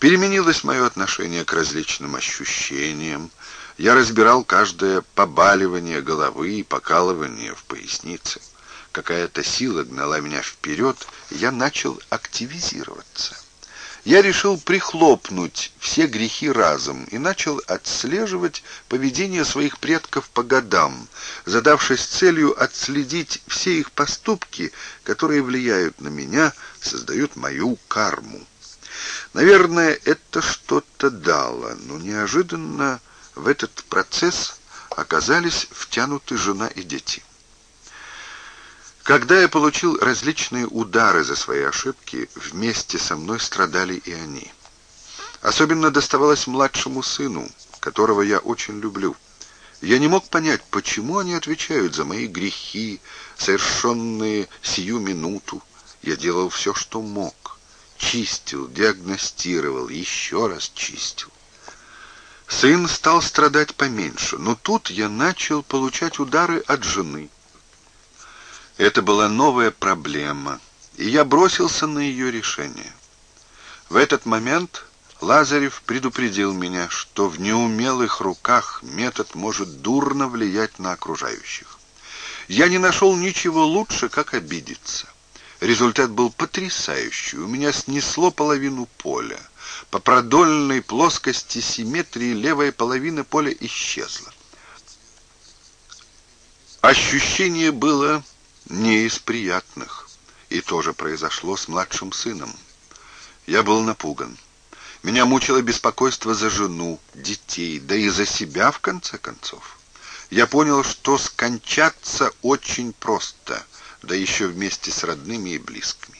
Speaker 1: Переменилось мое отношение к различным ощущениям. Я разбирал каждое побаливание головы и покалывание в пояснице какая-то сила гнала меня вперед, я начал активизироваться. Я решил прихлопнуть все грехи разом и начал отслеживать поведение своих предков по годам, задавшись целью отследить все их поступки, которые влияют на меня, создают мою карму. Наверное, это что-то дало, но неожиданно в этот процесс оказались втянуты жена и дети. Когда я получил различные удары за свои ошибки, вместе со мной страдали и они. Особенно доставалось младшему сыну, которого я очень люблю. Я не мог понять, почему они отвечают за мои грехи, совершенные сию минуту. Я делал все, что мог. Чистил, диагностировал, еще раз чистил. Сын стал страдать поменьше, но тут я начал получать удары от жены. Это была новая проблема, и я бросился на ее решение. В этот момент Лазарев предупредил меня, что в неумелых руках метод может дурно влиять на окружающих. Я не нашел ничего лучше, как обидеться. Результат был потрясающий. У меня снесло половину поля. По продольной плоскости симметрии левая половина поля исчезла. Ощущение было не из приятных, и тоже произошло с младшим сыном. Я был напуган. Меня мучило беспокойство за жену, детей, да и за себя, в конце концов. Я понял, что скончаться очень просто, да еще вместе с родными и близкими.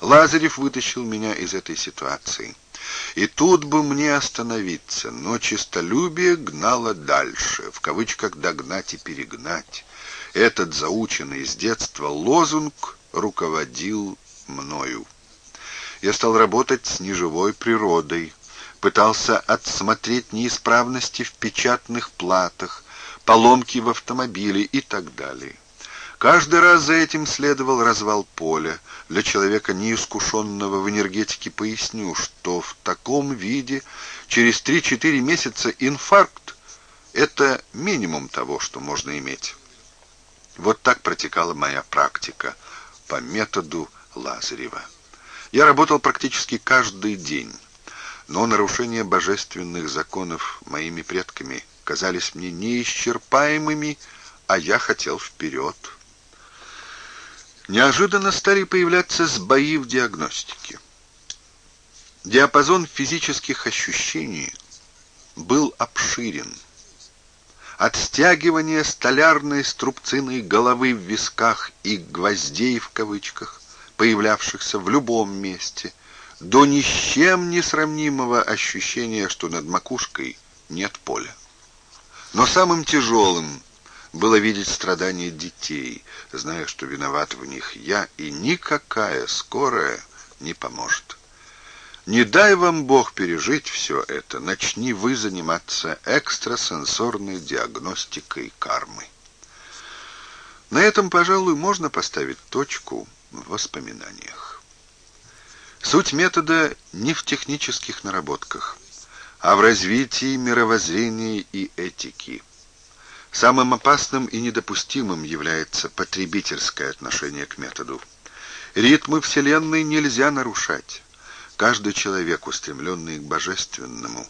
Speaker 1: Лазарев вытащил меня из этой ситуации. И тут бы мне остановиться, но чистолюбие гнало дальше, в кавычках «догнать и перегнать». Этот заученный с детства лозунг руководил мною. Я стал работать с неживой природой, пытался отсмотреть неисправности в печатных платах, поломки в автомобиле и так далее. Каждый раз за этим следовал развал поля. Для человека, неискушенного в энергетике, поясню, что в таком виде через 3-4 месяца инфаркт — это минимум того, что можно иметь. Вот так протекала моя практика по методу Лазарева. Я работал практически каждый день, но нарушения божественных законов моими предками казались мне неисчерпаемыми, а я хотел вперед. Неожиданно стали появляться сбои в диагностике. Диапазон физических ощущений был обширен – от стягивания столярной струбциной головы в висках и «гвоздей» в кавычках, появлявшихся в любом месте, до ни с чем не сравнимого ощущения, что над макушкой нет поля. Но самым тяжелым было видеть страдания детей, зная, что виноват в них я, и никакая скорая не поможет. Не дай вам Бог пережить все это, начни вы заниматься экстрасенсорной диагностикой кармы. На этом, пожалуй, можно поставить точку в воспоминаниях. Суть метода не в технических наработках, а в развитии мировоззрения и этики. Самым опасным и недопустимым является потребительское отношение к методу. Ритмы Вселенной нельзя нарушать. Каждый человек, устремленный к божественному,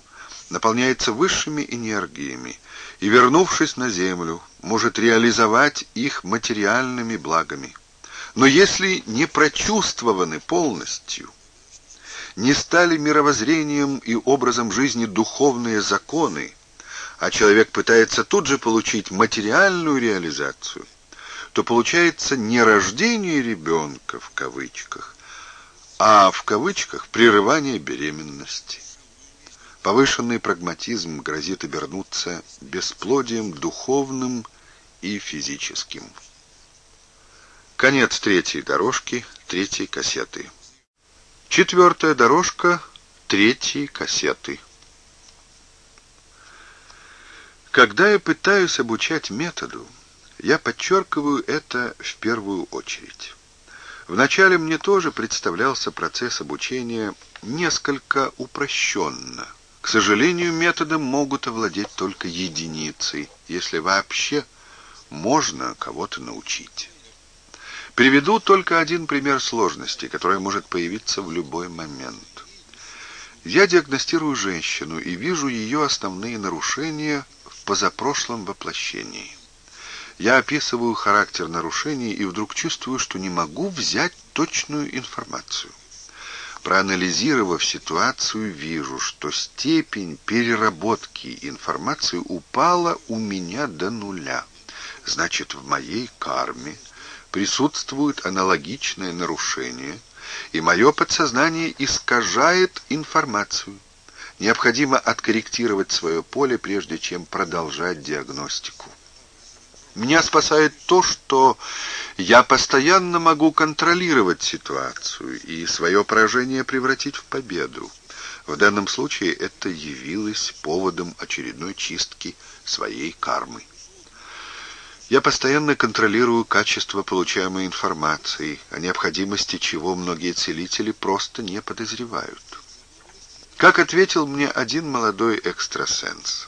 Speaker 1: наполняется высшими энергиями и, вернувшись на землю, может реализовать их материальными благами. Но если не прочувствованы полностью, не стали мировоззрением и образом жизни духовные законы, а человек пытается тут же получить материальную реализацию, то получается не рождение ребенка в кавычках, а в кавычках прерывание беременности. Повышенный прагматизм грозит обернуться бесплодием духовным и физическим. Конец третьей дорожки, третьей кассеты. Четвертая дорожка третьей кассеты. Когда я пытаюсь обучать методу, я подчеркиваю это в первую очередь. Вначале мне тоже представлялся процесс обучения несколько упрощенно. К сожалению, методом могут овладеть только единицы, если вообще можно кого-то научить. Приведу только один пример сложности, который может появиться в любой момент. Я диагностирую женщину и вижу ее основные нарушения в позапрошлом воплощении. Я описываю характер нарушений и вдруг чувствую, что не могу взять точную информацию. Проанализировав ситуацию, вижу, что степень переработки информации упала у меня до нуля. Значит, в моей карме присутствует аналогичное нарушение, и мое подсознание искажает информацию. Необходимо откорректировать свое поле, прежде чем продолжать диагностику. Меня спасает то, что я постоянно могу контролировать ситуацию и свое поражение превратить в победу. В данном случае это явилось поводом очередной чистки своей кармы. Я постоянно контролирую качество получаемой информации, о необходимости чего многие целители просто не подозревают. Как ответил мне один молодой экстрасенс,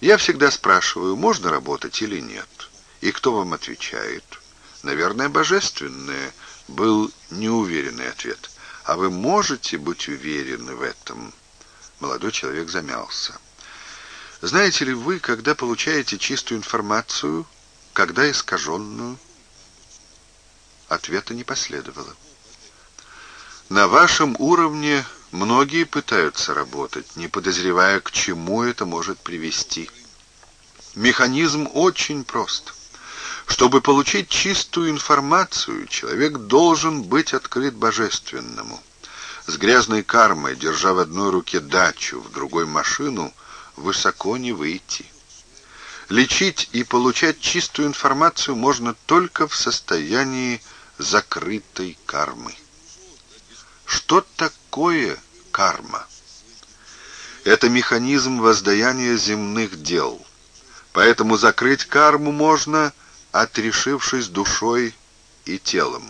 Speaker 1: я всегда спрашиваю, можно работать или нет. И кто вам отвечает? Наверное, божественное, был неуверенный ответ. А вы можете быть уверены в этом? Молодой человек замялся. Знаете ли вы, когда получаете чистую информацию, когда искаженную? Ответа не последовало. На вашем уровне многие пытаются работать, не подозревая, к чему это может привести. Механизм очень прост. Чтобы получить чистую информацию, человек должен быть открыт божественному. С грязной кармой, держа в одной руке дачу, в другой машину, высоко не выйти. Лечить и получать чистую информацию можно только в состоянии закрытой кармы. Что такое карма? Это механизм воздаяния земных дел. Поэтому закрыть карму можно – отрешившись душой и телом.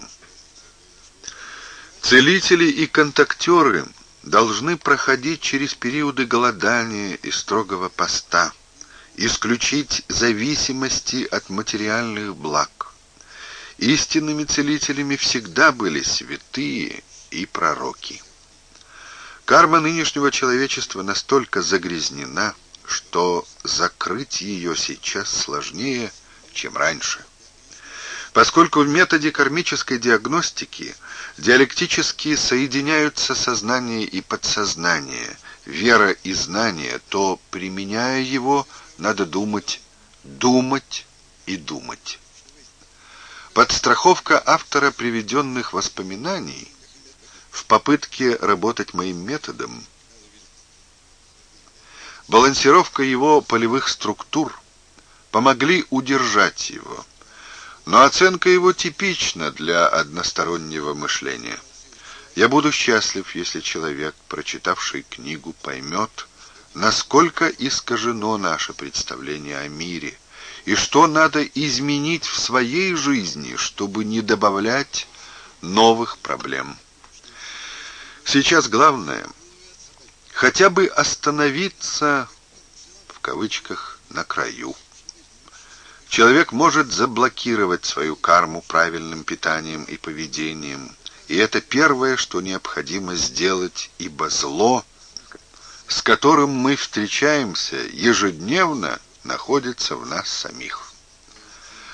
Speaker 1: Целители и контактеры должны проходить через периоды голодания и строгого поста, исключить зависимости от материальных благ. Истинными целителями всегда были святые и пророки. Карма нынешнего человечества настолько загрязнена, что закрыть ее сейчас сложнее, чем раньше. Поскольку в методе кармической диагностики диалектически соединяются сознание и подсознание, вера и знание, то, применяя его, надо думать, думать и думать. Подстраховка автора приведенных воспоминаний в попытке работать моим методом, балансировка его полевых структур – помогли удержать его. Но оценка его типична для одностороннего мышления. Я буду счастлив, если человек, прочитавший книгу, поймет, насколько искажено наше представление о мире, и что надо изменить в своей жизни, чтобы не добавлять новых проблем. Сейчас главное – хотя бы остановиться, в кавычках, на краю. Человек может заблокировать свою карму правильным питанием и поведением. И это первое, что необходимо сделать, ибо зло, с которым мы встречаемся ежедневно, находится в нас самих.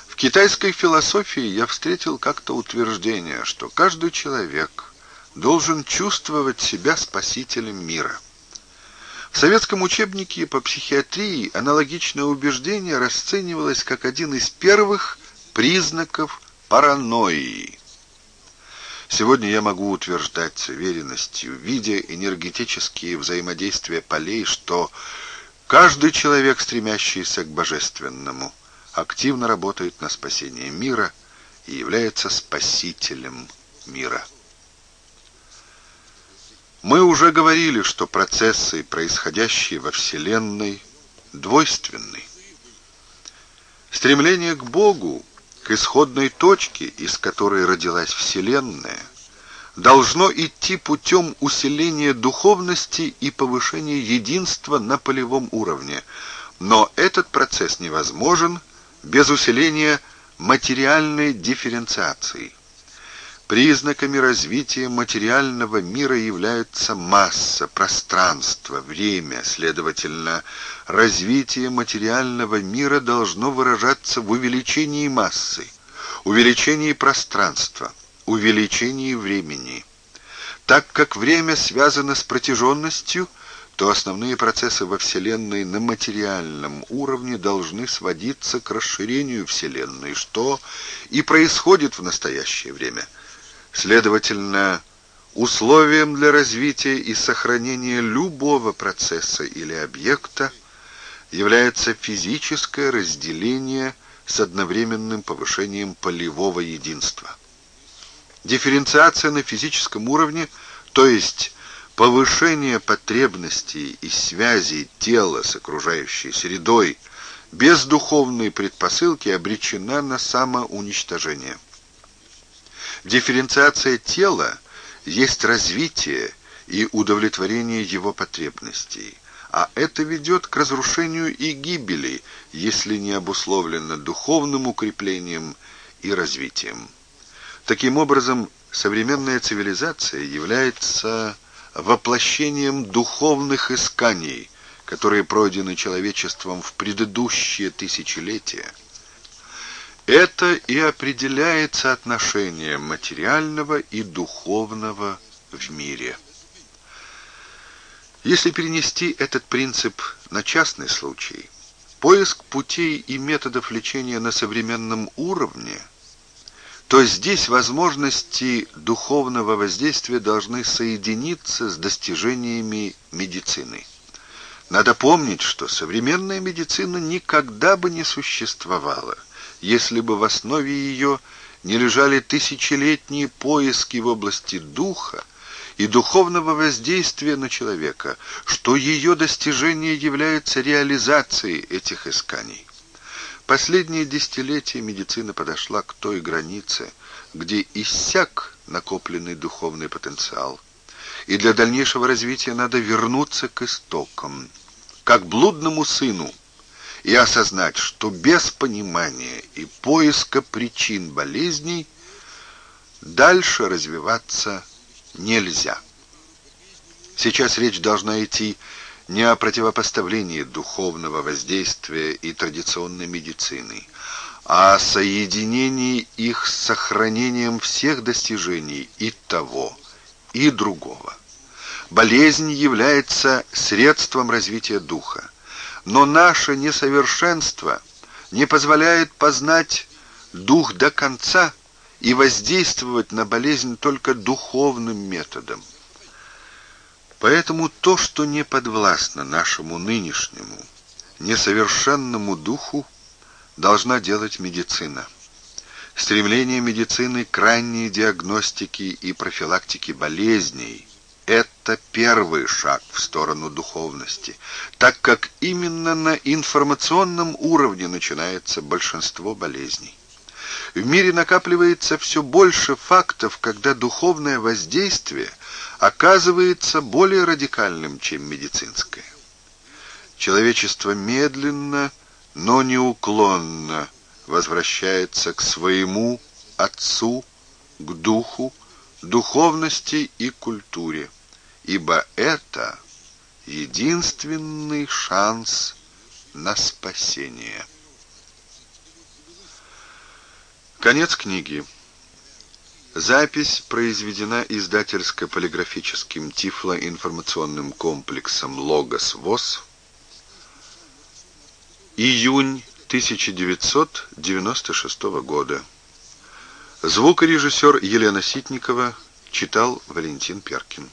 Speaker 1: В китайской философии я встретил как-то утверждение, что каждый человек должен чувствовать себя спасителем мира. В советском учебнике по психиатрии аналогичное убеждение расценивалось как один из первых признаков паранойи. Сегодня я могу утверждать с уверенностью, видя энергетические взаимодействия полей, что каждый человек, стремящийся к божественному, активно работает на спасение мира и является спасителем мира. Мы уже говорили, что процессы, происходящие во Вселенной, двойственны. Стремление к Богу, к исходной точке, из которой родилась Вселенная, должно идти путем усиления духовности и повышения единства на полевом уровне, но этот процесс невозможен без усиления материальной дифференциации. Признаками развития материального мира являются масса, пространство, время. Следовательно, развитие материального мира должно выражаться в увеличении массы, увеличении пространства, увеличении времени. Так как время связано с протяженностью, то основные процессы во Вселенной на материальном уровне должны сводиться к расширению Вселенной, что и происходит в настоящее время – Следовательно, условием для развития и сохранения любого процесса или объекта является физическое разделение с одновременным повышением полевого единства. Дифференциация на физическом уровне, то есть повышение потребностей и связи тела с окружающей средой без духовной предпосылки обречена на самоуничтожение. Дифференциация тела есть развитие и удовлетворение его потребностей, а это ведет к разрушению и гибели, если не обусловлено духовным укреплением и развитием. Таким образом, современная цивилизация является воплощением духовных исканий, которые пройдены человечеством в предыдущие тысячелетия – это и определяется отношением материального и духовного в мире. Если перенести этот принцип на частный случай, поиск путей и методов лечения на современном уровне, то здесь возможности духовного воздействия должны соединиться с достижениями медицины. Надо помнить, что современная медицина никогда бы не существовала – если бы в основе ее не лежали тысячелетние поиски в области духа и духовного воздействия на человека, что ее достижение является реализацией этих исканий. Последние десятилетия медицина подошла к той границе, где иссяк накопленный духовный потенциал. И для дальнейшего развития надо вернуться к истокам, как блудному сыну – и осознать, что без понимания и поиска причин болезней дальше развиваться нельзя. Сейчас речь должна идти не о противопоставлении духовного воздействия и традиционной медицины, а о соединении их с сохранением всех достижений и того, и другого. Болезнь является средством развития духа, но наше несовершенство не позволяет познать дух до конца и воздействовать на болезнь только духовным методом. Поэтому то, что не подвластно нашему нынешнему, несовершенному духу, должна делать медицина. Стремление медицины к ранней диагностике и профилактике болезней – это первый шаг в сторону духовности, так как именно на информационном уровне начинается большинство болезней. В мире накапливается все больше фактов, когда духовное воздействие оказывается более радикальным, чем медицинское. Человечество медленно, но неуклонно возвращается к своему Отцу, к Духу, духовности и культуре, ибо это единственный шанс на спасение. Конец книги. Запись произведена издательско-полиграфическим тифлоинформационным комплексом «Логос ВОЗ». Июнь 1996 года. Звукорежиссер Елена Ситникова читал Валентин Перкин.